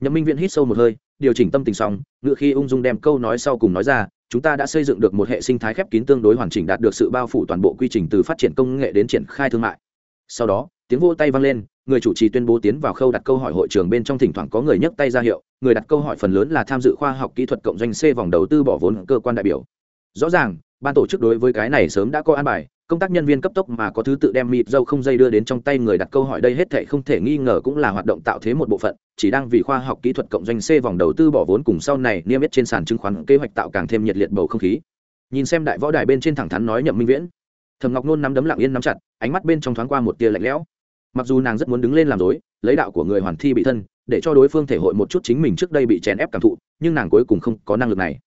Nhậm minh viện hít sâu một hơi, điều chỉnh tâm tình xong, ngựa khi ung dung đem câu nói sau cùng nói ra, chúng ta đã xây dựng được một hệ sinh thái khép kín tương đối hoàn chỉnh đạt được sự bao phủ toàn bộ quy trình từ phát triển công nghệ đến triển khai thương mại. Sau đó tiếng vô tay vang lên, người chủ trì tuyên bố tiến vào khâu đặt câu hỏi hội trường bên trong thỉnh thoảng có người nhấc tay ra hiệu, người đặt câu hỏi phần lớn là tham dự khoa học kỹ thuật cộng doanh c vòng đầu tư bỏ vốn cơ quan đại biểu. Rõ ràng, ban tổ chức đối với cái này sớm đã có an bài, công tác nhân viên cấp tốc mà có thứ tự đem mịt dâu không dây đưa đến trong tay người đặt câu hỏi đây hết thể không thể nghi ngờ cũng là hoạt động tạo thế một bộ phận, chỉ đang vì khoa học kỹ thuật cộng doanh c vòng đầu tư bỏ vốn cùng sau này niêm yết trên sàn chứng khoán kế hoạch tạo càng thêm nhiệt liệt bầu không khí. Nhìn xem đại võ đài bên trên thẳng thắn nói nhậm minh viễn thầm ngọc nôn nắm đấm lặng yên nắm chặt, ánh mắt bên trong thoáng qua một tia lạnh lẽo mặc dù nàng rất muốn đứng lên làm dối, lấy đạo của người hoàn thi bị thân, để cho đối phương thể hội một chút chính mình trước đây bị chèn ép cảm thụ, nhưng nàng cuối cùng không có năng lực này.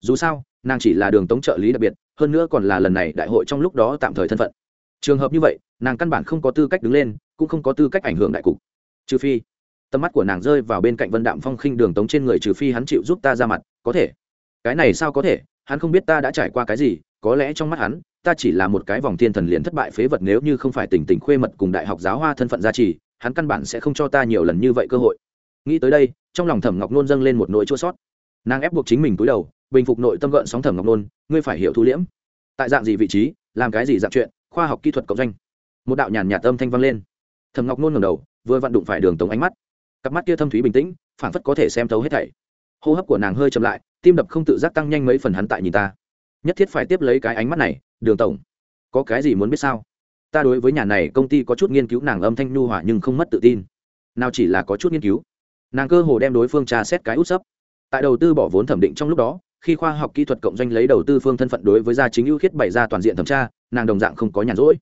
Dù sao, nàng chỉ là đường tống trợ lý đặc biệt, hơn nữa còn là lần này đại hội trong lúc đó tạm thời thân phận. Trường hợp như vậy, nàng căn bản không có tư cách đứng lên, cũng không có tư cách ảnh hưởng đại cục. Trừ phi, tầm mắt của nàng rơi vào bên cạnh vân đạm phong khinh đường tống trên người, trừ phi hắn chịu giúp ta ra mặt, có thể. Cái này sao có thể? Hắn không biết ta đã trải qua cái gì có lẽ trong mắt hắn, ta chỉ là một cái vòng thiên thần liền thất bại phế vật nếu như không phải tình tình khuê mật cùng đại học giáo hoa thân phận gia trì, hắn căn bản sẽ không cho ta nhiều lần như vậy cơ hội. Nghĩ tới đây, trong lòng thẩm ngọc nôn dâng lên một nỗi chua sót nàng ép buộc chính mình túi đầu, bình phục nội tâm gợn sóng thẩm ngọc nôn, ngươi phải hiểu thu liễm. Tại dạng gì vị trí, làm cái gì dạng chuyện, khoa học kỹ thuật cộng doanh. Một đạo nhàn nhạt âm thanh vang lên. Thẩm ngọc nôn ngẩng đầu, vừa vặn đụng phải đường tống ánh mắt. Cặp mắt kia thâm thúy bình tĩnh phản phất có thể xem thấu hết thảy. Hô hấp của nàng hơi chậm lại, tim đập không tự giác tăng nhanh mấy phần hắn tại nhìn ta nhất thiết phải tiếp lấy cái ánh mắt này, đường tổng, có cái gì muốn biết sao? Ta đối với nhà này công ty có chút nghiên cứu, nàng âm thanh nhu hỏa nhưng không mất tự tin. Nào chỉ là có chút nghiên cứu. Nàng cơ hồ đem đối phương tra xét cái út sấp. Tại đầu tư bỏ vốn thẩm định trong lúc đó, khi khoa học kỹ thuật cộng doanh lấy đầu tư phương thân phận đối với gia chính ưu khiết bày ra toàn diện thẩm tra, nàng đồng dạng không có nhàn rỗi.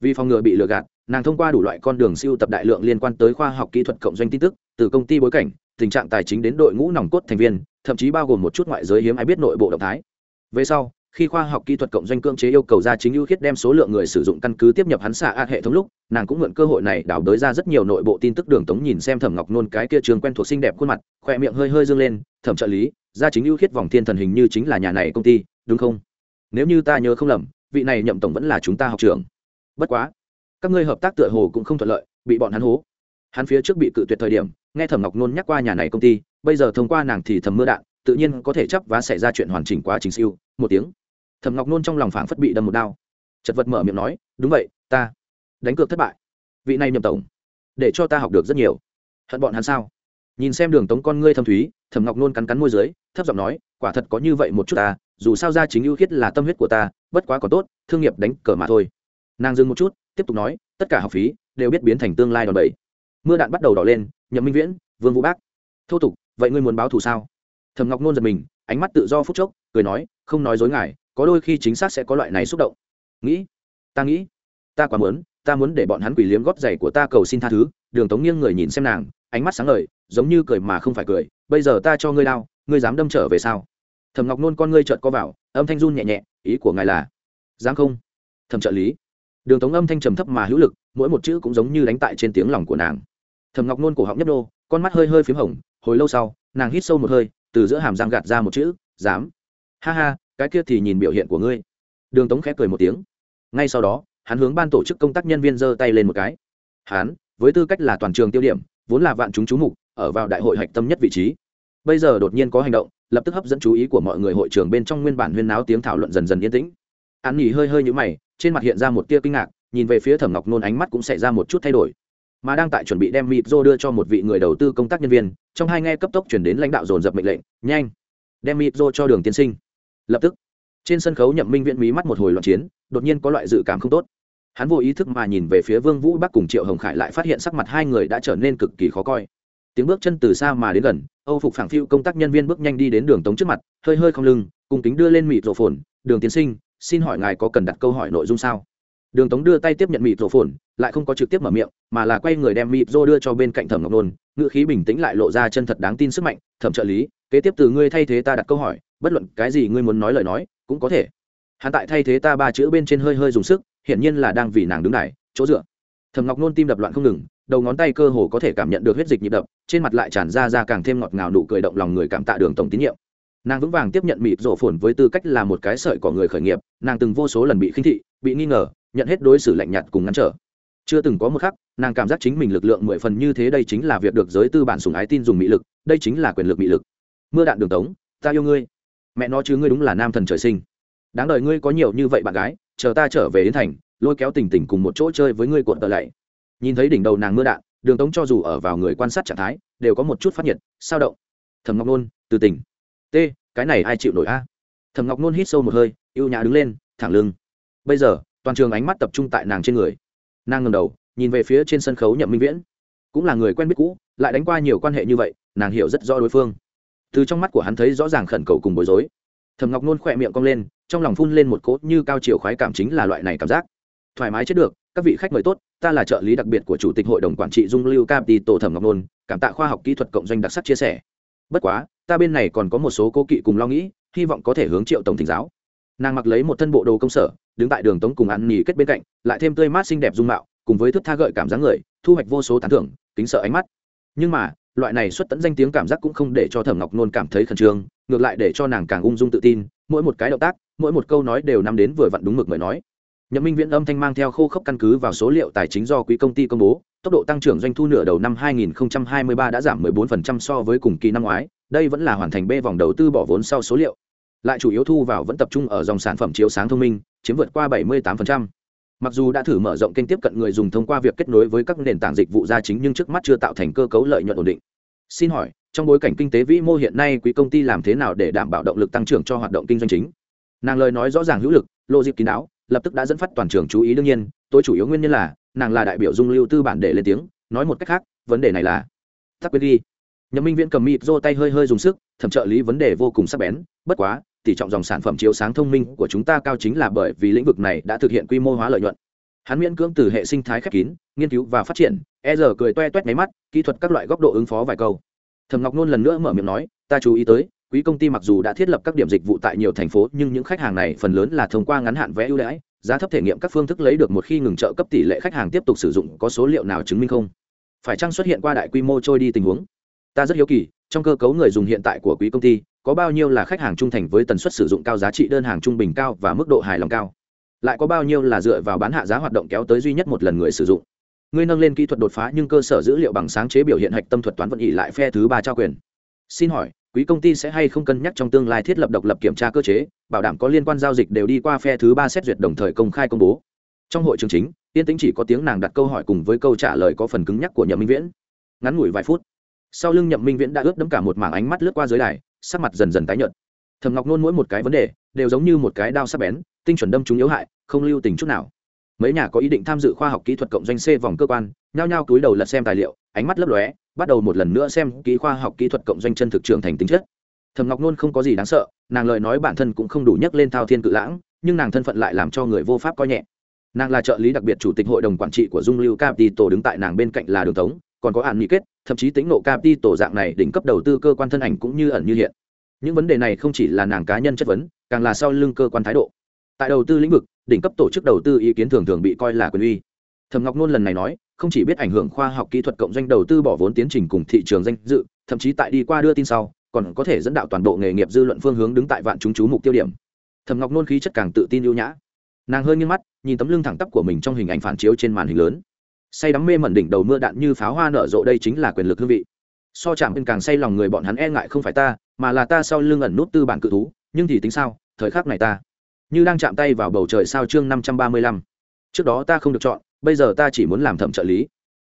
Vì phòng ngừa bị lừa gạt, nàng thông qua đủ loại con đường siêu tập đại lượng liên quan tới khoa học kỹ thuật cộng doanh tin tức, từ công ty bối cảnh, tình trạng tài chính đến đội ngũ nòng cốt thành viên, thậm chí bao gồm một chút ngoại giới hiếm ai biết nội bộ động thái. Về sau khi khoa học kỹ thuật cộng doanh cưỡng chế yêu cầu ra chính ưu khiết đem số lượng người sử dụng căn cứ tiếp nhập hắn xạ ạt hệ thống lúc, nàng cũng mượn cơ hội này đào đới ra rất nhiều nội bộ tin tức đường tống nhìn xem thẩm ngọc nôn cái kia trường quen thuộc xinh đẹp khuôn mặt, khoe miệng hơi hơi dương lên, thẩm trợ lý ra chính ưu khiết vòng thiên thần hình như chính là nhà này công ty, đúng không? Nếu như ta nhớ không lầm, vị này nhậm tổng vẫn là chúng ta học trường bất quá, các ngươi hợp tác tựa hồ cũng không thuận lợi, bị bọn hắn hố. Hắn phía trước bị cự tuyệt thời điểm, nghe thẩm ngọc nôn nhắc qua nhà này công ty, bây giờ thông qua nàng thì thầm mưa đạn, tự nhiên có thể chấp và xảy ra chuyện hoàn chỉnh quá trình siêu một tiếng. Thẩm ngọc nôn trong lòng phảng phất bị đâm một đao. Chật vật mở miệng nói, đúng vậy, ta đánh cược thất bại. Vị này nhậm tổng, để cho ta học được rất nhiều. Hận bọn hắn sao? Nhìn xem đường tống con ngươi thâm thúy, thẩm ngọc nôn cắn cắn môi dưới, thấp giọng nói, quả thật có như vậy một chút ta, dù sao ra chính ưu khiết là tâm huyết của ta, bất quá có tốt, thương nghiệp đánh cờ mà thôi. Nàng dừng một chút, tiếp tục nói, tất cả học phí đều biết biến thành tương lai đòn bẩy. Mưa đạn bắt đầu đỏ lên, nhậm minh viễn, vương vũ bác, thô tục, vậy ngươi muốn báo thù sao? Thẩm ngọc nôn giật mình ánh mắt tự do phút chốc, cười nói, không nói dối ngài, có đôi khi chính xác sẽ có loại này xúc động. Nghĩ, ta nghĩ, ta quá muốn, ta muốn để bọn hắn quỷ liếm gót giày của ta cầu xin tha thứ. Đường tống nghiêng người nhìn xem nàng, ánh mắt sáng ngời, giống như cười mà không phải cười, bây giờ ta cho ngươi đau, ngươi dám đâm trở về sao? Thầm ngọc nôn con ngươi trợt co vào, âm thanh run nhẹ nhẹ, ý của ngài là, dám không? Thầm trợ lý. Đường tống âm thanh trầm thấp mà hữu lực, mỗi một chữ cũng giống như đánh tại trên tiếng lòng của nàng. Thầm ngọc nôn cổ họng nhấp đô con mắt hơi hơi p h í m hồng, hồi lâu sau, nàng hít sâu một hơi từ giữa hàm răng gạt ra một chữ, dám. Ha ha, cái kia thì nhìn biểu hiện của ngươi. Đường tống khẽ cười một tiếng. Ngay sau đó, hắn hướng ban tổ chức công tác nhân viên giơ tay lên một cái. Hắn, với tư cách là toàn trường tiêu điểm, vốn là vạn chúng chú mục, ở vào đại hội hạch tâm nhất vị trí. Bây giờ đột nhiên có hành động, lập tức hấp dẫn chú ý của mọi người hội trường bên trong nguyên bản huyên náo tiếng thảo luận dần dần yên tĩnh. An nghỉ hơi hơi nhũ mày, trên mặt hiện ra một tia kinh ngạc, nhìn về phía thẩm ngọc nôn ánh mắt cũng xảy ra một chút thay đổi mà đang tại chuẩn bị đem mịp rô đưa cho một vị người đầu tư công tác nhân viên, trong hai nghe cấp tốc chuyển đến lãnh đạo dồn dập mệnh lệnh, nhanh, đem mịp rô cho đường tiên sinh. Lập tức, trên sân khấu nhậm minh viễn mí mắt một hồi loạn chiến, đột nhiên có loại dự cảm không tốt. Hắn vô ý thức mà nhìn về phía vương vũ bắc cùng triệu hồng khải lại phát hiện sắc mặt hai người đã trở nên cực kỳ khó coi. Tiếng bước chân từ xa mà đến gần, âu phục phảng phiu công tác nhân viên bước nhanh đi đến đường tống trước mặt, hơi hơi không lưng cùng kính đưa lên mịt rổ phồn, đường tiến sinh, xin hỏi ngài có cần đặt câu hỏi nội dung sao? Đường tống đưa tay tiếp nhận mịt rổ phồn lại không có trực tiếp mở miệng, mà là quay người đem mịp rô đưa cho bên cạnh thẩm ngọc nôn. Ngữ khí bình tĩnh lại lộ ra chân thật đáng tin sức mạnh. Thẩm trợ lý, kế tiếp từ ngươi thay thế ta đặt câu hỏi, bất luận cái gì ngươi muốn nói lời nói, cũng có thể. Hắn tại thay thế ta ba chữ bên trên hơi hơi dùng sức, hiển nhiên là đang vì nàng đứng đài, chỗ dựa. Thẩm ngọc nôn tim đập loạn không ngừng, đầu ngón tay cơ hồ có thể cảm nhận được huyết dịch nhịp đập, trên mặt lại tràn ra ra càng thêm ngọt ngào nụ cười động lòng người cảm tạ đường tổng tín nhiệm. Nàng vững vàng tiếp nhận mịp rổ phồn với tư cách là một cái sợi của người khởi nghiệp, nàng từng vô số lần bị khinh thị, bị nghi ngờ, nhận hết đối xử lạnh nhạt cùng ngăn trở chưa từng có một khắc, nàng cảm giác chính mình lực lượng mười phần như thế đây chính là việc được giới tư bản sùng ái tin dùng mỹ lực, đây chính là quyền lực mỹ lực. Mưa đạn đường tống, ta yêu ngươi. Mẹ nó chứ ngươi đúng là nam thần trời sinh. Đáng đời ngươi có nhiều như vậy bạn gái, chờ ta trở về đến thành, lôi kéo tình tình cùng một chỗ chơi với ngươi cuộn tờ lạy. Nhìn thấy đỉnh đầu nàng mưa đạn, đường tống cho dù ở vào người quan sát trạng thái, đều có một chút phát nhiệt, sao động. Thầm ngọc nôn, từ tỉnh. T, cái này ai chịu nổi a? Thầm ngọc nôn hít sâu một hơi y ê u nhã đứng lên, thẳng lưng. Bây giờ, toàn trường ánh mắt tập trung tại nàng trên người nàng ngầm đầu, nhìn về phía trên sân khấu nhậm minh viễn. Cũng là người quen biết cũ, lại đánh qua nhiều quan hệ như vậy, nàng hiểu rất rõ đối phương. Từ trong mắt của hắn thấy rõ ràng khẩn cầu cùng bối rối. Thầm ngọc nôn khỏe miệng cong lên, trong lòng phun lên một cốt như cao chiều khoái cảm chính là loại này cảm giác. Thoải mái chết được, các vị khách mời tốt, ta là trợ lý đặc biệt của chủ tịch hội đồng quản trị dung lưu capi tổ thẩm ngọc nôn, cảm tạ khoa học kỹ thuật cộng doanh đặc sắc chia sẻ. Bất quá, ta bên này còn có một số cố kỵ cùng lo nghĩ, hy vọng có thể hướng triệu tổng thỉnh giáo. Nàng mặc lấy một thân bộ đồ công sở đứng tại đường tống cùng ăn nghỉ kết bên cạnh, lại thêm tươi mát xinh đẹp dung mạo, cùng với thức tha gợi cảm giác người, thu hoạch vô số tán thưởng, kính sợ ánh mắt. Nhưng mà, loại này xuất tẫn danh tiếng cảm giác cũng không để cho thẩm ngọc nôn cảm thấy khẩn trương, ngược lại để cho nàng càng ung dung tự tin, mỗi một cái động tác, mỗi một câu nói đều nắm đến vừa vặn đúng mực mời nói. Nhậm minh viễn âm thanh mang theo khô khốc căn cứ vào số liệu tài chính do quỹ công ty công bố, tốc độ tăng trưởng doanh thu nửa đầu năm 2023 đã giảm 14% so với cùng kỳ năm ngoái, đây vẫn là hoàn thành b vòng đầu tư bỏ vốn sau số liệu. Lại chủ yếu thu vào vẫn tập trung ở dòng sản phẩm chiếu sáng thông minh chiếm vượt qua 78%. mặc dù đã thử mở rộng kênh tiếp cận người dùng thông qua việc kết nối với các nền tảng dịch vụ gia chính nhưng trước mắt chưa tạo thành cơ cấu lợi nhuận ổn định. Xin hỏi, trong bối cảnh kinh tế vĩ mô hiện nay quý công ty làm thế nào để đảm bảo động lực tăng trưởng cho hoạt động kinh doanh chính? Nàng lời nói rõ ràng hữu lực, lộ dịp kín đáo, lập tức đã dẫn phát toàn trường chú ý đương nhiên tối chủ yếu nguyên nhân là, nàng là đại biểu dung lưu tư bản để lên tiếng, nói một cách khác, vấn đề này là, tắc quên đi. Nhậm minh viễn cầm mịt rô tay hơi hơi dùng sức, thẩm trợ lý vấn đề vô cùng sắc bén, bất quá tỷ trọng dòng sản phẩm chiếu sáng thông minh của chúng ta cao chính là bởi vì lĩnh vực này đã thực hiện quy mô hóa lợi nhuận. Hắn miễn cưỡng từ hệ sinh thái khép kín, nghiên cứu và phát triển e giờ cười toe toét máy mắt, kỹ thuật các loại góc độ ứng phó vài câu. Thầm ngọc nôn lần nữa mở miệng nói, ta chú ý tới, quý công ty mặc dù đã thiết lập các điểm dịch vụ tại nhiều thành phố, nhưng những khách hàng này phần lớn là thông qua ngắn hạn vé ưu đãi, giá thấp thể nghiệm các phương thức lấy được một khi ngừng trợ cấp tỷ lệ khách hàng tiếp tục sử dụng có số liệu nào chứng minh không? Phải chăng xuất hiện qua đại quy mô trôi đi tình huống? Ta rất hiếu kỳ, trong cơ cấu người dùng hiện tại của quý công ty có bao nhiêu là khách hàng trung thành với tần suất sử dụng cao giá trị đơn hàng trung bình cao và mức độ hài lòng cao? Lại có bao nhiêu là dựa vào bán hạ giá hoạt động kéo tới duy nhất một lần người sử dụng? Ngươi nâng lên kỹ thuật đột phá nhưng cơ sở dữ liệu bằng sáng chế biểu hiện hạch tâm thuật toán vận ỉ lại phe thứ ba trao quyền. Xin hỏi, quý công ty sẽ hay không cân nhắc trong tương lai thiết lập độc lập kiểm tra cơ chế, bảo đảm có liên quan giao dịch đều đi qua phe thứ ba xét duyệt đồng thời công khai công bố? Trong hội trường chính tiên tính chỉ có tiếng nàng đặt câu hỏi cùng với câu trả lời có phần cứng nhắc của nhậm minh viễn. Ngắn ngủi vài phút, sau lưng nhậm minh viễn đã ướt đẫm cả một mảng ánh mắt lướt qua dưới đài sắc mặt dần dần tái nhợt. Thầm ngọc nôn mỗi một cái vấn đề đều giống như một cái đao sắc bén, tinh chuẩn đâm chúng yếu hại, không lưu tình chút nào. Mấy nhà có ý định tham dự khoa học kỹ thuật cộng doanh c vòng cơ quan, nhao nhao túi đầu lật xem tài liệu, ánh mắt lấp lóe, bắt đầu một lần nữa xem kỹ khoa học kỹ thuật cộng doanh chân thực trưởng thành tính chất. Thầm ngọc nôn không có gì đáng sợ, nàng lời nói bản thân cũng không đủ nhắc lên thao thiên cự lãng, nhưng nàng thân phận lại làm cho người vô pháp coi nhẹ. Nàng là trợ lý đặc biệt chủ tịch hội đồng quản trị của dung lưu capital đứng tại nàng bên cạnh là đường tống, còn có hạn nghị kết thậm chí tính nộ capital dạng này đỉnh cấp đầu tư cơ quan thân ảnh cũng như ẩn như hiện. Những vấn đề này không chỉ là nàng cá nhân chất vấn, càng là sau lưng cơ quan thái độ. Tại đầu tư lĩnh vực, đỉnh cấp tổ chức đầu tư ý kiến thường thường bị coi là quyền uy. Thầm ngọc nôn lần này nói, không chỉ biết ảnh hưởng khoa học kỹ thuật cộng doanh đầu tư bỏ vốn tiến trình cùng thị trường danh dự, thậm chí tại đi qua đưa tin sau, còn có thể dẫn đạo toàn bộ nghề nghiệp dư luận phương hướng đứng tại vạn chúng chú mục tiêu điểm. Thầm ngọc nôn khí chất càng tự tin ưu nhã. Nàng hơi nghiêng mắt, nhìn tấm lưng thẳng tắp của mình trong hình ảnh phản chiếu trên màn hình lớn say đắm mê mẩn đỉnh đầu mưa đạn như pháo hoa nở rộ đây chính là quyền lực hương vị. So chạm bên càng say lòng người bọn hắn e ngại không phải ta, mà là ta sau lưng ẩn nút tư bản cự thú, nhưng thì tính sao, thời khắc này ta như đang chạm tay vào bầu trời sao chương năm trăm ba mươi lăm. Trước đó ta không được chọn, bây giờ ta chỉ muốn làm thẩm trợ lý.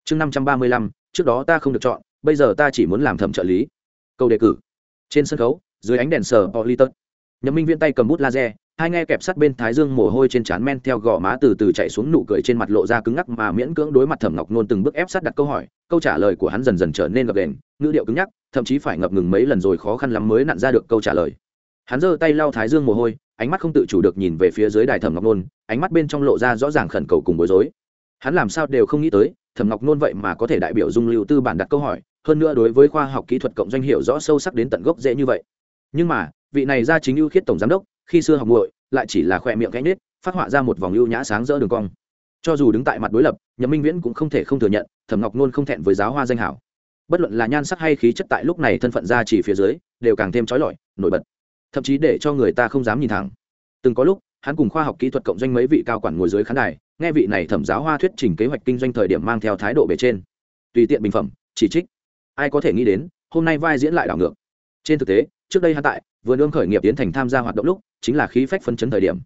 Chương năm trăm ba mươi lăm, trước đó ta không được chọn, bây giờ ta chỉ muốn làm thẩm trợ lý. Câu đề cử. Trên sân khấu, dưới ánh đèn sờ politon nhậm minh viễn tay cầm bút laser hai nghe kẹp sát bên thái dương mồ hôi trên trán men theo gò má từ từ chạy xuống nụ cười trên mặt lộ ra cứng ngắc mà miễn cưỡng đối mặt thẩm ngọc nôn từng bước ép sát đặt câu hỏi, câu trả lời của hắn dần dần trở nên ngập đền ngữ điệu cứng nhắc, thậm chí phải ngập ngừng mấy lần rồi khó khăn lắm mới nặn ra được câu trả lời. Hắn giơ tay lau thái dương mồ hôi, ánh mắt không tự chủ được nhìn về phía dưới đài thẩm ngọc nôn, ánh mắt bên trong lộ ra rõ ràng khẩn cầu cùng bối rối. Hắn làm sao đều không nghĩ tới, thẩm ngọc nôn vậy mà có thể đại biểu dung lưu tư bản đặt câu hỏi, hơn nữa đối với khoa học kỹ thuật cộng doanh hiệu rõ sâu sắc đến tận gốc dễ như vậy. Nhưng mà, vị này ra chính ưu khiết tổng giám đốc khi xưa học muội, lại chỉ là khỏe miệng cánh nết, phát họa ra một vòng ưu nhã sáng rỡ đường cong. Cho dù đứng tại mặt đối lập, nhậm minh viễn cũng không thể không thừa nhận, thẩm ngọc nôn không thẹn với giáo hoa danh hảo. Bất luận là nhan sắc hay khí chất tại lúc này thân phận ra chỉ phía dưới, đều càng thêm trói lọi, nổi bật. Thậm chí để cho người ta không dám nhìn thẳng. Từng có lúc, hắn cùng khoa học kỹ thuật cộng doanh mấy vị cao quản ngồi dưới khán đài, nghe vị này thẩm giáo hoa thuyết trình kế hoạch kinh doanh thời điểm mang theo thái độ bề trên. Tùy tiện bình phẩm, chỉ trích. Ai có thể nghĩ đến, hôm nay vai diễn lại đảo ngược. Trên thực tế, trước đây hắn tại vừa nương khởi nghiệp tiến thành tham gia hoạt động lúc, chính là khí phách phân chấn thời điểm.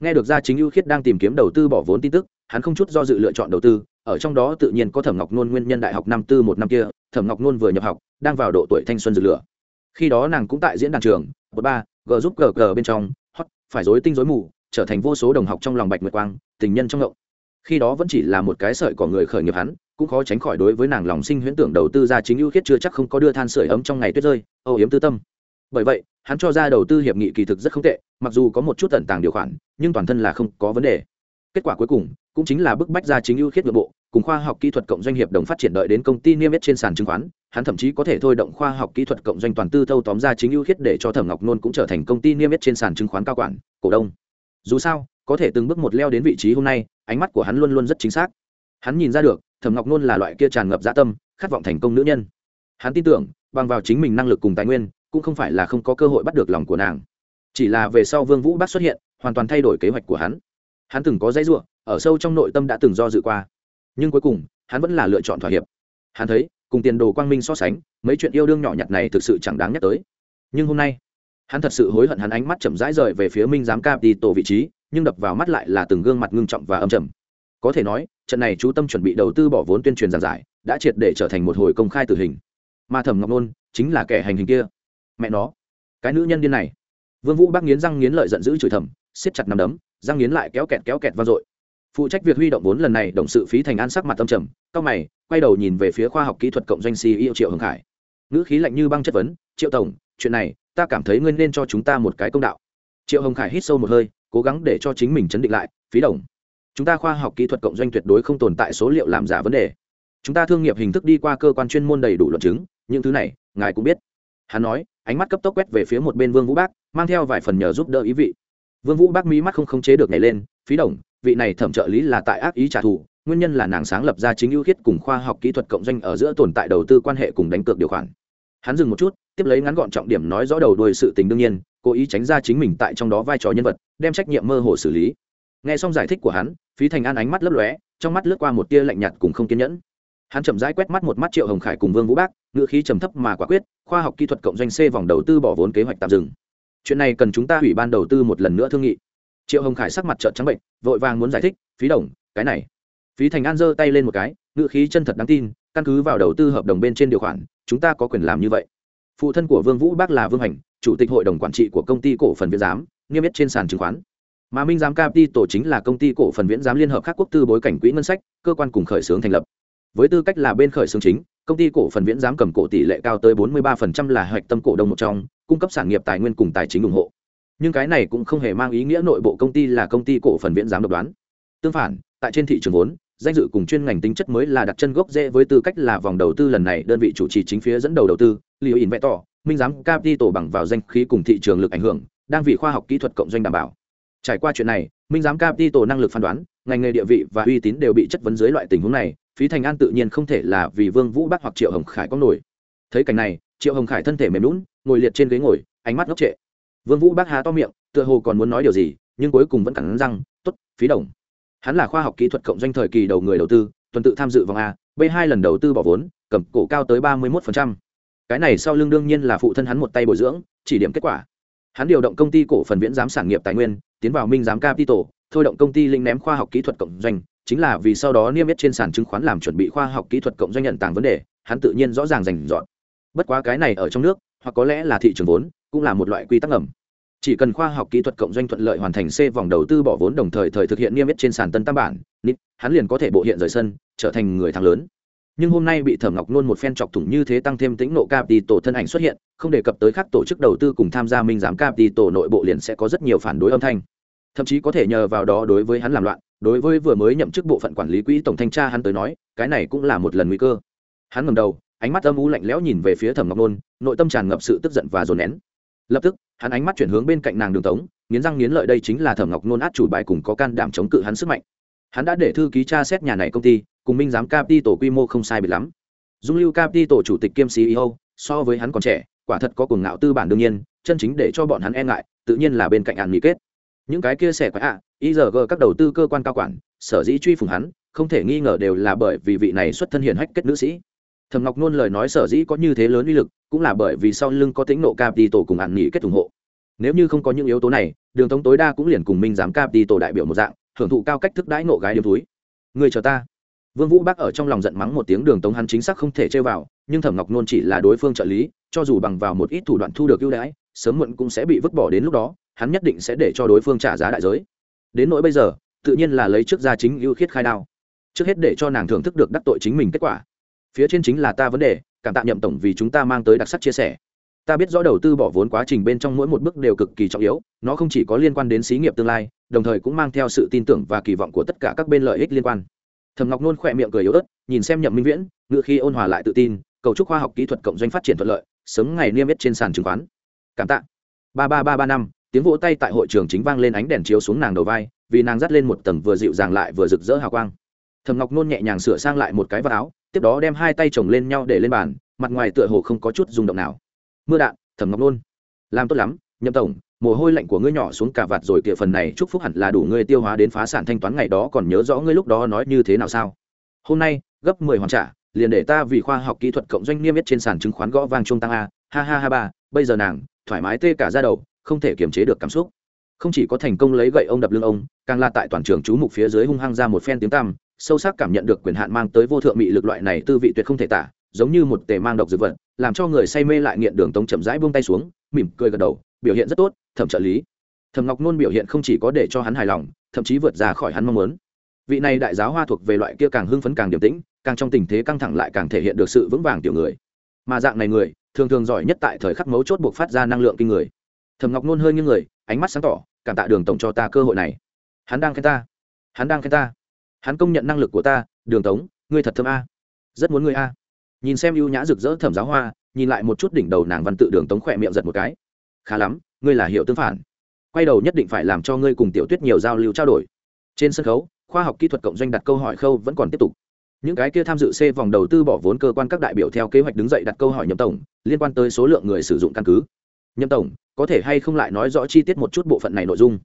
Nghe được gia chính ưu khiết đang tìm kiếm đầu tư bỏ vốn tin tức, hắn không chút do dự lựa chọn đầu tư, ở trong đó tự nhiên có thẩm ngọc nôn nguyên nhân đại học năm tư một năm kia, thẩm ngọc nôn vừa nhập học, đang vào độ tuổi thanh xuân dược lửa. Khi đó nàng cũng tại diễn đàn trường bậc ba, g giúp g g bên trong, hot, phải dối tinh dối mù, trở thành vô số đồng học trong lòng bạch nguyệt quang, tình nhân trong ngộng. Khi đó vẫn chỉ là một cái sợi của người khởi nghiệp hắn, cũng khó tránh khỏi đối với nàng lòng sinh huyễn tưởng đầu tư ra chính ưu khiết chưa chắc không có đưa than sưởi ấm trong ngày tuyết rơi, âu yếm tư tâm. Bởi vậy hắn cho ra đầu tư hiệp nghị kỳ thực rất không tệ, mặc dù có một chút tận tàng điều khoản, nhưng toàn thân là không có vấn đề. Kết quả cuối cùng, cũng chính là bức bách ra chính ưu khiết nội bộ, cùng khoa học kỹ thuật cộng doanh hiệp đồng phát triển đợi đến công ty niêm yết trên sàn chứng khoán, hắn thậm chí có thể thôi động khoa học kỹ thuật cộng doanh toàn tư thâu tóm ra chính ưu khiết để cho thẩm ngọc nôn cũng trở thành công ty niêm yết trên sàn chứng khoán cao quản, cổ đông. Dù sao, có thể từng bước một leo đến vị trí hôm nay, ánh mắt của hắn luôn luôn rất chính xác. Hắn nhìn ra được, thẩm ngọc nôn là loại kia tràn ngập dã tâm, khát vọng thành công nữ nhân. Hắn tin tưởng, bằng vào chính mình năng lực cùng tài nguyên cũng không phải là không có cơ hội bắt được lòng của nàng. Chỉ là về sau vương vũ bác xuất hiện, hoàn toàn thay đổi kế hoạch của hắn. Hắn từng có dãy ruộng ở sâu trong nội tâm đã từng do dự qua. Nhưng cuối cùng, hắn vẫn là lựa chọn thỏa hiệp. Hắn thấy, cùng tiền đồ quang minh so sánh, mấy chuyện yêu đương nhỏ nhặt này thực sự chẳng đáng nhắc tới. Nhưng hôm nay, hắn thật sự hối hận hắn ánh mắt chậm rãi rời về phía minh giám cap đi tổ vị trí, nhưng đập vào mắt lại là từng gương mặt ngưng trọng và âm trầm. Có thể nói, trận này chú tâm chuẩn bị đầu tư bỏ vốn tuyên truyền giàn giải, đã triệt để trở thành một hồi công khai tử hình. Mà thẩm ngọc nôn chính là kẻ hành hình kia mẹ nó, cái nữ nhân điên này. Vương vũ bác nghiến răng nghiến lợi giận dữ chửi thầm, siết chặt nắm đấm, răng nghiến lại kéo kẹt kéo kẹt vang dội. Phụ trách việc huy động vốn lần này động sự phí thành an sắc mặt tâm trầm, cao mày, quay đầu nhìn về phía khoa học kỹ thuật cộng doanh ceo triệu hưng khải. Ngữ khí lạnh như băng chất vấn, triệu tổng, chuyện này, ta cảm thấy ngươi nên cho chúng ta một cái công đạo. Triệu hồng khải hít sâu một hơi, cố gắng để cho chính mình chấn định lại, phí đồng, chúng ta khoa học kỹ thuật cộng doanh tuyệt đối không tồn tại số liệu làm giả vấn đề. Chúng ta thương nghiệp hình thức đi qua cơ quan chuyên môn đầy đủ luận chứng, những thứ này, ngài cũng biết hắn nói, ánh mắt cấp tốc quét về phía một bên vương vũ bác, mang theo vài phần nhờ giúp đỡ ý vị. Vương vũ bác mí mắt không khống chế được nhảy lên, phí đồng, vị này thẩm trợ lý là tại ác ý trả thù, nguyên nhân là nàng sáng lập ra chính ưu khiết cùng khoa học kỹ thuật cộng doanh ở giữa tồn tại đầu tư quan hệ cùng đánh cược điều khoản. Hắn dừng một chút, tiếp lấy ngắn gọn trọng điểm nói rõ đầu đuôi sự tình đương nhiên, cố ý tránh ra chính mình tại trong đó vai trò nhân vật, đem trách nhiệm mơ hồ xử lý. Nghe xong giải thích của hắn, phí thành an ánh mắt lấp lóe, trong mắt lướt qua một tia lạnh nhạt cùng không kiên nhẫn. Hắn chậm rãi quét mắt một mắt triệu hồng khải cùng vương vũ bác ngữ khí trầm thấp mà quả quyết, khoa học kỹ thuật cộng doanh c vòng đầu tư bỏ vốn kế hoạch tạm dừng. Chuyện này cần chúng ta hủy ban đầu tư một lần nữa thương nghị. Triệu hồng khải sắc mặt trợn trắng bệnh, vội vàng muốn giải thích, phí đồng, cái này. Phí thành an giơ tay lên một cái, ngữ khí chân thật đáng tin, căn cứ vào đầu tư hợp đồng bên trên điều khoản, chúng ta có quyền làm như vậy. Phụ thân của vương vũ bác là vương hành, chủ tịch hội đồng quản trị của công ty cổ phần viễn giám, niêm yết trên sàn chứng khoán. Mà minh giám tổ chính là công ty cổ phần viễn giám liên hợp các quốc tư bối cảnh quỹ ngân sách, cơ quan cùng khởi xướng thành lập. Với tư cách là bên khởi xướng chính công ty cổ phần viễn giám cầm cổ tỷ lệ cao tới 43% là hoạch tâm cổ đông một trong, cung cấp sản nghiệp tài nguyên cùng tài chính ủng hộ. Nhưng cái này cũng không hề mang ý nghĩa nội bộ công ty là công ty cổ phần viễn giám độc đoán. Tương phản, tại trên thị trường vốn, danh dự cùng chuyên ngành tính chất mới là đặt chân gốc rễ với tư cách là vòng đầu tư lần này đơn vị chủ trì chính phía dẫn đầu đầu tư liều in vẽ tỏ minh giám capital bằng vào danh khí cùng thị trường lực ảnh hưởng, đang vì khoa học kỹ thuật cộng doanh đảm bảo. Trải qua chuyện này, minh giám capital năng lực phán đoán, ngành nghề địa vị và uy tín đều bị chất vấn dưới loại tình huống này phí thành an tự nhiên không thể là vì vương vũ bắc hoặc triệu hồng khải có nổi. Thấy cảnh này, triệu hồng khải thân thể mềm lún ngồi liệt trên ghế ngồi, ánh mắt ngốc trệ. Vương vũ bác há to miệng, tựa hồ còn muốn nói điều gì, nhưng cuối cùng vẫn cắn răng, tốt, phí đồng. Hắn là khoa học kỹ thuật cộng doanh thời kỳ đầu người đầu tư, tuần tự tham dự vòng a, b hai lần đầu tư bỏ vốn, cầm cổ cao tới ba mươi một cái này sau lưng đương nhiên là phụ thân hắn một tay bồi dưỡng, chỉ điểm kết quả. Hắn điều động công ty cổ phần viễn giám sản nghiệp tài nguyên, tiến vào minh giám capital, thôi động công ty linh ném khoa học kỹ thuật cộng doanh chính là vì sau đó niêm yết trên sàn chứng khoán làm chuẩn bị khoa học kỹ thuật cộng doanh nhận tàng vấn đề, hắn tự nhiên rõ ràng rành dọn bất quá cái này ở trong nước, hoặc có lẽ là thị trường vốn, cũng là một loại quy tắc ngầm. Chỉ cần khoa học kỹ thuật cộng doanh thuận lợi hoàn thành c vòng đầu tư bỏ vốn đồng thời thời thực hiện niêm yết trên sàn tân tam bản, nít, hắn liền có thể bộ hiện rời sân, trở thành người thắng lớn. Nhưng hôm nay bị thẩm ngọc nôn một phen chọc thủng như thế tăng thêm tính nộ cap đi tổ thân ảnh xuất hiện, không đề cập tới các tổ chức đầu tư cùng tham gia minh giám cap đi tổ nội bộ liền sẽ có rất nhiều phản đối âm thanh thậm chí có thể nhờ vào đó đối với hắn làm loạn, đối với vừa mới nhậm chức bộ phận quản lý quỹ tổng thanh tra hắn tới nói, cái này cũng là một lần nguy cơ. Hắn ngầm đầu, ánh mắt âm u lạnh lẽo nhìn về phía thẩm ngọc nôn, nội tâm tràn ngập sự tức giận và dồn nén. Lập tức, hắn ánh mắt chuyển hướng bên cạnh nàng đường tống, nghiến răng nghiến lợi đây chính là thẩm ngọc nôn át chủ bài cùng có can đảm chống cự hắn sức mạnh. Hắn đã để thư ký tra xét nhà này công ty, cùng minh giám capi tổ quy mô không sai biệt lắm. Dung lưu capi tổ chủ tịch kiêm ceo so với hắn còn trẻ, quả thật có cuồng ngạo tư bản đương nhiên, chân chính để cho bọn hắn e ngại, tự nhiên là bên cạnh ạn nghị kết những cái kia xẻ quái ạ igg các đầu tư cơ quan cao quản, sở dĩ truy phủng hắn, không thể nghi ngờ đều là bởi vì vị này xuất thân hiển hách kết nữ sĩ. Thầm ngọc nôn lời nói sở dĩ có như thế lớn uy lực, cũng là bởi vì sau lưng có tính nộ cap đi tổ cùng ạn nghỉ kết ủng hộ. Nếu như không có những yếu tố này, đường thống tối đa cũng liền cùng minh giám cap đi tổ đại biểu một dạng, hưởng thụ cao cách thức đãi nộ gái điếm túi. Người chờ ta. Vương vũ bác ở trong lòng giận mắng một tiếng đường tống hắn chính xác không thể chơi vào, nhưng thẩm ngọc nôn chỉ là đối phương trợ lý, cho dù bằng vào một ít thủ đoạn thu được ưu đãi, sớm muộn cũng sẽ bị vứt bỏ đến lúc đó hắn nhất định sẽ để cho đối phương trả giá đại giới. Đến nỗi bây giờ, tự nhiên là lấy trước ra chính ưu khiết khai đao. Trước hết để cho nàng thưởng thức được đắc tội chính mình kết quả. Phía trên chính là ta vấn đề, cảm tạ nhậm tổng vì chúng ta mang tới đặc sắc chia sẻ. Ta biết rõ đầu tư bỏ vốn quá trình bên trong mỗi một bước đều cực kỳ trọng yếu, nó không chỉ có liên quan đến xí nghiệp tương lai, đồng thời cũng mang theo sự tin tưởng và kỳ vọng của tất cả các bên lợi ích liên quan. Thầm ngọc nôn khỏe miệng cười yếu ớt, nhìn xem nhậm minh viễn, ngựa khi ôn hòa lại tự tin, cầu chúc khoa học kỹ thuật cộng doanh phát triển thuận lợi, sớm ngày niêm yết trên sàn chứng khoán. Cảm tạ. Ba ba ba ba năm tiếng vỗ tay tại hội trường chính vang lên ánh đèn chiếu xuống nàng đầu vai, vì nàng dắt lên một tầng vừa dịu dàng lại vừa rực rỡ hào quang. Thầm ngọc nôn nhẹ nhàng sửa sang lại một cái vạt áo, tiếp đó đem hai tay chồng lên nhau để lên bàn, mặt ngoài tựa hồ không có chút rung động nào. Mưa đạn, thẩm ngọc nôn, làm tốt lắm, nhậm tổng, mồ hôi lạnh của ngươi nhỏ xuống cả vạt rồi kia phần này chúc phúc hẳn là đủ ngươi tiêu hóa đến phá sản thanh toán ngày đó, còn nhớ rõ ngươi lúc đó nói như thế nào sao? Hôm nay, gấp mười hoàn trả, liền để ta vì khoa học kỹ thuật cộng doanh niêm yết trên sàn chứng khoán gõ vang trung tăng a, ha ha ha ba, bây giờ nàng, thoải mái tê cả ra đầu không thể kiềm chế được cảm xúc. Không chỉ có thành công lấy gậy ông đập lưng ông, càng là tại toàn trường chú mục phía dưới hung hăng ra một phen tiếng tăm, sâu sắc cảm nhận được quyền hạn mang tới vô thượng mị lực loại này tư vị tuyệt không thể tả, giống như một tề mang độc dược vật, làm cho người say mê lại nghiện đường tống chậm rãi buông tay xuống, mỉm cười gật đầu, biểu hiện rất tốt, thẩm trợ lý. Thẩm ngọc nôn biểu hiện không chỉ có để cho hắn hài lòng, thậm chí vượt ra khỏi hắn mong muốn. Vị này đại giáo hoa thuộc về loại kia càng hưng phấn càng điềm tĩnh, càng trong tình thế căng thẳng lại càng thể hiện được sự vững vàng tiểu người. Mà dạng này người, thường thường giỏi nhất tại thời khắc mấu chốt buộc phát ra năng lượng kinh người thẩm ngọc nôn hơi như người, ánh mắt sáng tỏ, cảm tạ đường tổng cho ta cơ hội này. Hắn đang khen ta. Hắn đang khen ta. Hắn công nhận năng lực của ta, đường tống ngươi thật thơm a. Rất muốn ngươi a. Nhìn xem ưu nhã rực rỡ thẩm giáo hoa, nhìn lại một chút đỉnh đầu nàng văn tự đường tống khỏe miệng giật một cái. Khá lắm, ngươi là hiệu tương phản. Quay đầu nhất định phải làm cho ngươi cùng tiểu tuyết nhiều giao lưu trao đổi. Trên sân khấu, khoa học kỹ thuật cộng doanh đặt câu hỏi khâu vẫn còn tiếp tục. Những cái kia tham dự c vòng đầu tư bỏ vốn cơ quan các đại biểu theo kế hoạch đứng dậy đặt câu hỏi nhậm tổng, liên quan tới số lượng người sử dụng căn cứ nhậm tổng, có thể hay không lại nói rõ chi tiết một chút bộ phận này nội dung?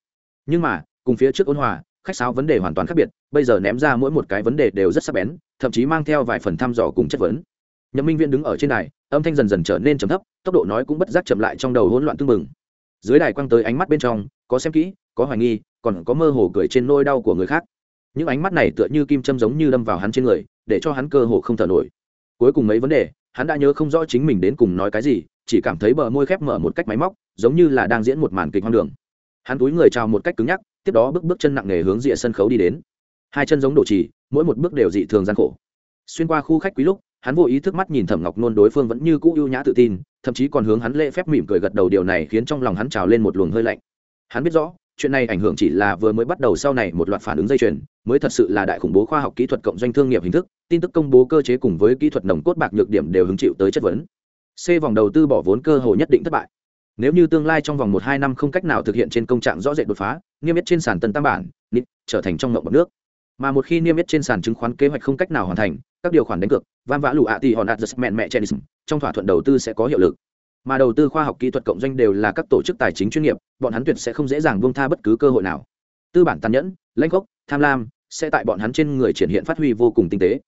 Nhưng mà, cùng phía trước ôn hòa, khách sáo vấn đề hoàn toàn khác biệt, bây giờ ném ra mỗi một cái vấn đề đều rất sắc bén, thậm chí mang theo vài phần thăm dò cùng chất vấn. Nhậm minh viên đứng ở trên đài, âm thanh dần dần trở nên trầm thấp, tốc độ nói cũng bất giác chậm lại trong đầu hỗn loạn tưng mừng dưới đài quăng tới ánh mắt bên trong, có xem kỹ, có hoài nghi, còn có mơ hồ cười trên nôi đau của người khác. Những ánh mắt này tựa như kim châm giống như đâm vào hắn trên người, để cho hắn cơ hồ không thở nổi. Cuối cùng mấy vấn đề, hắn đã nhớ không rõ chính mình đến cùng nói cái gì chỉ cảm thấy bờ môi khép mở một cách máy móc, giống như là đang diễn một màn kịch hoang đường. Hắn túi người chào một cách cứng nhắc, tiếp đó bước bước chân nặng nề hướng rìa sân khấu đi đến. Hai chân giống đổ trì mỗi một bước đều dị thường gian khổ. Xuyên qua khu khách quý lúc, hắn vô ý thức mắt nhìn thẩm ngọc nôn đối phương vẫn như cũ ưu nhã tự tin, thậm chí còn hướng hắn lễ phép mỉm cười gật đầu điều này khiến trong lòng hắn trào lên một luồng hơi lạnh. Hắn biết rõ, chuyện này ảnh hưởng chỉ là vừa mới bắt đầu sau này một loạt phản ứng dây chuyền, mới thật sự là đại khủng bố khoa học kỹ thuật cộng doanh thương nghiệp hình thức, tin tức công bố cơ chế cùng với kỹ thuật nồng cốt bạc nhược điểm đều hứng chịu tới chất vấn c vòng đầu tư bỏ vốn cơ hội nhất định thất bại. Nếu như tương lai trong vòng một hai năm không cách nào thực hiện trên công trạng rõ rệt đột phá, niêm yết trên sàn tân tam bản nít trở thành trong ngộng bọt nước. Mà một khi niêm yết trên sàn chứng khoán kế hoạch không cách nào hoàn thành, các điều khoản đánh cược, van vã lụ ạ thì hòn đạt giật mẹn mẹ chenism trong thỏa thuận đầu tư sẽ có hiệu lực. Mà đầu tư khoa học kỹ thuật cộng doanh đều là các tổ chức tài chính chuyên nghiệp, bọn hắn tuyệt sẽ không dễ dàng buông tha bất cứ cơ hội nào. Tư bản tàn nhẫn, lãnh gốc, tham lam, sẽ tại bọn hắn trên người triển hiện phát huy vô cùng tinh tế.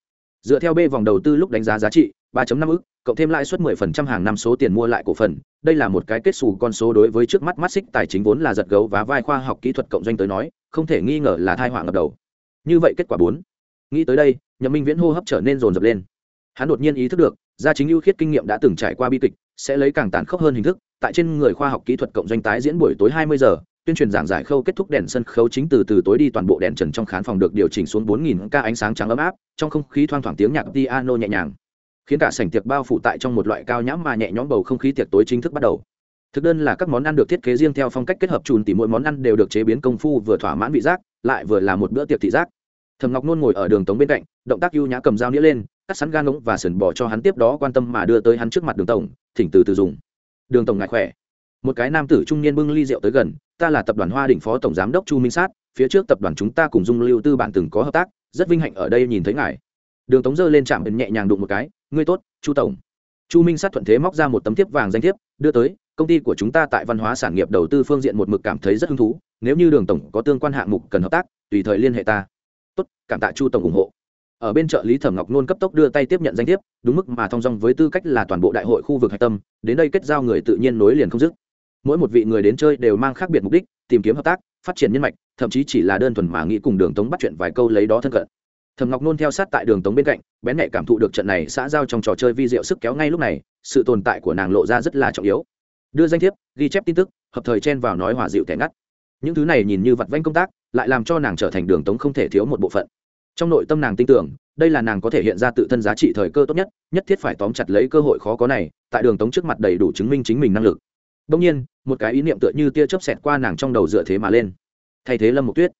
Dựa theo b vòng đầu tư lúc đánh giá giá trị 3.5 ức cộng thêm lãi suất 10% hàng năm số tiền mua lại cổ phần, đây là một cái kết xù con số đối với trước mắt mắt xích tài chính vốn là giật gấu và vai khoa học kỹ thuật cộng doanh tới nói, không thể nghi ngờ là thai họa ngập đầu. Như vậy kết quả bốn. Nghĩ tới đây, nhậm minh viễn hô hấp trở nên rồn rập lên. Hắn đột nhiên ý thức được, gia chính ưu khiết kinh nghiệm đã từng trải qua bi kịch, sẽ lấy càng tàn khốc hơn hình thức, tại trên người khoa học kỹ thuật cộng doanh tái diễn buổi tối 20 giờ, tuyên truyền giảng giải khâu kết thúc đèn sân khấu chính từ từ tối đi toàn bộ đèn trần trong khán phòng được điều chỉnh xuống 4000 ca ánh sáng trắng ấm áp, trong không khí thoang thoảng tiếng nhạc piano nhẹ nhàng khiến cả sảnh tiệc bao phủ tại trong một loại cao nhãm mà nhẹ nhõm bầu không khí tiệc tối chính thức bắt đầu. Thực đơn là các món ăn được thiết kế riêng theo phong cách kết hợp trùn tỉ mỗi món ăn đều được chế biến công phu vừa thỏa mãn vị giác, lại vừa là một bữa tiệc thị giác. Thầm ngọc nôn ngồi ở đường tống bên cạnh, động tác ưu nhã cầm dao nĩa lên, cắt sắn gan ngỗng và sườn bỏ cho hắn tiếp đó quan tâm mà đưa tới hắn trước mặt đường tổng, thỉnh từ từ dùng. Đường tổng ngại khỏe. Một cái nam tử trung niên bưng ly rượu tới gần, ta là tập đoàn hoa đỉnh phó tổng giám đốc chu minh sát, phía trước tập đoàn chúng ta cùng dung lưu tư bạn từng có hợp tác, rất vinh hạnh ở đây nhìn thấy ngài. Đường tống giơ lên chạm nhẹ nhàng đụng một cái ngươi tốt, chu tổng. Chu minh sát thuận thế móc ra một tấm thiếp vàng danh thiếp, đưa tới, công ty của chúng ta tại văn hóa sản nghiệp đầu tư phương diện một mực cảm thấy rất hứng thú, nếu như đường tổng có tương quan hạng mục cần hợp tác, tùy thời liên hệ ta. Tốt, cảm tạ chu tổng ủng hộ. Ở bên trợ lý thẩm ngọc nôn cấp tốc đưa tay tiếp nhận danh thiếp, đúng mức mà thong dong với tư cách là toàn bộ đại hội khu vực hạch tâm, đến đây kết giao người tự nhiên nối liền không dứt. Mỗi một vị người đến chơi đều mang khác biệt mục đích, tìm kiếm hợp tác, phát triển nhân mạch, thậm chí chỉ là đơn thuần mà nghĩ cùng đường tống bắt chuyện vài câu lấy đó thân cận thầm ngọc nôn theo sát tại đường tống bên cạnh bén nhạy cảm thụ được trận này xã giao trong trò chơi vi diệu sức kéo ngay lúc này sự tồn tại của nàng lộ ra rất là trọng yếu đưa danh thiếp ghi chép tin tức hợp thời chen vào nói hòa dịu tẻ ngắt những thứ này nhìn như vặt vanh công tác lại làm cho nàng trở thành đường tống không thể thiếu một bộ phận trong nội tâm nàng tin tưởng đây là nàng có thể hiện ra tự thân giá trị thời cơ tốt nhất nhất thiết phải tóm chặt lấy cơ hội khó có này tại đường tống trước mặt đầy đủ chứng minh chính mình năng lực đông nhiên một cái ý niệm tựa như tia chớp xẹt qua nàng trong đầu dựa thế mà lên thay thế lâm mục tuyết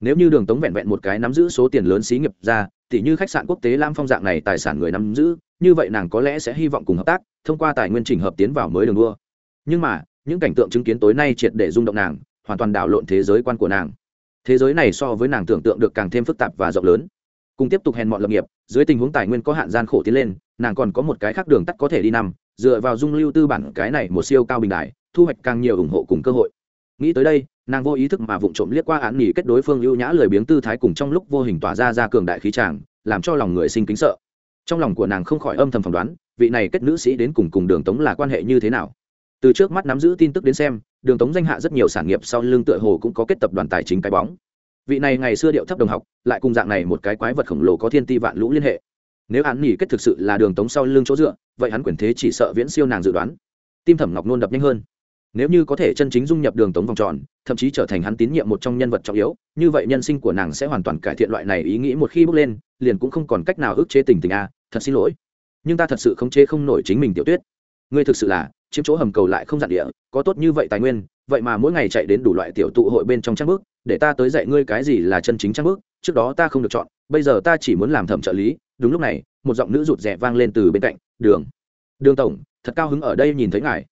nếu như đường tống vẹn vẹn một cái nắm giữ số tiền lớn xí nghiệp ra thì như khách sạn quốc tế lam phong dạng này tài sản người nắm giữ, như vậy nàng có lẽ sẽ hy vọng cùng hợp tác, thông qua tài nguyên trình hợp tiến vào mới đường đua. Nhưng mà, những cảnh tượng chứng kiến tối nay triệt để rung động nàng, hoàn toàn đảo lộn thế giới quan của nàng. Thế giới này so với nàng tưởng tượng được càng thêm phức tạp và rộng lớn. Cùng tiếp tục hèn mọn lập nghiệp, dưới tình huống tài nguyên có hạn gian khổ tiến lên, nàng còn có một cái khác đường tắt có thể đi nằm, dựa vào dung lưu tư bản cái này một siêu cao bình đại thu hoạch càng nhiều ủng hộ cùng cơ hội. Nghĩ tới đây nàng vô ý thức mà vụng trộm liếc qua án nghỉ kết đối phương ưu nhã lười biếng tư thái cùng trong lúc vô hình tỏa ra ra cường đại khí tràng làm cho lòng người sinh kính sợ. Trong lòng của nàng không khỏi âm thầm phỏng đoán, vị này kết nữ sĩ đến cùng cùng đường tống là quan hệ như thế nào. Từ trước mắt nắm giữ tin tức đến xem, đường tống danh hạ rất nhiều sản nghiệp sau lưng tựa hồ cũng có kết tập đoàn tài chính cái bóng. Vị này ngày xưa điệu thấp đồng học, lại cùng dạng này một cái quái vật khổng lồ có thiên ti vạn lũ liên hệ. Nếu án nghỉ kết thực sự là đường tống sau lưng chỗ dựa, vậy hắn quyền thế chỉ sợ viễn siêu nàng dự đoán. Tim thẩm ngọc nôn đập nhanh hơn nếu như có thể chân chính dung nhập đường tống vòng tròn, thậm chí trở thành hắn tín nhiệm một trong nhân vật trọng yếu, như vậy nhân sinh của nàng sẽ hoàn toàn cải thiện loại này ý nghĩ một khi bước lên, liền cũng không còn cách nào ức chế tình tình a, thật xin lỗi. Nhưng ta thật sự không chế không nổi chính mình tiểu tuyết. Ngươi thực sự là, chiếm chỗ hầm cầu lại không dặn địa, có tốt như vậy tài nguyên, vậy mà mỗi ngày chạy đến đủ loại tiểu tụ hội bên trong trang bước để ta tới dạy ngươi cái gì là chân chính trang bước trước đó ta không được chọn, bây giờ ta chỉ muốn làm thẩm trợ lý. Đúng lúc này, một giọng nữ rụt rè vang lên từ bên cạnh, đường đường tổng, thật cao hứng ở đây nhìn thấy ngài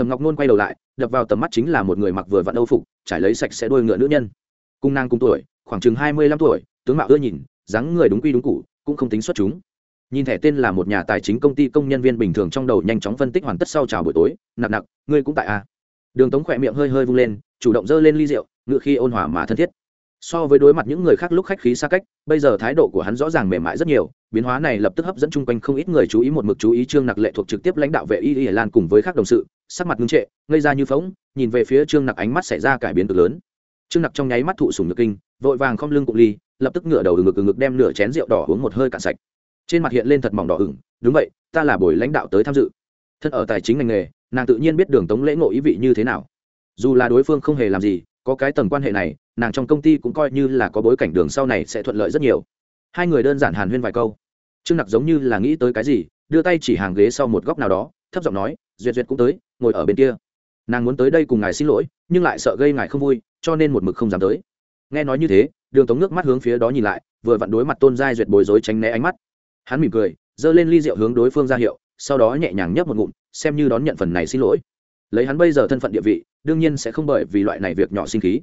thầm ngọc nôn quay đầu lại, đập vào tầm mắt chính là một người mặc vừa vặn âu phục, trải lấy sạch sẽ đôi ngựa nữ nhân. Cung nàng cùng tuổi, khoảng chừng hai mươi lăm tuổi, tướng mạo ưa nhìn, dáng người đúng quy đúng cụ cũng không tính xuất chúng. Nhìn thẻ tên là một nhà tài chính công ty công nhân viên bình thường trong đầu nhanh chóng phân tích hoàn tất sau chào buổi tối, nặng nặng, ngươi cũng tại a à. đường tống khỏe miệng hơi hơi vung lên, chủ động dơ lên ly rượu, ngựa khi ôn hòa mà thân thiết so với đối mặt những người khác lúc khách khí xa cách, bây giờ thái độ của hắn rõ ràng mềm mại rất nhiều, biến hóa này lập tức hấp dẫn chung quanh không ít người chú ý một mực chú ý trương nặc lệ thuộc trực tiếp lãnh đạo vệ y y lan cùng với các đồng sự, sắc mặt ngưng trệ, ngây ra như phóng nhìn về phía trương nặc ánh mắt xảy ra cải biến cực lớn. Trương nặc trong nháy mắt thụ sùng nhược kinh, vội vàng không lưng cụ ly, lập tức ngửa đầu ngực ngực đem nửa chén rượu đỏ uống một hơi cạn sạch. Trên mặt hiện lên thật mỏng đỏ ửng, đúng vậy, ta là buổi lãnh đạo tới tham dự. Thân ở tài chính ngành nghề, nàng tự nhiên biết đường tống lễ ngộ ý vị như thế nào. Dù là đối phương không hề làm gì, có cái tầng quan hệ này nàng trong công ty cũng coi như là có bối cảnh đường sau này sẽ thuận lợi rất nhiều. Hai người đơn giản hàn huyên vài câu. Trương nặc giống như là nghĩ tới cái gì, đưa tay chỉ hàng ghế sau một góc nào đó, thấp giọng nói, duyệt duyệt cũng tới, ngồi ở bên kia. Nàng muốn tới đây cùng ngài xin lỗi, nhưng lại sợ gây ngài không vui, cho nên một mực không dám tới. Nghe nói như thế, đường tống nước mắt hướng phía đó nhìn lại, vừa vặn đối mặt tôn giai duyệt bối rối tránh né ánh mắt. Hắn mỉm cười, giơ lên ly rượu hướng đối phương ra hiệu, sau đó nhẹ nhàng nhấp một ngụm, xem như đón nhận phần này xin lỗi. Lấy hắn bây giờ thân phận địa vị, đương nhiên sẽ không bởi vì loại này việc nhỏ sinh khí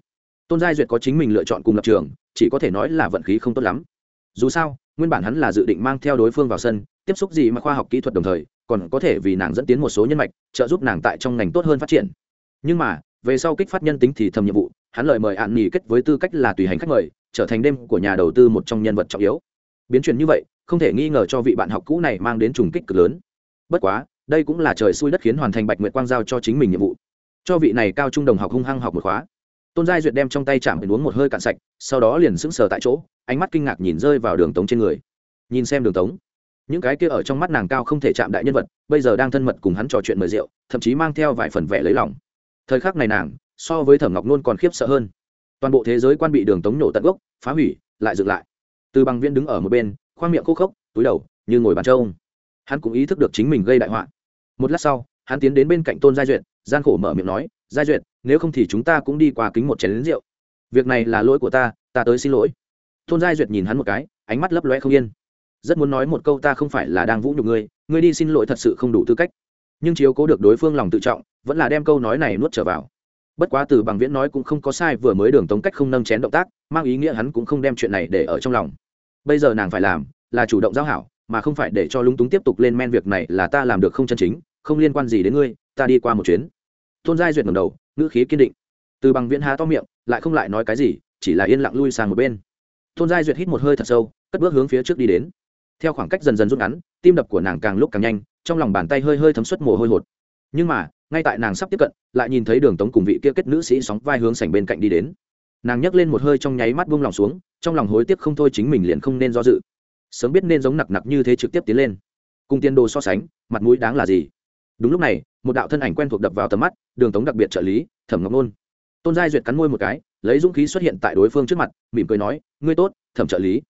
tôn giai duyệt có chính mình lựa chọn cùng lập trường, chỉ có thể nói là vận khí không tốt lắm. Dù sao, nguyên bản hắn là dự định mang theo đối phương vào sân, tiếp xúc gì mà khoa học kỹ thuật đồng thời, còn có thể vì nàng dẫn tiến một số nhân mạch, trợ giúp nàng tại trong ngành tốt hơn phát triển. Nhưng mà, về sau kích phát nhân tính thì thầm nhiệm vụ, hắn lời mời hạn nghỉ kết với tư cách là tùy hành khách mời, trở thành đêm của nhà đầu tư một trong nhân vật trọng yếu. Biến chuyển như vậy, không thể nghi ngờ cho vị bạn học cũ này mang đến trùng kích cực lớn. Bất quá, đây cũng là trời xui đất khiến hoàn thành bạch nguyệt quang giao cho chính mình nhiệm vụ. Cho vị này cao trung đồng học hung hăng học một khóa tôn giai duyệt đem trong tay chạm uống một hơi cạn sạch, sau đó liền sững sờ tại chỗ, ánh mắt kinh ngạc nhìn rơi vào đường tống trên người. Nhìn xem đường tống, những cái kia ở trong mắt nàng cao không thể chạm đại nhân vật, bây giờ đang thân mật cùng hắn trò chuyện mời rượu, thậm chí mang theo vài phần vẻ lấy lòng. Thời khắc này nàng, so với thẩm ngọc nôn còn khiếp sợ hơn. Toàn bộ thế giới quan bị đường tống nổ tận gốc, phá hủy, lại dựng lại. Từ bằng viên đứng ở một bên, khoang miệng khô khốc, túi đầu, như ngồi bàn trâu. Hắn cũng ý thức được chính mình gây đại họa. Một lát sau, hắn tiến đến bên cạnh tôn giai duyệt, gian khổ mở miệng nói, giai duyệt nếu không thì chúng ta cũng đi qua kính một chén lính rượu. Việc này là lỗi của ta ta tới xin lỗi. Tôn giai duyệt nhìn hắn một cái, ánh mắt lấp loe không yên. Rất muốn nói một câu ta không phải là đang vũ nhục ngươi ngươi đi xin lỗi thật sự không đủ tư cách. Nhưng chiếu cố được đối phương lòng tự trọng, vẫn là đem câu nói này nuốt trở vào. Bất quá từ bằng viễn nói cũng không có sai, vừa mới đường tống cách không nâng chén động tác, mang ý nghĩa hắn cũng không đem chuyện này để ở trong lòng. Bây giờ nàng phải làm là chủ động giao hảo, mà không phải để cho lúng túng tiếp tục lên men việc này là ta làm được không chân chính, không liên quan gì đến ngươi, ta đi qua một chuyến. Tôn giai duyệt ngầm đầu ngữ khí kiên định. Từ bằng viễn há to miệng, lại không lại nói cái gì, chỉ là yên lặng lui sang một bên. Tôn giai duyệt hít một hơi thật sâu, cất bước hướng phía trước đi đến. Theo khoảng cách dần dần rút ngắn, tim đập của nàng càng lúc càng nhanh, trong lòng bàn tay hơi hơi thấm suất mồ hôi hột. Nhưng mà, ngay tại nàng sắp tiếp cận, lại nhìn thấy đường tống cùng vị kia kết nữ sĩ sóng vai hướng sảnh bên cạnh đi đến. Nàng nhấc lên một hơi trong nháy mắt buông lòng xuống, trong lòng hối tiếc không thôi chính mình liền không nên do dự. Sớm biết nên giống nặc nặc như thế trực tiếp tiến lên. Cùng tiền đồ so sánh, mặt mũi đáng là gì? Đúng lúc này, một đạo thân ảnh quen thuộc đập vào tầm mắt, đường tống đặc biệt trợ lý, thẩm ngọc nôn. Tôn giai duyệt cắn môi một cái, lấy dũng khí xuất hiện tại đối phương trước mặt, mỉm cười nói, ngươi tốt, thẩm trợ lý.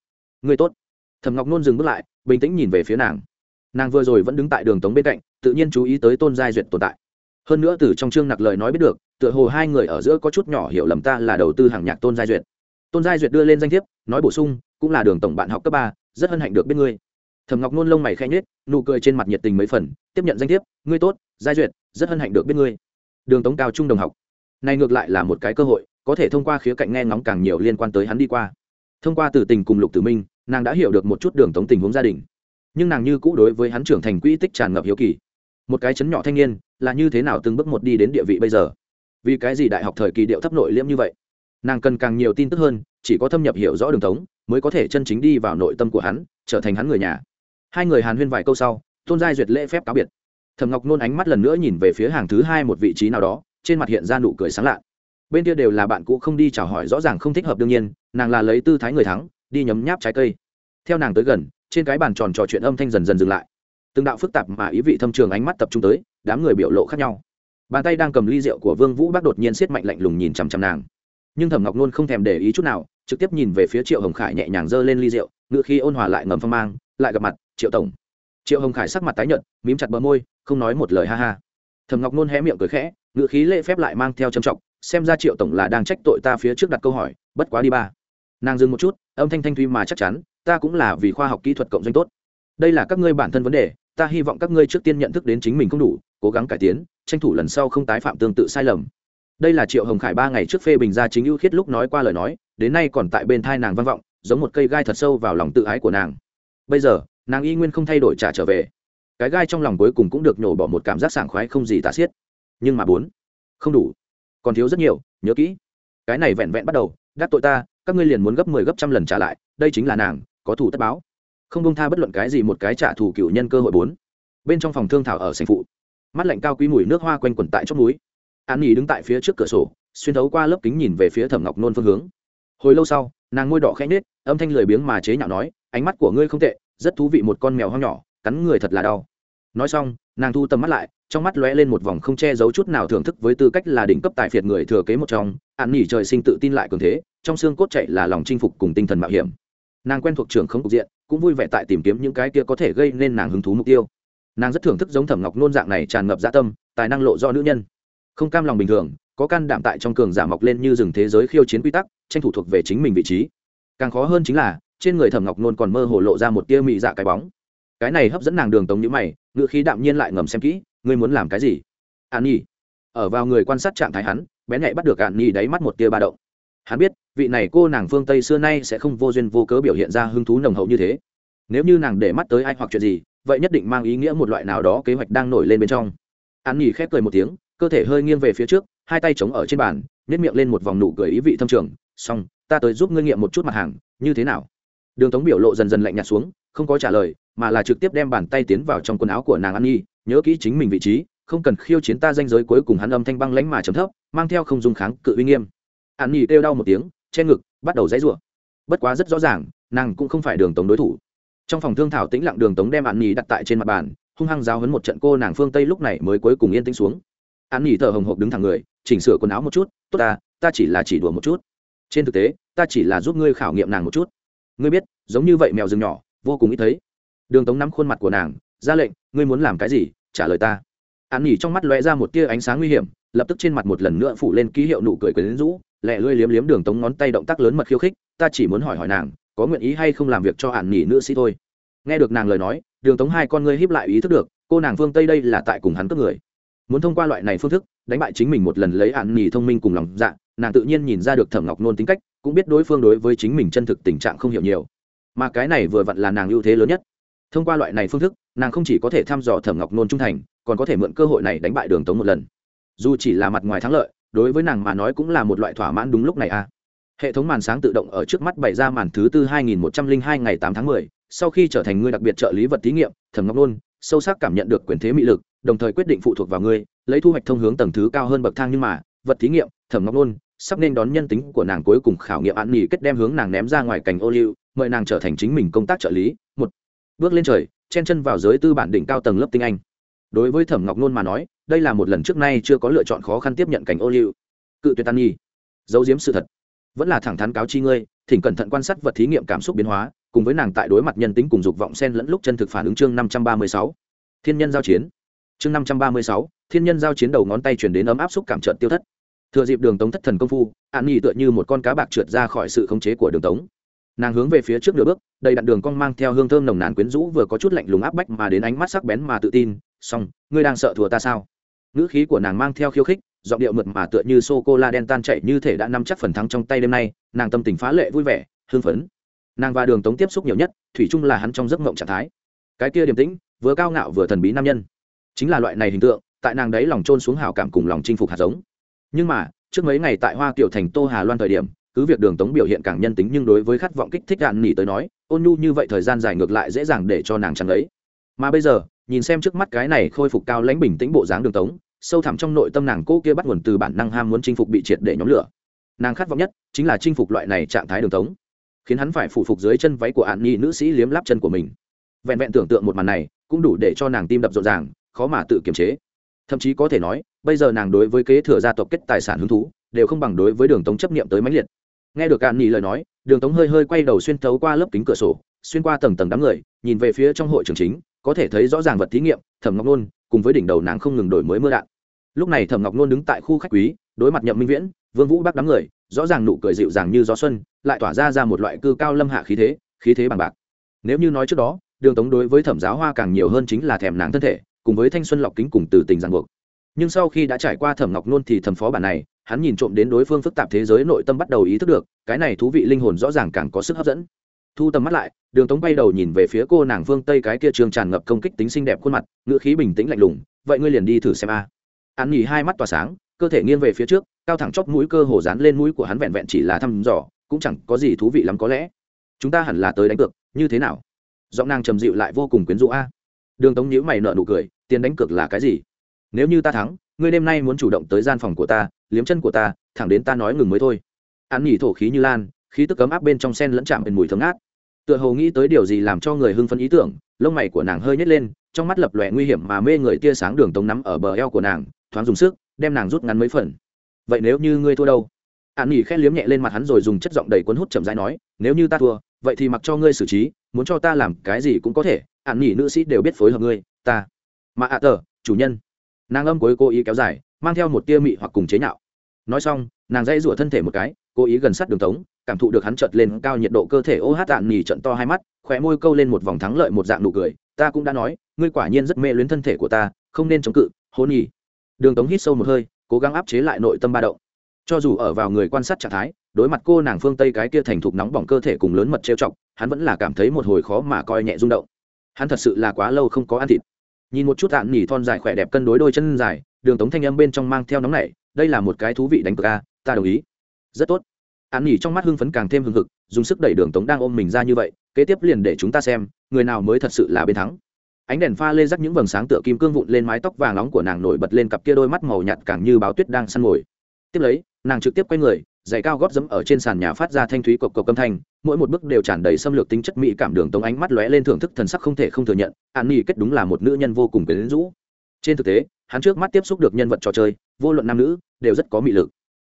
Ngươi tốt. Thẩm ngọc nôn dừng bước lại, bình tĩnh nhìn về phía nàng. Nàng vừa rồi vẫn đứng tại đường tống bên cạnh, tự nhiên chú ý tới tôn giai duyệt tồn tại. Hơn nữa từ trong chương nặc lời nói biết được, tựa hồ hai người ở giữa có chút nhỏ hiểu lầm ta là đầu tư hàng nhạc tôn giai duyệt. Tôn giai duyệt đưa lên danh thiếp, nói bổ sung, cũng là đường tổng bạn học cấp ba, rất hân hạnh được biết ngươi thẩm ngọc nôn lông mày khẽ nhết nụ cười trên mặt nhiệt tình mấy phần, tiếp nhận danh thiếp, ngươi tốt, giai duyệt, rất hân hạnh được biết ngươi. Đường tống cao trung đồng học. Này ngược lại là một cái cơ hội, có thể thông qua khía cạnh nghe ngóng càng nhiều liên quan tới hắn đi qua. Thông qua từ tình cùng lục tử minh, nàng đã hiểu được một chút đường tống tình huống gia đình. Nhưng nàng như cũ đối với hắn trưởng thành quỹ tích tràn ngập hiếu kỳ. Một cái chấn nhỏ thanh niên, là như thế nào từng bước một đi đến địa vị bây giờ? Vì cái gì đại học thời kỳ điệu thấp nội liễm như vậy? Nàng cần càng nhiều tin tức hơn, chỉ có thâm nhập hiểu rõ đường tống, mới có thể chân chính đi vào nội tâm của hắn, trở thành hắn người nhà hai người hàn huyên vài câu sau, tôn giai duyệt lễ phép cáo biệt. Thầm ngọc nôn ánh mắt lần nữa nhìn về phía hàng thứ hai một vị trí nào đó, trên mặt hiện ra nụ cười sáng lạ. Bên kia đều là bạn cũ không đi chào hỏi rõ ràng không thích hợp đương nhiên, nàng là lấy tư thái người thắng, đi nhấm nháp trái cây. Theo nàng tới gần, trên cái bàn tròn trò chuyện âm thanh dần dần dừng lại. Từng đạo phức tạp mà ý vị thâm trường ánh mắt tập trung tới, đám người biểu lộ khác nhau. Bàn tay đang cầm ly rượu của vương vũ bác đột nhiên siết mạnh lạnh lùng nhìn chằm chằm nàng. Nhưng thẩm ngọc nôn không thèm để ý chút nào, trực tiếp nhìn về phía triệu hồng khải nhẹ nhàng giơ lên ly rượu, ngựa khi ôn hòa lại ngầm phong mang, lại gặp mặt triệu tổng. Triệu hồng khải sắc mặt tái nhợt, mím chặt bờ môi, không nói một lời ha ha. Thầm ngọc nôn hé miệng cười khẽ ngự khí lễ phép lại mang theo trầm trọng, xem ra triệu tổng là đang trách tội ta phía trước đặt câu hỏi, bất quá đi ba. Nàng dừng một chút, âm thanh thanh thuy mà chắc chắn, ta cũng là vì khoa học kỹ thuật cộng doanh tốt. Đây là các ngươi bản thân vấn đề, ta hy vọng các ngươi trước tiên nhận thức đến chính mình không đủ, cố gắng cải tiến, tranh thủ lần sau không tái phạm tương tự sai lầm. Đây là triệu hồng khải ba ngày trước phê bình ra chính ưu khiết lúc nói qua lời nói, đến nay còn tại bên thai nàng vang vọng, giống một cây gai thật sâu vào lòng tự ái của nàng. Bây giờ nàng y nguyên không thay đổi trả trở về. Cái gai trong lòng cuối cùng cũng được nhổ bỏ một cảm giác sảng khoái không gì tả xiết. Nhưng mà bốn, không đủ. Còn thiếu rất nhiều, nhớ kỹ. Cái này vẹn vẹn bắt đầu, đắc tội ta, các ngươi liền muốn gấp mười 10 gấp trăm lần trả lại, đây chính là nàng, có thủ tất báo. Không bông tha bất luận cái gì một cái trả thù cựu nhân cơ hội bốn. Bên trong phòng thương thảo ở sành phụ, mắt lạnh cao quý mùi nước hoa quanh quẩn tại trong núi an nhi đứng tại phía trước cửa sổ, xuyên thấu qua lớp kính nhìn về phía thẩm ngọc nôn phương hướng. Hồi lâu sau, nàng ngôi đỏ khẽ nết âm thanh lười biếng mà chế nhạo nói, ánh mắt của ngươi không tệ rất thú vị một con mèo hoang nhỏ, cắn người thật là đau. Nói xong, nàng thu tầm mắt lại, trong mắt lóe lên một vòng không che giấu chút nào thưởng thức với tư cách là đỉnh cấp tài phiệt người thừa kế một trong, ạn nỉ trời sinh tự tin lại cường thế, trong xương cốt chạy là lòng chinh phục cùng tinh thần mạo hiểm. Nàng quen thuộc trường không cục diện, cũng vui vẻ tại tìm kiếm những cái kia có thể gây nên nàng hứng thú mục tiêu. Nàng rất thưởng thức giống thẩm ngọc nôn dạng này tràn ngập dã tâm, tài năng lộ do nữ nhân. Không cam lòng bình thường, có can đảm tại trong cường giả mọc lên như rừng thế giới khiêu chiến quy tắc, tranh thủ thuộc về chính mình vị trí. Càng khó hơn chính là trên người thẩm ngọc nôn còn mơ hồ lộ ra một tia mị dạ cái bóng. Cái này hấp dẫn nàng đường tống nhữ mày ngự khí đạm nhiên lại ngầm xem kỹ, ngươi muốn làm cái gì? An nhi. Ở vào người quan sát trạng thái hắn bén nhạy bắt được an nhi đáy mắt một tia ba động. Hắn biết, vị này cô nàng phương tây xưa nay sẽ không vô duyên vô cớ biểu hiện ra hứng thú nồng hậu như thế. Nếu như nàng để mắt tới ai hoặc chuyện gì, vậy nhất định mang ý nghĩa một loại nào đó kế hoạch đang nổi lên bên trong. An nhi khép cười một tiếng, cơ thể hơi nghiêng về phía trước, hai tay chống ở trên bàn nếp miệng lên một vòng nụ cười ý vị thâm trường. Xong, ta tới giúp ngươi nghiệm một chút mặt hàng, như thế nào? Đường tống biểu lộ dần dần lạnh nhạt xuống, không có trả lời, mà là trực tiếp đem bàn tay tiến vào trong quần áo của nàng an nhi, nhớ kỹ chính mình vị trí, không cần khiêu chiến ta danh giới cuối cùng hắn âm thanh băng lãnh mà trầm thấp, mang theo không dùng kháng cự uy nghiêm. An nhi kêu đau một tiếng, che ngực, bắt đầu dãy rủa. Bất quá rất rõ ràng, nàng cũng không phải đường tống đối thủ. Trong phòng thương thảo tĩnh lặng đường tống đem an nhi đặt tại trên mặt bàn, hung hăng giáo hấn một trận cô nàng phương tây lúc này mới cuối cùng yên tĩnh xuống. An nhi thở hồng hộc đứng thẳng người, chỉnh sửa quần áo một chút, tốt ta ta chỉ là chỉ đùa một chút. Trên thực tế, ta chỉ là giúp ngươi khảo nghiệm nàng một chút ngươi biết, giống như vậy mèo rừng nhỏ, vô cùng ít thấy. Đường tống nắm khuôn mặt của nàng, ra lệnh, ngươi muốn làm cái gì, trả lời ta. An nhỉ trong mắt lóe ra một tia ánh sáng nguy hiểm, lập tức trên mặt một lần nữa phủ lên ký hiệu nụ cười quyến rũ, lẹ lưỡi liếm liếm đường tống ngón tay động tác lớn mật khiêu khích, ta chỉ muốn hỏi hỏi nàng, có nguyện ý hay không làm việc cho an nhỉ nữ sĩ thôi. Nghe được nàng lời nói, đường tống hai con ngươi hiếp lại ý thức được, cô nàng phương tây đây là tại cùng hắn cướp người. Muốn thông qua loại này phương thức, đánh bại chính mình một lần lấy an nhỉ thông minh cùng lòng dạ nàng tự nhiên nhìn ra được thẩm ngọc nôn tính cách cũng biết đối phương đối với chính mình chân thực tình trạng không hiểu nhiều. Mà cái này vừa vặn là nàng ưu thế lớn nhất. Thông qua loại này phương thức, nàng không chỉ có thể thăm dò thẩm ngọc nôn trung thành, còn có thể mượn cơ hội này đánh bại đường tống một lần. Dù chỉ là mặt ngoài thắng lợi, đối với nàng mà nói cũng là một loại thỏa mãn đúng lúc này a à. hệ thống màn sáng tự động ở trước mắt bày ra màn thứ tư hai nghìn một trăm linh hai ngày tám tháng mười. Sau khi trở thành người đặc biệt trợ lý vật thí nghiệm, thẩm ngọc nôn sâu sắc cảm nhận được quyền thế mỹ lực, đồng thời quyết định phụ thuộc vào ngươi, lấy thu hoạch thông hướng tầng thứ cao hơn bậc thang nhưng mà, vật thí nghiệm, thẩm ngọc nôn sắp nên đón nhân tính của nàng cuối cùng khảo nghiệm an nghỉ kết đem hướng nàng ném ra ngoài cành ô liu, mời nàng trở thành chính mình công tác trợ lý. Một, bước lên trời, chen chân vào giới tư bản đỉnh cao tầng lớp tinh anh. Đối với thẩm ngọc nôn mà nói, đây là một lần trước nay chưa có lựa chọn khó khăn tiếp nhận cảnh ô liu. Cự tuyệt an nghỉ giấu giếm sự thật. Vẫn là thẳng thắn cáo chi ngươi, thỉnh cẩn thận quan sát vật thí nghiệm cảm xúc biến hóa, cùng với nàng tại đối mặt nhân tính cùng dục vọng sen lẫn lúc chân thực phản ứng chương năm trăm ba mươi sáu. Thiên nhân giao chiến. Chương năm trăm ba mươi sáu, thiên nhân giao chiến đầu ngón tay chuyển đến ấm áp xúc cảm trợn tiêu thất thừa dịp đường tống thất thần công phu, an nhi tựa như một con cá bạc trượt ra khỏi sự khống chế của đường tống. Nàng hướng về phía trước nửa bước, đầy đặn đường cong mang theo hương thơm nồng nàn quyến rũ vừa có chút lạnh lùng áp bách mà đến ánh mắt sắc bén mà tự tin song ngươi đang sợ thùa ta sao? Ngữ khí của nàng mang theo khiêu khích, giọng điệu mượt mà tựa như sô cô la đen tan chạy như thể đã nắm chắc phần thắng trong tay đêm nay, nàng tâm tình phá lệ vui vẻ, hưng phấn. Nàng và đường tống tiếp xúc nhiều nhất, thủy chung là hắn trong giấc mộng trạng thái. Cái kia điềm tĩnh, vừa cao ngạo vừa thần bí nam nhân. Chính là loại này hình tượng, tại nàng đấy lòng trôn xuống hào cảm cùng lòng chinh phục hạt giống nhưng mà, trước mấy ngày tại hoa kiểu thành tô hà loan thời điểm, cứ việc đường tống biểu hiện càng nhân tính nhưng đối với khát vọng kích thích đạn nỉ tới nói, ôn nhu như vậy thời gian dài ngược lại dễ dàng để cho nàng chẳng ấy mà bây giờ, nhìn xem trước mắt cái này khôi phục cao lãnh bình tĩnh bộ dáng đường tống, sâu thẳm trong nội tâm nàng cô kia bắt nguồn từ bản năng ham muốn chinh phục bị triệt để nhóm lửa. Nàng khát vọng nhất chính là chinh phục loại này trạng thái đường tống, khiến hắn phải phụ phục dưới chân váy của an nhi nữ sĩ liếm lắp chân của mình. Vẹn vẹn tưởng tượng một màn này, cũng đủ để cho nàng tim đập rộn ràng, khó mà tự kiềm chế. Thậm chí có thể nói bây giờ nàng đối với kế thừa gia tộc kết tài sản hứng thú, đều không bằng đối với đường tống chấp nghiệm tới mãnh liệt. Nghe được cạn nhì lời nói, đường tống hơi hơi quay đầu xuyên thấu qua lớp kính cửa sổ, xuyên qua tầng tầng đám người, nhìn về phía trong hội trường chính, có thể thấy rõ ràng vật thí nghiệm, thẩm ngọc nôn, cùng với đỉnh đầu nàng không ngừng đổi mới mưa đạn. Lúc này thẩm ngọc nôn đứng tại khu khách quý, đối mặt nhậm minh viễn, vương vũ bác đám người, rõ ràng nụ cười dịu dàng như gió xuân, lại tỏa ra ra một loại cư cao lâm hạ khí thế khí thế bằng bạc. Nếu như nói trước đó, đường tống đối với thẩm giáo hoa càng nhiều hơn chính là thèm nàng thân thể, cùng với thanh xuân lọc kính cùng từ tình ràng buộc nhưng sau khi đã trải qua thẩm ngọc nôn thì thẩm phó bản này, hắn nhìn trộm đến đối phương phức tạp thế giới nội tâm bắt đầu ý thức được, cái này thú vị linh hồn rõ ràng càng có sức hấp dẫn. Thu tầm mắt lại, đường tống bay đầu nhìn về phía cô nàng phương tây cái kia trường tràn ngập công kích tính xinh đẹp khuôn mặt, ngữ khí bình tĩnh lạnh lùng, vậy ngươi liền đi thử xem a. À. hắn nhỉ hai mắt tỏa sáng, cơ thể nghiêng về phía trước, cao thẳng chóp mũi cơ hồ dán lên mũi của hắn vẹn vẹn chỉ là thăm dò, cũng chẳng có gì thú vị lắm có lẽ. Chúng ta hẳn là tới đánh cược, như thế nào? Giọng nàng trầm dịu lại vô cùng quyến rũ a. Đường tống nhíu mày nợ nụ cười, tiền đánh cược là cái gì? Nếu như ta thắng, ngươi đêm nay muốn chủ động tới gian phòng của ta, liếm chân của ta, thẳng đến ta nói ngừng mới thôi. Hắn nhỉ thổ khí như lan, khí tức cấm áp bên trong sen lẫn chạm bên mùi thơm ngát. Tựa hồ nghĩ tới điều gì làm cho người hưng phấn ý tưởng, lông mày của nàng hơi nhét lên, trong mắt lập lòe nguy hiểm mà mê người tia sáng đường tống nắm ở bờ eo của nàng, thoáng dùng sức, đem nàng rút ngắn mấy phần. Vậy nếu như ngươi thua đâu? An nghỉ khét liếm nhẹ lên mặt hắn rồi dùng chất giọng đầy cuốn hút chậm rãi nói, nếu như ta thua, vậy thì mặc cho ngươi xử trí, muốn cho ta làm cái gì cũng có thể, an nghỉ nữ sĩ đều biết phối hợp ngươi, ta. Mà ạ tờ, chủ nhân nàng âm cuối cố ý kéo dài, mang theo một tia mị hoặc cùng chế nhạo. Nói xong, nàng dây rủa thân thể một cái, cố ý gần sát đường tống, cảm thụ được hắn chợt lên cao nhiệt độ cơ thể ô hát tạn nhì trận to hai mắt, khóe môi câu lên một vòng thắng lợi một dạng nụ cười. Ta cũng đã nói, ngươi quả nhiên rất mê luyến thân thể của ta, không nên chống cự hôn nhì đường tống hít sâu một hơi, cố gắng áp chế lại nội tâm ba động. Cho dù ở vào người quan sát trạng thái, đối mặt cô nàng phương tây cái kia thành thục nóng bỏng cơ thể cùng lớn mật trêu chọc, hắn vẫn là cảm thấy một hồi khó mà coi nhẹ rung động. Hắn thật sự là quá lâu không có ăn thịt nhìn một chút tạn nỉ thon dài khỏe đẹp cân đối đôi chân dài, đường tống thanh âm bên trong mang theo nóng này đây là một cái thú vị đánh cờ ca ta đồng ý. Rất tốt. An nỉ trong mắt hưng phấn càng thêm hưng hực, dùng sức đẩy đường tống đang ôm mình ra như vậy, kế tiếp liền để chúng ta xem, người nào mới thật sự là bên thắng. Ánh đèn pha lê rắc những vầng sáng tựa kim cương vụn lên mái tóc vàng nóng của nàng nổi bật lên cặp kia đôi mắt màu nhạt càng như báo tuyết đang săn mồi. Tiếp lấy, nàng trực tiếp quay người giày cao gót dẫm ở trên sàn nhà phát ra thanh thúy cộc cộc âm thanh, mỗi một bước đều tràn đầy xâm lược tính chất mỹ cảm đường tống ánh mắt lóe lên thưởng thức thần sắc không thể không thừa nhận, an nhi kết đúng là một nữ nhân vô cùng quyến rũ. Trên thực tế, hắn trước mắt tiếp xúc được nhân vật trò chơi, vô luận nam nữ, đều rất có mị lực.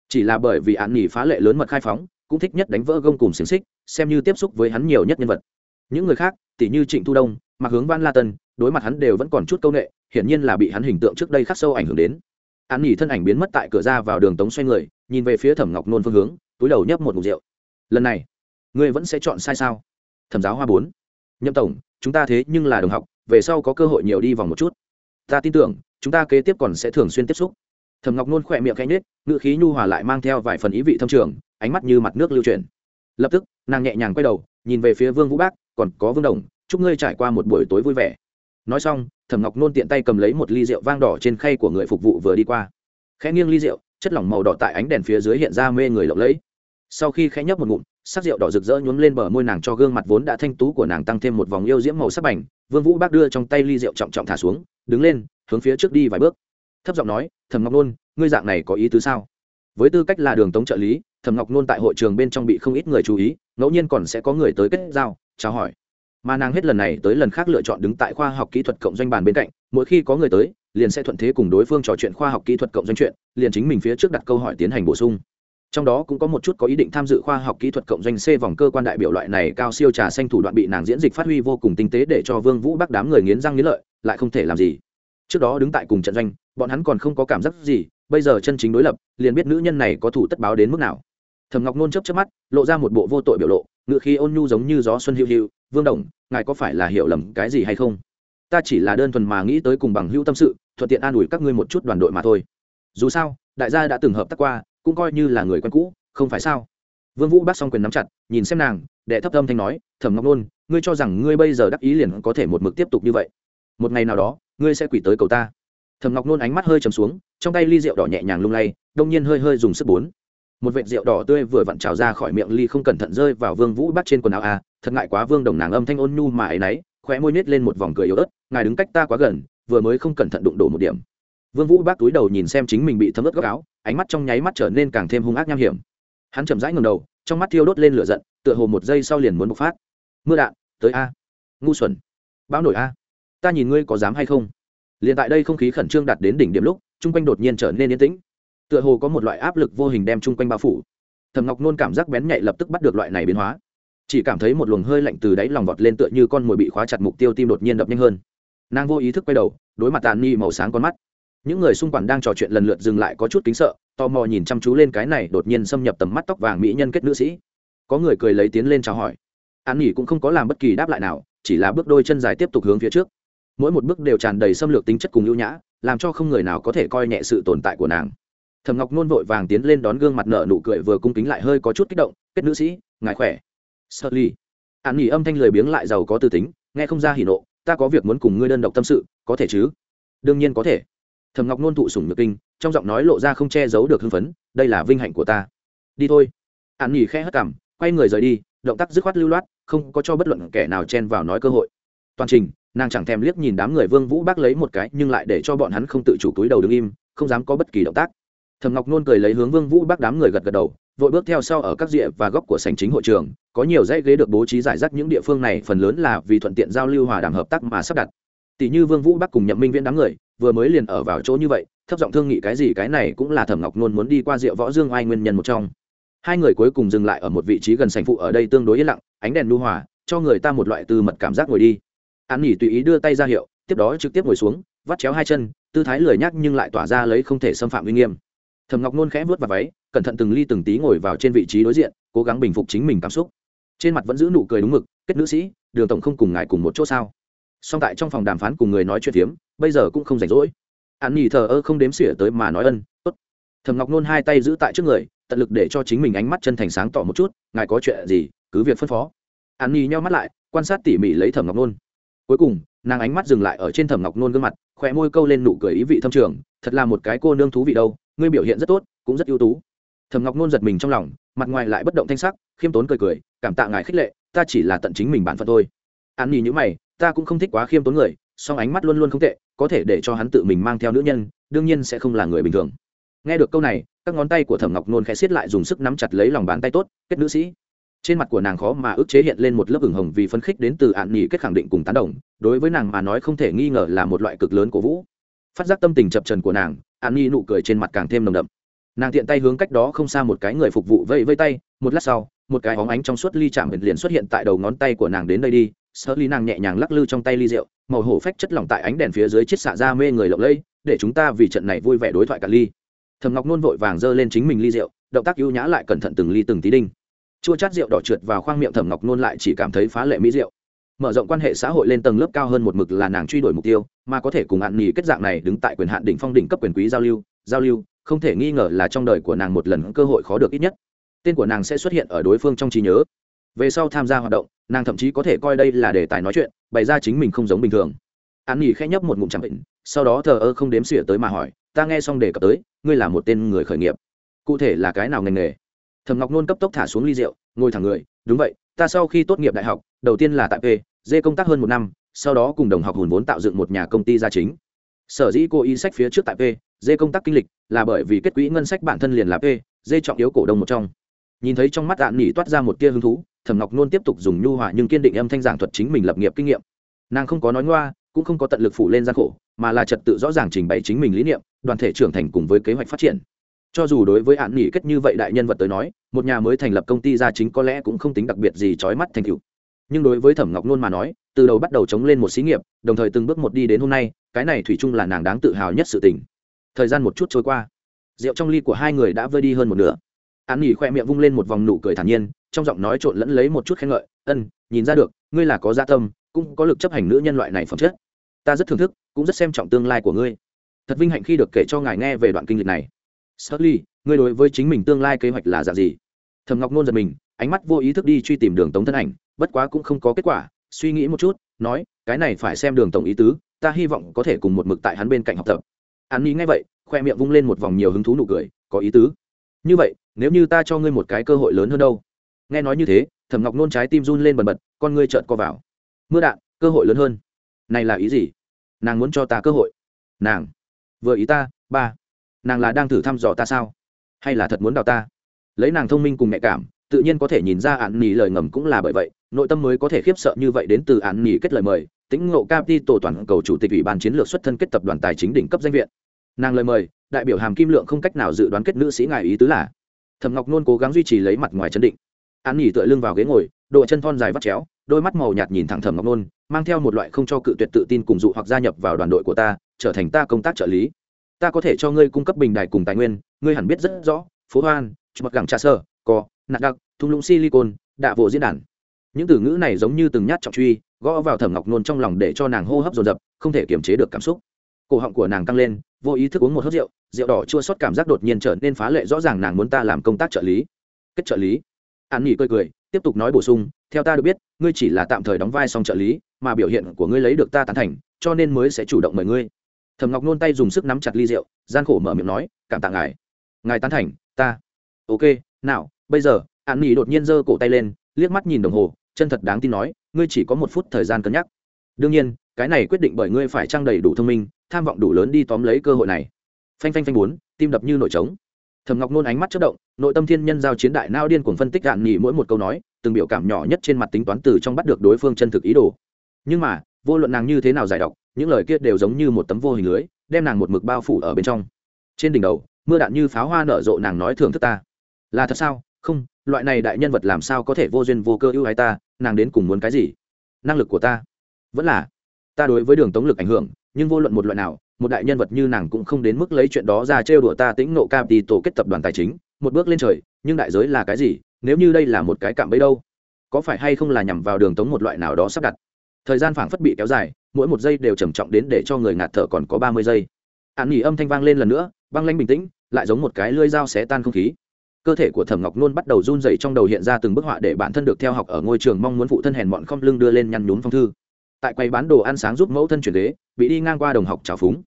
Chỉ là bởi vì an nhi phá lệ lớn mật khai phóng, cũng thích nhất đánh vỡ gông cùng xiềng xích, xem như tiếp xúc với hắn nhiều nhất nhân vật. Những người khác tỷ như trịnh thu đông mặc hướng van la tân, đối mặt hắn đều vẫn còn chút c â u n ệ hiển nhiên là bị hắn hình tượng trước đây khắc sâu ảnh hưởng đến an nhỉ thân ảnh biến mất tại cửa ra vào đường tống xoay người, nhìn về phía thẩm ngọc nôn phương hướng, túi đầu nhấp một mục rượu. Lần này, ngươi vẫn sẽ chọn sai sao? Thẩm giáo hoa bốn. Nhậm tổng, chúng ta thế nhưng là đồng học, về sau có cơ hội nhiều đi vòng một chút. Ta tin tưởng, chúng ta kế tiếp còn sẽ thường xuyên tiếp xúc. Thẩm ngọc nôn khỏe miệng canh nết ngự khí nhu hòa lại mang theo vài phần ý vị thâm trường, ánh mắt như mặt nước lưu chuyển. Lập tức, nàng nhẹ nhàng quay đầu, nhìn về phía vương vũ bác, còn có vương đồng, chúc ngươi trải qua một buổi tối vui vẻ. Nói xong thẩm ngọc nôn tiện tay cầm lấy một ly rượu vang đỏ trên khay của người phục vụ vừa đi qua. Khẽ nghiêng ly rượu, chất lỏng màu đỏ tại ánh đèn phía dưới hiện ra mê người lộng lẫy. Sau khi khẽ nhấp một ngụm, sắc rượu đỏ rực rỡ nhuốm lên bờ môi nàng cho gương mặt vốn đã thanh tú của nàng tăng thêm một vòng yêu diễm màu sắc bành. Vương vũ bác đưa trong tay ly rượu trọng trọng thả xuống, đứng lên, hướng phía trước đi vài bước. Thấp giọng nói, thẩm ngọc nôn, ngươi dạng này có ý tứ sao? Với tư cách là đường tống trợ lý, thẩm ngọc nôn tại hội trường bên trong bị không ít người chú ý, ngẫu nhiên còn sẽ có người tới kết giao, chào hỏi mà nàng hết lần này tới lần khác lựa chọn đứng tại khoa học kỹ thuật cộng doanh bàn bên cạnh, mỗi khi có người tới, liền sẽ thuận thế cùng đối phương trò chuyện khoa học kỹ thuật cộng doanh chuyện, liền chính mình phía trước đặt câu hỏi tiến hành bổ sung. Trong đó cũng có một chút có ý định tham dự khoa học kỹ thuật cộng doanh c vòng cơ quan đại biểu loại này cao siêu trà xanh thủ đoạn bị nàng diễn dịch phát huy vô cùng tinh tế để cho vương vũ bắc đám người nghiến răng nghiến lợi, lại không thể làm gì. Trước đó đứng tại cùng trận doanh, bọn hắn còn không có cảm giác gì, bây giờ chân chính đối lập, liền biết nữ nhân này có thủ tất báo đến mức nào thầm ngọc nôn chấp chấp mắt, lộ ra một bộ vô tội biểu lộ ngự khí ôn nhu giống như gió xuân hữu hữu vương đồng, ngài có phải là hiểu lầm cái gì hay không? Ta chỉ là đơn thuần mà nghĩ tới cùng bằng hữu tâm sự, thuận tiện an ủi các ngươi một chút đoàn đội mà thôi. Dù sao, đại gia đã từng hợp tác qua, cũng coi như là người quen cũ, không phải sao? Vương vũ bắt xong quyền nắm chặt, nhìn xem nàng, đệ thấp âm thanh nói, thẩm ngọc nôn, ngươi cho rằng ngươi bây giờ đắc ý liền có thể một mực tiếp tục như vậy? Một ngày nào đó, ngươi sẽ quỷ tới cầu ta. Thẩm ngọc nôn ánh mắt hơi trầm xuống, trong tay ly rượu đỏ nhẹ nhàng lung lay, đông nhiên hơi hơi dùng sức bốn một vệt rượu đỏ tươi vừa vặn trào ra khỏi miệng ly không cẩn thận rơi vào vương vũ bắt trên quần áo. A thật ngại quá, vương đồng nàng âm thanh ôn nhu mà ấy nấy khóe môi nết lên một vòng cười yếu ớt, ngài đứng cách ta quá gần, vừa mới không cẩn thận đụng đổ một điểm. Vương vũ bác túi đầu nhìn xem chính mình bị thấm ướt góc áo, ánh mắt trong nháy mắt trở nên càng thêm hung ác nham hiểm. Hắn chậm rãi ngẩng đầu, trong mắt thiêu đốt lên lửa giận, tựa hồ một giây sau liền muốn bộc phát. Mưa đạn, tới a. Ngu xuẩn. Bão nổi a. Ta nhìn ngươi có dám hay không? Liền tại đây không khí khẩn trương đạt đến đỉnh điểm lúc, chung quanh đột nhiên trở nên yên tĩnh tựa hồ có một loại áp lực vô hình đem chung quanh bao phủ. Thầm ngọc nôn cảm giác bén nhạy lập tức bắt được loại này biến hóa. Chỉ cảm thấy một luồng hơi lạnh từ đáy lòng vọt lên tựa như con mồi bị khóa chặt mục tiêu tim đột nhiên đập nhanh hơn. Nàng vô ý thức quay đầu, đối mặt tàn ni màu sáng con mắt. Những người xung quanh đang trò chuyện lần lượt dừng lại có chút kính sợ, tò mò nhìn chăm chú lên cái này đột nhiên xâm nhập tầm mắt tóc vàng mỹ nhân kết nữ sĩ. Có người cười lấy tiến lên chào hỏi. An nghỉ cũng không có làm bất kỳ đáp lại nào, chỉ là bước đôi chân dài tiếp tục hướng phía trước. Mỗi một bước đều tràn đầy xâm lược tính chất cùng ưu nhã, làm cho không người nào có thể coi nhẹ sự tồn tại của nàng thầm ngọc nôn vội vàng tiến lên đón gương mặt nợ nụ cười vừa cung kính lại hơi có chút kích động, kết nữ sĩ, ngài khỏe? Sợ ly an nghỉ âm thanh lười biếng lại giàu có tư tính, nghe không ra hỉ nộ, ta có việc muốn cùng ngươi đơn độc tâm sự, có thể chứ? Đương nhiên có thể. Thầm ngọc nôn thụ sủng nhược kinh, trong giọng nói lộ ra không che giấu được hưng phấn, đây là vinh hạnh của ta. Đi thôi. An nghỉ khẽ hất cảm quay người rời đi, động tác dứt khoát lưu loát, không có cho bất luận kẻ nào chen vào nói cơ hội. Toàn trình, nàng chẳng thèm liếc nhìn đám người vương vũ bác lấy một cái, nhưng lại để cho bọn hắn không tự chủ túi đầu đứng im, không dám có bất kỳ động tác thầm ngọc nôn cười lấy hướng vương vũ bác đám người gật gật đầu, vội bước theo sau ở các rìa và góc của sảnh chính hội trường, có nhiều dãy ghế được bố trí giải rác những địa phương này, phần lớn là vì thuận tiện giao lưu hòa đàm hợp tác mà sắp đặt. Tỷ như vương vũ bắc cùng nhậm minh viễn đám người, vừa mới liền ở vào chỗ như vậy, thấp giọng thương nghị cái gì cái này cũng là thẩm ngọc nôn muốn đi qua rượu võ dương ai nguyên nhân một trong. Hai người cuối cùng dừng lại ở một vị trí gần sành phụ ở đây tương đối yên lặng, ánh đèn lưu hòa, cho người ta một loại từ mật cảm giác ngồi đi. An nghỉ tùy ý đưa tay ra hiệu, tiếp đó trực tiếp ngồi xuống, vắt chéo hai chân, tư thái lười nhắc nhưng lại tỏa ra lấy không thể xâm phạm uy nghiêm thầm ngọc nôn khẽ vớt vào váy, cẩn thận từng ly từng tí ngồi vào trên vị trí đối diện, cố gắng bình phục chính mình cảm xúc. Trên mặt vẫn giữ nụ cười đúng mực, kết nữ sĩ, đường tổng không cùng ngài cùng một chỗ sao? Song tại trong phòng đàm phán cùng người nói chuyện phiếm, bây giờ cũng không rảnh rỗi. An nhì thờ ơ không đếm xỉa tới mà nói ân, tốt. Thầm ngọc nôn hai tay giữ tại trước người, tận lực để cho chính mình ánh mắt chân thành sáng tỏ một chút, ngài có chuyện gì, cứ việc phân phó. An nhì nhau mắt lại, quan sát tỉ mỉ lấy thẩm ngọc nôn. Cuối cùng, nàng ánh mắt dừng lại ở trên thẩm ngọc nôn gương mặt khỏe môi câu lên nụ cười ý vị thâm trường, thật là một cái cô nương thú vị đâu ngươi biểu hiện rất tốt, cũng rất ưu tú. Thẩm ngọc nôn giật mình trong lòng, mặt ngoài lại bất động thanh sắc, khiêm tốn cười cười, cảm tạ ngài khích lệ, ta chỉ là tận chính mình bản phận thôi. An nhì như mày, ta cũng không thích quá khiêm tốn người, song ánh mắt luôn luôn không tệ, có thể để cho hắn tự mình mang theo nữ nhân, đương nhiên sẽ không là người bình thường. Nghe được câu này, các ngón tay của thẩm ngọc nôn khẽ xiết lại dùng sức nắm chặt lấy lòng bàn tay tốt, kết nữ sĩ. Trên mặt của nàng khó mà ức chế hiện lên một lớp ửng hồng vì phấn khích đến từ ạn nhì kết khẳng định cùng tán đồng, đối với nàng mà nói không thể nghi ngờ là một loại cực lớn cổ vũ. Phát giác tâm tình chập trần của nàng An Nhi nụ cười trên mặt càng thêm nồng đậm. Nàng tiện tay hướng cách đó không xa một cái người phục vụ vây vây tay, một lát sau, một cái hóng ánh trong suốt ly chạm liền xuất hiện tại đầu ngón tay của nàng đến đây đi. Sơ ly nàng nhẹ nhàng lắc lư trong tay ly rượu, màu hổ phách chất lỏng tại ánh đèn phía dưới chiết xạ ra mê người lộng lẫy, để chúng ta vì trận này vui vẻ đối thoại cả ly. Thầm ngọc nôn vội vàng giơ lên chính mình ly rượu, động tác ưu nhã lại cẩn thận từng ly từng tí đinh. Chua chát rượu đỏ trượt vào khoang miệng thẩm ngọc nôn lại chỉ cảm thấy phá lệ mỹ rượu mở rộng quan hệ xã hội lên tầng lớp cao hơn một mực là nàng truy đuổi mục tiêu, mà có thể cùng hạn nghỉ kết dạng này đứng tại quyền hạn đỉnh phong đỉnh cấp quyền quý giao lưu giao lưu, không thể nghi ngờ là trong đời của nàng một lần cơ hội khó được ít nhất. Tên của nàng sẽ xuất hiện ở đối phương trong trí nhớ. Về sau tham gia hoạt động, nàng thậm chí có thể coi đây là đề tài nói chuyện, bày ra chính mình không giống bình thường. An nghỉ khẽ nhấp một ngụm chẳng bệnh sau đó thờ ơ không đếm xỉa tới mà hỏi, ta nghe xong đề cập tới, ngươi là một tên người khởi nghiệp. Cụ thể là cái nào ngành nghề? Thầm ngọc nôn cấp tốc thả xuống ly rượu, ngồi thẳng người, đúng vậy ta sau khi tốt nghiệp đại học, đầu tiên là tại p, d công tác hơn một năm, sau đó cùng đồng học hùn vốn tạo dựng một nhà công ty gia chính. Sở dĩ cô y sách phía trước tại p, d công tác kinh lịch là bởi vì kết quỹ ngân sách bản thân liền là p, d trọng yếu cổ đông một trong. Nhìn thấy trong mắt đạn nỉ toát ra một tia hứng thú, thẩm ngọc nôn tiếp tục dùng nhu hòa nhưng kiên định âm thanh giảng thuật chính mình lập nghiệp kinh nghiệm. Nàng không có nói ngoa, cũng không có tận lực phủ lên gian khổ, mà là trật tự rõ ràng trình bày chính mình lý niệm, đoàn thể trưởng thành cùng với kế hoạch phát triển. Cho dù đối với hạn nghỉ kết như vậy đại nhân vật tới nói một nhà mới thành lập công ty gia chính có lẽ cũng không tính đặc biệt gì trói mắt thành tựu. Nhưng đối với thẩm ngọc nôn mà nói, từ đầu bắt đầu chống lên một xí nghiệp, đồng thời từng bước một đi đến hôm nay, cái này thủy chung là nàng đáng tự hào nhất sự tình. Thời gian một chút trôi qua, rượu trong ly của hai người đã vơi đi hơn một nửa. An nghỉ khoe miệng vung lên một vòng nụ cười thản nhiên, trong giọng nói trộn lẫn lấy một chút khen ngợi, ân, nhìn ra được, ngươi là có gia tâm, cũng có lực chấp hành nữ nhân loại này phẩm chất. Ta rất thưởng thức, cũng rất xem trọng tương lai của ngươi. Thật vinh hạnh khi được kể cho ngài nghe về đoạn kinh lịch này. Sully, ngươi đối với chính mình tương lai kế hoạch là dạng gì? Thẩm ngọc nôn giật mình ánh mắt vô ý thức đi truy tìm đường tống thân ảnh bất quá cũng không có kết quả suy nghĩ một chút nói cái này phải xem đường tổng ý tứ ta hy vọng có thể cùng một mực tại hắn bên cạnh học tập. Án nghĩ ngay vậy khoe miệng vung lên một vòng nhiều hứng thú nụ cười có ý tứ. Như vậy nếu như ta cho ngươi một cái cơ hội lớn hơn đâu? Nghe nói như thế thẩm ngọc nôn trái tim run lên bần bật con ngươi trợn co vào. Mưa đạn cơ hội lớn hơn. Này là ý gì? Nàng muốn cho ta cơ hội. Nàng. Vừa ý ta ba nàng là đang thử thăm dò ta sao? Hay là thật muốn đào ta? Lấy nàng thông minh cùng nhạy cảm, tự nhiên có thể nhìn ra ạn nỉ lời ngầm cũng là bởi vậy, nội tâm mới có thể khiếp sợ như vậy đến từ ạn nỉ kết lời mời tính ngộ tổ toàn cầu chủ tịch ủy ban chiến lược xuất thân kết tập đoàn tài chính đỉnh cấp danh viện. Nàng lời mời, đại biểu hàm kim lượng không cách nào dự đoán kết nữ sĩ ngài ý tứ là. Thầm ngọc nôn cố gắng duy trì lấy mặt ngoài chân định. An nghỉ tựa lưng vào ghế ngồi, độ chân thon dài vắt chéo, đôi mắt màu nhạt nhìn thẳng thầm ngọc nôn, mang theo một loại không cho cự tuyệt tự tin cùng dụ hoặc gia nhập vào đoàn đội của ta, trở thành ta công tác trợ lý ta có thể cho ngươi cung cấp bình đài cùng tài nguyên, ngươi hẳn biết rất rõ, phố hoan mặc gẳng trà sơ co nạt đặc, thung lũng silicon, đạ bộ diễn đàn. Những từ ngữ này giống như từng nhát trọng truy, gõ vào thẩm ngọc nôn trong lòng để cho nàng hô hấp dồn dập, không thể kiềm chế được cảm xúc. Cổ họng của nàng căng lên, vô ý thức uống một hớt rượu rượu đỏ chua sót cảm giác đột nhiên trở nên phá lệ rõ ràng nàng muốn ta làm công tác trợ lý. Kết trợ lý. An nghỉ cười cười, tiếp tục nói bổ sung, theo ta được biết, ngươi chỉ là tạm thời đóng vai song trợ lý, mà biểu hiện của ngươi lấy được ta tán thành, cho nên mới sẽ chủ động mời ngươi thầm ngọc nôn tay dùng sức nắm chặt ly rượu, gian khổ mở miệng nói, cảm tạ ngài. Ngài tán thành, ta. Ok, nào, bây giờ. An nỉ đột nhiên giơ cổ tay lên, liếc mắt nhìn đồng hồ, chân thật đáng tin nói, ngươi chỉ có một phút thời gian cân nhắc. Đương nhiên, cái này quyết định bởi ngươi phải trang đầy đủ thông minh, tham vọng đủ lớn đi tóm lấy cơ hội này. Phanh phanh phanh bốn, tim đập như nổi trống. Thầm ngọc nôn ánh mắt chất động, nội tâm thiên nhân giao chiến đại nao điên cuồng phân tích gạn nghỉ mỗi một câu nói, từng biểu cảm nhỏ nhất trên mặt tính toán từ trong bắt được đối phương chân thực ý đồ. Nhưng mà vô luận nàng như thế nào giải đọc những lời kia đều giống như một tấm vô hình lưới, đem nàng một mực bao phủ ở bên trong. Trên đỉnh đầu, mưa đạn như pháo hoa nở rộ nàng nói thường thức ta. Là thật sao? Không, loại này đại nhân vật làm sao có thể vô duyên vô cơ ưu ái ta, nàng đến cùng muốn cái gì? Năng lực của ta? Vẫn là, ta đối với đường tống lực ảnh hưởng, nhưng vô luận một loại nào, một đại nhân vật như nàng cũng không đến mức lấy chuyện đó ra trêu đùa ta tĩnh nộ cap đi tổ kết tập đoàn tài chính, một bước lên trời, nhưng đại giới là cái gì? Nếu như đây là một cái cạm bẫy đâu? Có phải hay không là nhằm vào đường tống một loại nào đó sắp đặt? Thời gian phảng phất bị kéo dài, mỗi một giây đều trầm trọng đến để cho người ngạt thở còn có ba mươi giây. An nghỉ âm thanh vang lên lần nữa, băng lanh bình tĩnh, lại giống một cái lưỡi dao xé tan không khí. Cơ thể của thẩm ngọc nôn bắt đầu run dậy trong đầu hiện ra từng bức họa để bản thân được theo học ở ngôi trường mong muốn phụ thân hèn mọn không lưng đưa lên nhăn nhún phong thư. Tại quầy bán đồ ăn sáng giúp mẫu thân chuyển ghế, bị đi ngang qua đồng học trào phúng.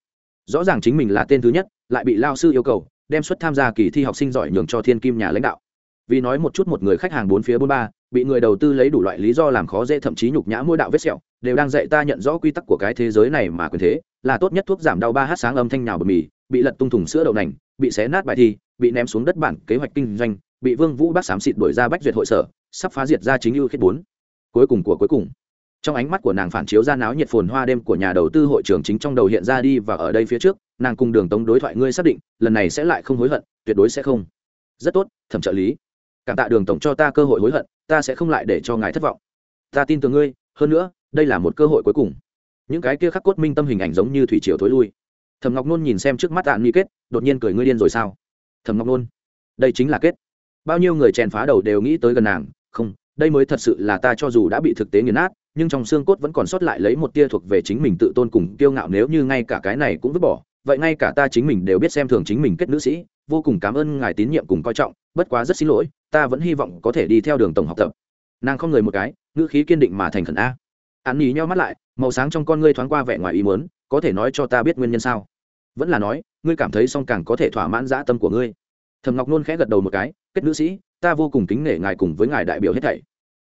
Rõ ràng chính mình là tên thứ nhất, lại bị lao sư yêu cầu, đem suất tham gia kỳ thi học sinh giỏi nhường cho thiên kim nhà lãnh đạo. Vì nói một chút một người khách hàng bốn phía bốn ba, bị người đầu tư lấy đủ loại lý do làm khó dễ thậm chí nhục nhã mỗi đạo vết sẹo đều đang dạy ta nhận rõ quy tắc của cái thế giới này mà quyền thế, là tốt nhất thuốc giảm đau ba h sáng âm thanh nhào bờ mì, bị lật tung thùng sữa đậu nành, bị xé nát bài thi, bị ném xuống đất bản kế hoạch kinh doanh, bị vương vũ bác xám xịt đuổi ra bách duyệt hội sở, sắp phá diệt ra chính ưu khiết bốn. Cuối cùng của cuối cùng. Trong ánh mắt của nàng phản chiếu ra náo nhiệt phồn hoa đêm của nhà đầu tư hội trưởng chính trong đầu hiện ra đi và ở đây phía trước, nàng cùng đường tống đối thoại ngươi xác định, lần này sẽ lại không hối hận, tuyệt đối sẽ không. Rất tốt, thẩm trợ lý. Cảm tạ đường tổng cho ta cơ hội hối hận, ta sẽ không lại để cho ngài thất vọng. Ta tin tưởng ngươi, hơn nữa đây là một cơ hội cuối cùng. Những cái kia khắc cốt minh tâm hình ảnh giống như thủy triều thối lui. Thẩm ngọc nôn nhìn xem trước mắt tạng nghi kết, đột nhiên cười ngươi điên rồi sao? Thẩm ngọc nôn, đây chính là kết. Bao nhiêu người chèn phá đầu đều nghĩ tới gần nàng, không, đây mới thật sự là ta cho dù đã bị thực tế nghiền nát, nhưng trong xương cốt vẫn còn sót lại lấy một tia thuộc về chính mình tự tôn cùng kiêu ngạo nếu như ngay cả cái này cũng vứt bỏ, vậy ngay cả ta chính mình đều biết xem thường chính mình kết nữ sĩ, vô cùng cảm ơn ngài tín nhiệm cùng coi trọng, bất quá rất xin lỗi, ta vẫn hy vọng có thể đi theo đường tổng học tập. Nàng không người một cái, ngữ khí kiên định mà thành khẩn a an nhí nhau mắt lại, màu sáng trong con ngươi thoáng qua vẻ ngoài ý muốn, có thể nói cho ta biết nguyên nhân sao? Vẫn là nói, ngươi cảm thấy song càng có thể thỏa mãn dã tâm của ngươi. Thầm ngọc nôn khẽ gật đầu một cái, kết nữ sĩ, ta vô cùng kính nể ngài cùng với ngài đại biểu hết thảy.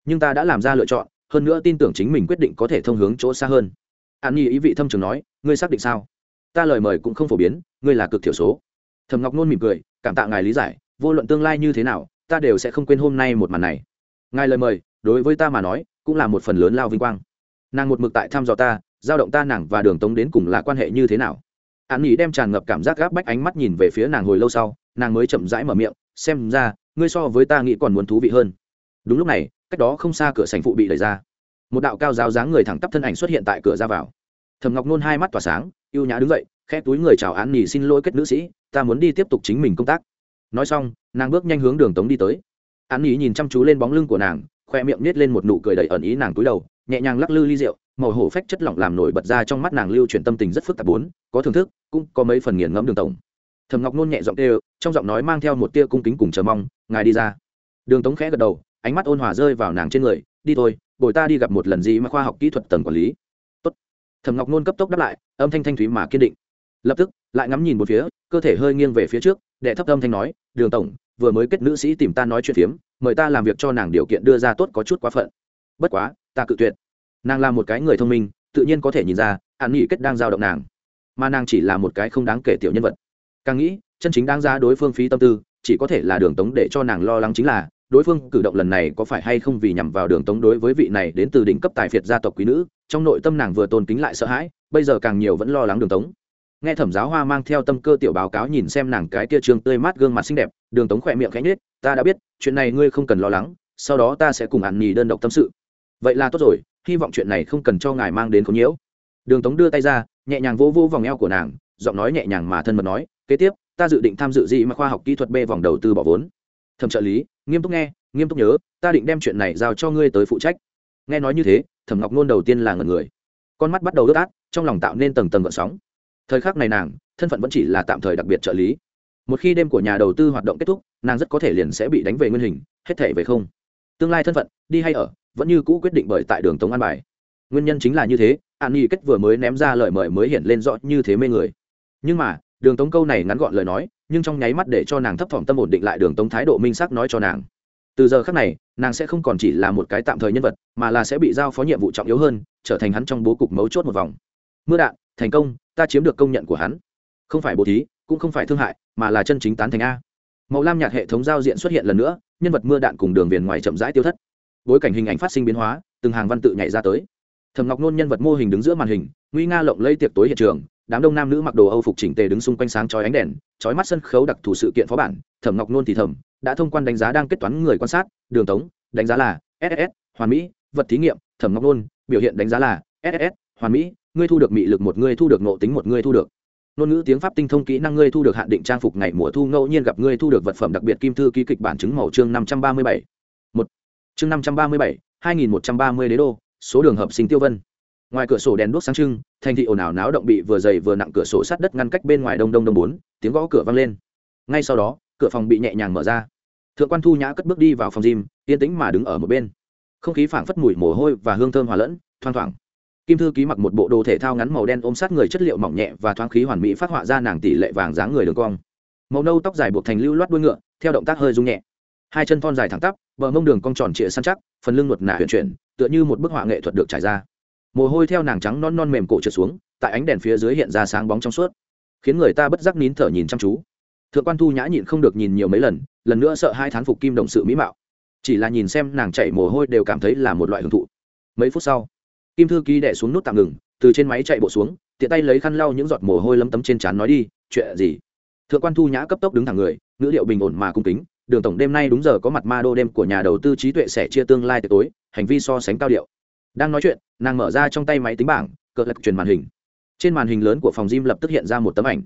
Nhưng ta đã làm ra lựa chọn, hơn nữa tin tưởng chính mình quyết định có thể thông hướng chỗ xa hơn. An nhi ý vị thâm trường nói, ngươi xác định sao? Ta lời mời cũng không phổ biến, ngươi là cực thiểu số. Thầm ngọc nôn mỉm cười, cảm tạ ngài lý giải, vô luận tương lai như thế nào, ta đều sẽ không quên hôm nay một màn này. Ngài lời mời, đối với ta mà nói, cũng là một phần lớn lao vinh quang nàng một mực tại thăm dò ta, giao động ta nàng và đường tống đến cùng là quan hệ như thế nào. An nghỉ đem tràn ngập cảm giác gáp bách ánh mắt nhìn về phía nàng hồi lâu sau, nàng mới chậm rãi mở miệng, xem ra, ngươi so với ta nghĩ còn muốn thú vị hơn. Đúng lúc này, cách đó không xa cửa sành phụ bị đẩy ra. Một đạo cao giáo dáng người thẳng tắp thân ảnh xuất hiện tại cửa ra vào. Thầm ngọc nôn hai mắt tỏa sáng y ê u nhã đứng dậy, khẽ túi người chào án nghỉ xin lỗi kết nữ sĩ, ta muốn đi tiếp tục chính mình công tác. Nói xong, nàng bước nhanh hướng đường tống đi tới. Án nghỉ nhìn chăm chú lên bóng lưng của nàng khoe miệng nết lên một nụ cười đầy ẩn ý nàng túi đầu, nhẹ nhàng lắc lư ly rượu, màu hổ phách chất lỏng làm nổi bật ra trong mắt nàng lưu chuyển tâm tình rất phức tạp bốn, có thưởng thức, cũng có mấy phần nghiền ngẫm đường tổng. Thầm ngọc nôn nhẹ giọng kêu, trong giọng nói mang theo một tia cung kính cùng chờ mong, ngài đi ra. Đường tống khẽ gật đầu, ánh mắt ôn hòa rơi vào nàng trên người, đi thôi, bồi ta đi gặp một lần gì mà khoa học kỹ thuật tầng quản lý. Tốt. thầm ngọc nôn cấp tốc đáp lại, âm thanh thanh thúy mà kiên định. Lập tức, lại ngắm nhìn một phía, cơ thể hơi nghiêng về phía trước, đệ thấp âm thanh nói, đường tổng, vừa mới kết nữ sĩ tìm ta nói chuyện phiếm mời ta làm việc cho nàng điều kiện đưa ra tốt có chút quá phận. Bất quá, ta cự tuyệt. Nàng là một cái người thông minh, tự nhiên có thể nhìn ra hạn nghị kết đang giao động nàng. Mà nàng chỉ là một cái không đáng kể tiểu nhân vật. Càng nghĩ, chân chính đáng ra đối phương phí tâm tư, chỉ có thể là đường tống để cho nàng lo lắng chính là, đối phương cử động lần này có phải hay không vì nhằm vào đường tống đối với vị này đến từ đỉnh cấp tài phiệt gia tộc quý nữ, trong nội tâm nàng vừa tôn kính lại sợ hãi, bây giờ càng nhiều vẫn lo lắng đường tống nghe thẩm giáo hoa mang theo tâm cơ tiểu báo cáo nhìn xem nàng cái kia trường tươi mát gương mặt xinh đẹp, đường tống khỏe miệng khẽ nhết ta đã biết, chuyện này ngươi không cần lo lắng, sau đó ta sẽ cùng ạn nhì đơn độc tâm sự. Vậy là tốt rồi, hy vọng chuyện này không cần cho ngài mang đến khốn nhiễu. Đường tống đưa tay ra, nhẹ nhàng vô vô vòng eo của nàng, giọng nói nhẹ nhàng mà thân mật nói, kế tiếp, ta dự định tham dự gì mà khoa học kỹ thuật b vòng đầu tư bỏ vốn. Thẩm trợ lý, nghiêm túc nghe, nghiêm túc nhớ, ta định đem chuyện này giao cho ngươi tới phụ trách. Nghe nói như thế, thẩm ngọc nôn đầu tiên là ngần người. Con mắt bắt đầu ướt át, trong lòng tạo nên tầng tầng gợn sóng thời khắc này nàng, thân phận vẫn chỉ là tạm thời đặc biệt trợ lý. Một khi đêm của nhà đầu tư hoạt động kết thúc, nàng rất có thể liền sẽ bị đánh về nguyên hình, hết thể về không. Tương lai thân phận, đi hay ở, vẫn như cũ quyết định bởi tại đường tống an bài. Nguyên nhân chính là như thế, an nhi kết vừa mới ném ra lời mời mới hiện lên rõ như thế mê người. Nhưng mà, đường tống câu này ngắn gọn lời nói, nhưng trong nháy mắt để cho nàng thấp thỏm tâm ổn định lại đường tống thái độ minh sắc nói cho nàng. Từ giờ khác này, nàng sẽ không còn chỉ là một cái tạm thời nhân vật, mà là sẽ bị giao phó nhiệm vụ trọng yếu hơn, trở thành hắn trong bố cục mấu chốt một vòng. Mưa đạn thành công, ta chiếm được công nhận của hắn. Không phải bố thí, cũng không phải thương hại, mà là chân chính tán thành a. Màu lam nhạt hệ thống giao diện xuất hiện lần nữa, nhân vật mưa đạn cùng đường viền ngoài chậm rãi tiêu thất. Bối cảnh hình ảnh phát sinh biến hóa, từng hàng văn tự nhảy ra tới. Thầm ngọc nôn nhân vật mô hình đứng giữa màn hình, nguy nga lộng lây tiệc tối hiện trường, đám đông nam nữ mặc đồ âu phục chỉnh tề đứng xung quanh sáng chói ánh đèn, chói mắt sân khấu đặc thù sự kiện phó bản, thẩm ngọc nôn thì thầm, đã thông quan đánh giá đang kết toán người quan sát, đường tống, đánh giá là ss hoàn mỹ, vật thí nghiệm, thẩm ngọc nôn, biểu hiện đánh giá là ss hoàn mỹ ngươi thu được mị lực một ngươi thu được nộ tính một ngươi thu được. Ngôn ngữ tiếng pháp tinh thông kỹ năng ngươi thu được hạn định trang phục ngày mùa thu ngẫu nhiên gặp ngươi thu được vật phẩm đặc biệt kim thư ký kịch bản chứng màu chương năm trăm ba mươi bảy. Một. Chương năm trăm ba mươi bảy, hai nghìn một trăm ba mươi đế đô, số đường hợp sinh tiêu vân. Ngoài cửa sổ đèn đuốc sáng trưng, thành thị ồn ào náo động bị vừa dày vừa nặng cửa sổ sát đất ngăn cách bên ngoài đông đông đông bốn, tiếng gõ cửa vang lên. Ngay sau đó, cửa phòng bị nhẹ nhàng mở ra. Thượng quan thu nhã cất bước đi vào phòng gym, yên tĩnh mà đứng ở một bên. Không khí phảng phất mùi mồ hôi và hương thơm hòa lẫn, thoang thoảng kim thư ký mặc một bộ đồ thể thao ngắn màu đen ôm sát người chất liệu mỏng nhẹ và thoáng khí hoàn mỹ phát họa ra nàng tỷ lệ vàng dáng người đường cong. Màu nâu tóc dài buộc thành lưu loát đuôi ngựa, theo động tác hơi rung nhẹ. Hai chân thon dài thẳng tắp, bờ mông đường cong tròn trịa săn chắc, phần lưng luật nả huyền chuyển, tựa như một bức họa nghệ thuật được trải ra. Mồ hôi theo nàng trắng non non mềm cổ trượt xuống, tại ánh đèn phía dưới hiện ra sáng bóng trong suốt. Khiến người ta bất giác nín thở nhìn chăm chú. Thượng quan thu nhã nhịn không được nhìn nhiều mấy lần lần nữa sợ hai thán phục kim động sự mỹ mạo. Chỉ là nhìn xem nàng chạy mồ hôi đều cảm thấy là một loại hưởng thụ. Mấy phút sau kim thư ký đẻ xuống nút tạm ngừng, từ trên máy chạy bộ xuống, tiện tay lấy khăn lau những giọt mồ hôi lấm tấm trên trán nói đi, chuyện gì? Thượng quan thu nhã cấp tốc đứng thẳng người, ngữ liệu bình ổn mà cung kính, đường tổng, đêm nay đúng giờ có mặt ma đô đêm của nhà đầu tư trí tuệ sẽ chia tương lai tối, hành vi so sánh cao điệu. Đang nói chuyện, nàng mở ra trong tay máy tính bảng, cờ lật truyền màn hình. Trên màn hình lớn của phòng gym lập tức hiện ra một tấm ảnh.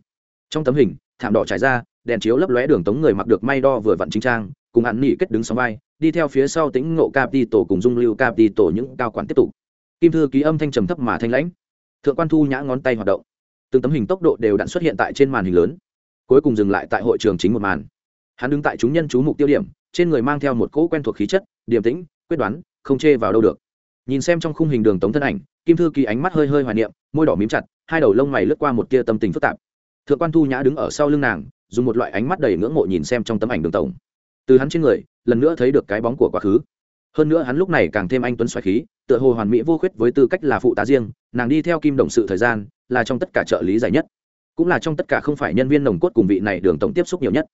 Trong tấm hình, thảm đỏ trải ra, đèn chiếu lấp lóe đường tống người mặc được may đo vừa vặn chính trang, cùng hắn nghị kết đứng sóng vai, đi theo phía sau tính ngộ cap đi tổ cùng dung lưu cap đi tổ những cao quản tiếp tục kim thư ký âm thanh trầm thấp mà thanh lãnh. Thượng quan thu nhã ngón tay hoạt động. Từng tấm hình tốc độ đều đặn xuất hiện tại trên màn hình lớn. Cuối cùng dừng lại tại hội trường chính một màn. Hắn đứng tại chúng nhân chú mục tiêu điểm, trên người mang theo một cỗ quen thuộc khí chất, điềm tĩnh, quyết đoán, không chê vào đâu được. Nhìn xem trong khung hình đường tống thân ảnh, kim thư ký ánh mắt hơi hơi hoài niệm, môi đỏ mím chặt, hai đầu lông mày lướt qua một tia tâm tình phức tạp. Thượng quan thu nhã đứng ở sau lưng nàng, dùng một loại ánh mắt đầy ngưỡng mộ nhìn xem trong tấm ảnh đường tổng. Từ hắn trên người, lần nữa thấy được cái bóng của quá khứ. Hơn nữa hắn lúc này càng thêm anh tuấn xoài khí tựa hồ hoàn mỹ vô khuyết với tư cách là phụ tá riêng, nàng đi theo kim đồng sự thời gian là trong tất cả trợ lý dài nhất. Cũng là trong tất cả không phải nhân viên nồng cốt cùng vị này đường tổng tiếp xúc nhiều nhất.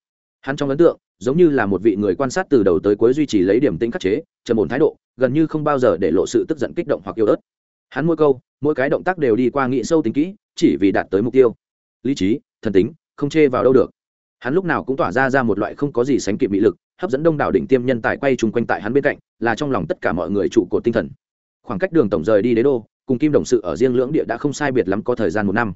Hắn trong ấn tượng, giống như là một vị người quan sát từ đầu tới cuối duy trì lấy điểm tính khắc chế, trầm ổn thái độ, gần như không bao giờ để lộ sự tức giận kích động hoặc yêu ớt. Hắn mỗi câu, mỗi cái động tác đều đi qua nghĩ sâu tính kỹ, chỉ vì đạt tới mục tiêu. Lý trí, thần tính, không chê vào đâu được. Hắn lúc nào cũng tỏa ra ra một loại không có gì sánh kịp bị lực, hấp dẫn đông đảo đỉnh tiêm nhân tài quay chung quanh tại hắn bên cạnh, là trong lòng tất cả mọi người trụ cột tinh thần khoảng cách đường tổng rời đi đế đô, cùng kim đồng sự ở riêng lưỡng địa đã không sai biệt lắm có thời gian một năm.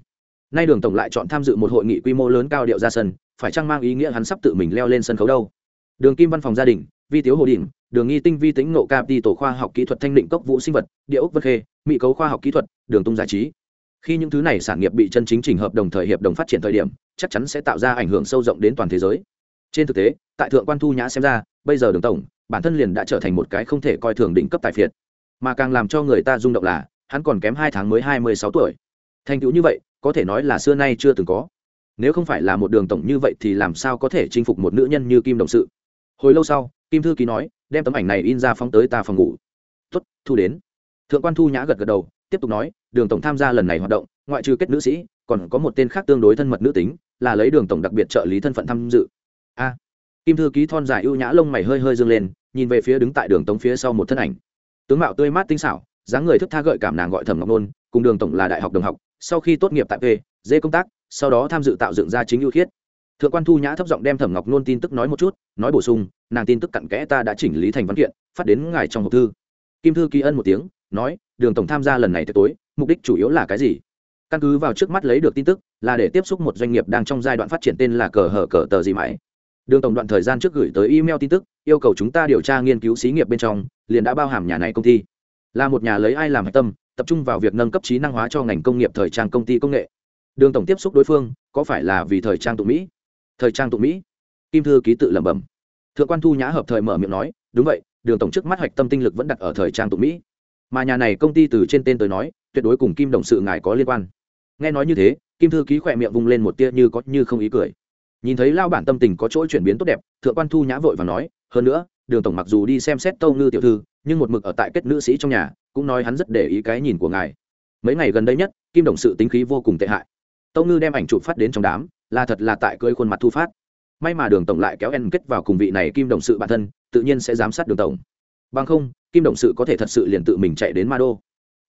Nay đường tổng lại chọn tham dự một hội nghị quy mô lớn cao điệu ra sân, phải chăng mang ý nghĩa hắn sắp tự mình leo lên sân khấu đâu? Đường kim văn phòng gia đình, vi tiếu hồ đình đường nghi tinh vi tính nộ cap đi tổ khoa học kỹ thuật thanh định cốc vũ sinh vật, địa ốc vật khê, mỹ cấu khoa học kỹ thuật, đường tung giải trí. Khi những thứ này sản nghiệp bị chân chính trình hợp đồng thời hiệp đồng phát triển thời điểm, chắc chắn sẽ tạo ra ảnh hưởng sâu rộng đến toàn thế giới. Trên thực tế, tại thượng quan thu nhã xem ra, bây giờ đường tổng, bản thân liền đã trở thành một cái không thể coi thường đỉnh cấp tài phiệt mà càng làm cho người ta rung động là, hắn còn kém hai tháng mới hai mươi sáu tuổi. Thành tựu như vậy, có thể nói là xưa nay chưa từng có. Nếu không phải là một đường tổng như vậy thì làm sao có thể chinh phục một nữ nhân như kim đồng sự? Hồi lâu sau, kim thư ký nói, đem tấm ảnh này in ra phóng tới ta phòng ngủ. Tuất thu đến. Thượng quan thu nhã gật gật đầu, tiếp tục nói, đường tổng tham gia lần này hoạt động, ngoại trừ kết nữ sĩ, còn có một tên khác tương đối thân mật nữ tính, là lấy đường tổng đặc biệt trợ lý thân phận tham dự. A. Kim thư ký thon dài ưu nhã lông mày hơi hơi dâng lên, nhìn về phía đứng tại đường tống phía sau một thân ảnh tướng mạo tươi mát tinh xảo, dáng người thức tha gợi cảm nàng gọi thẩm ngọc nôn, cùng đường tổng là đại học đồng học, sau khi tốt nghiệp tại p dê công tác, sau đó tham dự tạo dựng ra chính ưu khiết. Thượng quan thu nhã thấp giọng đem thẩm ngọc nôn tin tức nói một chút, nói bổ sung, nàng tin tức cặn kẽ ta đã chỉnh lý thành văn kiện, phát đến ngài trong hộp thư. Kim thư ký ân một tiếng, nói, đường tổng tham gia lần này tới tối, mục đích chủ yếu là cái gì? Căn cứ vào trước mắt lấy được tin tức, là để tiếp xúc một doanh nghiệp đang trong giai đoạn phát triển tên là cờ hở cờ tờ gì mãi đường tổng đoạn thời gian trước gửi tới email tin tức, yêu cầu chúng ta điều tra nghiên cứu xí nghiệp bên trong, liền đã bao hàm nhà này công ty. Là một nhà lấy ai làm hạch tâm, tập trung vào việc nâng cấp trí năng hóa cho ngành công nghiệp thời trang công ty công nghệ. Đường tổng tiếp xúc đối phương, có phải là vì thời trang tụ mỹ? Thời trang tụ mỹ? Kim thư ký tự lẩm bẩm. Thượng quan thu nhã hợp thời mở miệng nói, đúng vậy, đường tổng trước mắt hoạch tâm tinh lực vẫn đặt ở thời trang tụ mỹ. Mà nhà này công ty từ trên tên tới nói, tuyệt đối cùng kim đồng sự ngài có liên quan. Nghe nói như thế, kim thư ký khỏe miệng vung lên một tia như có như không ý cười nhìn thấy lao bản tâm tình có chỗ chuyển biến tốt đẹp, thượng quan thu nhã vội và nói, hơn nữa, đường tổng mặc dù đi xem xét tâu ngư tiểu thư, nhưng một mực ở tại kết nữ sĩ trong nhà, cũng nói hắn rất để ý cái nhìn của ngài. Mấy ngày gần đây nhất, kim đồng sự tính khí vô cùng tệ hại. Tâu ngư đem ảnh chụp phát đến trong đám, là thật là tại cưới khuôn mặt thu phát. May mà đường tổng lại kéo en kết vào cùng vị này kim đồng sự bản thân, tự nhiên sẽ giám sát đường tổng. Bằng không, kim đồng sự có thể thật sự liền tự mình chạy đến ma đô.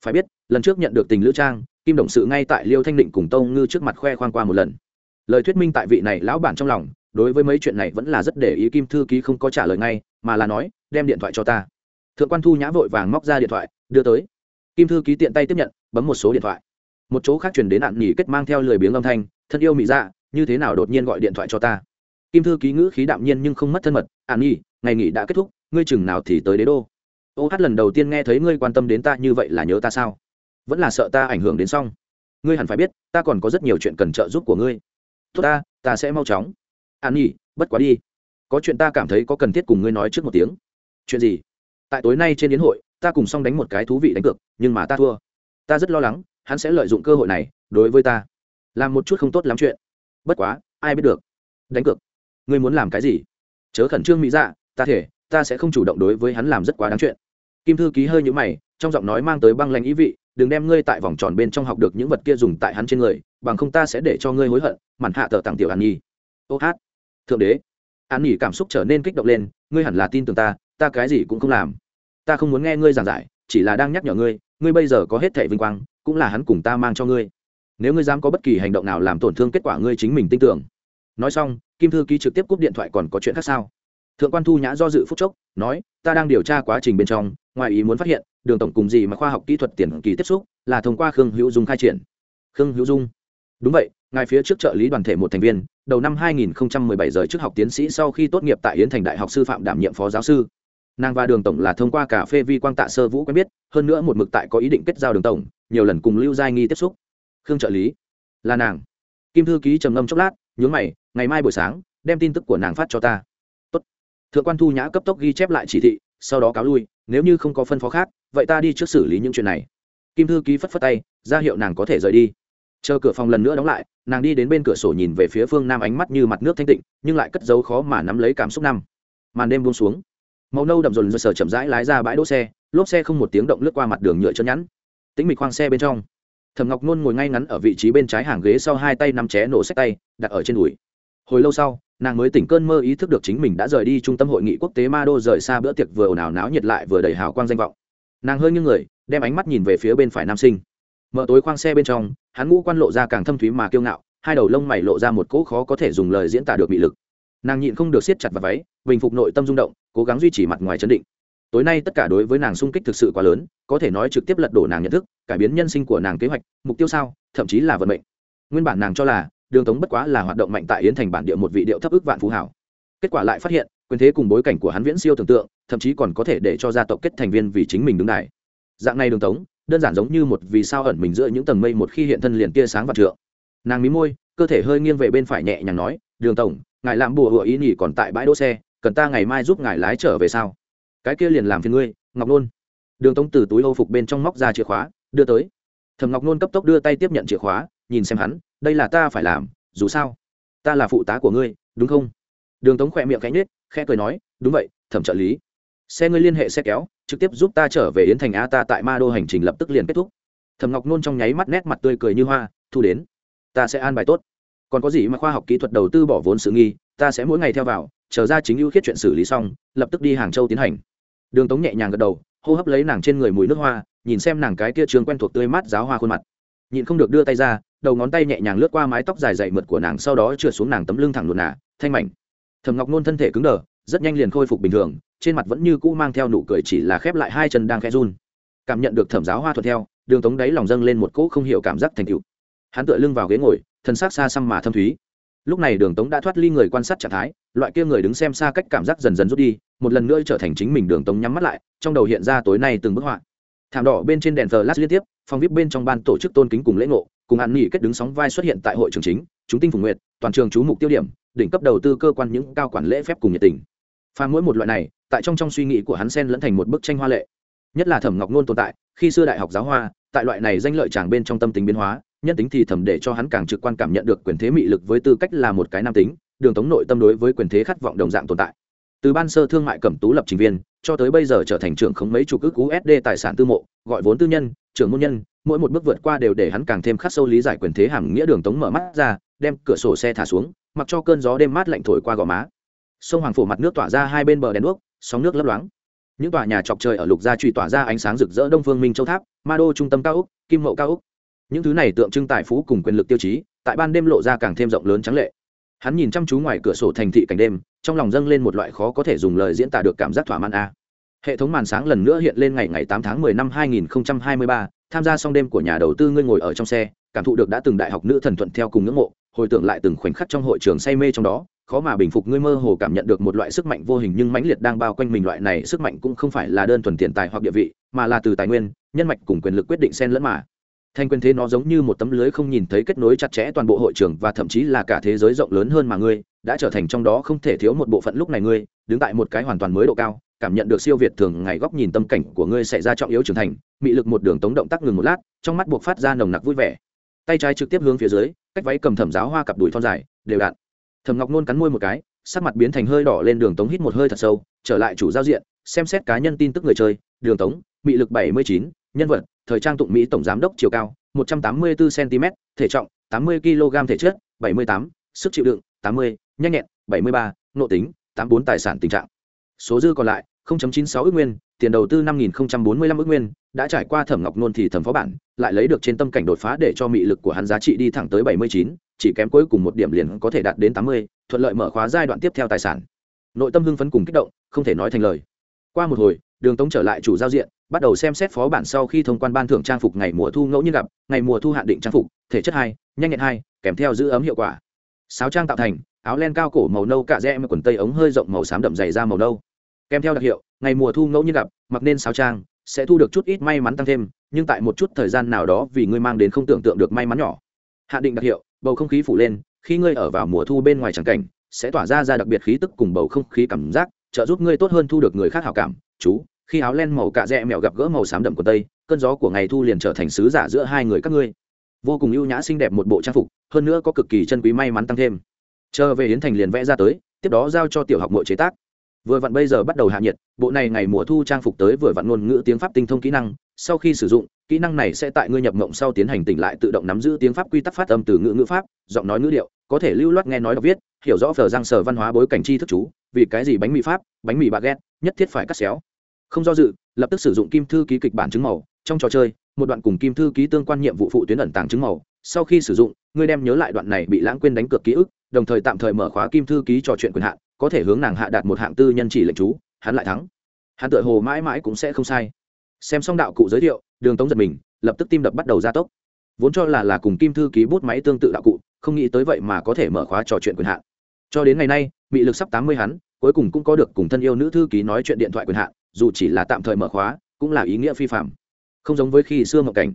Phải biết, lần trước nhận được tình lữ trang, kim đồng sự ngay tại liêu thanh định cùng tâu ngư trước mặt khoe khoang qua một lần lời thuyết minh tại vị này lão bản trong lòng, đối với mấy chuyện này vẫn là rất để ý kim thư ký không có trả lời ngay, mà là nói, đem điện thoại cho ta. Thượng quan thu nhã vội vàng móc ra điện thoại, đưa tới. Kim thư ký tiện tay tiếp nhận, bấm một số điện thoại. Một chỗ khác chuyển đến nạn nghỉ kết mang theo lười biếng âm thanh, thân yêu mỹ dạ như thế nào đột nhiên gọi điện thoại cho ta? Kim thư ký ngữ khí đạm nhiên nhưng không mất thân mật, an nghỉ ngày nghỉ đã kết thúc, ngươi chừng nào thì tới đế đô? Ô hát lần đầu tiên nghe thấy ngươi quan tâm đến ta như vậy là nhớ ta sao? Vẫn là sợ ta ảnh hưởng đến xong. Ngươi hẳn phải biết, ta còn có rất nhiều chuyện cần trợ giúp của ngươi tốt ta ta sẽ mau chóng. An nhi, bất quá đi. Có chuyện ta cảm thấy có cần thiết cùng ngươi nói trước một tiếng. Chuyện gì? Tại tối nay trên yến hội, ta cùng xong đánh một cái thú vị đánh cược, nhưng mà ta thua. Ta rất lo lắng, hắn sẽ lợi dụng cơ hội này đối với ta. Làm một chút không tốt lắm chuyện. Bất quá, ai biết được. Đánh cược. Ngươi muốn làm cái gì? Chớ khẩn trương mỹ dạ ta thể, ta sẽ không chủ động đối với hắn làm rất quá đáng chuyện. Kim thư ký hơi nhũ mày, trong giọng nói mang tới băng lanh ý vị, đừng đem ngươi tại vòng tròn bên trong học được những vật kia dùng tại hắn trên người bằng không ta sẽ để cho ngươi hối hận mặn hạ tờ tặng tiểu an nhi. Ô hát, thượng đế. An nhi cảm xúc trở nên kích động lên, ngươi hẳn là tin tưởng ta ta cái gì cũng không làm. Ta không muốn nghe ngươi giảng giải, chỉ là đang nhắc nhở ngươi ngươi bây giờ có hết thẻ vinh quang, cũng là hắn cùng ta mang cho ngươi. Nếu ngươi dám có bất kỳ hành động nào làm tổn thương kết quả ngươi chính mình tin tưởng. Nói xong, kim thư ký trực tiếp cúp điện thoại còn có chuyện khác sao? Thượng quan thu nhã do dự phúc chốc, nói, ta đang điều tra quá trình bên trong, ngoài ý muốn phát hiện, đường tổng cùng gì mà khoa học kỹ thuật tiền kỳ tiếp xúc, là thông qua khương hữu dung khai triển. Khương hữu dung đúng vậy, ngài phía trước trợ lý đoàn thể một thành viên, đầu năm 2017 rời trước học tiến sĩ sau khi tốt nghiệp tại yến thành đại học sư phạm đảm nhiệm phó giáo sư. Nàng và đường tổng là thông qua cà phê vi quang tạ sơ vũ quen biết, hơn nữa một mực tại có ý định kết giao đường tổng, nhiều lần cùng lưu giai nghi tiếp xúc. Khương trợ lý, là nàng. Kim thư ký trầm ngâm chốc lát, nhướng mày, ngày mai buổi sáng, đem tin tức của nàng phát cho ta. Tốt. thượng quan thu nhã cấp tốc ghi chép lại chỉ thị, sau đó cáo lui, nếu như không có phân phó khác, vậy ta đi trước xử lý những chuyện này. Kim thư ký phất phất tay, ra hiệu nàng có thể rời đi chờ cửa phòng lần nữa đóng lại, nàng đi đến bên cửa sổ nhìn về phía phương nam ánh mắt như mặt nước thanh tịnh, nhưng lại cất dấu khó mà nắm lấy cảm xúc năm. Màn đêm buông xuống. Màu nâu đậm rồn dơ sờ chậm rãi lái ra bãi đỗ xe, lốp xe không một tiếng động lướt qua mặt đường nhựa chân nhẵn tính mịch khoang xe bên trong. Thầm ngọc nôn ngồi ngay ngắn ở vị trí bên trái hàng ghế sau hai tay nắm ché nổ sách tay, đặt ở trên đùi. Hồi lâu sau, nàng mới tỉnh cơn mơ ý thức được chính mình đã rời đi trung tâm hội nghị quốc tế ma đô rời xa bữa tiệc vừa ồn ào náo nhiệt lại vừa đầy hào quang danh vọng. Nàng hơi như người, đem ánh mắt nhìn về phía bên phải nam sinh. Mở tối khoang xe bên trong hắn ngũ quan lộ ra càng thâm thúy mà kiêu ngạo, hai đầu lông mày lộ ra một cỗ khó có thể dùng lời diễn tả được bị lực. Nàng nhịn không được siết chặt vào váy, bình phục nội tâm rung động, cố gắng duy trì mặt ngoài chấn định. Tối nay tất cả đối với nàng sung kích thực sự quá lớn, có thể nói trực tiếp lật đổ nàng nhận thức, cải biến nhân sinh của nàng kế hoạch, mục tiêu sao, thậm chí là vận mệnh. Nguyên bản nàng cho là, đường tống bất quá là hoạt động mạnh tại yến thành bản địa một vị điệu thấp ức vạn phú hảo. Kết quả lại phát hiện, quyền thế cùng bối cảnh của hắn viễn siêu tưởng tượng, thậm chí còn có thể để cho gia tộc kết thành viên vì chính mình đứng đài. Dạng này đường tống đơn giản giống như một vì sao ẩn mình giữa những tầng mây một khi hiện thân liền tia sáng và trượng. Nàng mí môi, cơ thể hơi nghiêng về bên phải nhẹ nhàng nói, đường tổng, ngài làm bùa hựa ý nhỉ còn tại bãi đỗ xe, cần ta ngày mai giúp ngài lái trở về sao? Cái kia liền làm phiền ngươi, ngọc nôn. Đường tống từ túi âu phục bên trong móc ra chìa khóa, đưa tới. Thầm ngọc nôn cấp tốc đưa tay tiếp nhận chìa khóa, nhìn xem hắn, đây là ta phải làm, dù sao, ta là phụ tá của ngươi, đúng không? Đường tống khỏe miệng cánh nết khẽ cười nói, đúng vậy, thẩm trợ lý. Xe ngươi liên hệ xe kéo trực tiếp giúp ta trở về yến thành a, ta tại ma đô hành trình lập tức liền kết thúc. Thẩm ngọc nôn trong nháy mắt nét mặt tươi cười như hoa, thu đến, ta sẽ an bài tốt. Còn có gì mà khoa học kỹ thuật đầu tư bỏ vốn sự nghi, ta sẽ mỗi ngày theo vào, chờ ra chính ưu khiết chuyện xử lý xong, lập tức đi hàng châu tiến hành. Đường tống nhẹ nhàng gật đầu, hô hấp lấy nàng trên người mùi nước hoa, nhìn xem nàng cái kia trường quen thuộc tươi mát giáo hoa khuôn mặt. Nhịn không được đưa tay ra, đầu ngón tay nhẹ nhàng lướt qua mái tóc dài dày mượt của nàng, sau đó trượt xuống nàng tấm lưng thẳng luồn nà, thanh mảnh. Thầm ngọc nôn thân thể cứng đờ rất nhanh liền khôi phục bình thường, trên mặt vẫn như cũ mang theo nụ cười chỉ là khép lại hai chân đang khẽ run. Cảm nhận được thẩm giáo hoa thuận theo, đường tống đáy lòng dâng lên một cỗ không hiểu cảm giác thành cựu hắn tựa lưng vào ghế ngồi, thân xác xa xăm mà thâm thúy. Lúc này đường tống đã thoát ly người quan sát trạng thái, loại kia người đứng xem xa cách cảm giác dần dần rút đi, một lần nữa trở thành chính mình đường tống nhắm mắt lại, trong đầu hiện ra tối nay từng bức họa. Thảm đỏ bên trên đèn thờ lát liên tiếp, phòng vip bên trong ban tổ chức tôn kính cùng lễ ngộ, cùng hạn nghỉ kết đứng sóng vai xuất hiện tại hội trường chính, chúng tinh phủ nguyệt, toàn trường chú mục tiêu điểm, đỉnh cấp đầu tư cơ quan những cao quản lễ phép cùng nhiệt tình pha mỗi một loại này, tại trong trong suy nghĩ của hắn sen lẫn thành một bức tranh hoa lệ. Nhất là thẩm ngọc nôn tồn tại, khi xưa đại học giáo hoa, tại loại này danh lợi chàng bên trong tâm tính biến hóa, nhân tính thì thẩm để cho hắn càng trực quan cảm nhận được quyền thế mị lực với tư cách là một cái nam tính, đường tống nội tâm đối với quyền thế khát vọng đồng dạng tồn tại. Từ ban sơ thương mại cẩm tú lập trình viên, cho tới bây giờ trở thành trưởng không mấy chục ước usd tài sản tư mộ, gọi vốn tư nhân, trưởng môn nhân, mỗi một bước vượt qua đều để hắn càng thêm khắc sâu lý giải quyền thế hàm nghĩa đường tống mở mắt ra, đem cửa sổ xe thả xuống, mặc cho cơn gió đêm mát lạnh thổi qua gò má sông hoàng phủ mặt nước tỏa ra hai bên bờ đèn đuốc, sóng nước lấp loáng. Những tòa nhà chọc trời ở lục gia truy tỏa ra ánh sáng rực rỡ đông phương minh châu tháp, ma đô trung tâm cao úc kim mậu cao úc những thứ này tượng trưng tài phú cùng quyền lực tiêu chí, tại ban đêm lộ ra càng thêm rộng lớn trắng lệ. Hắn nhìn chăm chú ngoài cửa sổ thành thị cảnh đêm, trong lòng dâng lên một loại khó có thể dùng lời diễn tả được cảm giác thỏa mãn a. Hệ thống màn sáng lần nữa hiện lên ngày ngày tám tháng mười năm hai nghìn hai mươi ba, tham gia xong đêm của nhà đầu tư ngươi ngồi ở trong xe, cảm thụ được đã từng đại học nữ thần thuận theo cùng ngưỡng mộ, hồi tưởng lại từng khoảnh khắc trong hội trường say mê trong đó khó mà bình phục, ngươi mơ hồ cảm nhận được một loại sức mạnh vô hình, nhưng mãnh liệt đang bao quanh mình loại này sức mạnh cũng không phải là đơn thuần tiền tài hoặc địa vị, mà là từ tài nguyên, nhân mạch cùng quyền lực quyết định xen lẫn mà. Thanh quyền thế nó giống như một tấm lưới không nhìn thấy kết nối chặt chẽ toàn bộ hội trường và thậm chí là cả thế giới rộng lớn hơn mà ngươi, đã trở thành trong đó không thể thiếu một bộ phận lúc này ngươi, đứng tại một cái hoàn toàn mới độ cao, cảm nhận được siêu việt thường ngày góc nhìn tâm cảnh của ngươi xảy ra trọng yếu trưởng thành, mị lực một đường tống động tác ngừng một lát, trong mắt buộc phát ra nồng nặc vui vẻ. Tay trái trực tiếp hướng phía dưới, cách váy cầm thẩm giáo hoa cặp đùi thon dài, đều đặn thẩm ngọc nôn cắn môi một cái, sắc mặt biến thành hơi đỏ lên đường tống hít một hơi thật sâu, trở lại chủ giao diện, xem xét cá nhân tin tức người chơi, đường tống, mị lực bảy mươi chín, nhân vật, thời trang tụng mỹ tổng giám đốc chiều cao, một trăm tám mươi bốn cm thể trọng, tám mươi kg thể chất, bảy mươi tám, sức chịu đựng, tám mươi, nhanh nhẹn, bảy mươi ba nộ tính, tám bốn tài sản tình trạng. Số dư còn lại 0.96 ước nguyên, tiền đầu tư 5045 ước nguyên đã trải qua thẩm ngọc nôn thì thẩm phó bản lại lấy được trên tâm cảnh đột phá để cho mị lực của hắn giá trị đi thẳng tới 79, chỉ kém cuối cùng một điểm liền có thể đạt đến 80, thuận lợi mở khóa giai đoạn tiếp theo tài sản. Nội tâm hưng phấn cùng kích động không thể nói thành lời. Qua một hồi đường tống trở lại chủ giao diện bắt đầu xem xét phó bản sau khi thông quan ban thưởng trang phục ngày mùa thu ngẫu nhiên gặp ngày mùa thu hạn định trang phục thể chất hai nhanh nhẹn hai kèm theo giữ ấm hiệu quả. Sáo trang tạo thành áo len cao cổ màu nâu cạ rẽ quần tây ống hơi rộng màu xám đậm dày da màu nâu. Kèm theo đặc hiệu ngày mùa thu ngẫu nhiên gặp mặc nên sáo trang sẽ thu được chút ít may mắn tăng thêm, nhưng tại một chút thời gian nào đó vì ngươi mang đến không tưởng tượng được may mắn nhỏ. Hạ định đặc hiệu, bầu không khí phủ lên, khi ngươi ở vào mùa thu bên ngoài tràng cảnh, sẽ tỏa ra ra đặc biệt khí tức cùng bầu không khí cảm giác, trợ giúp ngươi tốt hơn thu được người khác hảo cảm. Chú, khi áo len màu cạ rẽ mèo gặp gỡ màu xám đậm của tây, cơn gió của ngày thu liền trở thành sứ giả giữa hai người các ngươi. Vô cùng ưu nhã xinh đẹp một bộ trang phục, hơn nữa có cực kỳ chân quý may mắn tăng thêm. Chờ về hiến thành liền vẽ ra tới, tiếp đó giao cho tiểu học mội chế tác vừa vặn bây giờ bắt đầu hạ nhiệt, bộ này ngày mùa thu trang phục tới vừa vặn ngôn ngữ tiếng pháp tinh thông kỹ năng, sau khi sử dụng, kỹ năng này sẽ tại ngươi nhập mộng sau tiến hành tỉnh lại tự động nắm giữ tiếng pháp quy tắc phát âm từ ngữ ngữ pháp, giọng nói ngữ điệu, có thể lưu loát nghe nói đọc viết, hiểu rõ phờ giang sở văn hóa bối cảnh chi thức chú, vì cái gì bánh mì pháp, bánh mì baguette, nhất thiết phải cắt xéo. Không do dự, lập tức sử dụng kim thư ký kịch bản chứng màu. Trong trò chơi, một đoạn cùng kim thư ký tương quan nhiệm vụ phụ tuyến ẩn tàng chứng màu. Sau khi sử dụng, ngươi đem nhớ lại đoạn này bị lãng quên đánh cược ký ức, đồng thời tạm thời mở khóa kim thư ký trò chuyện quyền hạn có thể hướng nàng hạ đạt một hạng tư nhân chỉ lệnh chú, hắn lại thắng. Hắn tựa hồ mãi mãi cũng sẽ không sai. Xem xong đạo cụ giới thiệu, đường tống giật mình, lập tức tim đập bắt đầu gia tốc. Vốn cho là là cùng kim thư ký bút máy tương tự đạo cụ, không nghĩ tới vậy mà có thể mở khóa trò chuyện quyền hạn. Cho đến ngày nay bị lực sắp tám mươi hắn, cuối cùng cũng có được cùng thân yêu nữ thư ký nói chuyện điện thoại quyền hạn, dù chỉ là tạm thời mở khóa, cũng là ý nghĩa phi phạm. Không giống với khi xưa mộng cảnh.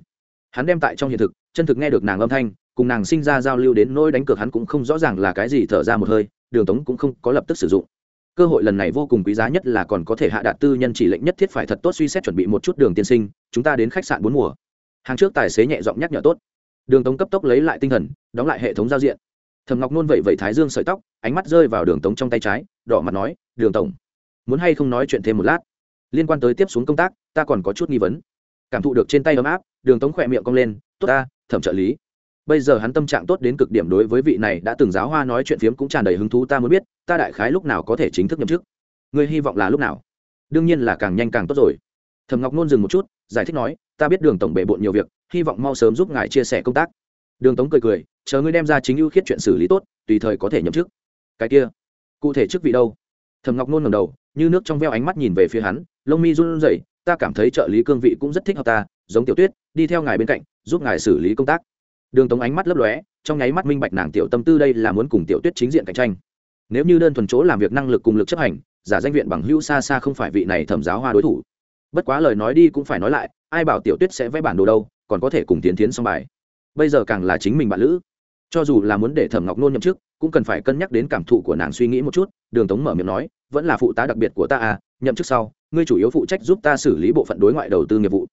Hắn đem tại trong hiện thực, chân thực nghe được nàng âm thanh, cùng nàng sinh ra giao lưu đến nỗi đánh cược hắn cũng không rõ ràng là cái gì thở ra một hơi đường tống cũng không có lập tức sử dụng. Cơ hội lần này vô cùng quý giá nhất là còn có thể hạ đạt tư nhân chỉ lệnh nhất thiết phải thật tốt suy xét chuẩn bị một chút đường tiên sinh, chúng ta đến khách sạn bốn mùa. Hàng trước tài xế nhẹ giọng nhắc nhở tốt. Đường tống cấp tốc lấy lại tinh thần, đóng lại hệ thống giao diện. Thầm ngọc nôn vậy vậy thái dương sợi tóc, ánh mắt rơi vào đường tống trong tay trái, đỏ mặt nói, đường tổng, muốn hay không nói chuyện thêm một lát? Liên quan tới tiếp xuống công tác, ta còn có chút nghi vấn. Cảm thụ được trên tay ấm áp, đường tống khỏe miệng cong lên, tốt ta, thẩm trợ lý bây giờ hắn tâm trạng tốt đến cực điểm đối với vị này đã từng giáo hoa nói chuyện phiếm cũng tràn đầy hứng thú, ta muốn biết, ta đại khái lúc nào có thể chính thức nhậm chức? Ngươi hy vọng là lúc nào? Đương nhiên là càng nhanh càng tốt rồi. Thầm ngọc nôn dừng một chút, giải thích nói, ta biết đường tổng bể bộn nhiều việc, hy vọng mau sớm giúp ngài chia sẻ công tác. Đường tống cười cười, chờ ngươi đem ra chính ưu khiết chuyện xử lý tốt, tùy thời có thể nhậm chức. Cái kia, cụ thể chức vị đâu? Thầm ngọc nôn ngầm đầu, như nước trong veo ánh mắt nhìn về phía hắn, lông mi run rẩy, ta cảm thấy trợ lý cương vị cũng rất thích hợp ta, giống tiểu tuyết, đi theo ngài bên cạnh, giúp ngài xử lý công tác đường tống ánh mắt lấp lóe, trong nháy mắt minh bạch nàng tiểu tâm tư đây là muốn cùng tiểu tuyết chính diện cạnh tranh. Nếu như đơn thuần chỗ làm việc năng lực cùng lực chấp hành, giả danh viện bằng hữu xa xa không phải vị này thẩm giáo hoa đối thủ. Bất quá lời nói đi cũng phải nói lại, ai bảo tiểu tuyết sẽ vẽ bản đồ đâu, còn có thể cùng tiến tiến xong bài. Bây giờ càng là chính mình bạn lữ. Cho dù là muốn để thẩm ngọc nôn nhậm chức, cũng cần phải cân nhắc đến cảm thụ của nàng suy nghĩ một chút, đường tống mở miệng nói, vẫn là phụ tá đặc biệt của ta à nhậm chức sau, ngươi chủ yếu phụ trách giúp ta xử lý bộ phận đối ngoại đầu tư nghiệp vụ.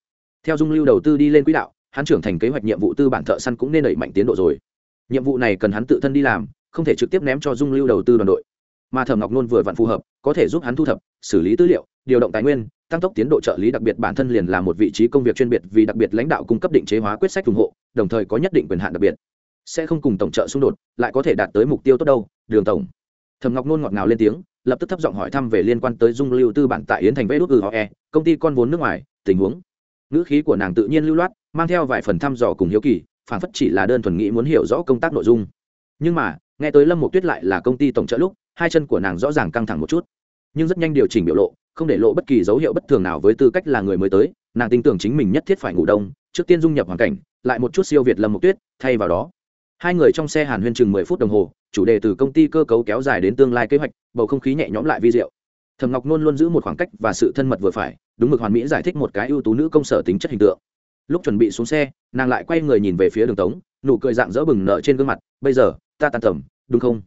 Theo dung lưu đầu tư đi lên quỹ đạo hắn trưởng thành kế hoạch nhiệm vụ tư bản thợ săn cũng nên đẩy mạnh tiến độ rồi. Nhiệm vụ này cần hắn tự thân đi làm, không thể trực tiếp ném cho dung lưu đầu tư đoàn đội. Mà thẩm ngọc nôn vừa vặn phù hợp, có thể giúp hắn thu thập, xử lý tư liệu, điều động tài nguyên, tăng tốc tiến độ trợ lý đặc biệt bản thân liền là một vị trí công việc chuyên biệt vì đặc biệt lãnh đạo cung cấp định chế hóa quyết sách ủng hộ, đồng thời có nhất định quyền hạn đặc biệt. Sẽ không cùng tổng trợ xung đột, lại có thể đạt tới mục tiêu tốt đâu, đường tổng. Thẩm ngọc nôn ngọt ngào lên tiếng, lập tức thấp giọng hỏi thăm về liên quan tới dung lưu tư bản tại yến thành vê đốt e công ty con vốn nước ngoài, tình huống ngữ khí của nàng tự nhiên lưu loát, mang theo vài phần thăm dò cùng hiếu kỳ phản phất chỉ là đơn thuần nghĩ muốn hiểu rõ công tác nội dung. Nhưng mà, nghe tới lâm một tuyết lại là công ty tổng trợ lúc, hai chân của nàng rõ ràng căng thẳng một chút. Nhưng rất nhanh điều chỉnh biểu lộ, không để lộ bất kỳ dấu hiệu bất thường nào với tư cách là người mới tới, nàng tin tưởng chính mình nhất thiết phải ngủ đông, trước tiên dung nhập hoàn cảnh, lại một chút siêu việt lâm một tuyết, thay vào đó. Hai người trong xe hàn huyên chừng mười phút đồng hồ, chủ đề từ công ty cơ cấu kéo dài đến tương lai kế hoạch, bầu không khí nhẹ nhõm lại vi diệu. Thầm ngọc luôn luôn giữ một khoảng cách và sự thân mật vừa phải đúng mực hoàn mỹ giải thích một cái ưu tú nữ công sở tính chất hình tượng. Lúc chuẩn bị xuống xe, nàng lại quay người nhìn về phía đường tống, nụ cười dạng dỡ bừng nở trên gương mặt, bây giờ, ta tan tầm, đúng không?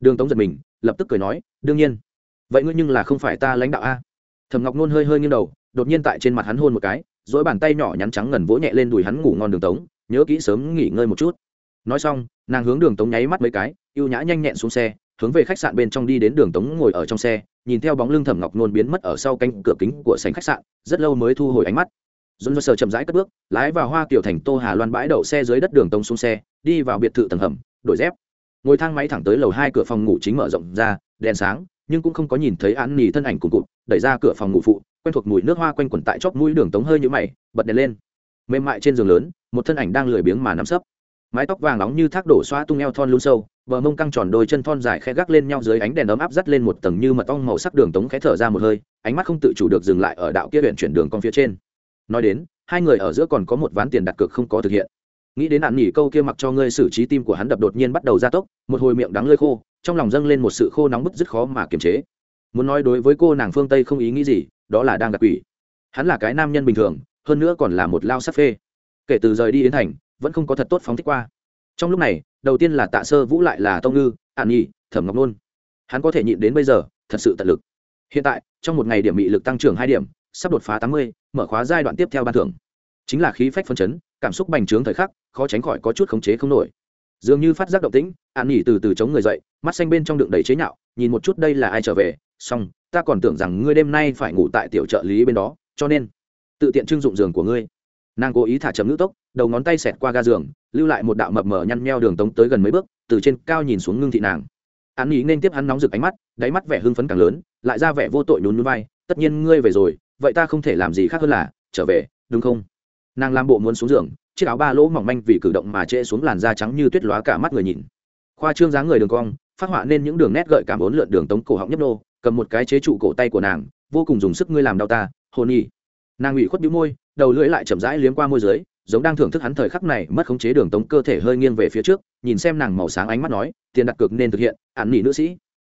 Đường tống giật mình, lập tức cười nói, đương nhiên. Vậy ngươi nhưng là không phải ta lãnh đạo a? Thầm ngọc nôn hơi hơi nghiêng đầu, đột nhiên tại trên mặt hắn hôn một cái, dỗi bàn tay nhỏ nhắn trắng ngần vỗ nhẹ lên đùi hắn ngủ ngon đường tống, nhớ kỹ sớm nghỉ ngơi một chút. Nói xong, nàng hướng đường tống nháy mắt mấy cái y ê u nhã nhanh nhẹn xuống xe, hướng về khách sạn bên trong đi đến đường tống ngồi ở trong xe nhìn theo bóng lưng thẩm ngọc nôn biến mất ở sau cánh cửa kính của sành khách sạn, rất lâu mới thu hồi ánh mắt. Dồn dơ sờ chậm rãi cất bước, lái vào hoa kiểu thành tô hà loan bãi đậu xe dưới đất đường tống xuống xe, đi vào biệt thự tầng hầm, đổi dép. Ngồi thang máy thẳng tới lầu hai cửa phòng ngủ chính mở rộng ra, đèn sáng, nhưng cũng không có nhìn thấy án nỉ thân ảnh cùng cụt, đẩy ra cửa phòng ngủ phụ, quen thuộc mùi nước hoa quanh quẩn tại chóp mũi đường tống hơi như mày, bật đèn lên. Mềm mại trên giường lớn, một thân ảnh đang lười biếng mà nắm sấp. Mái tóc vàng nóng như thác đổ xoa tung eo thon luôn sâu bờ mông căng tròn đôi chân thon dài khẽ gác lên nhau dưới ánh đèn ấm áp dắt lên một tầng như mật ong màu sắc đường tống khẽ thở ra một hơi, ánh mắt không tự chủ được dừng lại ở đạo kia huyện chuyển đường con phía trên. Nói đến, hai người ở giữa còn có một ván tiền đặt cược không có thực hiện. Nghĩ đến nạn nghỉ câu kia mặc cho ngươi xử trí tim của hắn đập đột nhiên bắt đầu gia tốc, một hồi miệng đắng lơi khô, trong lòng dâng lên một sự khô nóng bức rất khó mà kiềm chế. Muốn nói đối với cô nàng phương tây không ý nghĩ gì, đó là đang gặp quỷ. Hắn là cái nam nhân bình thường, hơn nữa còn là một lao sắc phê. Kể từ rời đi đến thành, vẫn không có thật tốt phóng thích qua. Trong lúc này đầu tiên là tạ sơ vũ lại là tông ngư an nhi thẩm ngọc nôn. Hắn có thể nhịn đến bây giờ, thật sự tận lực. Hiện tại, trong một ngày điểm bị lực tăng trưởng hai điểm, sắp đột phá tám mươi, mở khóa giai đoạn tiếp theo ban thưởng. Chính là khí phách phân chấn, cảm xúc bành trướng thời khắc, khó tránh khỏi có chút khống chế không nổi. Dường như phát giác động tĩnh an nhi từ từ chống người dậy, mắt xanh bên trong đựng đầy chế nhạo, nhìn một chút đây là ai trở về, xong, ta còn tưởng rằng ngươi đêm nay phải ngủ tại tiểu trợ lý bên đó, cho nên, tự tiện trưng dụng giường của ngươi nàng cố ý thả chậm ngữ tốc, đầu ngón tay xẹt qua ga giường, lưu lại một đạo mập mờ nhăn meo đường tống tới gần mấy bước, từ trên cao nhìn xuống ngưng thị nàng. Hắn ý nên tiếp hắn nóng rực ánh mắt, đáy mắt vẻ hưng phấn càng lớn, lại ra vẻ vô tội nhún núi vai, tất nhiên ngươi về rồi, vậy ta không thể làm gì khác hơn là trở về, đúng không? Nàng làm bộ muốn xuống giường, chiếc áo ba lỗ mỏng manh vì cử động mà trễ xuống làn da trắng như tuyết lóa cả mắt người nhìn. Khoa trương dáng người đường cong, phát họa nên những đường nét gợi cảm bốn lượn đường tống cổ họng nhấp nô, cầm một cái chế trụ cổ tay của nàng, vô cùng dùng sức ngươi làm đau ta hồn y nàng ủy khuất bĩu môi đầu lưỡi lại chậm rãi liếm qua môi dưới, giống đang thưởng thức hắn thời khắc này mất khống chế đường tống cơ thể hơi nghiêng về phía trước, nhìn xem nàng màu sáng ánh mắt nói, tiền đặt cược nên thực hiện ạn nỉ nữ sĩ.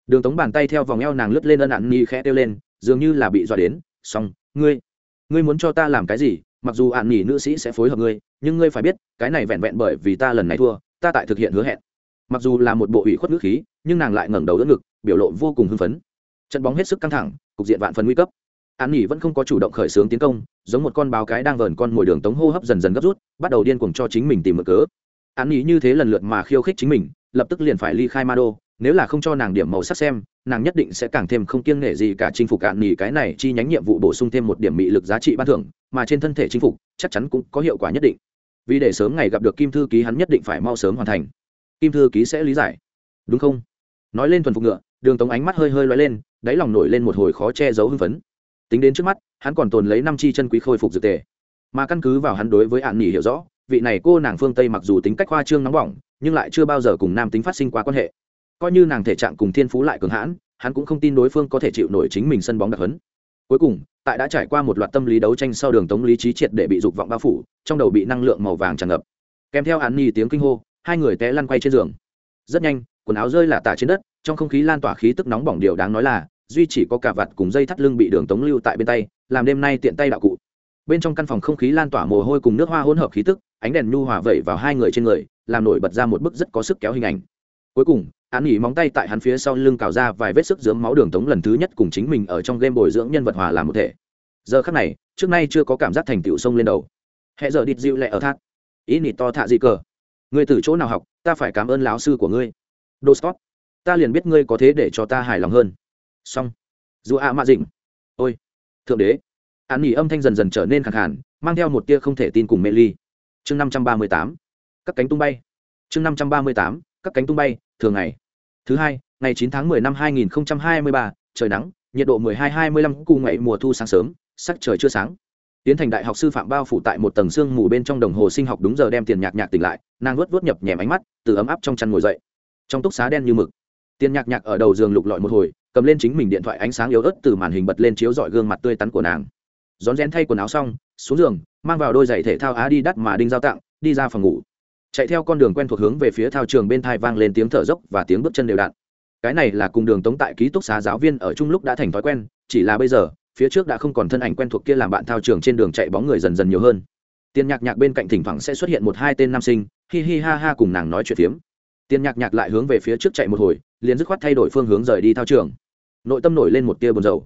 Đường tống bàn tay theo vòng eo nàng lướt lên ân ạn nỉ khẽ kêu lên, dường như là bị dọa đến, xong, ngươi ngươi muốn cho ta làm cái gì? Mặc dù ạn nỉ nữ sĩ sẽ phối hợp ngươi, nhưng ngươi phải biết, cái này vẹn vẹn bởi vì ta lần này thua, ta tại thực hiện hứa hẹn. Mặc dù là một bộ ủy khuất ngữ khí, nhưng nàng lại ngẩng đầu đỡ ngực, biểu lộ vô cùng hưng phấn. Trận bóng hết sức căng thẳng, cục diện vạn phần nguy cấp an nghỉ vẫn không có chủ động khởi xướng tiến công, giống một con báo cái đang vờn con mồi đường tống hô hấp dần dần gấp rút, bắt đầu điên cuồng cho chính mình tìm mở cớ. An nghỉ như thế lần lượt mà khiêu khích chính mình, lập tức liền phải ly khai ma đô, nếu là không cho nàng điểm màu sắc xem, nàng nhất định sẽ càng thêm không kiêng nể gì cả chinh phục cạn nghỉ cái này chi nhánh nhiệm vụ bổ sung thêm một điểm mị lực giá trị ban thưởng, mà trên thân thể chinh phục, chắc chắn cũng có hiệu quả nhất định. Vì để sớm ngày gặp được kim thư ký hắn nhất định phải mau sớm hoàn thành. Kim thư ký sẽ lý giải. Đúng không? Nói lên thuần phục ngựa, đường tống ánh mắt hơi hơi loay lên, đáy lòng nổi lên một hồi khó che giấu hưng phấn tính đến trước mắt, hắn còn tồn lấy năm chi chân quý khôi phục dược tề. Mà căn cứ vào hắn đối với hạn nghỉ hiểu rõ, vị này cô nàng phương tây mặc dù tính cách khoa trương nóng bỏng, nhưng lại chưa bao giờ cùng nam tính phát sinh qua quan hệ. Coi như nàng thể trạng cùng thiên phú lại cường hãn, hắn cũng không tin đối phương có thể chịu nổi chính mình sân bóng đặc hấn. Cuối cùng, tại đã trải qua một loạt tâm lý đấu tranh sau đường tống lý trí triệt để bị dục vọng bao phủ, trong đầu bị năng lượng màu vàng tràn ngập. Kèm theo hạn nghỉ tiếng kinh hô, hai người té lăn quay trên giường. Rất nhanh, quần áo rơi là tả trên đất, trong không khí lan tỏa khí tức nóng bỏng điều đáng nói là duy chỉ có cả vạt cùng dây thắt lưng bị đường tống lưu tại bên tay, làm đêm nay tiện tay đạo cụ. Bên trong căn phòng không khí lan tỏa mồ hôi cùng nước hoa hỗn hợp khí tức, ánh đèn nhu hòa vẩy vào hai người trên người, làm nổi bật ra một bức rất có sức kéo hình ảnh. Cuối cùng án nghỉ móng tay tại hắn phía sau lưng cào ra vài vết sức dướng máu đường tống lần thứ nhất cùng chính mình ở trong game bồi dưỡng nhân vật hòa làm một thể. Giờ khắc này, trước nay chưa có cảm giác thành tựu sông lên đầu. Hẹ giờ địt dịu lẹ ở thác ý nịt to thạ gì cờ. Người từ chỗ nào học, ta phải cảm ơn lão sư của ngươi. Đô stop ta liền biết ngươi có thế để cho ta hài lòng hơn xong. Dù ạ mạ dịnh. Ôi, thượng đế. An nghỉ âm thanh dần dần trở nên khẳng hẳn mang theo một tia không thể tin cùng mê ly. Chương năm trăm ba mươi tám. Các cánh tung bay. Chương năm trăm ba mươi tám. Các cánh tung bay, thường ngày. Thứ hai, ngày chín tháng mười năm hai nghìn hai mươi ba, trời nắng, nhiệt độ mười hai hai mươi lăm, cụ ngày mùa thu sáng sớm, sắc trời chưa sáng. Tiến thành đại học sư phạm bao phủ tại một tầng sương mù bên trong đồng hồ sinh học đúng giờ đem tiền nhạc nhạc tỉnh lại, nàng vớt vớt nhập nhèm ánh mắt, từ ấm áp trong chăn ngồi dậy. Trong túc xá đen như mực, tiền nhạc nhạc ở đầu giường lục lọi một hồi cầm lên chính mình điện thoại ánh sáng yếu ớt từ màn hình bật lên chiếu dọi gương mặt tươi tắn của nàng. Rón rén thay quần áo xong, xuống giường, mang vào đôi giày thể thao á đi đắt mà đinh giao tặng, đi ra phòng ngủ. Chạy theo con đường quen thuộc hướng về phía thao trường bên thai vang lên tiếng thở dốc và tiếng bước chân đều đặn. Cái này là cùng đường tống tại ký túc xá giáo viên ở chung lúc đã thành thói quen, chỉ là bây giờ, phía trước đã không còn thân ảnh quen thuộc kia làm bạn thao trường trên đường chạy bóng người dần dần nhiều hơn. Tiền nhạc nhạc bên cạnh thỉnh thoảng sẽ xuất hiện một hai tên nam sinh, hi hi ha ha cùng nàng nói chuyện phiếm. Tiền nhạc nhạc lại hướng về phía trước chạy một hồi, liền dứt khoát thay đổi phương hướng rời đi thao trường nội tâm nổi lên một tia buồn rầu.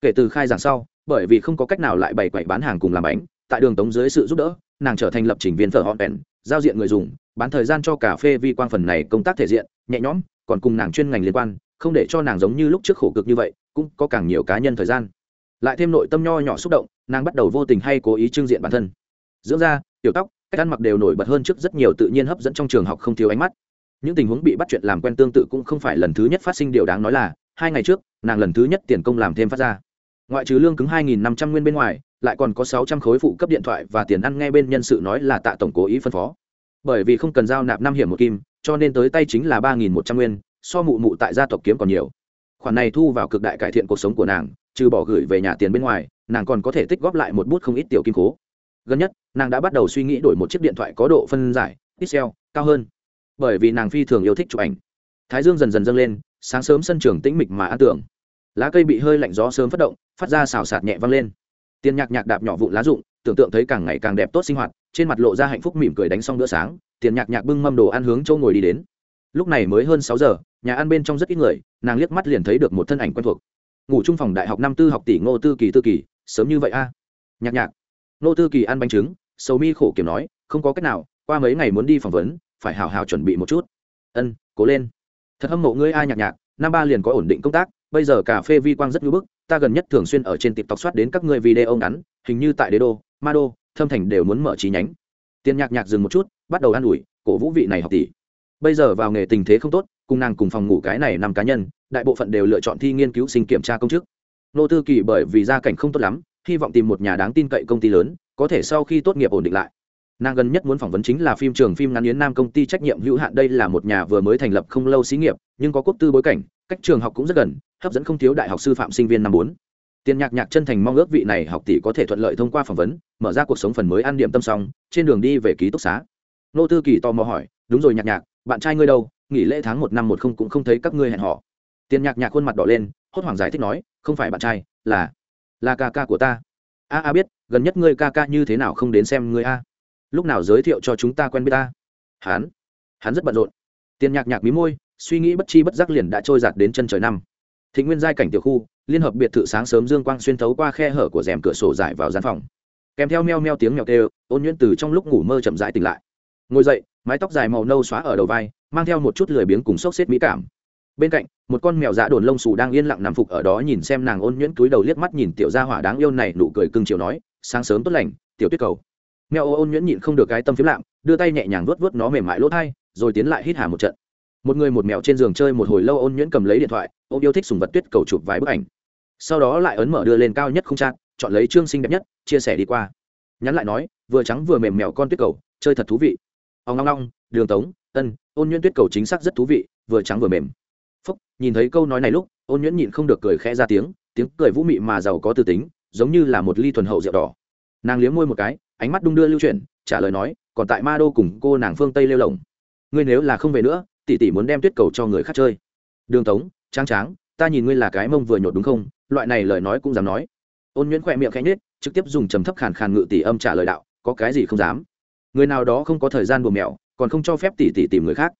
kể từ khai giảng sau, bởi vì không có cách nào lại bày quậy bán hàng cùng làm bánh, tại đường tống dưới sự giúp đỡ, nàng trở thành lập trình viên phở họ bèn giao diện người dùng, bán thời gian cho cà phê vi quang phần này công tác thể diện, nhẹ nhõm, còn cùng nàng chuyên ngành liên quan, không để cho nàng giống như lúc trước khổ cực như vậy, cũng có càng nhiều cá nhân thời gian. Lại thêm nội tâm nho nhỏ xúc động, nàng bắt đầu vô tình hay cố ý trưng diện bản thân. Dưỡng da, tiểu tóc, cách ăn mặc đều nổi bật hơn trước rất nhiều tự nhiên hấp dẫn trong trường học không thiếu ánh mắt. Những tình huống bị bắt chuyện làm quen tương tự cũng không phải lần thứ nhất phát sinh điều đáng nói là, hai ngày trước nàng lần thứ nhất tiền công làm thêm phát ra. Ngoại trừ lương cứng hai nghìn năm trăm nguyên bên ngoài, lại còn có sáu trăm khối phụ cấp điện thoại và tiền ăn ngay bên nhân sự nói là tạ tổng cố ý phân phó. Bởi vì không cần giao nạp năm hiểm một kim, cho nên tới tay chính là ba nghìn một trăm nguyên, so mụ mụ tại gia tộc kiếm còn nhiều. Khoản này thu vào cực đại cải thiện cuộc sống của nàng, trừ bỏ gửi về nhà tiền bên ngoài, nàng còn có thể tích góp lại một bút không ít tiểu kim cố gần nhất, nàng đã bắt đầu suy nghĩ đổi một chiếc điện thoại có độ phân giải pixel cao hơn. Bởi vì nàng phi thường yêu thích chụp ảnh. Thái dương dần dần dâng lên sáng sớm sân trường tĩnh mịch mà an tưởng lá cây bị hơi lạnh gió sớm phát động, phát ra xào sạt nhẹ vang lên. Tiền nhạc nhạc đạp nhỏ vụn lá rụng, tưởng tượng thấy càng ngày càng đẹp tốt sinh hoạt, trên mặt lộ ra hạnh phúc mỉm cười đánh xong bữa sáng tiền nhạc nhạc bưng mâm đồ ăn hướng châu ngồi đi đến. Lúc này mới hơn sáu giờ, nhà ăn bên trong rất ít người, nàng liếc mắt liền thấy được một thân ảnh quen thuộc. Ngủ trung phòng đại học năm tư học tỷ ngô tư kỳ tư kỳ, sớm như vậy a. Nhạc nhạc. Ngô tư kỳ ăn bánh trứng, sầu mi khổ kiểm nói, không có cách nào, qua mấy ngày muốn đi phỏng vấn, phải hào hào chuẩn bị một chút. Ân, cố lên thật hâm mộ ngươi ai nhạc nhạc, năm ba liền có ổn định công tác, bây giờ cà phê vi quang rất ngưỡng bức, ta gần nhất thường xuyên ở trên tiktok soát đến các ngươi video ngắn, hình như tại đế đô, ma đô, thâm thành đều muốn mở chi nhánh. Tiền nhạc nhạc dừng một chút, bắt đầu an ủi, cổ vũ vị này học tỷ. Bây giờ vào nghề tình thế không tốt, cùng nàng cùng phòng ngủ cái này năm cá nhân, đại bộ phận đều lựa chọn thi nghiên cứu sinh kiểm tra công chức. Nô tư kỳ bởi vì gia cảnh không tốt lắm, hy vọng tìm một nhà đáng tin cậy công ty lớn, có thể sau khi tốt nghiệp ổn định lại nàng gần nhất muốn phỏng vấn chính là phim trường phim ngắn yến nam công ty trách nhiệm hữu hạn đây là một nhà vừa mới thành lập không lâu xí nghiệp, nhưng có quốc tư bối cảnh, cách trường học cũng rất gần, hấp dẫn không thiếu đại học sư phạm sinh viên năm bốn. Tiền nhạc nhạc chân thành mong ước vị này học tỷ có thể thuận lợi thông qua phỏng vấn, mở ra cuộc sống phần mới ăn điểm tâm xong trên đường đi về ký túc xá. Nô tư kỳ tò mò hỏi, đúng rồi nhạc nhạc, bạn trai ngươi đâu? Nghỉ lễ tháng một năm một không cũng không thấy các ngươi hẹn họ tiền nhạc nhạc khuôn mặt đỏ lên, hốt hoảng giải thích nói, không phải bạn trai, là là ca ca của ta. A a biết, gần nhất ngươi ca ca như thế nào không đến xem ngươi a? Lúc nào giới thiệu cho chúng ta quen biết ta? Hắn hắn rất bận rộn. Tiền nhạc nhạc mí môi, suy nghĩ bất chi bất giác liền đã trôi giạt đến chân trời năm. Thị nguyên giai cảnh tiểu khu, liên hợp biệt thự sáng sớm dương quang xuyên thấu qua khe hở của rèm cửa sổ dài vào gian phòng. Kèm theo meo meo tiếng mèo kêu, ôn nhuyễn từ trong lúc ngủ mơ chậm rãi tỉnh lại. Ngồi dậy, mái tóc dài màu nâu xóa ở đầu vai, mang theo một chút lười biếng cùng sốc xếp mỹ cảm. Bên cạnh, một con mèo dạ đồn lông xù đang yên lặng nằm phục ở đó nhìn xem nàng ôn nhuyễn cúi đầu liếc mắt nhìn tiểu gia hỏa đáng yêu này nụ cười cưng chiều nói, sáng sớm tốt lành, tiểu tuyết cầu mèo ôn nhuyễn nhịn không được cái tâm phiếm lạm, đưa tay nhẹ nhàng vuốt vuốt nó mềm mại lỗ thai, rồi tiến lại hít hà một trận. Một người một mèo trên giường chơi một hồi lâu ôn nhuyễn cầm lấy điện thoại, ô yêu thích sùng vật tuyết cầu chụp vài bức ảnh. Sau đó lại ấn mở đưa lên cao nhất không trang chọn lấy chương xinh đẹp nhất, chia sẻ đi qua. Nhắn lại nói, vừa trắng vừa mềm mèo con tuyết cầu, chơi thật thú vị. Ông ngong ngong đường tống, ân, ôn nhuyễn tuyết cầu chính xác rất thú vị, vừa trắng vừa mềm. Phúc, nhìn thấy câu nói này lúc, ôn nhuyễn nhịn không được cười khẽ ra tiếng tiếng cười vũ mị mà giàu có tư tính, giống như là một ly thuần hậu rượu đỏ. Nàng liếm môi một cái ánh mắt đung đưa lưu chuyển, trả lời nói, còn tại ma đô cùng cô nàng phương tây lêu lồng. Ngươi nếu là không về nữa, tỷ tỷ muốn đem tuyết cầu cho người khác chơi. Đường tống, tráng tráng, ta nhìn ngươi là cái mông vừa nhột đúng không? Loại này lời nói cũng dám nói. Ôn nhuyễn khỏe miệng khẽ nhết trực tiếp dùng trầm thấp khàn khàn ngự tỷ âm trả lời đạo, có cái gì không dám? Người nào đó không có thời gian buồn mẹo còn không cho phép tỷ tỷ tìm người khác.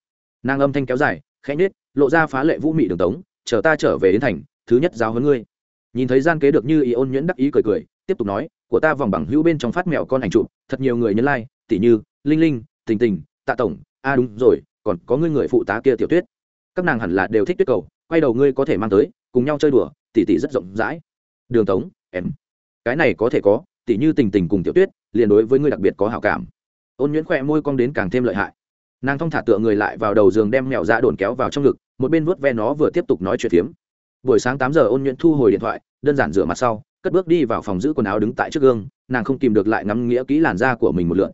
Nàng âm thanh kéo dài, khẽ nhết lộ ra phá lệ vũ mị đường tống, chờ ta trở về đến thành, thứ nhất giáo hơn ngươi. Nhìn thấy gian kế được như ý, ôn nhuyễn đắc ý cười cười tiếp tục nói, của ta vòng bằng hữu bên trong phát mẹo con ảnh chụp, thật nhiều người nhấn like tỷ như, linh linh, tình tình, tạ tổng, a, đúng rồi, còn có ngươi người phụ tá kia tiểu tuyết. Các nàng hẳn là đều thích tuyết cầu, quay đầu ngươi có thể mang tới, cùng nhau chơi đùa tỷ tỷ rất rộng rãi. Đường tống, em. Cái này có thể có tỷ như tình tình cùng tiểu tuyết, liền đối với ngươi đặc biệt có hảo cảm. Ôn nhuyễn khỏe môi cong đến càng thêm lợi hại. Nàng thong thả tựa người lại vào đầu giường đem mẹo dạ đồn kéo vào trong ngực, một bên vuốt ve nó vừa tiếp tục nói chuyện phiếm. Buổi sáng tám giờ ôn nhuyễn thu hồi điện thoại, đơn giản rửa mặt sau cất bước đi vào phòng giữ quần áo đứng tại trước gương, nàng không tìm được lại ngắm nghĩa kỹ làn da của mình một lượn.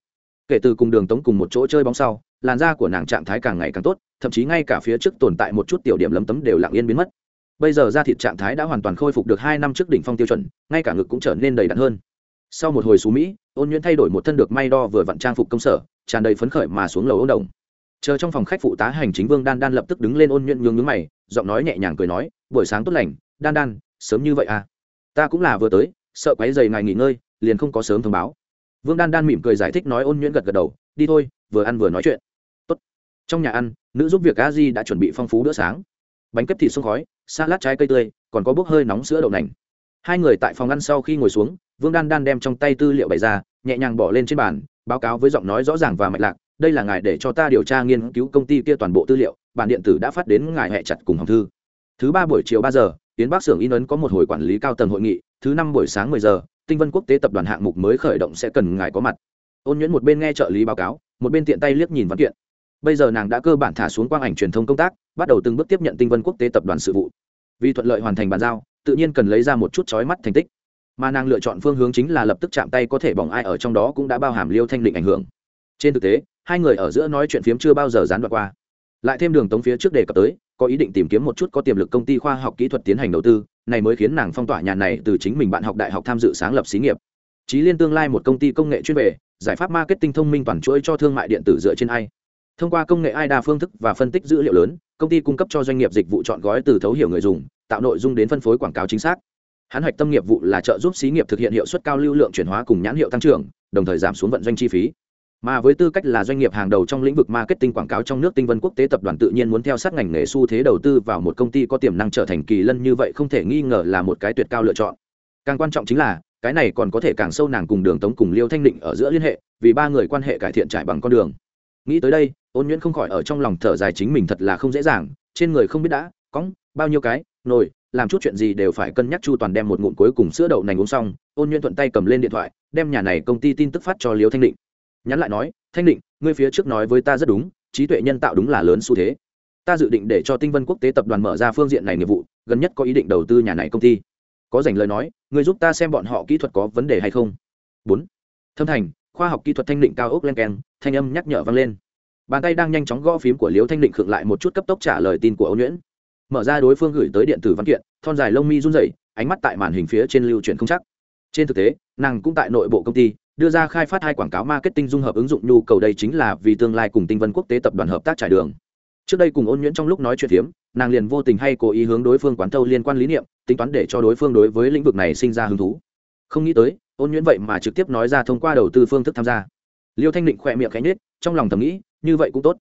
Kể từ cùng đường tống cùng một chỗ chơi bóng sau, làn da của nàng trạng thái càng ngày càng tốt, thậm chí ngay cả phía trước tồn tại một chút tiểu điểm lấm tấm đều lặng yên biến mất. Bây giờ da thịt trạng thái đã hoàn toàn khôi phục được hai năm trước đỉnh phong tiêu chuẩn, ngay cả ngực cũng trở nên đầy đặn hơn. Sau một hồi xú mỹ, ôn nhuyễn thay đổi một thân được may đo vừa vặn trang phục công sở, tràn đầy phấn khởi mà xuống lầu ôn đồng. Chờ trong phòng khách phụ tá hành chính vương đan đan lập tức đứng lên ôn nhuyễn nhướng nhướng mày, giọng nói nhẹ nhàng cười nói, buổi sáng tốt lành, đan đan, sớm như vậy à? Ta cũng là vừa tới, sợ quấy dày ngài nghỉ ngơi, liền không có sớm thông báo. Vương đan đan mỉm cười giải thích nói ôn nhuyễn gật gật đầu, đi thôi, vừa ăn vừa nói chuyện. Tốt. trong nhà ăn, nữ giúp việc a di đã chuẩn bị phong phú bữa sáng. Bánh kếp thịt sông khói, salad trái cây tươi, còn có bốc hơi nóng sữa đậu nành. Hai người tại phòng ăn sau khi ngồi xuống, vương đan đan đem trong tay tư liệu bày ra, nhẹ nhàng bỏ lên trên bàn, báo cáo với giọng nói rõ ràng và mạch lạc, đây là ngài để cho ta điều tra nghiên cứu công ty kia toàn bộ tư liệu, bản điện tử đã phát đến ngài hẹ chặt cùng hồng thư. Thứ ba buổi chiều ba giờ tiến bắc xưởng in ấn có một hồi quản lý cao tầng hội nghị, thứ năm buổi sáng mười giờ, tinh vân quốc tế tập đoàn hạng mục mới khởi động sẽ cần ngài có mặt. Ôn nhuyễn một bên nghe trợ lý báo cáo, một bên tiện tay liếc nhìn văn kiện. Bây giờ nàng đã cơ bản thả xuống quang ảnh truyền thông công tác, bắt đầu từng bước tiếp nhận tinh vân quốc tế tập đoàn sự vụ. Vì thuận lợi hoàn thành bàn giao, tự nhiên cần lấy ra một chút chói mắt thành tích. Mà nàng lựa chọn phương hướng chính là lập tức chạm tay có thể bỏng ai ở trong đó cũng đã bao hàm liêu thanh định ảnh hưởng. Trên thực tế, hai người ở giữa nói chuyện phiếm chưa bao giờ gián đoạn qua. Lại thêm đường tống phía trước đề cập tới có ý định tìm kiếm một chút có tiềm lực công ty khoa học kỹ thuật tiến hành đầu tư, này mới khiến nàng phong tỏa nhà này từ chính mình bạn học đại học tham dự sáng lập xí nghiệp. Chí liên tương lai một công ty công nghệ chuyên về, giải pháp marketing thông minh toàn chuỗi cho thương mại điện tử dựa trên ai. Thông qua công nghệ ai đa phương thức và phân tích dữ liệu lớn, công ty cung cấp cho doanh nghiệp dịch vụ chọn gói từ thấu hiểu người dùng, tạo nội dung đến phân phối quảng cáo chính xác. Hắn hoạch tâm nghiệp vụ là trợ giúp xí nghiệp thực hiện hiệu suất cao lưu lượng chuyển hóa cùng nhãn hiệu tăng trưởng, đồng thời giảm xuống vận doanh chi phí mà với tư cách là doanh nghiệp hàng đầu trong lĩnh vực marketing quảng cáo trong nước, tinh vân quốc tế tập đoàn tự nhiên muốn theo sát ngành nghề xu thế đầu tư vào một công ty có tiềm năng trở thành kỳ lân như vậy không thể nghi ngờ là một cái tuyệt cao lựa chọn. Càng quan trọng chính là, cái này còn có thể càng sâu nàng cùng đường tống cùng liêu thanh định ở giữa liên hệ, vì ba người quan hệ cải thiện trải bằng con đường. Nghĩ tới đây, ôn nhuyễn không khỏi ở trong lòng thở dài chính mình thật là không dễ dàng, trên người không biết đã cóng bao nhiêu cái, nồi, làm chút chuyện gì đều phải cân nhắc chu toàn đem một ngụm cuối cùng sữa đậu nành uống xong. Ôn nhuyễn thuận tay cầm lên điện thoại, đem nhà này công ty tin tức phát cho liêu thanh định nhắn lại nói, thanh định, ngươi phía trước nói với ta rất đúng, trí tuệ nhân tạo đúng là lớn xu thế. Ta dự định để cho tinh vân quốc tế tập đoàn mở ra phương diện này nghiệp vụ, gần nhất có ý định đầu tư nhà này công ty. Có dành lời nói, ngươi giúp ta xem bọn họ kỹ thuật có vấn đề hay không. Bốn. Thâm thành, khoa học kỹ thuật thanh định cao ốc len keng, thanh âm nhắc nhở vang lên. Bàn tay đang nhanh chóng gõ phím của liễu thanh định khựng lại một chút cấp tốc trả lời tin của âu nhuyễn. Mở ra đối phương gửi tới điện tử văn kiện, thon dài lông mi run rẩy, ánh mắt tại màn hình phía trên lưu chuyển không chắc. Trên thực tế, nàng cũng tại nội bộ công ty đưa ra khai phát hai quảng cáo marketing dung hợp ứng dụng nhu cầu đây chính là vì tương lai cùng tinh vân quốc tế tập đoàn hợp tác trải đường. Trước đây cùng ôn nhuyễn trong lúc nói chuyện phiếm nàng liền vô tình hay cố ý hướng đối phương quán thâu liên quan lý niệm, tính toán để cho đối phương đối với lĩnh vực này sinh ra hứng thú. Không nghĩ tới, ôn nhuyễn vậy mà trực tiếp nói ra thông qua đầu tư phương thức tham gia. Liêu thanh định khỏe miệng cánh nết trong lòng thầm nghĩ, như vậy cũng tốt.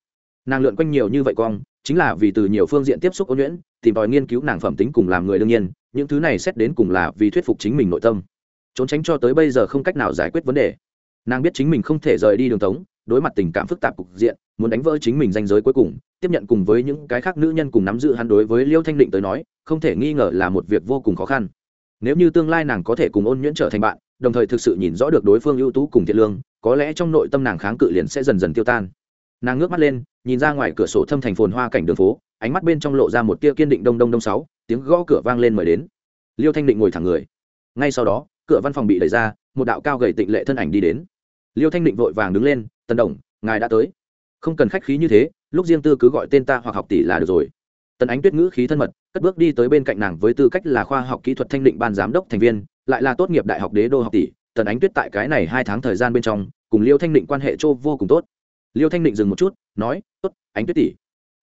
Nàng lượn quanh nhiều như vậy cong, chính là vì từ nhiều phương diện tiếp xúc ôn nhuyễn, tìm tòi nghiên cứu nàng phẩm tính cùng làm người đương nhiên, những thứ này xét đến cùng là vì thuyết phục chính mình nội tâm trốn tránh cho tới bây giờ không cách nào giải quyết vấn đề. Nàng biết chính mình không thể rời đi đường tống, đối mặt tình cảm phức tạp cục diện, muốn đánh vỡ chính mình danh giới cuối cùng, tiếp nhận cùng với những cái khác nữ nhân cùng nắm giữ hắn đối với liêu thanh định tới nói, không thể nghi ngờ là một việc vô cùng khó khăn. Nếu như tương lai nàng có thể cùng ôn nhuyễn trở thành bạn, đồng thời thực sự nhìn rõ được đối phương ưu tú cùng thiện lương, có lẽ trong nội tâm nàng kháng cự liền sẽ dần dần tiêu tan. Nàng ngước mắt lên, nhìn ra ngoài cửa sổ thâm thành phồn hoa cảnh đường phố, ánh mắt bên trong lộ ra một tia kiên định đông đông đông sáu, tiếng gõ cửa vang lên mời đến. Liêu thanh định ngồi thẳng người. Ngay sau đó cửa văn phòng bị đẩy ra, một đạo cao gầy tịnh lệ thân ảnh đi đến. Liêu thanh định vội vàng đứng lên, tần đồng, ngài đã tới. Không cần khách khí như thế, lúc riêng tư cứ gọi tên ta hoặc học tỷ là được rồi. Tần ánh tuyết ngữ khí thân mật, cất bước đi tới bên cạnh nàng với tư cách là khoa học kỹ thuật thanh định ban giám đốc thành viên, lại là tốt nghiệp đại học đế đô học tỷ. Tần ánh tuyết tại cái này hai tháng thời gian bên trong, cùng liêu thanh định quan hệ châu vô cùng tốt. Liêu thanh định dừng một chút, nói, tốt, ánh tuyết tỷ.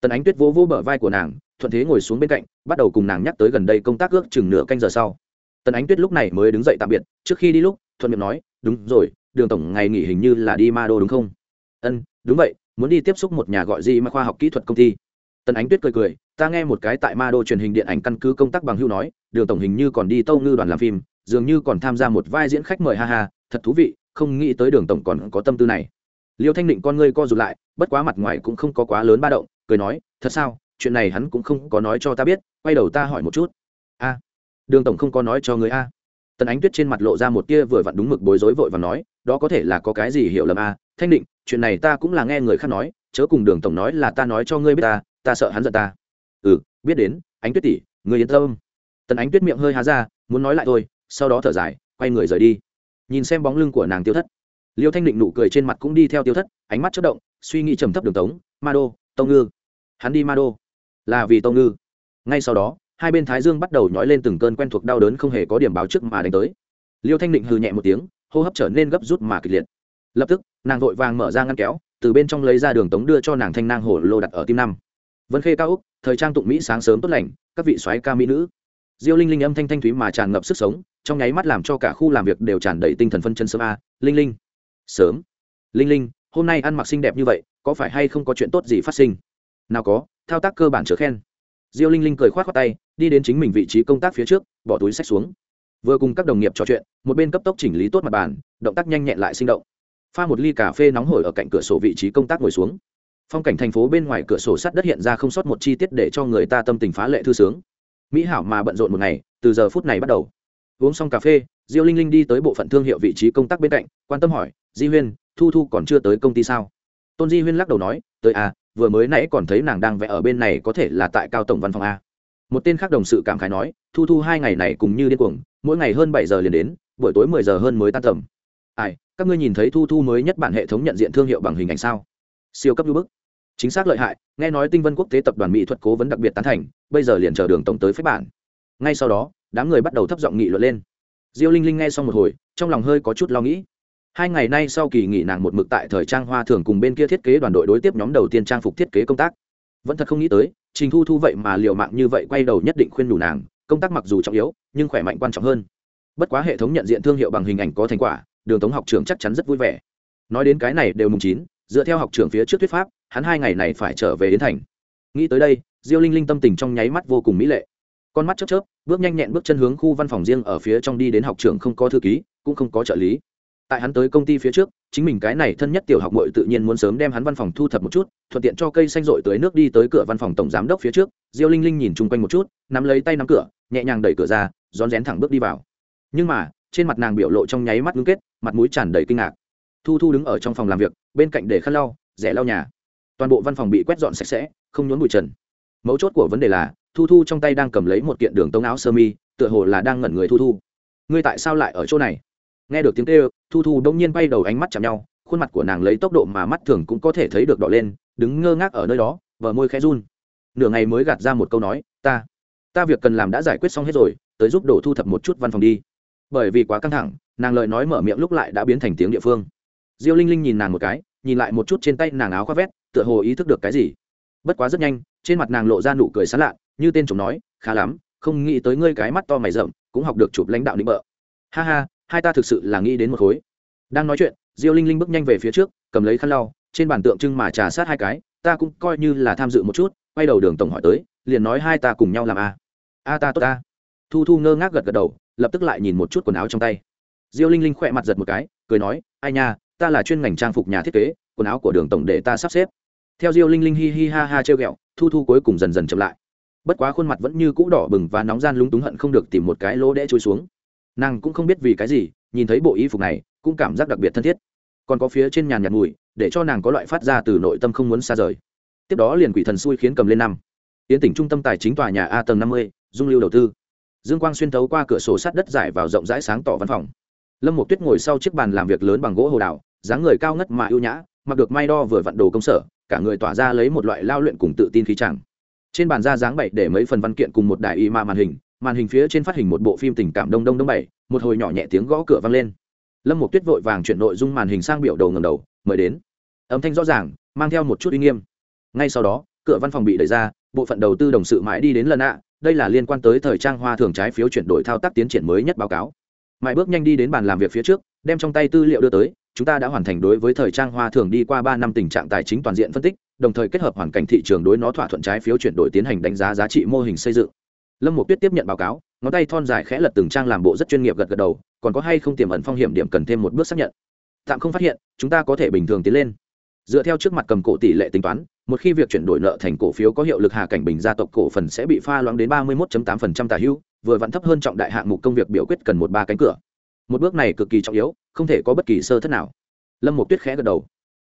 Tần ánh tuyết vỗ vỗ bờ vai của nàng, thuận thế ngồi xuống bên cạnh, bắt đầu cùng nàng nhắc tới gần đây công tác ước chừng nửa canh giờ sau tần ánh tuyết lúc này mới đứng dậy tạm biệt, trước khi đi lúc, thuận miệng nói, đúng rồi, đường tổng ngày nghỉ hình như là đi ma đô đúng không? Ân, đúng vậy, muốn đi tiếp xúc một nhà gọi gì mà khoa học kỹ thuật công ty. Tần ánh tuyết cười cười, ta nghe một cái tại ma đô truyền hình điện ảnh căn cứ công tác bằng hưu nói, đường tổng hình như còn đi tâu ngư đoàn làm phim, dường như còn tham gia một vai diễn khách mời ha ha, thật thú vị, không nghĩ tới đường tổng còn có tâm tư này. Liêu thanh định con ngươi co rụt lại, bất quá mặt ngoài cũng không có quá lớn ba động, cười nói, thật sao, chuyện này hắn cũng không có nói cho ta biết, quay đầu ta hỏi một chút đường tổng không có nói cho người a. Tần ánh tuyết trên mặt lộ ra một tia vừa vặn đúng mực bối rối vội và nói, đó có thể là có cái gì hiểu lầm a? Thanh định, chuyện này ta cũng là nghe người khác nói, chớ cùng đường tổng nói là ta nói cho ngươi biết ta ta sợ hắn giận ta. Ừ biết đến, ánh tuyết tỷ người yên tâm. Tần ánh tuyết miệng hơi há ra, muốn nói lại thôi, sau đó thở dài, quay người rời đi. Nhìn xem bóng lưng của nàng tiêu thất. Liêu thanh định nụ cười trên mặt cũng đi theo tiêu thất, ánh mắt chất động, suy nghĩ trầm thấp đường tống, ma đô, tông ngư. Hắn đi ma đô. Là vì tông ngư. Ngay sau đó hai bên thái dương bắt đầu nhói lên từng cơn quen thuộc đau đớn không hề có điểm báo trước mà đánh tới. Liêu thanh định hừ nhẹ một tiếng, hô hấp trở nên gấp rút mà kịch liệt. Lập tức, nàng vội vàng mở ra ngăn kéo, từ bên trong lấy ra đường tống đưa cho nàng thanh nang hổ lô đặt ở tim năm. Vân khê cao úc, thời trang tụng mỹ sáng sớm tốt lành, các vị soái ca mỹ nữ. Diêu linh linh âm thanh thanh thúy mà tràn ngập sức sống, trong nháy mắt làm cho cả khu làm việc đều tràn đầy tinh thần phân chân sớm a. Linh linh. Sớm. Linh linh, hôm nay ăn mặc xinh đẹp như vậy, có phải hay không có chuyện tốt gì phát sinh? Nào có, thao tác cơ bản chớ khen diêu linh linh cười khoát khoát tay, đi đến chính mình vị trí công tác phía trước, bỏ túi sách xuống. Vừa cùng các đồng nghiệp trò chuyện, một bên cấp tốc chỉnh lý tốt mặt bàn, động tác nhanh nhẹn lại sinh động. Pha một ly cà phê nóng hổi ở cạnh cửa sổ vị trí công tác ngồi xuống. Phong cảnh thành phố bên ngoài cửa sổ sắt đất hiện ra không sót một chi tiết để cho người ta tâm tình phá lệ thư sướng. Mỹ hảo mà bận rộn một ngày, từ giờ phút này bắt đầu. Uống xong cà phê, diêu linh linh đi tới bộ phận thương hiệu vị trí công tác bên cạnh, quan tâm hỏi, di huyên, thu thu còn chưa tới công ty sao? Tôn di huyên lắc đầu nói, tới à vừa mới nãy còn thấy nàng đang vẽ ở bên này có thể là tại cao tổng văn phòng a. Một tên khác đồng sự cảm khái nói, thu thu hai ngày này cùng như điên cuồng, mỗi ngày hơn bảy giờ liền đến, buổi tối mười giờ hơn mới tan tầm. Ai, các ngươi nhìn thấy thu thu mới nhất bản hệ thống nhận diện thương hiệu bằng hình ảnh sao? Siêu cấp lưu bức. Chính xác lợi hại, nghe nói tinh vân quốc tế tập đoàn mỹ thuật cố vấn đặc biệt tán thành, bây giờ liền chờ đường tổng tới phép bản. Ngay sau đó, đám người bắt đầu thấp giọng nghị luận lên. Diêu linh linh nghe xong một hồi, trong lòng hơi có chút lo nghĩ hai ngày nay sau kỳ nghỉ nàng một mực tại thời trang hoa thường cùng bên kia thiết kế đoàn đội đối tiếp nhóm đầu tiên trang phục thiết kế công tác. Vẫn thật không nghĩ tới, trình thu thu vậy mà liều mạng như vậy quay đầu nhất định khuyên đủ nàng, công tác mặc dù trọng yếu, nhưng khỏe mạnh quan trọng hơn. Bất quá hệ thống nhận diện thương hiệu bằng hình ảnh có thành quả, đường tống học trường chắc chắn rất vui vẻ. Nói đến cái này đều mùng chín, dựa theo học trường phía trước thuyết pháp, hắn hai ngày này phải trở về đến thành. Nghĩ tới đây, diêu linh linh tâm tình trong nháy mắt vô cùng mỹ lệ. Con mắt chớp chớp, bước nhanh nhẹn bước chân hướng khu văn phòng riêng ở phía trong đi đến học trường không có thư ký, cũng không có trợ lý tại hắn tới công ty phía trước, chính mình cái này thân nhất tiểu học mội tự nhiên muốn sớm đem hắn văn phòng thu thập một chút, thuận tiện cho cây xanh rội tới nước đi tới cửa văn phòng tổng giám đốc phía trước, diêu linh linh nhìn chung quanh một chút, nắm lấy tay nắm cửa, nhẹ nhàng đẩy cửa ra, rón rén thẳng bước đi vào. Nhưng mà, trên mặt nàng biểu lộ trong nháy mắt ngưng kết, mặt mũi tràn đầy kinh ngạc. Thu thu đứng ở trong phòng làm việc, bên cạnh để khăn lau, rẻ lau nhà. Toàn bộ văn phòng bị quét dọn sạch sẽ, không nhốn bụi trần. Mấu chốt của vấn đề là, thu thu trong tay đang cầm lấy một kiện đường tông áo sơ mi, tựa hồ là đang ngẩn người thu thu. Ngươi tại sao lại ở chỗ này? Nghe được tiếng kêu thu thu đông nhiên bay đầu ánh mắt chạm nhau, khuôn mặt của nàng lấy tốc độ mà mắt thường cũng có thể thấy được đỏ lên, đứng ngơ ngác ở nơi đó và môi khẽ run. Nửa ngày mới gạt ra một câu nói, ta ta việc cần làm đã giải quyết xong hết rồi, tới giúp đổ thu thập một chút văn phòng đi. Bởi vì quá căng thẳng, nàng lời nói mở miệng lúc lại đã biến thành tiếng địa phương. Diêu linh linh nhìn nàng một cái, nhìn lại một chút trên tay nàng áo khoác vét, tựa hồ ý thức được cái gì. Bất quá rất nhanh, trên mặt nàng lộ ra nụ cười sán lạ, như tên chồng nói, khá lắm, không nghĩ tới ngươi cái mắt to mày rậm, cũng học được chụp lãnh đạo định bợ. Ha ha hai ta thực sự là nghĩ đến một khối. Đang nói chuyện, diêu linh linh bước nhanh về phía trước, cầm lấy khăn lau, trên bàn tượng trưng mà trà sát hai cái, ta cũng coi như là tham dự một chút, quay đầu đường tổng hỏi tới, liền nói hai ta cùng nhau làm a. A ta tốt ta. Thu thu ngơ ngác gật gật đầu, lập tức lại nhìn một chút quần áo trong tay. Diêu linh linh khỏe mặt giật một cái, cười nói, ai nha, ta là chuyên ngành trang phục nhà thiết kế, quần áo của đường tổng để ta sắp xếp. Theo diêu linh linh hi hi ha ha trêu ghẹo, thu thu cuối cùng dần dần chậm lại. Bất quá khuôn mặt vẫn như cũ đỏ bừng và nóng gian lúng túng hận không được tìm một cái lỗ đẽ trôi xuống nàng cũng không biết vì cái gì, nhìn thấy bộ y phục này, cũng cảm giác đặc biệt thân thiết. Còn có phía trên nhàn nhạt mùi, để cho nàng có loại phát ra từ nội tâm không muốn xa rời. Tiếp đó liền quỷ thần xui khiến cầm lên năm. Yến tỉnh trung tâm tài chính tòa nhà a tầng năm mươi, dung lưu đầu tư. Dương quang xuyên thấu qua cửa sổ sát đất giải vào rộng rãi sáng tỏ văn phòng. Lâm một tuyết ngồi sau chiếc bàn làm việc lớn bằng gỗ hồ đào, dáng người cao ngất mà ưu nhã, mặc được may đo vừa vặn đồ công sở, cả người tỏa ra lấy một loại lao luyện cùng tự tin khí chẳng. Trên bàn ra dáng bậy để mấy phần văn kiện cùng một đài y ma màn hình màn hình phía trên phát hình một bộ phim tình cảm đông đông đông bảy, một hồi nhỏ nhẹ tiếng gõ cửa vang lên. Lâm một tuyết vội vàng chuyển nội dung màn hình sang biểu đầu ngầm đầu, mời đến. Âm thanh rõ ràng, mang theo một chút uy nghiêm. Ngay sau đó, cửa văn phòng bị đẩy ra, bộ phận đầu tư đồng sự mãi đi đến lần ạ, đây là liên quan tới thời trang hoa thường trái phiếu chuyển đổi thao tác tiến triển mới nhất báo cáo. Mãi bước nhanh đi đến bàn làm việc phía trước, đem trong tay tư liệu đưa tới, chúng ta đã hoàn thành đối với thời trang hoa thường đi qua ba năm tình trạng tài chính toàn diện phân tích, đồng thời kết hợp hoàn cảnh thị trường đối nó thỏa thuận trái phiếu chuyển đổi tiến hành đánh giá giá trị mô hình xây dựng lâm một tuyết tiếp nhận báo cáo, ngón tay thon dài khẽ lật từng trang làm bộ rất chuyên nghiệp gật gật đầu, còn có hay không tiềm ẩn phong hiểm điểm cần thêm một bước xác nhận. Tạm không phát hiện, chúng ta có thể bình thường tiến lên. Dựa theo trước mặt cầm cổ tỷ lệ tính toán, một khi việc chuyển đổi nợ thành cổ phiếu có hiệu lực hà cảnh bình gia tộc cổ phần sẽ bị pha loãng đến ba mươi 31.8% tả hữu vừa vặn thấp hơn trọng đại hạng mục công việc biểu quyết cần một ba cánh cửa. Một bước này cực kỳ trọng yếu, không thể có bất kỳ sơ thất nào. Lâm một tuyết khẽ gật đầu.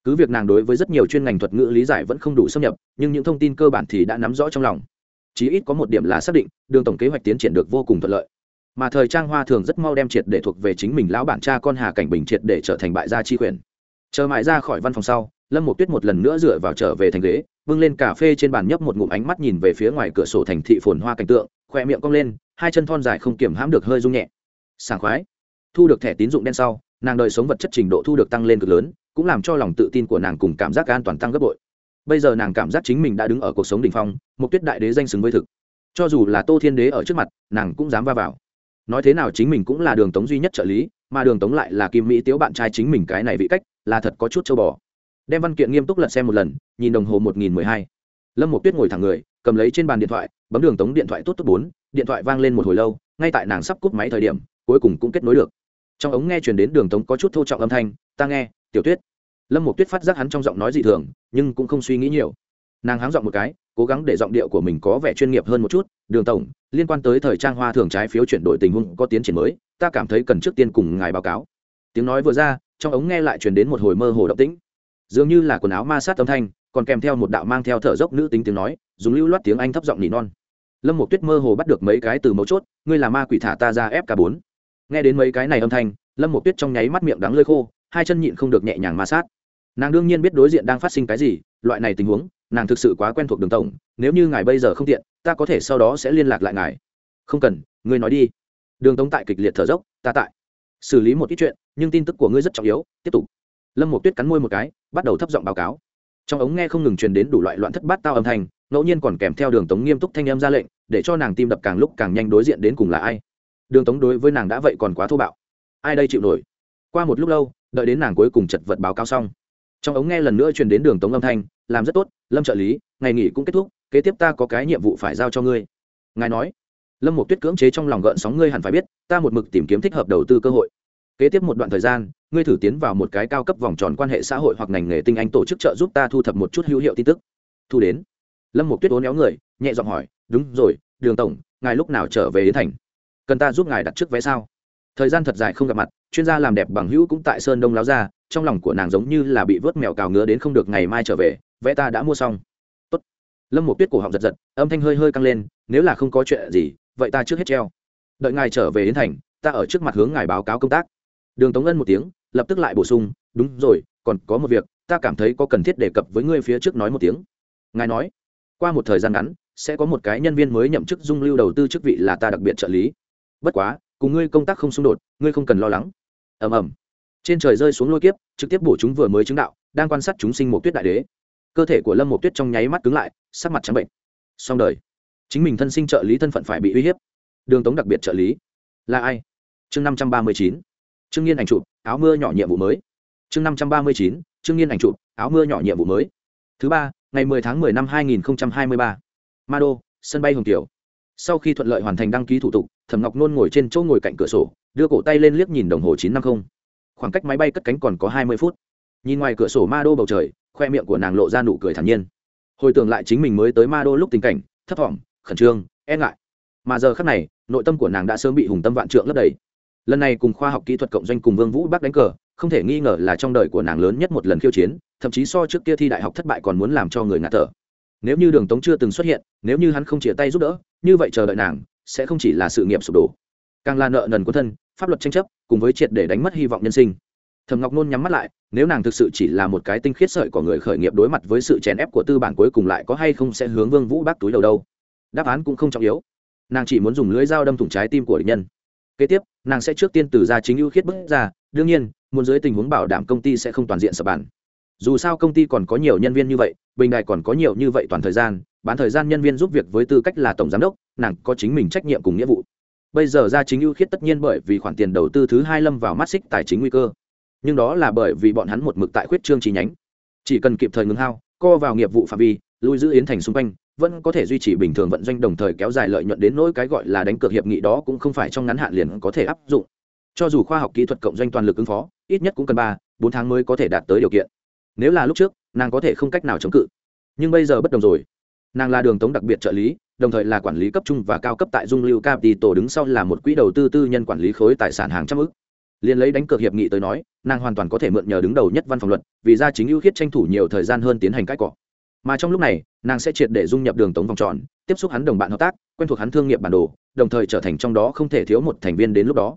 Cứ việc nàng đối với rất nhiều chuyên ngành thuật ngữ lý giải vẫn không đủ xâm nhập, nhưng những thông tin cơ bản thì đã nắm rõ trong lòng chí ít có một điểm là xác định, đường tổng kế hoạch tiến triển được vô cùng thuận lợi. Mà thời trang hoa thường rất mau đem triệt để thuộc về chính mình lão bản cha con hà cảnh bình triệt để trở thành bại gia chi quyền. Chờ mãi ra khỏi văn phòng sau, lâm một tuyết một lần nữa dựa vào trở về thành ghế vâng lên cà phê trên bàn nhấp một ngụm ánh mắt nhìn về phía ngoài cửa sổ thành thị phồn hoa cảnh tượng, khoe miệng cong lên, hai chân thon dài không kiểm hãm được hơi rung nhẹ. Sảng khoái. Thu được thẻ tín dụng đen sau, nàng đời sống vật chất trình độ thu được tăng lên cực lớn, cũng làm cho lòng tự tin của nàng cùng cảm giác an toàn tăng gấp bội bây giờ nàng cảm giác chính mình đã đứng ở cuộc sống đ ỉ n h phong, một tuyết đại đế danh xứng với thực. Cho dù là tô thiên đế ở trước mặt, nàng cũng dám va vào. Nói thế nào chính mình cũng là đường tống duy nhất trợ lý, mà đường tống lại là kim mỹ tiếu bạn trai chính mình cái này vị cách, là thật có chút châu bò. Đem văn kiện nghiêm túc lật xem một lần, nhìn đồng hồ một nghìn mười hai. Lâm một tuyết ngồi thẳng người, cầm lấy trên bàn điện thoại, bấm đường tống điện thoại tốt tốt bốn, điện thoại vang lên một hồi lâu, ngay tại nàng sắp cúp máy thời điểm, cuối cùng cũng kết nối được. Trong ống nghe chuyển đến đường tống có chút thô trọng âm thanh, ta nghe, tiểu tuyết lâm một tuyết phát giác hắn trong giọng nói dị thường, nhưng cũng không suy nghĩ nhiều. Nàng háng giọng một cái, cố gắng để giọng điệu của mình có vẻ chuyên nghiệp hơn một chút. Đường tổng, liên quan tới thời trang hoa thường trái phiếu chuyển đổi tình huống có tiến triển mới, ta cảm thấy cần trước tiên cùng ngài báo cáo. Tiếng nói vừa ra, trong ống nghe lại truyền đến một hồi mơ hồ động tĩnh. Dường như là quần áo ma sát âm thanh, còn kèm theo một đạo mang theo thở dốc nữ tính tiếng nói, dùng lưu loát tiếng anh thấp giọng nỉ non. Lâm một tuyết mơ hồ bắt được mấy cái từ mấu chốt, ngươi là ma quỷ thả ta ra ép cả bốn. Nghe đến mấy cái này âm thanh, lâm một tuyết trong nháy mắt miệng đắng lơi khô hai chân nhịn không được nhẹ nhàng ma sát. Nàng đương nhiên biết đối diện đang phát sinh cái gì, loại này tình huống, nàng thực sự quá quen thuộc đường tổng, nếu như ngài bây giờ không tiện, ta có thể sau đó sẽ liên lạc lại ngài. Không cần, ngươi nói đi. Đường tống tại kịch liệt thở dốc, ta tại. Xử lý một ít chuyện, nhưng tin tức của ngươi rất trọng yếu, tiếp tục. Lâm một tuyết cắn môi một cái, bắt đầu thấp giọng báo cáo. Trong ống nghe không ngừng truyền đến đủ loại loạn thất bát tao âm thanh, ngẫu nhiên còn kèm theo đường tống nghiêm túc thanh âm ra lệnh, để cho nàng tim đập càng lúc càng nhanh đối diện đến cùng là ai. Đường tống đối với nàng đã vậy còn quá thô bạo. Ai đây chịu nổi? Qua một lúc lâu đợi đến nàng cuối cùng chật vật báo cáo xong. Trong ống nghe lần nữa truyền đến đường tống âm thanh, làm rất tốt, lâm trợ lý, ngày nghỉ cũng kết thúc, kế tiếp ta có cái nhiệm vụ phải giao cho ngươi. Ngài nói. Lâm một tuyết cưỡng chế trong lòng gợn sóng, ngươi hẳn phải biết, ta một mực tìm kiếm thích hợp đầu tư cơ hội. Kế tiếp một đoạn thời gian, ngươi thử tiến vào một cái cao cấp vòng tròn quan hệ xã hội hoặc ngành nghề tinh anh tổ chức trợ giúp ta thu thập một chút hữu hiệu tin tức. Thu đến. Lâm một tuyết ố néo người, nhẹ giọng hỏi, đúng rồi, đường tổng, ngài lúc nào trở về yến thành? Cần ta giúp ngài đặt trước vé sao? Thời gian thật dài không gặp mặt chuyên gia làm đẹp bằng hữu cũng tại sơn đông láo ra, trong lòng của nàng giống như là bị vớt mèo cào ngứa đến không được ngày mai trở về, vẽ ta đã mua xong. Tốt. lâm một tuyết cổ họng giật giật, âm thanh hơi hơi căng lên, nếu là không có chuyện gì, vậy ta trước hết treo. Đợi ngài trở về đến thành, ta ở trước mặt hướng ngài báo cáo công tác. Đường tống ân một tiếng, lập tức lại bổ sung, đúng rồi, còn có một việc, ta cảm thấy có cần thiết đề cập với ngươi phía trước nói một tiếng. Ngài nói, qua một thời gian ngắn, sẽ có một cái nhân viên mới nhậm chức dung lưu đầu tư chức vị là ta đặc biệt trợ lý. Bất quá, cùng ngươi công tác không xung đột, ngươi không cần lo lắng ầm ầm. Trên trời rơi xuống lôi kiếp, trực tiếp bổ chúng vừa mới chứng đạo, đang quan sát chúng sinh một tuyết đại đế. Cơ thể của lâm một tuyết trong nháy mắt cứng lại, sắc mặt trắng bệnh. Xong đời. Chính mình thân sinh trợ lý thân phận phải bị uy hiếp. Đường tống đặc biệt trợ lý. Là ai? Chương năm trăm ba mươi chín. Trương nghiên ảnh chụp, áo mưa nhỏ nhiệm vụ mới. Chương năm trăm ba mươi chín. Trương nghiên ảnh chụp, áo mưa nhỏ nhiệm vụ mới. Thứ ba, ngày mười tháng mười năm hai nghìn hai mươi ba. Sân bay hồng kiều sau khi thuận lợi hoàn thành đăng ký thủ tục, thẩm ngọc nôn ngồi trên chỗ ngồi cạnh cửa sổ, đưa cổ tay lên liếc nhìn đồng hồ chín năm mươi khoảng cách máy bay cất cánh còn có hai mươi phút. Nhìn ngoài cửa sổ ma đô bầu trời, khoe miệng của nàng lộ ra nụ cười thản nhiên. Hồi tưởng lại chính mình mới tới ma đô lúc tình cảnh, thấp thỏm, khẩn trương e ngại. Mà giờ khác này, nội tâm của nàng đã sớm bị hùng tâm vạn trượng lấp đầy. Lần này cùng khoa học kỹ thuật cộng doanh cùng vương vũ bắc đánh cờ, không thể nghi ngờ là trong đời của nàng lớn nhất một lần khiêu chiến, thậm chí so trước kia thi đại học thất bại còn muốn làm cho người ngạt thở nếu như đường tống chưa từng xuất hiện, nếu như hắn không chia tay giúp đỡ, như vậy chờ đợi nàng sẽ không chỉ là sự nghiệp sụp đổ, càng là nợ nần quân thân, pháp luật tranh chấp, cùng với triệt để đánh mất hy vọng nhân sinh. Thầm ngọc nôn nhắm mắt lại, nếu nàng thực sự chỉ là một cái tinh khiết sợi của người khởi nghiệp đối mặt với sự chèn ép của tư bản cuối cùng lại có hay không sẽ hướng vương vũ bác túi đầu đâu. Đáp án cũng không trọng yếu. Nàng chỉ muốn dùng lưỡi dao đâm thủng trái tim của địch nhân. Kế tiếp, nàng sẽ trước tiên từ ra chính ưu khiết bước ra, đương nhiên, muốn dưới tình huống bảo đảm công ty sẽ không toàn diện sập bản dù sao công ty còn có nhiều nhân viên như vậy, bình đại còn có nhiều như vậy toàn thời gian, bán thời gian nhân viên giúp việc với tư cách là tổng giám đốc, nàng có chính mình trách nhiệm cùng nghĩa vụ. Bây giờ ra chính ưu khiết tất nhiên bởi vì khoản tiền đầu tư thứ hai lâm vào mắt xích tài chính nguy cơ. Nhưng đó là bởi vì bọn hắn một mực tại khuyết trương chi nhánh. Chỉ cần kịp thời ngừng hao, co vào nghiệp vụ phạm vi, lui giữ yến thành xung quanh, vẫn có thể duy trì bình thường vận doanh đồng thời kéo dài lợi nhuận đến nỗi cái gọi là đánh cược hiệp nghị đó cũng không phải trong ngắn hạn liền có thể áp dụng. Cho dù khoa học kỹ thuật cộng doanh toàn lực ứng phó, ít nhất cũng cần ba, bốn tháng mới có thể đạt tới điều kiện nếu là lúc trước, nàng có thể không cách nào chống cự. Nhưng bây giờ bất đồng rồi. Nàng là đường tống đặc biệt trợ lý, đồng thời là quản lý cấp trung và cao cấp tại dung lưu tổ đứng sau là một quỹ đầu tư tư nhân quản lý khối tài sản hàng trăm ức. Liền lấy đánh cược hiệp nghị tới nói, nàng hoàn toàn có thể mượn nhờ đứng đầu nhất văn phòng luật, vì ra chính ưu khiết tranh thủ nhiều thời gian hơn tiến hành cãi cọ. Mà trong lúc này, nàng sẽ triệt để dung nhập đường tống vòng tròn, tiếp xúc hắn đồng bạn hợp tác, quen thuộc hắn thương nghiệp bản đồ, đồng thời trở thành trong đó không thể thiếu một thành viên đến lúc đó.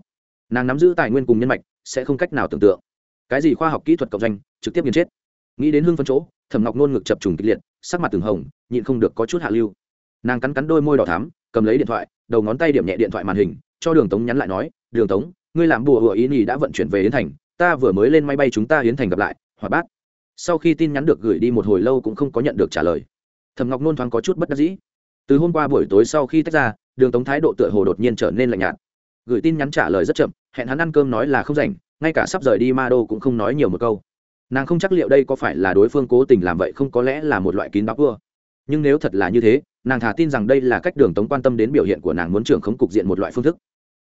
Nàng nắm giữ tài nguyên cùng nhân mạch, sẽ không cách nào tưởng tượng. Cái gì khoa học kỹ thuật cộng doanh, trực tiếp nghiên chết nghĩ đến hương phân chỗ, thẩm ngọc nôn ngực chập trùng kịch liệt, sắc mặt từng hồng, nhịn không được có chút hạ lưu. Nàng cắn cắn đôi môi đỏ thắm, cầm lấy điện thoại, đầu ngón tay điểm nhẹ điện thoại màn hình, cho đường tống nhắn lại nói, đường tống, ngươi làm bùa hựa ý nhì đã vận chuyển về yến thành, ta vừa mới lên máy bay chúng ta yến thành gặp lại, hoạt bát. Sau khi tin nhắn được gửi đi một hồi lâu cũng không có nhận được trả lời. Thầm ngọc nôn thoáng có chút bất đắc dĩ. Từ hôm qua buổi tối sau khi tách ra, đường tống thái độ tựa hồ đột nhiên trở nên lạnh nhạt. Gửi tin nhắn trả lời rất chậm, hẹn hắn ăn cơm nói là không rảnh, ngay cả sắp rời đi ma đô cũng không nói nhiều một câu nàng không chắc liệu đây có phải là đối phương cố tình làm vậy không có lẽ là một loại kín đáo vua nhưng nếu thật là như thế, nàng thả tin rằng đây là cách đường tống quan tâm đến biểu hiện của nàng muốn trưởng khống cục diện một loại phương thức.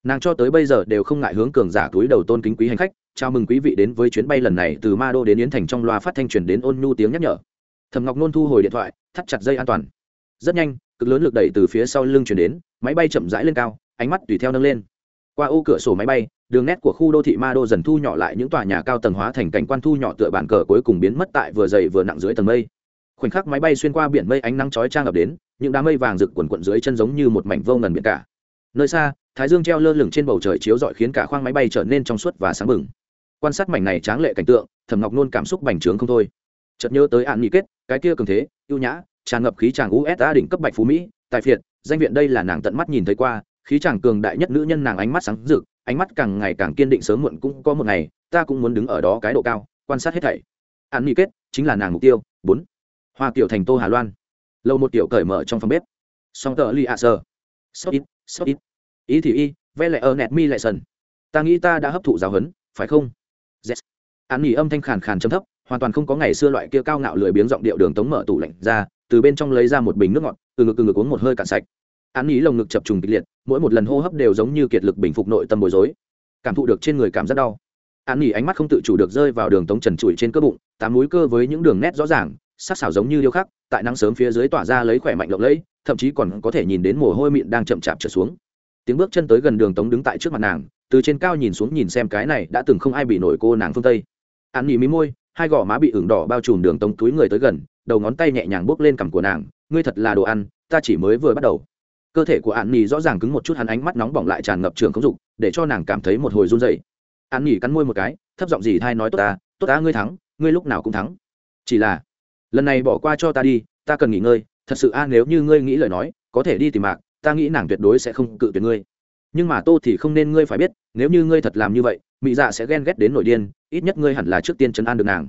Nàng cho tới bây giờ đều không ngại hướng cường giả túi đầu tôn kính quý hành khách, chào mừng quý vị đến với chuyến bay lần này từ ma đô đến yến thành trong loa phát thanh truyền đến ôn nhu tiếng nhắc nhở. Thầm ngọc nôn thu hồi điện thoại, thắt chặt dây an toàn. Rất nhanh, cực lớn lực đẩy từ phía sau lưng chuyển đến, máy bay chậm rãi lên cao, ánh mắt tùy theo nâng lên. Qua ô cửa sổ máy bay đường nét của khu đô thị ma đô dần thu nhỏ lại những tòa nhà cao tầng hóa thành cảnh quan thu nhỏ tựa bản cờ cuối cùng biến mất tại vừa dày vừa nặng dưới tầng mây. Khoảnh khắc máy bay xuyên qua biển mây ánh nắng chói trang ập đến, những đám mây vàng rực quần quận dưới chân giống như một mảnh vô ngần biển cả. Nơi xa, thái dương treo lơ lửng trên bầu trời chiếu rọi khiến cả khoang máy bay trở nên trong suốt và sáng bừng. Quan sát mảnh này tráng lệ cảnh tượng, thẩm ngọc nôn cảm xúc bành trướng không thôi. Chợt nhớ tới hạn nghị kết, cái kia cường thế, ưu nhã, tràn ngập khí tràng usa đỉnh cấp bạch phú mỹ tại phiệt, danh viện đây là nàng tận mắt nhìn thấy qua, khí chàng cường đại nhất nữ nhân nàng ánh mắt sáng rực ánh mắt càng ngày càng kiên định sớm muộn cũng có một ngày, ta cũng muốn đứng ở đó cái độ cao, quan sát hết thảy. An nghị kết, chính là nàng mục tiêu. Bốn. Hoa kiểu thành tô hà loan. Lâu một kiểu cởi mở trong phòng bếp. Song tờ li a sơ sốt ít sốt ít. Ý thì y ve lại ơ nẹt mi lại sần. Ta nghĩ ta đã hấp thụ giáo huấn, phải không? Yes. an nghỉ âm thanh khàn khàn chấm thấp, hoàn toàn không có ngày xưa loại kia cao ngạo lười biếng giọng điệu đường tống mở tủ lạnh ra, từ bên trong lấy ra một bình nước ngọt, từ ngực từ ngực uống một hơi cạn sạch án ý lồng ngực chập trùng kịch liệt, mỗi một lần hô hấp đều giống như kiệt lực bình phục nội tâm bối rối. Cảm thụ được trên người cảm giác đau. Án ý ánh mắt không tự chủ được rơi vào đường tống trần trụi trên cơ bụng, tám múi cơ với những đường nét rõ ràng, sắc xảo giống như điêu khắc, tại nắng sớm phía dưới tỏa ra lấy khỏe mạnh lộng lẫy, thậm chí còn có thể nhìn đến mồ hôi mịn đang chậm chạp trở xuống. Tiếng bước chân tới gần đường tống đứng tại trước mặt nàng, từ trên cao nhìn xuống nhìn xem cái này đã từng không ai bị nổi cô nàng phương tây. Án nỉ mí môi, hai gò má bị ửng đỏ bao trùm đường tống túi người tới gần, đầu ngón tay nhẹ nhàng bước lên cằm của nàng, ngươi thật là đồ ăn, ta chỉ mới vừa bắt đầu cơ thể của an nỉ rõ ràng cứng một chút, hắn ánh mắt nóng bỏng lại tràn ngập trường không dục, để cho nàng cảm thấy một hồi run dày an nỉ cắn môi một cái, thấp giọng gì, thai nói tốt ta tốt ta, ngươi thắng, ngươi lúc nào cũng thắng. Chỉ là, lần này bỏ qua cho ta đi, ta cần nghỉ ngơi, thật sự a, nếu như ngươi nghĩ lời nói, có thể đi tìm mạc, ta nghĩ nàng tuyệt đối sẽ không cự tuyệt ngươi. Nhưng mà tô thì không nên ngươi phải biết, nếu như ngươi thật làm như vậy mỹ dạ sẽ ghen ghét đến nổi điên, ít nhất ngươi hẳn là trước tiên chấn an được nàng.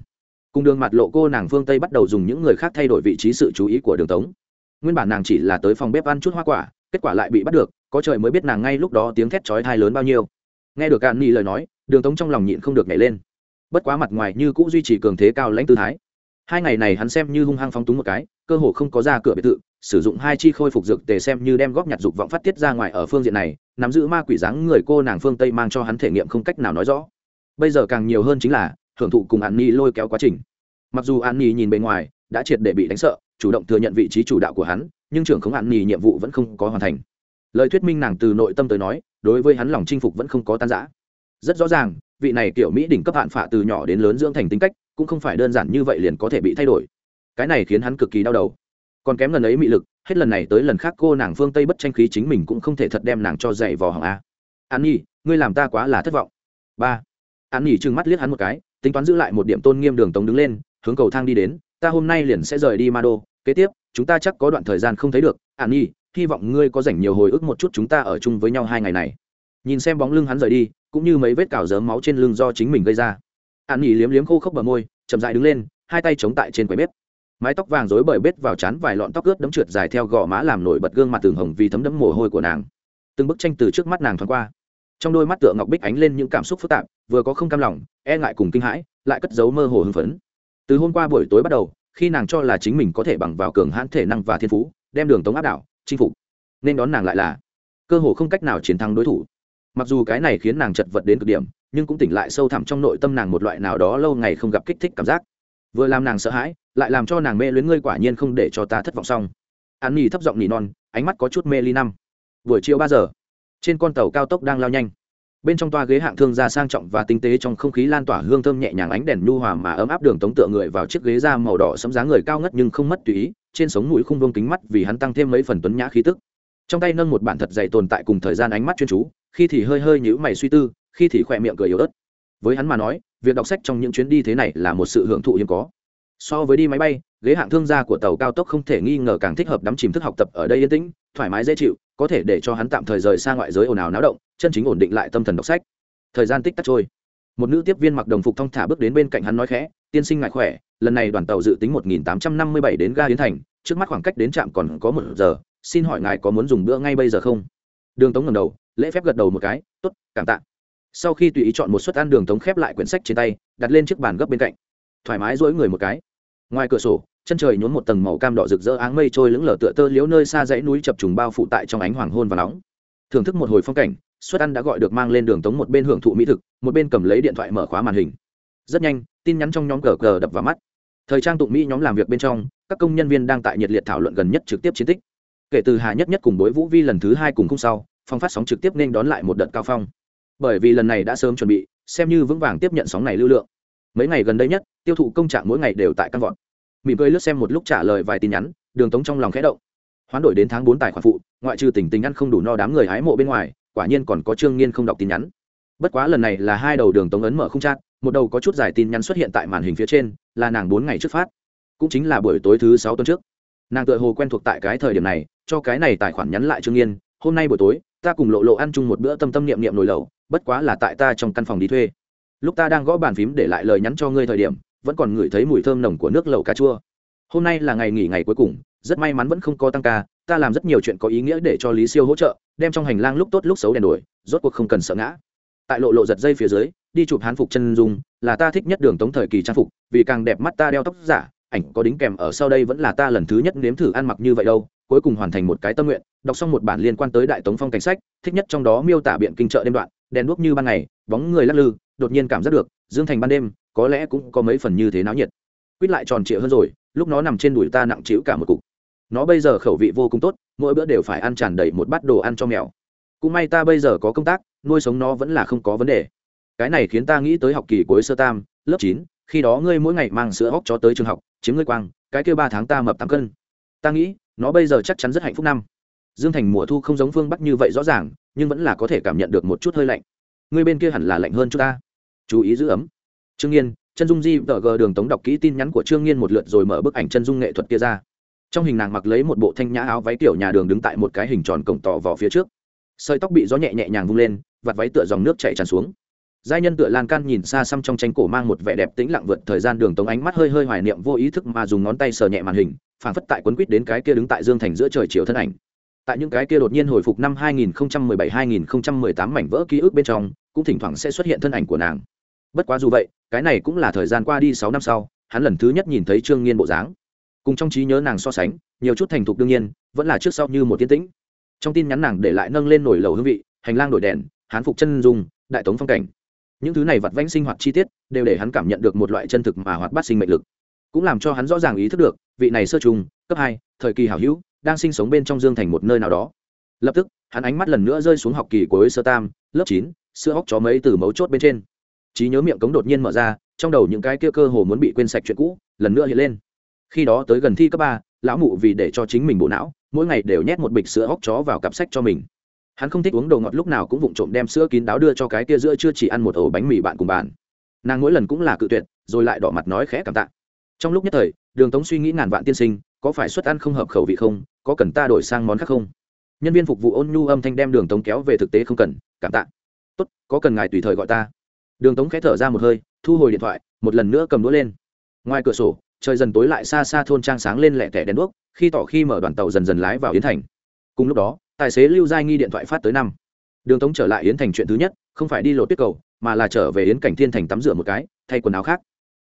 Cùng đường mặt lộ cô nàng phương tây bắt đầu dùng những người khác thay đổi vị trí sự chú ý của đường tống. Nguyên bản nàng chỉ là tới phòng bếp ăn chút hoa quả kết quả lại bị bắt được, có trời mới biết nàng ngay lúc đó tiếng thét chói thai lớn bao nhiêu. Nghe được cạn ni lời nói, đường tống trong lòng nhịn không được nhảy lên. Bất quá mặt ngoài như cũng duy trì cường thế cao lãnh tư thái. Hai ngày này hắn xem như hung hăng phóng túng một cái, cơ hồ không có ra cửa biệt thự, sử dụng hai chi khôi phục dược tề xem như đem góp nhặt dục vọng phát tiết ra ngoài ở phương diện này, nắm giữ ma quỷ dáng người cô nàng phương tây mang cho hắn thể nghiệm không cách nào nói rõ. Bây giờ càng nhiều hơn chính là, hưởng thụ cùng an ni lôi kéo quá trình. Mặc dù an ni nhìn bề ngoài, đã triệt để bị đánh sợ, chủ động thừa nhận vị trí chủ đạo của hắn nhưng trưởng không hạn nghỉ nhiệm vụ vẫn không có hoàn thành. Lời thuyết minh nàng từ nội tâm tới nói, đối với hắn lòng chinh phục vẫn không có tan giã rất rõ ràng, vị này kiểu mỹ đỉnh cấp hạn phạ từ nhỏ đến lớn dưỡng thành tính cách, cũng không phải đơn giản như vậy liền có thể bị thay đổi. Cái này khiến hắn cực kỳ đau đầu. Còn kém lần ấy mị lực, hết lần này tới lần khác cô nàng phương tây bất tranh khí chính mình cũng không thể thật đem nàng cho dạy vò hỏng a. An nhi, ngươi làm ta quá là thất vọng. Ba. An nhi trừng mắt liếc hắn một cái, tính toán giữ lại một điểm tôn nghiêm đường tống đứng lên, hướng cầu thang đi đến, ta hôm nay liền sẽ rời đi ma đô kế tiếp chúng ta chắc có đoạn thời gian không thấy được. An nhi, hy vọng ngươi có dành nhiều hồi ức một chút chúng ta ở chung với nhau hai ngày này. Nhìn xem bóng lưng hắn rời đi, cũng như mấy vết cào dớm máu trên lưng do chính mình gây ra. An nhi liếm liếm khô khốc bờ môi, chậm dại đứng lên, hai tay chống tại trên quầy bếp. Mái tóc vàng rối bởi bết vào chán vài lọn tóc ướt đấm trượt dài theo gò má làm nổi bật gương mặt tường hồng vì thấm đẫm mồ hôi của nàng. Từng bức tranh từ trước mắt nàng thoáng qua. Trong đôi mắt tựa ngọc bích ánh lên những cảm xúc phức tạp, vừa có không cam lòng e ngại cùng kinh hãi, lại cất giấu mơ hồ hưng phấn. Từ hôm qua buổi tối bắt đầu khi nàng cho là chính mình có thể bằng vào cường hãn thể năng và thiên phú, đem đường tống áp đảo, chinh phục. Nên đón nàng lại là, cơ hồ không cách nào chiến thắng đối thủ. Mặc dù cái này khiến nàng chật vật đến cực điểm, nhưng cũng tỉnh lại sâu thẳm trong nội tâm nàng một loại nào đó lâu ngày không gặp kích thích cảm giác. Vừa làm nàng sợ hãi, lại làm cho nàng mê luyến ngươi quả nhiên không để cho ta thất vọng xong. An nhi thấp giọng nỉ non, ánh mắt có chút mê ly năm. Buổi chiều ba giờ, trên con tàu cao tốc đang lao nhanh bên trong toa ghế hạng thương gia sang trọng và tinh tế trong không khí lan tỏa hương thơm nhẹ nhàng ánh đèn nhu hòa mà ấm áp đường tống tựa người vào chiếc ghế da màu đỏ sẫm dáng người cao ngất nhưng không mất tùy ý, trên sống mũi khung vương kính mắt vì hắn tăng thêm mấy phần tuấn nhã khí tức. Trong tay nâng một bản thật dày tồn tại cùng thời gian ánh mắt chuyên chú, khi thì hơi hơi nhữ mày suy tư, khi thì khỏe miệng cười yếu ớt. Với hắn mà nói, việc đọc sách trong những chuyến đi thế này là một sự hưởng thụ hiếm có. So với đi máy bay, ghế hạng thương gia của tàu cao tốc không thể nghi ngờ càng thích hợp đắm chìm thức học tập ở đây yên tĩnh, thoải mái dễ chịu, có thể để cho hắn tạm thời rời xa ngoại giới ồn ào náo động chân chính ổn định lại tâm thần đọc sách. Thời gian tích tắc trôi. Một nữ tiếp viên mặc đồng phục thong thả bước đến bên cạnh hắn nói khẽ, tiên sinh ngại khỏe, lần này đoàn tàu dự tính một nghìn tám trăm năm mươi bảy đến ga hiến thành, trước mắt khoảng cách đến trạm còn có một giờ, xin hỏi ngài có muốn dùng bữa ngay bây giờ không? Đường tống ngầm đầu, lễ phép gật đầu một cái t ố t cảm tạ. Sau khi tùy ý chọn một suất ăn, đường tống khép lại quyển sách trên tay, đặt lên chiếc bàn gấp bên cạnh. Thoải mái dỗi người một cái. Ngoài cửa sổ, chân trời nhốn một tầng màu cam đỏ rực rỡ áng mây trôi lững lờ tựa tơ liếu nơi xa dãy núi chập trùng bao phụ tại trong ánh hoàng hôn và nóng. Thưởng thức một hồi phong cảnh suất ăn đã gọi được mang lên đường tống một bên hưởng thụ mỹ thực, một bên cầm lấy điện thoại mở khóa màn hình. Rất nhanh, tin nhắn trong nhóm cờ cờ đập vào mắt. Thời trang tụng mỹ nhóm làm việc bên trong, các công nhân viên đang tại nhiệt liệt thảo luận gần nhất trực tiếp chiến tích. Kể từ hà nhất nhất cùng đối vũ vi lần thứ hai cùng không sau phong phát sóng trực tiếp nên đón lại một đợt cao phong. Bởi vì lần này đã sớm chuẩn bị, xem như vững vàng tiếp nhận sóng này lưu lượng. Mấy ngày gần đây nhất, tiêu thụ công trạng mỗi ngày đều tại căn vọt. Mỉm cười lướt xem một lúc trả lời vài tin nhắn, đường tống trong lòng khẽ động. Hoán đổi đến tháng bốn tài khoản phụ, ngoại trừ tỉnh tình ăn không đủ no đám người hái mộ bên ngoài quả nhiên còn có trương nghiên không đọc tin nhắn. Bất quá lần này là hai đầu đường tống ấn mở không chát một đầu có chút dài tin nhắn xuất hiện tại màn hình phía trên, là nàng bốn ngày trước phát. Cũng chính là buổi tối thứ sáu tuần trước. Nàng tựa hồ quen thuộc tại cái thời điểm này, cho cái này tài khoản nhắn lại trương nghiên, hôm nay buổi tối, ta cùng lộ lộ ăn chung một bữa tâm tâm niệm niệm nồi lẩu, bất quá là tại ta trong căn phòng đi thuê. Lúc ta đang gõ bàn phím để lại lời nhắn cho ngươi thời điểm, vẫn còn ngửi thấy mùi thơm nồng của nước lẩu cà chua. Hôm nay là ngày nghỉ ngày cuối cùng, rất may mắn vẫn không có tăng ca, ta làm rất nhiều chuyện có ý nghĩa để cho lý siêu hỗ trợ đem trong hành lang lúc tốt lúc xấu đèn đuổi, rốt cuộc không cần sợ ngã. Tại lộ lộ giật dây phía dưới, đi chụp hán phục chân dung, là ta thích nhất đường tống thời kỳ trang phục, vì càng đẹp mắt ta đeo tóc giả, ảnh có đính kèm ở sau đây vẫn là ta lần thứ nhất nếm thử ăn mặc như vậy đâu, cuối cùng hoàn thành một cái tâm nguyện, đọc xong một bản liên quan tới đại tống phong cảnh sách, thích nhất trong đó miêu tả biện kinh chợ đêm đoạn, đèn đuốc như ban ngày, bóng người lắc lư, đột nhiên cảm giác được, dương thành ban đêm, có lẽ cũng có mấy phần như thế náo nhiệt. Quýt lại tròn trịa hơn rồi, lúc nó nằm trên đùi ta nặng trĩu cả một cục. Nó bây giờ khẩu vị vô cùng tốt mỗi bữa đều phải ăn tràn đầy một bát đồ ăn cho mèo. Cũng may ta bây giờ có công tác, nuôi sống nó vẫn là không có vấn đề. Cái này khiến ta nghĩ tới học kỳ cuối sơ tam, lớp chín, khi đó ngươi mỗi ngày mang sữa óc cho tới trường học, chiếm ngươi quang, cái kêu ba tháng ta mập tám cân. Ta nghĩ, nó bây giờ chắc chắn rất hạnh phúc năm. Dương thành mùa thu không giống phương bắc như vậy rõ ràng, nhưng vẫn là có thể cảm nhận được một chút hơi lạnh. Ngươi bên kia hẳn là lạnh hơn chúng ta. Chú ý giữ ấm. Trương nhiên chân dung di tờ gờ đường tống đọc kỹ tin nhắn của trương nhiên một lượt rồi mở bức ảnh chân dung nghệ thuật kia ra trong hình nàng mặc lấy một bộ thanh nhã áo váy kiểu nhà đường đứng tại một cái hình tròn cổng tỏ vỏ phía trước. Sợi tóc bị gió nhẹ nhẹ nhàng vung lên, vạt váy tựa dòng nước chạy tràn xuống. Giai nhân tựa lan can nhìn xa xăm trong tranh cổ mang một vẻ đẹp tĩnh lặng vượt thời gian đường tống ánh mắt hơi hơi hoài niệm vô ý thức mà dùng ngón tay sờ nhẹ màn hình phản phất tại quấn quýt đến cái kia đứng tại dương thành giữa trời chiều thân ảnh. Tại những cái kia đột nhiên hồi phục năm 2017-2018 mảnh vỡ ký ức bên trong, cũng thỉnh thoảng sẽ xuất hiện thân ảnh của nàng. Bất quá dù vậy, cái này cũng là thời gian qua đi sáu năm sau, hắn lần thứ nhất nhìn thấy trương nghiên bộ dáng cùng trong trí nhớ nàng so sánh, nhiều chút thành thục đương nhiên, vẫn là trước sau như một tiến tĩnh. Trong tin nhắn nàng để lại nâng lên nổi lầu hương vị, hành lang đổi đèn, hán phục chân dùng đại tống phong cảnh. Những thứ này vặt vãnh sinh hoạt chi tiết, đều để hắn cảm nhận được một loại chân thực mà hoạt bát sinh mệnh lực. Cũng làm cho hắn rõ ràng ý thức được, vị này sơ trùng, cấp hai, thời kỳ hảo hữu, đang sinh sống bên trong dương thành một nơi nào đó. Lập tức, hắn ánh mắt lần nữa rơi xuống học kỳ cuối sơ tam, lớp chín, sữa hóc chó mấy từ mấu chốt bên trên. Trí nhớ miệng cống đột nhiên mở ra, trong đầu những cái kia cơ hồ muốn bị quên sạch chuyện cũ, lần nữa hiện lên khi đó tới gần thi cấp ba, lão mụ vì để cho chính mình bộ não, mỗi ngày đều nhét một bịch sữa hóc chó vào cặp sách cho mình. Hắn không thích uống đồ ngọt lúc nào cũng vụng trộm đem sữa kín đáo đưa cho cái kia giữa chưa chỉ ăn một ổ bánh mì bạn cùng bạn nàng mỗi lần cũng là cự tuyệt, rồi lại đỏ mặt nói khẽ cảm tạ. Trong lúc nhất thời, đường tống suy nghĩ ngàn vạn tiên sinh, có phải suất ăn không hợp khẩu vị không, có cần ta đổi sang món khác không? Nhân viên phục vụ ôn nhu âm thanh đem đường tống kéo về thực tế không cần, cảm tạ. Tốt, có cần ngài tùy thời gọi ta. Đường tống khẽ thở ra một hơi, thu hồi điện thoại, một lần nữa cầm đũa lên. Ngoài cửa sổ trời dần tối lại xa xa thôn trang sáng lên lẹ tẻ đèn đuốc, khi tỏ khi mở đoàn tàu dần dần lái vào yến thành. Cùng lúc đó, tài xế lưu giai nghi điện thoại phát tới năm. Đường tống trở lại yến thành chuyện thứ nhất, không phải đi lột tuyết cầu, mà là trở về yến cảnh thiên thành tắm rửa một cái, thay quần áo khác.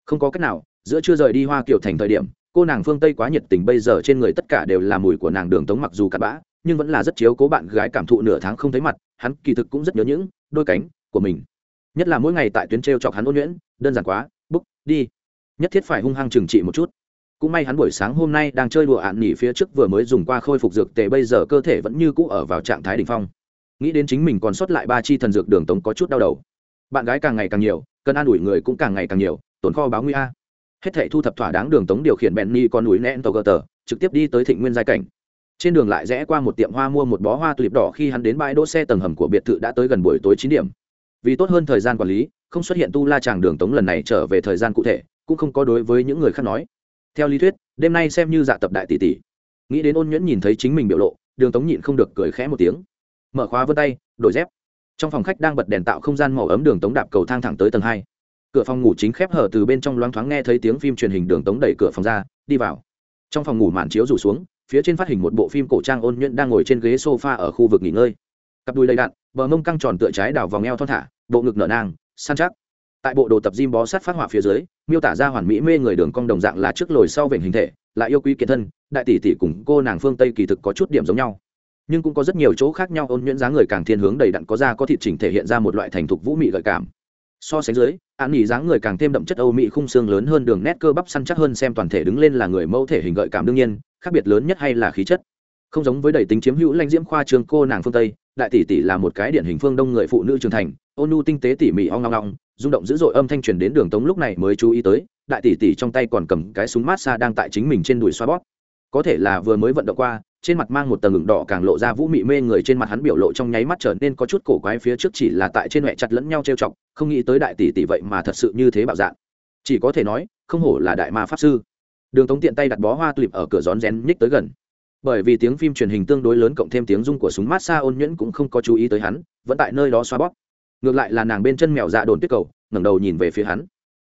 Không có cách nào, giữa chưa rời đi hoa kiểu thành thời điểm, cô nàng phương tây quá nhiệt tình, bây giờ trên người tất cả đều là mùi của nàng đường tống mặc dù cặn bã, nhưng vẫn là rất chiếu cố bạn gái cảm thụ nửa tháng không thấy mặt, hắn kỳ thực cũng rất nhớ những đôi cánh của mình. Nhất là mỗi ngày tại tuyến t r e o chọc hắn ôn nhuyễn, đơn giản quá, búc, đi nhất thiết phải hung hăng trừng trị một chút. Cũng may hắn buổi sáng hôm nay đang chơi đùa ạn nỉ phía trước vừa mới dùng qua khôi phục dược tề, bây giờ cơ thể vẫn như cũ ở vào trạng thái đ ỉ n h phong. Nghĩ đến chính mình còn sót lại ba chi thần dược đường tống có chút đau đầu. Bạn gái càng ngày càng nhiều cần an ủi người cũng càng ngày càng nhiều tồn kho báo nguy a. Hết thể thu thập thỏa đáng đường tống điều khiển bèn ni con núi nén tàu gờ tờ, trực tiếp đi tới thịnh nguyên giai cảnh. Trên đường lại rẽ qua một tiệm hoa mua một bó hoa tulip đỏ khi hắn đến bãi đỗ xe tầng hầm của biệt thự đã tới gần buổi tối chín điểm. Vì tốt hơn thời gian quản lý, không xuất hiện tu la tràng đường tống lần này trở về thời gian cụ thể cũng không có đối với những người khác nói. Theo lý thuyết, đêm nay xem như dạ tập đại tỷ tỷ. Nghĩ đến ôn nhuyễn nhìn thấy chính mình biểu lộ, đường tống nhịn không được cười khẽ một tiếng. Mở khóa vân tay, đổi dép. Trong phòng khách đang bật đèn tạo không gian màu ấm đường tống đạp cầu thang thẳng tới tầng hai. Cửa phòng ngủ chính khép hở từ bên trong loáng thoáng nghe thấy tiếng phim truyền hình đường tống đẩy cửa phòng ra, đi vào. Trong phòng ngủ màn chiếu rủ xuống, phía trên phát hình một bộ phim cổ trang ôn nhuyễn đang ngồi trên ghế sofa ở khu vực nghỉ ngơi. Cặp đùi lầy đạn bờ mông căng tròn tựa trái đảo vòng eo thon thả, bộ ngực nở nang, săn chắc tại bộ đồ tập gym bó sát phát họa phía dưới, miêu tả ra hoàn mỹ mê người đường cong đồng dạng là trước lồi sau vểnh hình thể lại yêu quý kiến thân, đại tỷ tỷ cùng cô nàng phương tây kỳ thực có chút điểm giống nhau. Nhưng cũng có rất nhiều chỗ khác nhau, ôn nhuyễn dáng người càng thiên hướng đầy đặn có da có thịt chỉnh thể hiện ra một loại thành thục vũ mị gợi cảm. So sánh dưới an nghỉ dáng người càng thêm đậm chất âu mị khung xương lớn hơn đường nét cơ bắp săn chắc hơn xem toàn thể đứng lên là người mẫu thể hình gợi cảm đương nhiên, khác biệt lớn nhất hay là khí chất. Không giống với đầy tính chiếm hữu lãnh diễm khoa trường cô nàng phương tây đại tỷ tỷ là một cái điển hình phương đông người phụ nữ trưởng thành, ôn nhu tinh tế tỉ mỉ ong ngong ngong rung động dữ dội âm thanh truyền đến đường tống lúc này mới chú ý tới, đại tỷ tỷ trong tay còn cầm cái súng mát xa đang tại chính mình trên đùi xoa bóp. Có thể là vừa mới vận động qua, trên mặt mang một tầng ngừng đỏ càng lộ ra vũ mị mê người trên mặt hắn biểu lộ trong nháy mắt trở nên có chút cổ quái phía trước chỉ là tại trên mẹ chặt lẫn nhau trêu chọc, không nghĩ tới đại tỷ tỷ vậy mà thật sự như thế bạo dạng. Chỉ có thể nói, không hổ là đại ma pháp sư. Đường tống tiện tay đặt bó hoa tulip ở cửa rón rén nhích tới gần bởi vì tiếng phim truyền hình tương đối lớn cộng thêm tiếng rung của súng mát xa ôn nhuyễn cũng không có chú ý tới hắn, vẫn tại nơi đó xoa bóp. Ngược lại là nàng bên chân mèo dạ đồn tuyết cầu, ngẩng đầu nhìn về phía hắn.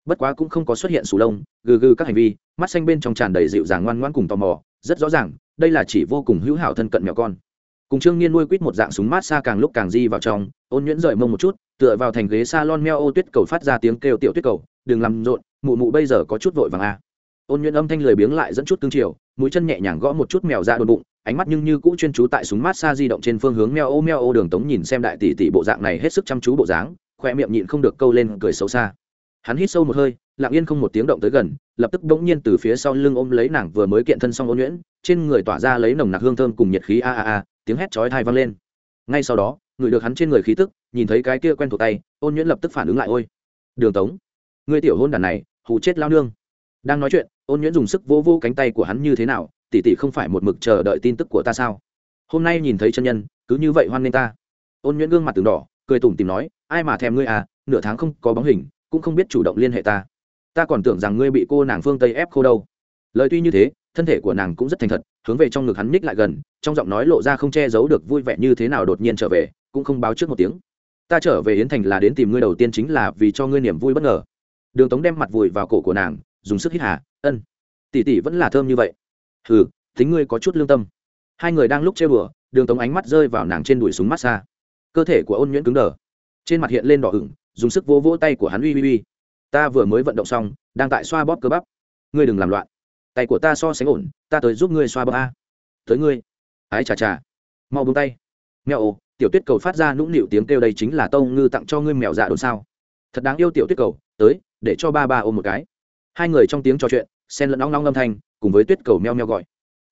Bất quá cũng không có xuất hiện sù lông, gừ gừ các hành vi, mắt xanh bên trong tràn đầy dịu dàng ngoan ngoan cùng tò mò, rất rõ ràng, đây là chỉ vô cùng hữu hảo thân cận mèo con. Cùng trương niên nuôi quýt một dạng súng mát xa càng lúc càng di vào trong, ôn nhuyễn rời mông một chút, tựa vào thành ghế s a lon meo ô tuyết cầu phát ra tiếng kêu tiểu tuyết cầu, đừng làm rộn, mụ mụ bây giờ có chút vội vàng a à. ôn nhuyễn âm thanh lười biếng lại dẫn chút tương chiều mũi chân nhẹ nhàng gõ một chút mèo ra đồn bụng, ánh mắt nhưng như cũ chuyên chú tại súng mát xa di động trên phương hướng meo ô meo ô đường tống nhìn xem đại tỷ tỷ bộ dạng này hết sức chăm chú bộ dáng, khoe miệng nhịn không được câu lên cười xấu xa. Hắn hít sâu một hơi, lặng yên không một tiếng động tới gần, lập tức bỗng nhiên từ phía sau lưng ôm lấy nàng vừa mới kiện thân xong ôn nhuyễn, trên người tỏa ra lấy nồng nặc hương thơm cùng nhiệt khí a a a, tiếng hét chói thai vang lên. Ngay sau đó, người được hắn trên người khí tức, nhìn thấy cái kia quen thuộc tay, ôn nhuyễn lập tức phản ứng lại, ôi, đường tống người tiểu hôn đàn này, hù chết lao nương đang nói chuyện, ôn nhuyễn dùng sức vô vô cánh tay của hắn như thế nào tỷ tỷ không phải một mực chờ đợi tin tức của ta sao? Hôm nay nhìn thấy chân nhân, cứ như vậy hoan nghênh ta. Ôn nhuyễn gương mặt từng đỏ, cười tủm tìm nói, ai mà thèm ngươi à nửa tháng không có bóng hình, cũng không biết chủ động liên hệ ta. Ta còn tưởng rằng ngươi bị cô nàng phương tây ép khô đâu. Lời tuy như thế, thân thể của nàng cũng rất thành thật, hướng về trong ngực hắn ních lại gần, trong giọng nói lộ ra không che giấu được vui vẻ như thế nào đột nhiên trở về, cũng không báo trước một tiếng. Ta trở về yến thành là đến tìm ngươi đầu tiên chính là vì cho ngươi niềm vui bất ngờ. Đường tống đem mặt vùi vào cổ của nàng dùng sức hít hà, ân, tỷ tỷ vẫn là thơm như vậy. Hừ tính ngươi có chút lương tâm. Hai người đang lúc chơi bừa đường tống ánh mắt rơi vào nàng trên đùi súng mát xa cơ thể của ôn nhuyễn cứng đờ, trên mặt hiện lên đỏ ửng, dùng sức vỗ vỗ tay của hắn uy uy uy. Ta vừa mới vận động xong, đang tại xoa bóp cơ bắp. Ngươi đừng làm loạn. Tay của ta so sánh ổn, ta tới giúp ngươi xoa bóp a. Tới ngươi. Ái chà chà. Mau buông tay. Mèo tiểu tuyết cầu phát ra nũng nịu tiếng kêu đây chính là tâu ngư tặng cho ngươi mèo dạ đồn sao. Thật đáng yêu tiểu tuyết cầu, tới, để cho ba ba ôm một cái hai người trong tiếng trò chuyện sen lẫn nóng nóng âm thanh, cùng với tuyết cầu meo meo gọi.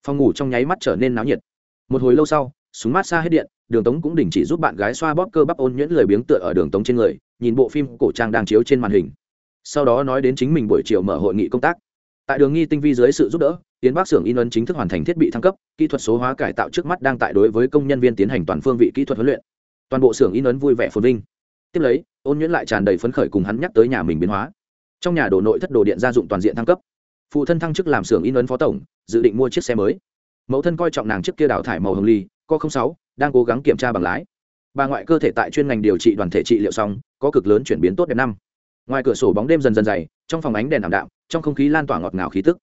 Phòng ngủ trong nháy mắt trở nên náo nhiệt. Một hồi lâu sau, súng mát xa hết điện, đường tống cũng đình chỉ giúp bạn gái xoa bóp cơ bắp ôn nhuyễn lười biếng tựa ở đường tống trên người, nhìn bộ phim cổ trang đang chiếu trên màn hình. Sau đó nói đến chính mình buổi chiều mở hội nghị công tác. Tại đường nghi tinh vi dưới sự giúp đỡ tiến bác xưởng in ấn chính thức hoàn thành thiết bị thăng cấp, kỹ thuật số hóa cải tạo trước mắt đang tại đối với công nhân viên tiến hành toàn phương vị kỹ thuật huấn luyện. Toàn bộ xưởng in ấn vui vẻ phồn vinh. Tiếp lấy, ôn nhuyễn lại tràn đầy phấn khởi cùng hắn nhắc tới nhà mình biến hóa trong nhà đồ nội thất đồ điện gia dụng toàn diện thăng cấp. Phụ thân thăng chức làm xưởng in ấn phó tổng, dự định mua chiếc xe mới. Mẫu thân coi trọng nàng trước kia đào thải màu hồng ly, co sáu, đang cố gắng kiểm tra bằng lái. Bà ngoại cơ thể tại chuyên ngành điều trị đoàn thể trị liệu xong, có cực lớn chuyển biến tốt đẹp năm. Ngoài cửa sổ bóng đêm dần dần dày, trong phòng ánh đèn ảm đạm, trong không khí lan tỏa ngọt ngào khí tức.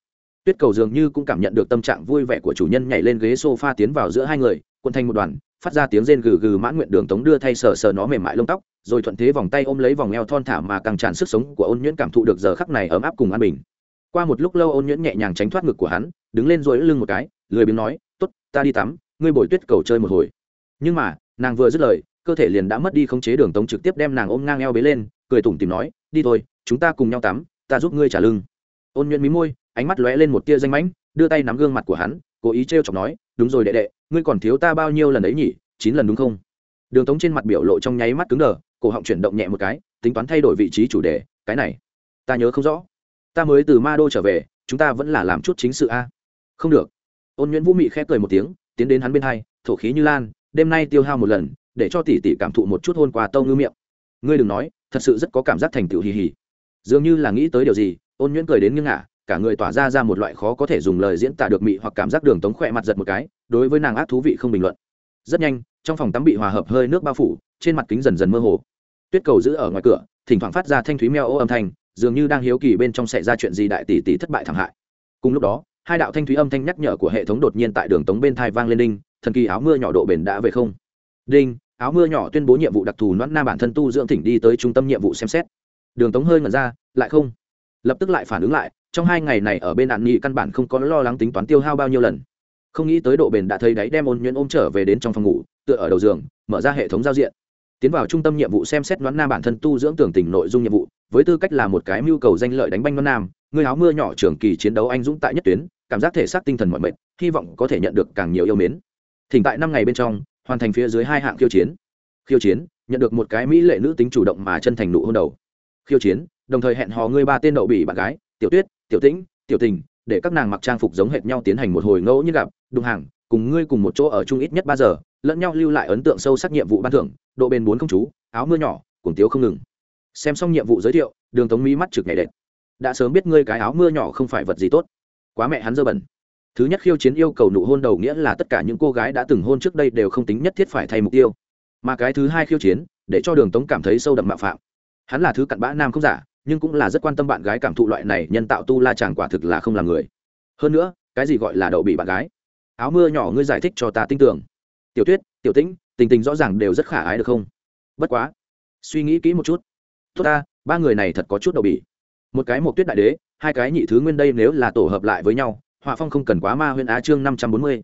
Tuyết cầu dường như cũng cảm nhận được tâm trạng vui vẻ của chủ nhân nhảy lên ghế sofa tiến vào giữa hai người quần thành một đoàn, phát ra tiếng rên gừ gừ mãn nguyện đường tống đưa thay sờ sờ nó mềm mại lông tóc, rồi thuận thế vòng tay ôm lấy vòng eo thon thả mà càng tràn sức sống của ôn nhuyễn cảm thụ được giờ khắc này ấm áp cùng an bình. Qua một lúc lâu ôn nhuyễn nhẹ nhàng tránh thoát ngực của hắn, đứng lên rồi lưng một cái, lười biếng nói t ố t ta đi tắm, ngươi bồi tuyết cầu chơi một hồi. Nhưng mà, nàng vừa dứt lời, cơ thể liền đã mất đi khống chế đường tống trực tiếp đem nàng ôm ngang eo bế lên, cười tủm tìm nói, đi thôi, chúng ta cùng nhau tắm, ta giúp ngươi trả lưng. Ôn Nhuyễn mí môi, ánh mắt lóe lên một tia danh mãnh, đưa tay nắm gương mặt của hắn, cố ý t chọc nói, đúng rồi đệ đệ ngươi còn thiếu ta bao nhiêu lần ấy nhỉ, chín lần đúng không? Đường tống trên mặt biểu lộ trong nháy mắt cứng đờ, cổ họng chuyển động nhẹ một cái, tính toán thay đổi vị trí chủ đề, cái này, ta nhớ không rõ. Ta mới từ ma đô trở về, chúng ta vẫn là làm chút chính sự a. Không được. Ôn nhuyễn vũ mị khẽ cười một tiếng, tiến đến hắn bên hai, thổ khí như lan, đêm nay tiêu hao một lần, để cho tỷ tỷ cảm thụ một chút hôn quà tâu ngư miệng. Ngươi đừng nói, thật sự rất có cảm giác thành tựu hì hì. Dường như là nghĩ tới điều gì, ôn nhuyễn cười đến nghiêng ngả cả người tỏa ra ra một loại khó có thể dùng lời diễn tả được mị hoặc cảm giác đường tống khỏe mặt giật một cái, đối với nàng ác thú vị không bình luận. Rất nhanh, trong phòng tắm bị hòa hợp hơi nước bao phủ, trên mặt kính dần dần mơ hồ. Tuyết cầu giữ ở ngoài cửa, thỉnh thoảng phát ra thanh thúy meo ô âm thanh, dường như đang hiếu kỳ bên trong xảy ra chuyện gì đại tỷ tỷ thất bại thảm hại. Cùng lúc đó, hai đạo thanh thúy âm thanh nhắc nhở của hệ thống đột nhiên tại đường tống bên thai vang lên đinh, thần kỳ áo mưa nhỏ độ bền đã về không. Đinh, áo mưa nhỏ tuyên bố nhiệm vụ đặc thù noãn na bản thân tu dưỡng thỉnh đi tới trung tâm nhiệm vụ xem xét. Đường tống hơi ngẩn ra, lại không. Lập tức lại phản ứng lại trong hai ngày này ở bên nạn nghị căn bản không có lo lắng tính toán tiêu hao bao nhiêu lần. Không nghĩ tới độ bền đã thấy đáy đem ôn nhuyễn ôm trở về đến trong phòng ngủ, tựa ở đầu giường, mở ra hệ thống giao diện. Tiến vào trung tâm nhiệm vụ xem xét đoán na bản thân tu dưỡng tưởng tình nội dung nhiệm vụ, với tư cách là một cái mưu cầu danh lợi đánh banh đoán nam, người áo mưa nhỏ trường kỳ chiến đấu anh dũng tại nhất tuyến, cảm giác thể xác tinh thần mọi mệt, hy vọng có thể nhận được càng nhiều yêu mến. Thỉnh tại năm ngày bên trong, hoàn thành phía dưới hai hạng khiêu chiến. Khiêu chiến, nhận được một cái mỹ lệ nữ tính chủ động mà chân thành nụ hôn đầu. Khiêu chiến, đồng thời hẹn hò ngươi ba tên đậu bỉ bạn gái tiểu tuyết, tiểu tĩnh, tiểu tình, để các nàng mặc trang phục giống hệt nhau tiến hành một hồi ngẫu như gặp đụng hàng, cùng ngươi cùng một chỗ ở chung ít nhất ba giờ, lẫn nhau lưu lại ấn tượng sâu sắc nhiệm vụ ban thưởng, độ bền bốn không chú, áo mưa nhỏ cùng tiếu không ngừng. Xem xong nhiệm vụ giới thiệu, đường tống mỹ mắt trực nhảy đệt. Đã sớm biết ngươi cái áo mưa nhỏ không phải vật gì tốt. Quá mẹ hắn dơ bẩn. Thứ nhất khiêu chiến yêu cầu nụ hôn đầu nghĩa là tất cả những cô gái đã từng hôn trước đây đều không tính nhất thiết phải thay mục tiêu. Mà cái thứ hai khiêu chiến, để cho đường tống cảm thấy sâu đậm mạo phạm. Hắn là thứ cặn bã nam không giả nhưng cũng là rất quan tâm bạn gái cảm thụ loại này nhân tạo tu la chàng quả thực là không làm người. Hơn nữa, cái gì gọi là đậu bị bạn gái? Áo mưa nhỏ ngươi giải thích cho ta tin tưởng. Tiểu tuyết, tiểu tĩnh, tình tình rõ ràng đều rất khả ái được không? Bất quá, suy nghĩ kỹ một chút. Tốt ta, ba người này thật có chút đậu bị. Một cái một tuyết đại đế, hai cái nhị thứ nguyên đây nếu là tổ hợp lại với nhau, họa phong không cần quá ma huyên á chương năm trăm bốn mươi.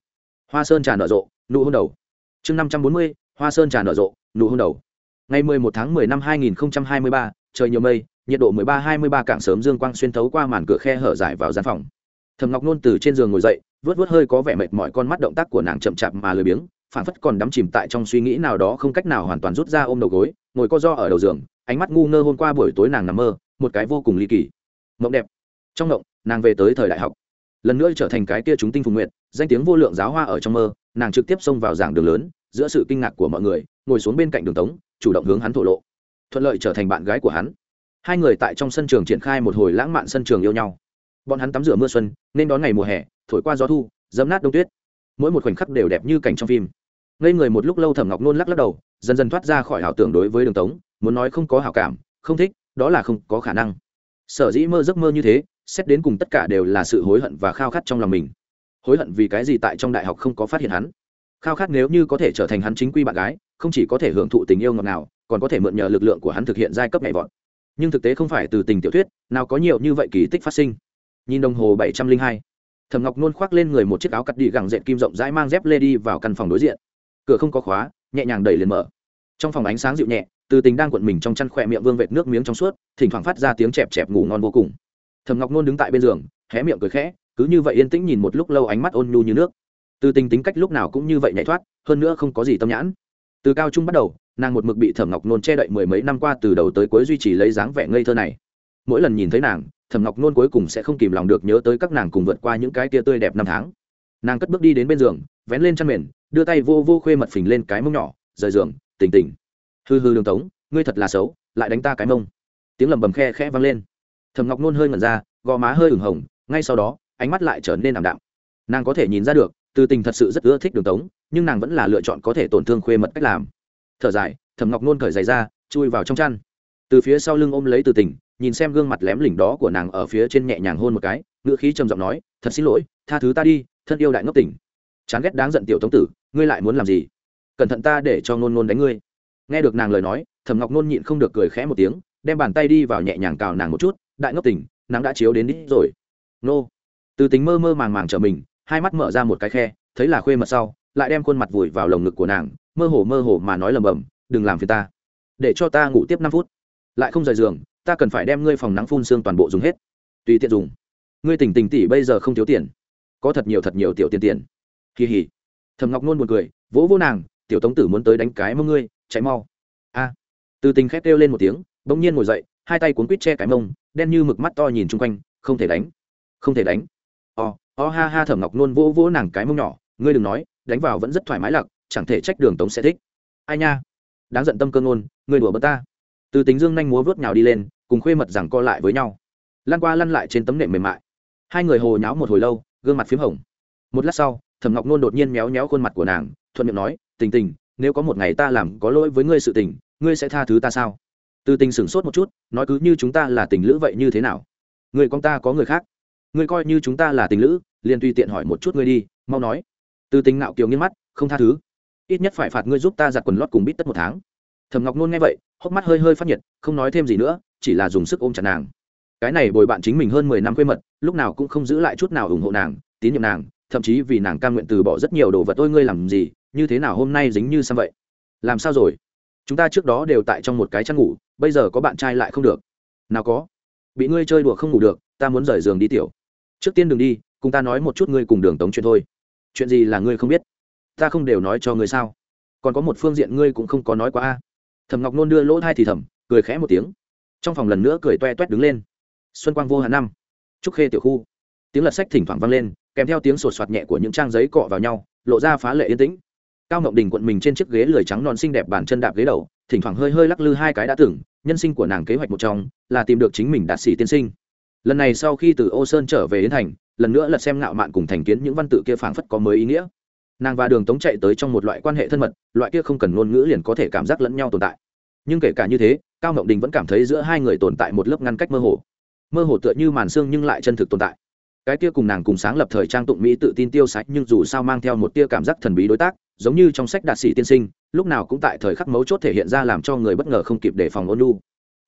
Hoa sơn trà nở rộ, nụ hôn đầu. Chương năm trăm bốn mươi, hoa sơn trà nở rộ, nụ hôn đầu. Ngày mười một tháng mười năm hai nghìn hai mươi ba, trời nhiều mây nhiệt độ mười ba hai mươi ba cảng sớm dương quang xuyên thấu qua màn cửa khe hở dài vào gian phòng. Thầm ngọc nôn từ trên giường ngồi dậy vớt vớt hơi có vẻ mệt mỏi con mắt động tác của nàng chậm chạp mà lười biếng phản phất còn đắm chìm tại trong suy nghĩ nào đó không cách nào hoàn toàn rút ra ôm đầu gối, ngồi co do ở đầu giường, ánh mắt ngu ngơ hôm qua buổi tối nàng nằm mơ, một cái vô cùng ly kỳ. Mộng đẹp. Trong mộng, nàng về tới thời đại học. Lần nữa trở thành cái kia chúng tinh phùng nguyện danh tiếng vô lượng giáo hoa ở trong mơ, nàng trực tiếp xông vào giảng đường lớn, giữa sự kinh ngạc của mọi người, ngồi xuống bên cạnh đường tống, chủ động hướng hắn thổ lộ. Thuận lợi trở thành bạn gái của hắn hai người tại trong sân trường triển khai một hồi lãng mạn sân trường yêu nhau. Bọn hắn tắm rửa mưa xuân, nên đón ngày mùa hè, thổi qua gió thu, dấm nát đông tuyết. Mỗi một khoảnh khắc đều đẹp như cảnh trong phim. Ngây người một lúc lâu thẩm ngọc nôn lắc lắc đầu, dần dần thoát ra khỏi ảo tưởng đối với đường tống, muốn nói không có hảo cảm, không thích, đó là không có khả năng. Sở dĩ mơ giấc mơ như thế, xét đến cùng tất cả đều là sự hối hận và khao khát trong lòng mình. Hối hận vì cái gì tại trong đại học không có phát hiện hắn? Khao khát nếu như có thể trở thành hắn chính quy bạn gái, không chỉ có thể hưởng thụ tình yêu ngọt ngào, còn có thể mượn nhờ lực lượng của hắn thực hiện giai cấp nhảy vọt nhưng thực tế không phải từ tình tiểu thuyết, nào có nhiều như vậy kỳ tích phát sinh. Nhìn đồng hồ bảy trăm linh hai thầm ngọc nôn khoác lên người một chiếc áo cắt đi gẳng dệt kim rộng rãi mang dép lê đi vào căn phòng đối diện. Cửa không có khóa, nhẹ nhàng đẩy liền mở. Trong phòng ánh sáng dịu nhẹ, từ tình đang cuộn mình trong chăn khỏe miệng vương vệt nước miếng trong suốt, thỉnh thoảng phát ra tiếng chẹp chẹp ngủ ngon vô cùng. Thầm ngọc nôn đứng tại bên giường, hé miệng cười khẽ, cứ như vậy yên tĩnh nhìn một lúc lâu ánh mắt ôn nhu như nước. Từ tình tính cách lúc nào cũng như vậy nhảy thoát, hơn nữa không có gì tâm nhãn. Từ cao trung bắt đầu nàng một mực bị thẩm ngọc nôn che đậy mười mấy năm qua từ đầu tới cuối duy trì lấy dáng vẻ ngây thơ này. Mỗi lần nhìn thấy nàng, thẩm ngọc nôn cuối cùng sẽ không kìm lòng được nhớ tới các nàng cùng vượt qua những cái tia tươi đẹp năm tháng. Nàng cất bước đi đến bên giường, vén lên chăn mền, đưa tay vô vô khuê mật phình lên cái mông nhỏ, rời giường, tỉnh tỉnh. Hư hư đường tống, ngươi thật là xấu, lại đánh ta cái mông. Tiếng lầm bầm khe khẽ vang lên. Thẩm ngọc nôn hơi ngẩn ra, gò má hơi ửng hồng, ngay sau đó, ánh mắt lại trở nên ảm đạm. Nàng có thể nhìn ra được, từ tình thật sự rất ưa thích đường tống, nhưng nàng vẫn là lựa chọn có thể tổn thương khuê mật cách làm thở dài, thẩm ngọc nôn cởi giày ra, chui vào trong chăn. Từ phía sau lưng ôm lấy từ tình, nhìn xem gương mặt lém lỉnh đó của nàng ở phía trên nhẹ nhàng hôn một cái ngựa khí trầm giọng nói, thật xin lỗi, tha thứ ta đi, thân yêu đại ngốc tỉnh. Chán ghét đáng giận tiểu tống tử, ngươi lại muốn làm gì? Cẩn thận ta để cho nôn nôn đánh ngươi. Nghe được nàng lời nói, thẩm ngọc nôn nhịn không được cười khẽ một tiếng, đem bàn tay đi vào nhẹ nhàng cào nàng một chút, đại ngốc tỉnh, nắng đã chiếu đến đít rồi. Nô. Từ tính mơ mơ màng màng trở mình, hai mắt mở ra một cái khe, thấy là khuê mật sau, lại đem khuôn mặt vùi vào lồng ngực của nàng mơ hồ mơ hồ mà nói lầm bầm, đừng làm phiền ta. Để cho ta ngủ tiếp năm phút. Lại không rời giường, ta cần phải đem ngươi phòng nắng phun xương toàn bộ dùng hết. Tùy tiện dùng. Ngươi tỉnh tỉnh tỉ bây giờ không thiếu tiền. Có thật nhiều thật nhiều tiểu tiền tiền. Kỳ hỉ thầm ngọc nôn buồn cười, vỗ vỗ nàng, tiểu tống tử muốn tới đánh cái mông ngươi, chạy mau. A. Từ tình khét kêu lên một tiếng, bỗng nhiên ngồi dậy, hai tay cuốn quýt che cái mông, đen như mực mắt to nhìn chung quanh, không thể đánh. Không thể đánh. O o ha ha thẩm ngọc nôn vỗ vỗ nàng cái mông nhỏ, ngươi đừng nói, đánh vào vẫn rất thoải mái lặc chẳng thể trách đường tống sẽ thích. Ai nha? Đáng giận tâm cơ ngôn, ngươi đùa bật ta. Từ tính dương nhanh múa vớt nhào đi lên, cùng khuê mật rằng co lại với nhau. Lăn qua lăn lại trên tấm nệm mềm mại. Hai người hồ nháo một hồi lâu, gương mặt p h í m hồng. Một lát sau, thẩm ngọc nôn đột nhiên méo méo khuôn mặt của nàng, thuận miệng nói, tình tình, nếu có một ngày ta làm có lỗi với ngươi sự tình, ngươi sẽ tha thứ ta sao? Từ tình sửng sốt một chút, nói, cứ như chúng ta là tình lữ vậy như thế nào? Người con ta có người khác. Ngươi coi như chúng ta là tình lữ, liền tùy tiện hỏi một chút ngươi đi, mau nói. Từ tình ngạo kiều nghiêng mắt, không tha thứ ít nhất phải phạt ngươi giúp ta giặt quần lót cùng bít tất một tháng. Thầm ngọc nôn nghe vậy, hốc mắt hơi hơi phát nhiệt, không nói thêm gì nữa, chỉ là dùng sức ôm chặt nàng. Cái này bồi bạn chính mình hơn mười năm quê mật, lúc nào cũng không giữ lại chút nào ủng hộ nàng, tín nhiệm nàng, thậm chí vì nàng cam nguyện từ bỏ rất nhiều đồ vật ôi ngươi làm gì, như thế nào hôm nay dính như sao vậy? Làm sao rồi? Chúng ta trước đó đều tại trong một cái chăn ngủ, bây giờ có bạn trai lại không được. Nào có? Bị ngươi chơi đùa không ngủ được, ta muốn rời giường đi tiểu. Trước tiên đừng đi, cùng ta nói một chút ngươi cùng đường tống chuyện thôi. Chuyện gì là ngươi không biết? Ta không đều nói cho ngươi sao? Còn có một phương diện ngươi cũng không có nói quá a. Thầm ngọc nôn đưa lỗ thai thì thầm, cười khẽ một tiếng. Trong phòng lần nữa cười toe toét đứng lên. Xuân quang vô hà năm. Trúc khê tiểu khu. Tiếng lật sách thỉnh thoảng vang lên, kèm theo tiếng sột soạt nhẹ của những trang giấy cọ vào nhau, lộ ra phá lệ yên tĩnh. Cao ngọc đình quận mình trên chiếc ghế lười trắng non xinh đẹp bàn chân đạp ghế đầu, thỉnh thoảng hơi hơi lắc lư hai cái đã tưởng nhân sinh của nàng kế hoạch một trong, là tìm được chính mình đạt sĩ tiên sinh. Lần này sau khi từ ô sơn trở về yến thành, lần nữa lật xem ngạo mạn cùng thành kiến những văn tự kia phảng phất có mới ý nghĩa nàng và đường tống chạy tới trong một loại quan hệ thân mật, loại kia không cần ngôn ngữ liền có thể cảm giác lẫn nhau tồn tại. Nhưng kể cả như thế, cao ngọc đình vẫn cảm thấy giữa hai người tồn tại một lớp ngăn cách mơ hồ. Mơ hồ tựa như màn xương nhưng lại chân thực tồn tại. Cái kia cùng nàng cùng sáng lập thời trang tụng mỹ tự tin tiêu sái, nhưng dù sao mang theo một tia cảm giác thần bí đối tác, giống như trong sách đạt sĩ tiên sinh, lúc nào cũng tại thời khắc mấu chốt thể hiện ra làm cho người bất ngờ không kịp đề phòng ôn lu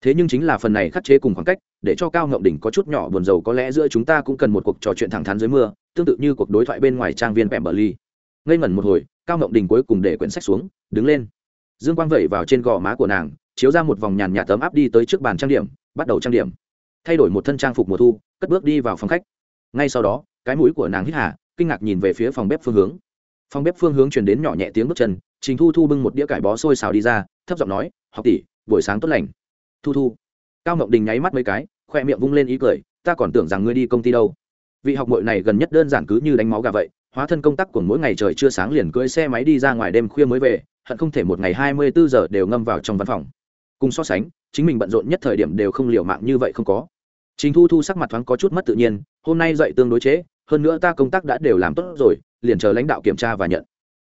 thế nhưng chính là phần này khắc chế cùng khoảng cách, để cho cao ngộng đỉnh có chút nhỏ buồn rầu, có lẽ giữa chúng ta cũng cần một cuộc trò chuyện thẳng thắn dưới mưa, tương tự như cuộc đối thoại bên ngoài trang viên vẹm bờ ly ngây ngẩn một hồi, cao ngộng đình cuối cùng để quyển sách xuống, đứng lên. Dương quang vẩy vào trên gò má của nàng, chiếu ra một vòng nhàn nhạt tấm áp đi tới trước bàn trang điểm, bắt đầu trang điểm. Thay đổi một thân trang phục mùa thu, cất bước đi vào phòng khách. Ngay sau đó, cái mũi của nàng hít hà, kinh ngạc nhìn về phía phòng bếp phương hướng. Phòng bếp phương hướng truyền đến nhỏ nhẹ tiếng bước chân, trình thu thu bưng một đĩa cải bó sôi xào đi ra, thấp giọng nói, học tỷ, buổi sáng tốt lành. Thu thu. Cao ngọc đình nháy mắt mấy cái, khoe miệng vung lên ý cười, ta còn tưởng rằng ngươi đi công ty đâu. Vị học mội này gần nhất đơn giản cứ như đánh máu gà vậy hóa thân công tác của mỗi ngày trời chưa sáng liền cưỡi xe máy đi ra ngoài đêm khuya mới về, hận không thể một ngày hai mươi bốn giờ đều ngâm vào trong văn phòng. Cùng so sánh, chính mình bận rộn nhất thời điểm đều không liều mạng như vậy không có. Trình thu thu sắc mặt thoáng có chút mất tự nhiên, hôm nay dậy tương đối chế hơn nữa ta công tác đã đều làm tốt rồi, liền chờ lãnh đạo kiểm tra và nhận.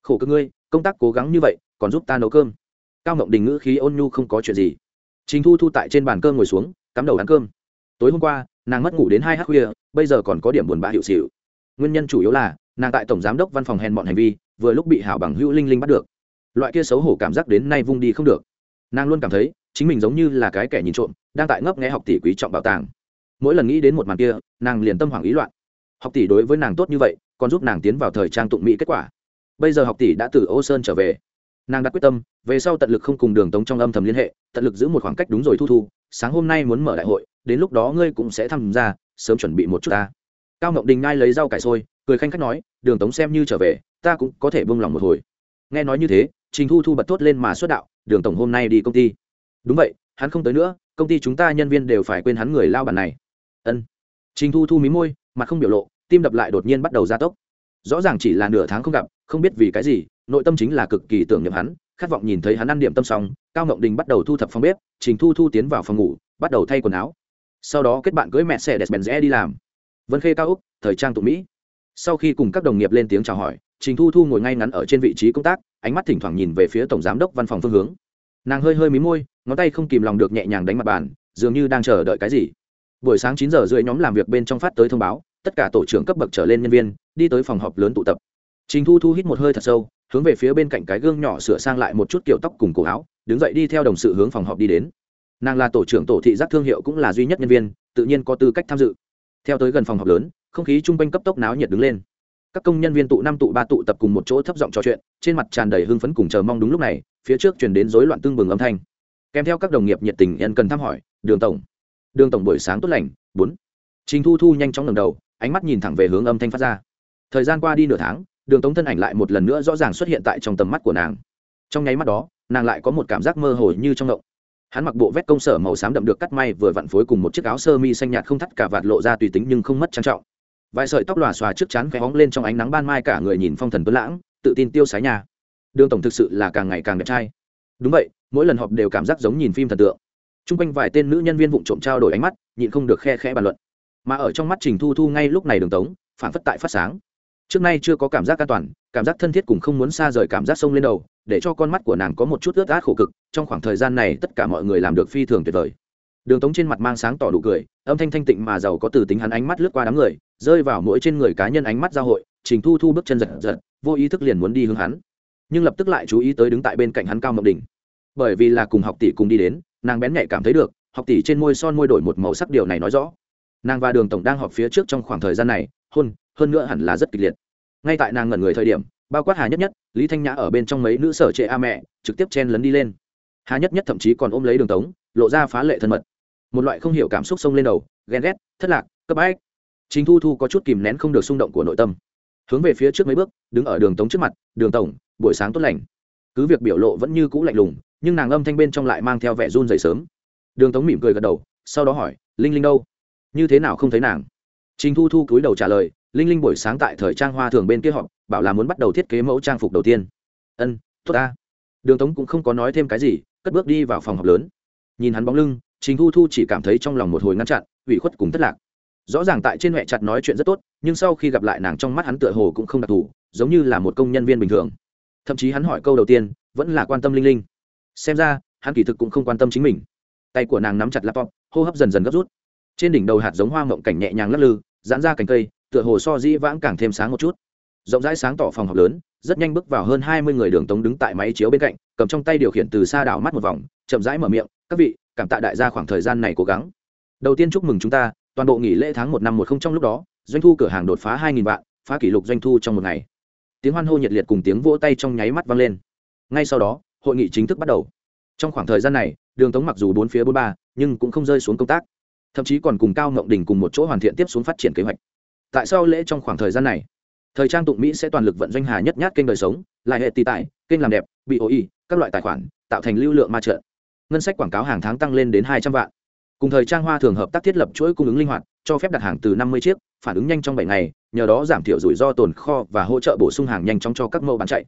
Khổ cơ ngươi, công tác cố gắng như vậy, còn giúp ta nấu cơm. Cao ngộng đình ngữ khí ôn nhu không có chuyện gì. Trình thu thu tại trên bàn cơm ngồi xuống, cắm đầu ăn cơm. Tối hôm qua, nàng mất ngủ đến hai h khuya, bây giờ còn có điểm buồn bã hiệu xịu. Nguyên nhân chủ yếu là nàng tại tổng giám đốc văn phòng hèn bọn hành vi, vừa lúc bị hảo bằng hữu linh linh bắt được. Loại kia xấu hổ cảm giác đến nay vung đi không được. Nàng luôn cảm thấy, chính mình giống như là cái kẻ nhìn trộm, đang tại ngấp nghe học tỷ quý trọng bảo tàng. Mỗi lần nghĩ đến một màn kia, nàng liền tâm hoảng ý loạn. Học tỷ đối với nàng tốt như vậy, còn giúp nàng tiến vào thời trang tụng mỹ kết quả. Bây giờ học tỷ đã từ ô sơn trở về. Nàng đã quyết tâm, về sau tận lực không cùng đường tống trong âm thầm liên hệ, tận lực giữ một khoảng cách đúng rồi thu thu, sáng hôm nay muốn mở đại hội, đến lúc đó ngươi cũng sẽ tham gia, sớm chuẩn bị một chút ta. Cao ngọc đình ngai lấy rau cải sôi cười khanh khách nói, đường tống xem như trở về, ta cũng có thể bông lòng một hồi. Nghe nói như thế, trình thu thu bật thốt lên mà xuất đạo, đường tổng hôm nay đi công ty. Đúng vậy, hắn không tới nữa, công ty chúng ta nhân viên đều phải quên hắn người lao bản này. Ân. Trình thu thu mí môi, mặt không biểu lộ, tim đập lại đột nhiên bắt đầu gia tốc. Rõ ràng chỉ là nửa tháng không gặp, không biết vì cái gì, nội tâm chính là cực kỳ tưởng niệm hắn, khát vọng nhìn thấy hắn ăn điểm tâm xong, cao ngộng đình bắt đầu thu thập phòng bếp, trình thu thu tiến vào phòng ngủ, bắt đầu thay quần áo. Sau đó kết bạn cưới mẹ xe đẹp bèn rẽ đi làm. Vân khê cao úc, thời trang tụ mỹ sau khi cùng các đồng nghiệp lên tiếng chào hỏi, trình thu thu ngồi ngay ngắn ở trên vị trí công tác, ánh mắt thỉnh thoảng nhìn về phía tổng giám đốc văn phòng phương hướng. Nàng hơi hơi mí môi, ngón tay không kìm lòng được nhẹ nhàng đánh mặt bàn, dường như đang chờ đợi cái gì. Buổi sáng chín giờ rưỡi nhóm làm việc bên trong phát tới thông báo, tất cả tổ trưởng cấp bậc trở lên nhân viên, đi tới phòng họp lớn tụ tập. Trình thu thu hít một hơi thật sâu, hướng về phía bên cạnh cái gương nhỏ sửa sang lại một chút kiểu tóc cùng cổ áo, đứng dậy đi theo đồng sự hướng phòng họp đi đến. Nàng là tổ trưởng tổ thị giác thương hiệu cũng là duy nhất nhân viên, tự nhiên có tư cách tham dự. Theo tới gần phòng họp lớn không khí chung quanh cấp tốc náo nhiệt đứng lên. Các công nhân viên tụ năm tụ ba tụ tập cùng một chỗ thấp giọng trò chuyện, trên mặt tràn đầy hưng phấn cùng chờ mong đúng lúc này, phía trước chuyển đến rối loạn tương bừng âm thanh. Kèm theo các đồng nghiệp nhiệt tình nhân cần thăm hỏi, đường tổng. Đường tổng buổi sáng tốt lành, bốn. Trình thu thu nhanh chóng ngầm đầu, ánh mắt nhìn thẳng về hướng âm thanh phát ra. Thời gian qua đi nửa tháng, đường tống thân ảnh lại một lần nữa rõ ràng xuất hiện tại trong tầm mắt của nàng. Trong nháy mắt đó, nàng lại có một cảm giác mơ hồ như trong động. Hắn mặc bộ vét công sở màu xám đậm được cắt may vừa vặn phối cùng một chiếc áo sơ mi xanh nhạt không thắt cả vạt lộ ra tùy tính nhưng không mất trang trọng vài sợi tóc lòa xòa trước chắn khẽ hóng lên trong ánh nắng ban mai cả người nhìn phong thần tuấn lãng, tự tin tiêu sái nhà đường tổng thực sự là càng ngày càng đẹp trai. Đúng vậy, mỗi lần họp đều cảm giác giống nhìn phim thần tượng. T r u n g quanh vài tên nữ nhân viên vụ trộm trao đổi ánh mắt, nhịn không được khe khẽ bàn luận. Mà ở trong mắt trình thu thu ngay lúc này đường tống, phản phất tại phát sáng. Trước nay chưa có cảm giác an toàn, cảm giác thân thiết cùng không muốn xa rời cảm giác sông lên đầu, để cho con mắt của nàng có một chút ướt át khổ cực, trong khoảng thời gian này tất cả mọi người làm được phi thường tuyệt vời đường tống trên mặt mang sáng tỏ đủ cười, âm thanh thanh tịnh mà giàu có từ tính hắn ánh mắt lướt qua đám người, rơi vào mỗi trên người cá nhân ánh mắt giao hội, trình thu thu bước chân giật giật, vô ý thức liền muốn đi hướng hắn. Nhưng lập tức lại chú ý tới đứng tại bên cạnh hắn cao mộng đỉnh bởi vì là cùng học tỷ cùng đi đến, nàng bén nhạy cảm thấy được, học tỷ trên môi son môi đổi một màu sắc điều này nói rõ. Nàng và đường tổng đang họp phía trước trong khoảng thời gian này, hôn, hơn nữa hẳn là rất kịch liệt. Ngay tại nàng ngẩn người thời điểm, bao quát hà nhất nhất, lý thanh nhã ở bên trong mấy nữ sở trệ a mẹ, trực tiếp chen lấn đi lên. Hà nhất nhất thậm chí còn ôm lấy đường tống, lộ ra phá lệ thân mật một loại không hiểu cảm xúc sông lên đầu, ghen ghét, thất lạc, cấp bách. Chính thu thu có chút kìm nén không được xung động của nội tâm. Hướng về phía trước mấy bước, đứng ở đường tống trước mặt, đường tổng, buổi sáng tốt lành. Cứ việc biểu lộ vẫn như cũ lạnh lùng, nhưng nàng âm thanh bên trong lại mang theo vẻ run dày sớm. Đường tống mỉm cười gật đầu, sau đó hỏi, linh linh đâu? Như thế nào không thấy nàng? Trình thu thu cúi đầu trả lời, linh linh buổi sáng tại thời trang hoa thường bên kia họp, bảo là muốn bắt đầu thiết kế mẫu trang phục đầu tiên. Ân, tốt ta. Đường tống cũng không có nói thêm cái gì, cất bước đi vào phòng học lớn. Nhìn hắn bóng lưng trình thu thu chỉ cảm thấy trong lòng một hồi ngăn chặn, ủy khuất cùng thất lạc. Rõ ràng tại trên mẹ chặt nói chuyện rất tốt, nhưng sau khi gặp lại nàng trong mắt hắn tựa hồ cũng không đặc thù, giống như là một công nhân viên bình thường. Thậm chí hắn hỏi câu đầu tiên, vẫn là quan tâm linh linh. Xem ra, hắn kỳ thực cũng không quan tâm chính mình. Tay của nàng nắm chặt laptop, hô hấp dần dần gấp rút. Trên đỉnh đầu hạt giống hoa mộng cảnh nhẹ nhàng lắc lư, giãn ra cành cây, tựa hồ so dĩ vãng càng thêm sáng một chút. Rộng rãi sáng tỏ phòng học lớn, rất nhanh bước vào hơn hai mươi người đường tống đứng tại máy chiếu bên cạnh, cầm trong tay điều khiển từ xa đảo mắt một vòng, chậm rãi mở miệng, các vị cảm tạ đại gia khoảng thời gian này cố gắng. Đầu tiên chúc mừng chúng ta, toàn bộ nghỉ lễ tháng một năm một không trong lúc đó, doanh thu cửa hàng đột phá hai nghìn vạn, phá kỷ lục doanh thu trong một ngày. Tiếng hoan hô nhiệt liệt cùng tiếng vỗ tay trong nháy mắt vang lên. Ngay sau đó, hội nghị chính thức bắt đầu. Trong khoảng thời gian này, đường tống mặc dù bốn phía bốn ba, nhưng cũng không rơi xuống công tác. Thậm chí còn cùng cao ngộng đình cùng một chỗ hoàn thiện tiếp xuống phát triển kế hoạch. Tại sao lễ trong khoảng thời gian này? Thời trang tụng mỹ sẽ toàn lực vận doanh hà nhất nhát kênh đời sống, lại hệ tỷ tài kênh làm đẹp, bị oi các loại tài khoản, tạo thành lưu lượng ma trợ ngân sách quảng cáo hàng tháng tăng lên đến hai trăm vạn cùng thời trang hoa thường hợp tác thiết lập chuỗi cung ứng linh hoạt cho phép đặt hàng từ năm mươi chiếc phản ứng nhanh trong bảy ngày nhờ đó giảm thiểu rủi ro tồn kho và hỗ trợ bổ sung hàng nhanh chóng cho các mẫu bán chạy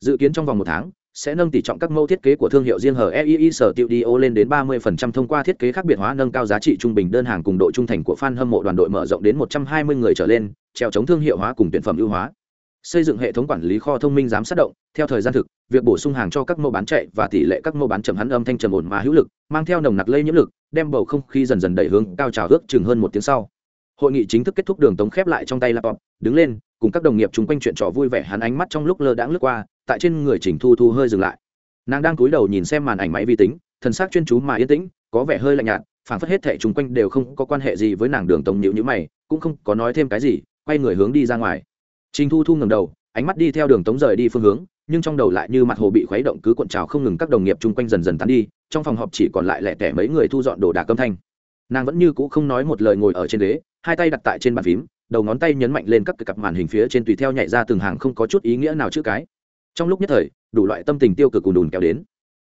dự kiến trong vòng một tháng sẽ nâng tỷ trọng các mẫu thiết kế của thương hiệu riêng hở EII sở tiêu đi lên đến 30% thông qua thiết kế khác biệt hóa nâng cao giá trị trung bình đơn hàng cùng độ trung thành của fan hâm mộ đoàn đội mở rộng đến 120 người trở lên, treo chống thương hiệu hóa cùng tuyển phẩm ưu hóa. Xây dựng hệ thống quản lý kho thông minh giám sát động, theo thời gian thực, việc bổ sung hàng cho các mô bán chạy và tỷ lệ các mô bán chậm hắn âm thanh trầm ổn mà hữu lực, mang theo nồng nặc lây nhiễm lực, đem bầu không khí dần dần đẩy hướng cao trào ước chừng hơn một tiếng sau. Hội nghị chính thức kết thúc đường tống khép lại trong tay laptop, đứng lên, cùng các đồng nghiệp chung quanh chuyện trò vui vẻ hắn ánh mắt trong lúc lơ đãng lướt qua, tại trên người chỉnh Thu Thu hơi dừng lại. Nàng đang cúi đầu nhìn xem màn ảnh máy vi tính thần sắc chuyên chú mà yên tĩnh có vẻ hơi lạnh nhạt phản phất hết thệ chung quanh đều không có quan hệ gì với nàng đường tống nhịu nhữ mày cũng không có nói thêm cái gì quay người hướng đi ra ngoài trình thu thu ngẩng đầu ánh mắt đi theo đường tống rời đi phương hướng nhưng trong đầu lại như mặt hồ bị khuấy động cứ cuộn trào không ngừng các đồng nghiệp chung quanh dần dần tan đi trong phòng họp chỉ còn lại lẻ tẻ mấy người thu dọn đồ đạc âm thanh. Nàng vẫn như cũ không nói một lời ngồi ở trên ghế hai tay đặt tại trên bàn phím đầu ngón tay nhấn mạnh lên các cặp màn hình phía trên tùy theo nhảy ra từng hàng không có chút ý nghĩa nào chữ cái. Trong lúc nhất thời đủ loại tâm tình tiêu cực cùn đùn kéo đến.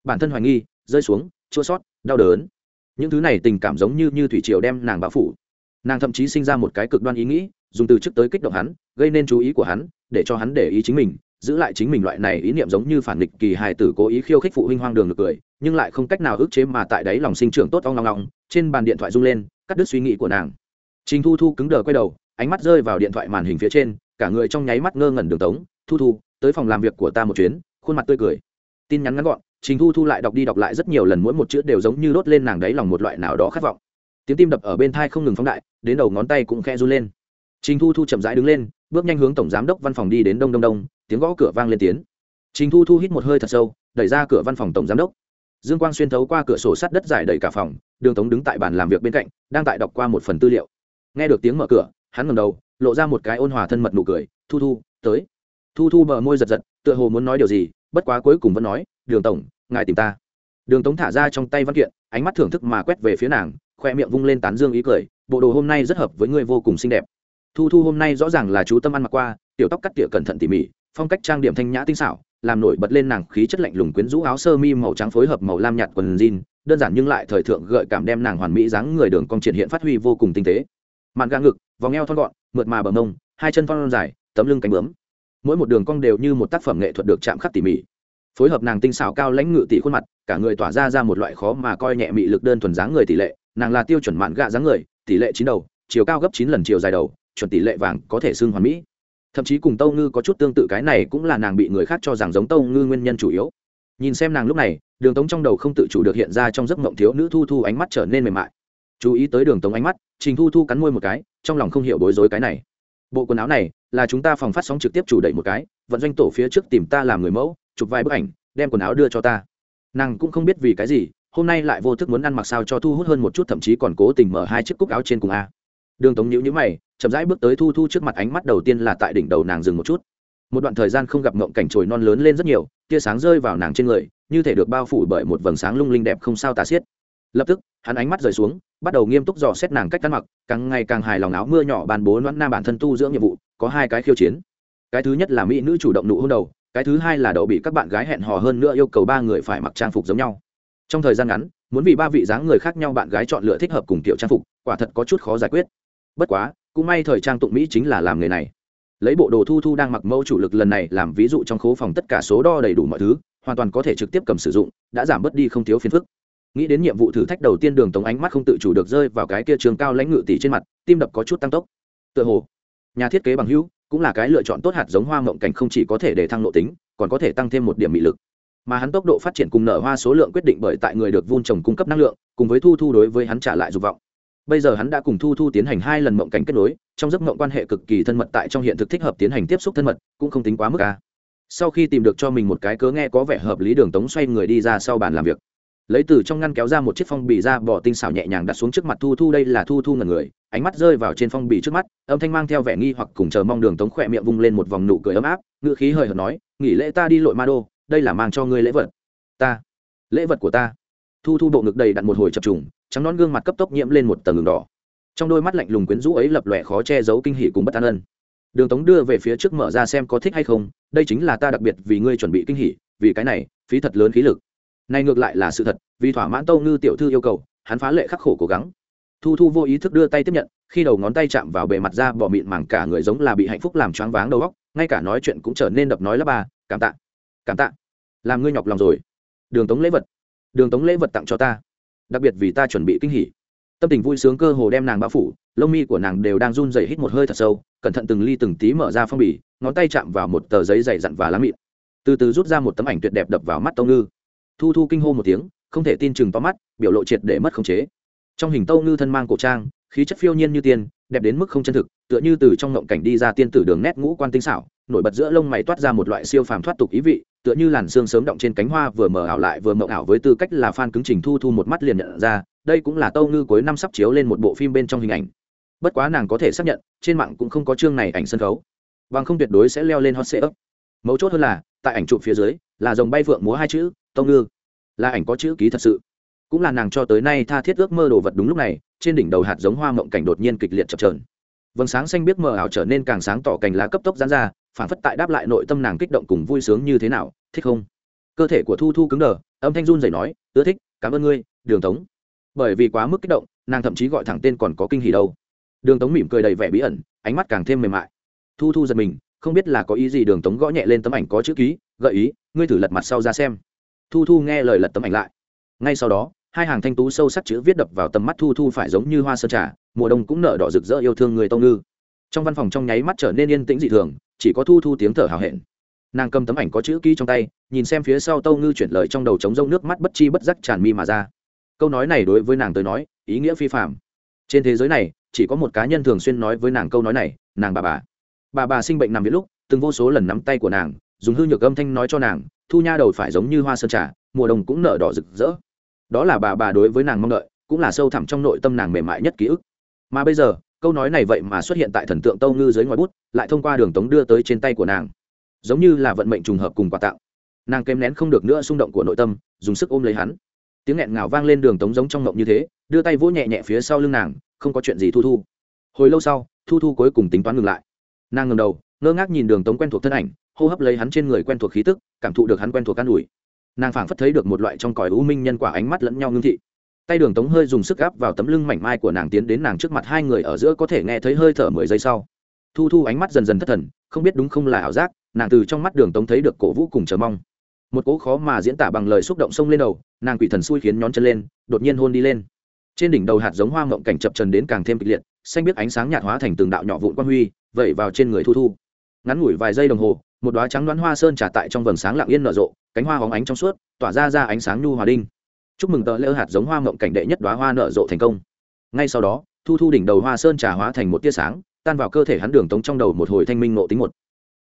Bản thân hoài nghi rơi xuống chua xót, đau đớn. Những thứ này tình cảm giống như như thủy triều đem nàng bao phủ nàng thậm chí sinh ra một cái cực đoan ý nghĩ, dùng từ trước tới kích động hắn, gây nên chú ý của hắn, để cho hắn để ý chính mình, giữ lại chính mình loại này ý niệm giống như phản nghịch kỳ hài tử cố ý khiêu khích phụ huynh hoang đường được cười, nhưng lại không cách nào ức chế mà tại đấy lòng sinh trưởng tốt ong long long trên bàn điện thoại rung lên, cắt đứt suy nghĩ của nàng. Trình thu thu cứng đờ quay đầu, ánh mắt rơi vào điện thoại màn hình phía trên, cả người trong nháy mắt ngơ ngẩn đường tống, thu thu, tới phòng làm việc của ta một chuyến, khuôn mặt tươi cười. Tin nhắn ngắn gọn, trình thu thu lại đọc đi đọc lại rất nhiều lần, mỗi một chữ đều giống như đốt lên nàng đấy lòng một loại nào đó khát vọng tiếng tim đập ở bên thai không ngừng phóng đại, đến đầu ngón tay cũng khe run lên. Trình thu thu chậm rãi đứng lên, bước nhanh hướng tổng giám đốc văn phòng đi đến đông đông đông, tiếng gõ cửa vang lên tiếng. Trình thu thu hít một hơi thật sâu, đẩy ra cửa văn phòng tổng giám đốc. Dương quang xuyên thấu qua cửa sổ sắt đất dài đầy cả phòng, đường tống đứng tại bàn làm việc bên cạnh, đang tại đọc qua một phần tư liệu. Nghe được tiếng mở cửa, hắn ngầm đầu, lộ ra một cái ôn hòa thân mật nụ cười, thu thu, tới. Thu thu bờ môi giật giật, tựa hồ muốn nói điều gì, bất quá cuối cùng vẫn nói, đường tổng, ngài tìm ta. Đường tống thả ra trong tay văn kiện, ánh mắt thưởng thức mà quét về phía nàng khoe miệng vung lên tán dương ý cười, bộ đồ hôm nay rất hợp với ngươi vô cùng xinh đẹp. Thu thu hôm nay rõ ràng là chú tâm ăn mặc qua, tiểu tóc cắt tỉa cẩn thận tỉ mỉ, phong cách trang điểm thanh nhã tinh xảo, làm nổi bật lên nàng khí chất lạnh lùng quyến rũ áo sơ mi màu trắng phối hợp màu lam nhạt quần jean, đơn giản nhưng lại thời thượng gợi cảm đem nàng hoàn mỹ dáng người đường cong triển hiện phát huy vô cùng tinh tế. Màn gà ngực, vòng eo thon gọn, mượt mà bờ mông, hai chân thon dài, tấm lưng cánh bướm. Mỗi một đường cong đều như một tác phẩm nghệ thuật được chạm khắc tỉ mỉ. Phối hợp nàng tinh xảo cao lãnh ngự tỷ khuôn mặt, cả người tỏa ra ra một loại khó mà coi nhẹ mị lực đơn thuần dáng người tỷ lệ nàng là tiêu chuẩn mạn gạ dáng người, tỷ lệ chín đầu, chiều cao gấp chín lần chiều dài đầu, chuẩn tỷ lệ vàng có thể xưng hoàn mỹ. Thậm chí cùng tâu ngư có chút tương tự, cái này cũng là nàng bị người khác cho rằng giống tâu ngư nguyên nhân chủ yếu. Nhìn xem nàng lúc này, đường tống trong đầu không tự chủ được hiện ra trong giấc mộng thiếu nữ thu thu ánh mắt trở nên mềm mại. Chú ý tới đường tống ánh mắt, trình thu thu cắn môi một cái, trong lòng không hiểu bối rối cái này. Bộ quần áo này, là chúng ta phòng phát sóng trực tiếp chủ đẩy một cái, vận doanh tổ phía trước tìm ta làm người mẫu, chụp vài bức ảnh, đem quần áo đưa cho ta. Nàng cũng không biết vì cái gì hôm nay lại vô thức muốn ăn mặc sao cho thu hút hơn một chút, thậm chí còn cố tình mở hai chiếc cúc áo trên cùng a. Đường tống nhữ nhữ mày, chậm rãi bước tới thu thu trước mặt, ánh mắt đầu tiên là tại đỉnh đầu nàng dừng một chút. Một đoạn thời gian không gặp ngộng cảnh trồi non lớn lên rất nhiều, tia sáng rơi vào nàng trên người, như thể được bao phủ bởi một vầng sáng lung linh đẹp không sao tà xiết. Lập tức, hắn ánh mắt rời xuống, bắt đầu nghiêm túc dò xét nàng cách ăn mặc, càng ngày càng hài lòng áo mưa nhỏ bàn bố loãn nam bản thân tu dưỡng nhiệm vụ, có hai cái khiêu chiến. Cái thứ nhất là mỹ nữ chủ động nụ hôn đầu, cái thứ hai là đậu bị các bạn gái hẹn hò hơn nữa yêu cầu ba người phải mặc trang phục giống nhau trong thời gian ngắn, muốn vì ba vị dáng người khác nhau bạn gái chọn lựa thích hợp cùng kiểu trang phục, quả thật có chút khó giải quyết. Bất quá, cũng may thời trang tụng mỹ chính là làm nghề này. Lấy bộ đồ thu thu đang mặc mẫu chủ lực lần này làm ví dụ trong khố phòng tất cả số đo đầy đủ mọi thứ, hoàn toàn có thể trực tiếp cầm sử dụng, đã giảm bớt đi không thiếu phiền phức. Nghĩ đến nhiệm vụ thử thách đầu tiên đường tống ánh mắt không tự chủ được rơi vào cái kia trường cao lãnh ngự tỷ trên mặt, tim đập có chút tăng tốc. Tựa hồ, nhà thiết kế bằng hữu cũng là cái lựa chọn tốt hạt giống hoa mộng cảnh không chỉ có thể để thăng nội tính, còn có thể tăng thêm một điểm mị lực mà hắn tốc độ phát triển cùng nở hoa số lượng quyết định bởi tại người được vun trồng cung cấp năng lượng, cùng với thu thu đối với hắn trả lại dục vọng. Bây giờ hắn đã cùng thu thu tiến hành hai lần mộng cảnh kết nối, trong giấc mộng quan hệ cực kỳ thân mật tại trong hiện thực thích hợp tiến hành tiếp xúc thân mật, cũng không tính quá mức ca sau khi tìm được cho mình một cái cớ nghe có vẻ hợp lý đường tống xoay người đi ra sau bàn làm việc. Lấy từ trong ngăn kéo ra một chiếc phong bì ra, bỏ tinh xảo nhẹ nhàng đặt xuống trước mặt thu thu, đây là thu thu ngần người, ánh mắt rơi vào trên phong bì trước mắt, âm thanh mang theo vẻ nghi hoặc cùng chờ mong đường tống khỏe miệng vung lên một vòng nụ cười ấm áp, ngữ khí hời hợt nói, nghỉ lễ ta đi lội ma đô đây là mang cho ngươi lễ vật. Ta. Lễ vật của ta. Thu thu bộ ngực đầy đặn một hồi chập trùng trắng nón gương mặt cấp tốc nhiễm lên một tầng đường đỏ. Trong đôi mắt lạnh lùng quyến rũ ấy lập lòe khó che giấu kinh hỉ cùng bất an ân. Đường tống đưa về phía trước mở ra xem có thích hay không đây chính là ta đặc biệt vì ngươi chuẩn bị kinh hỉ vì cái này phí thật lớn khí lực. Này ngược lại là sự thật vì thỏa mãn tâu ngư tiểu thư yêu cầu hắn phá lệ khắc khổ cố gắng. Thu thu vô ý thức đưa tay tiếp nhận khi đầu ngón tay chạm vào bề mặt da bỏ mịn màng cả người giống là bị hạnh phúc làm choáng váng đầu óc ngay cả nói chuyện cũng trở nên đập nói lắp bà, cảm tạ cảm tạ. Làm ngươi nhọc lòng rồi. Đường tống lễ vật. Đường tống lễ vật tặng cho ta. Đặc biệt vì ta chuẩn bị kinh hỉ. Tâm tình vui sướng cơ hồ đem nàng bao phủ, lông mi của nàng đều đang run dày hít một hơi thật sâu, cẩn thận từng ly từng tí mở ra phong bì, ngón tay chạm vào một tờ giấy dày dặn và lá mịn. Từ từ rút ra một tấm ảnh tuyệt đẹp đập vào mắt tâu ngư. Thu thu kinh hô một tiếng, không thể tin chừng to mắt, biểu lộ triệt để mất khống chế. Trong hình tâu ngư thân mang cổ trang, khí chất phiêu nhiên như tiên, đẹp đến mức không chân thực, tựa như từ trong ngộng cảnh đi ra tiên tử đường nét ngũ quan tinh xảo, nổi bật giữa lông mày toát ra một loại siêu phàm thoát tục ý vị tựa như làn xương sớm động trên cánh hoa vừa mở ảo lại vừa mộng ảo với tư cách là fan cứng trình thu thu một mắt liền nhận ra, đây cũng là tâu ngư cuối năm sắp chiếu lên một bộ phim bên trong hình ảnh. Bất quá nàng có thể xác nhận, trên mạng cũng không có chương này ảnh sân khấu. Bằng không tuyệt đối sẽ leo lên hot sệ ấp mấu chốt hơn là, tại ảnh chụp phía dưới, là dòng bay phượng múa hai chữ, tâu ngư. Là ảnh có chữ ký thật sự. Cũng là nàng cho tới nay tha thiết ước mơ đồ vật đúng lúc này, trên đỉnh đầu hạt giống hoa mộng cảnh đột nhiên kịch liệt chập trờn vầng sáng xanh biết mờ ảo trở nên càng sáng tỏ cành lá cấp tốc giãn ra phản phất tại đáp lại nội tâm nàng kích động cùng vui sướng như thế nào, thích không? Cơ thể của thu thu cứng đờ, âm thanh run rẩy nói, ưa thích, cảm ơn ngươi, đường tống. Bởi vì quá mức kích động, nàng thậm chí gọi thẳng tên còn có kinh hỉ đâu. Đường tống mỉm cười đầy vẻ bí ẩn, ánh mắt càng thêm mềm mại. Thu thu giật mình, không biết là có ý gì đường tống gõ nhẹ lên tấm ảnh có chữ ký, gợi ý, ngươi thử lật mặt sau ra xem. Thu thu nghe lời lật tấm ảnh lại. Ngay sau đó, hai hàng thanh tú sâu sắc chữ viết đập vào tầm mắt thu thu phải giống như hoa sơn trà, mùa đông cũng nở đỏ rực rỡ yêu thương người tông ngư. Trong văn phòng trong nháy mắt trở nên yên tĩnh dị thường chỉ có thu thu tiếng thở hào hẹn. Nàng cầm tấm ảnh có chữ ký trong tay, nhìn xem phía sau tâu ngư chuyển lời trong đầu trống rông nước mắt bất chi bất giác tràn mi mà ra. Câu nói này đối với nàng tới nói, ý nghĩa phi phạm trên thế giới này, chỉ có một cá nhân thường xuyên nói với nàng câu nói này, nàng bà bà. Bà bà sinh bệnh nằm viện lúc, từng vô số lần nắm tay của nàng, dùng hư nhược âm thanh nói cho nàng, thu nha đầu phải giống như hoa sơn trà, mùa đông cũng nở đỏ rực rỡ. Đó là bà bà đối với nàng mong đợi, cũng là sâu thẳm trong nội tâm nàng mềm mại nhất ký ức. Mà bây giờ, câu nói này vậy mà xuất hiện tại thần tượng tâu ngư dưới ngoài bút lại thông qua đường tống đưa tới trên tay của nàng. Giống như là vận mệnh trùng hợp cùng quà tặng. Nàng kém nén không được nữa xung động của nội tâm, dùng sức ôm lấy hắn. Tiếng nghẹn ngào vang lên đường tống giống trong ngộng như thế, đưa tay vỗ nhẹ nhẹ phía sau lưng nàng, không có chuyện gì thu thu. Hồi lâu sau, thu thu cuối cùng tính toán ngừng lại. Nàng ngầm đầu, ngơ ngác nhìn đường tống quen thuộc thân ảnh, hô hấp lấy hắn trên người quen thuộc khí tức, cảm thụ được hắn quen thuộc can ủi. Nàng phảng phất thấy được một loại trong còi u minh nhân quả ánh mắt lẫn nhau ngưng thị. Tay đường tống hơi dùng sức gáp vào tấm lưng mảnh mai của nàng tiến đến nàng trước mặt hai người ở giữa có thể nghe thấy hơi thở mười giây sau thu thu ánh mắt dần dần thất thần, không biết đúng không là ảo giác, nàng từ trong mắt đường tống thấy được cổ vũ cùng chờ mong. Một cỗ khó mà diễn tả bằng lời xúc động sông lên đầu, nàng quỷ thần xui khiến nhón chân lên, đột nhiên hôn đi lên. Trên đỉnh đầu hạt giống hoa ngộng cảnh chập trần đến càng thêm kịch liệt, xanh biết ánh sáng nhạt hóa thành từng đạo nhỏ vụn quang huy, vẩy vào trên người thu thu. Ngắn ngủi vài giây đồng hồ, một đoá trắng đoán hoa sơn trả tại trong vầng sáng lặng yên nở rộ, cánh hoa hóng ánh trong suốt, tỏa ra ra ánh sáng nhu hòa đinh. Chúc mừng tờ lễ hạt giống hoa ngộng cảnh đệ nhất đoá hoa nở rộ thành công. Ngay sau đó, thu thu đỉnh đầu hoa sơn trà hóa thành một tia sáng tan vào cơ thể hắn đường tống trong đầu một hồi thanh minh nộ tính một.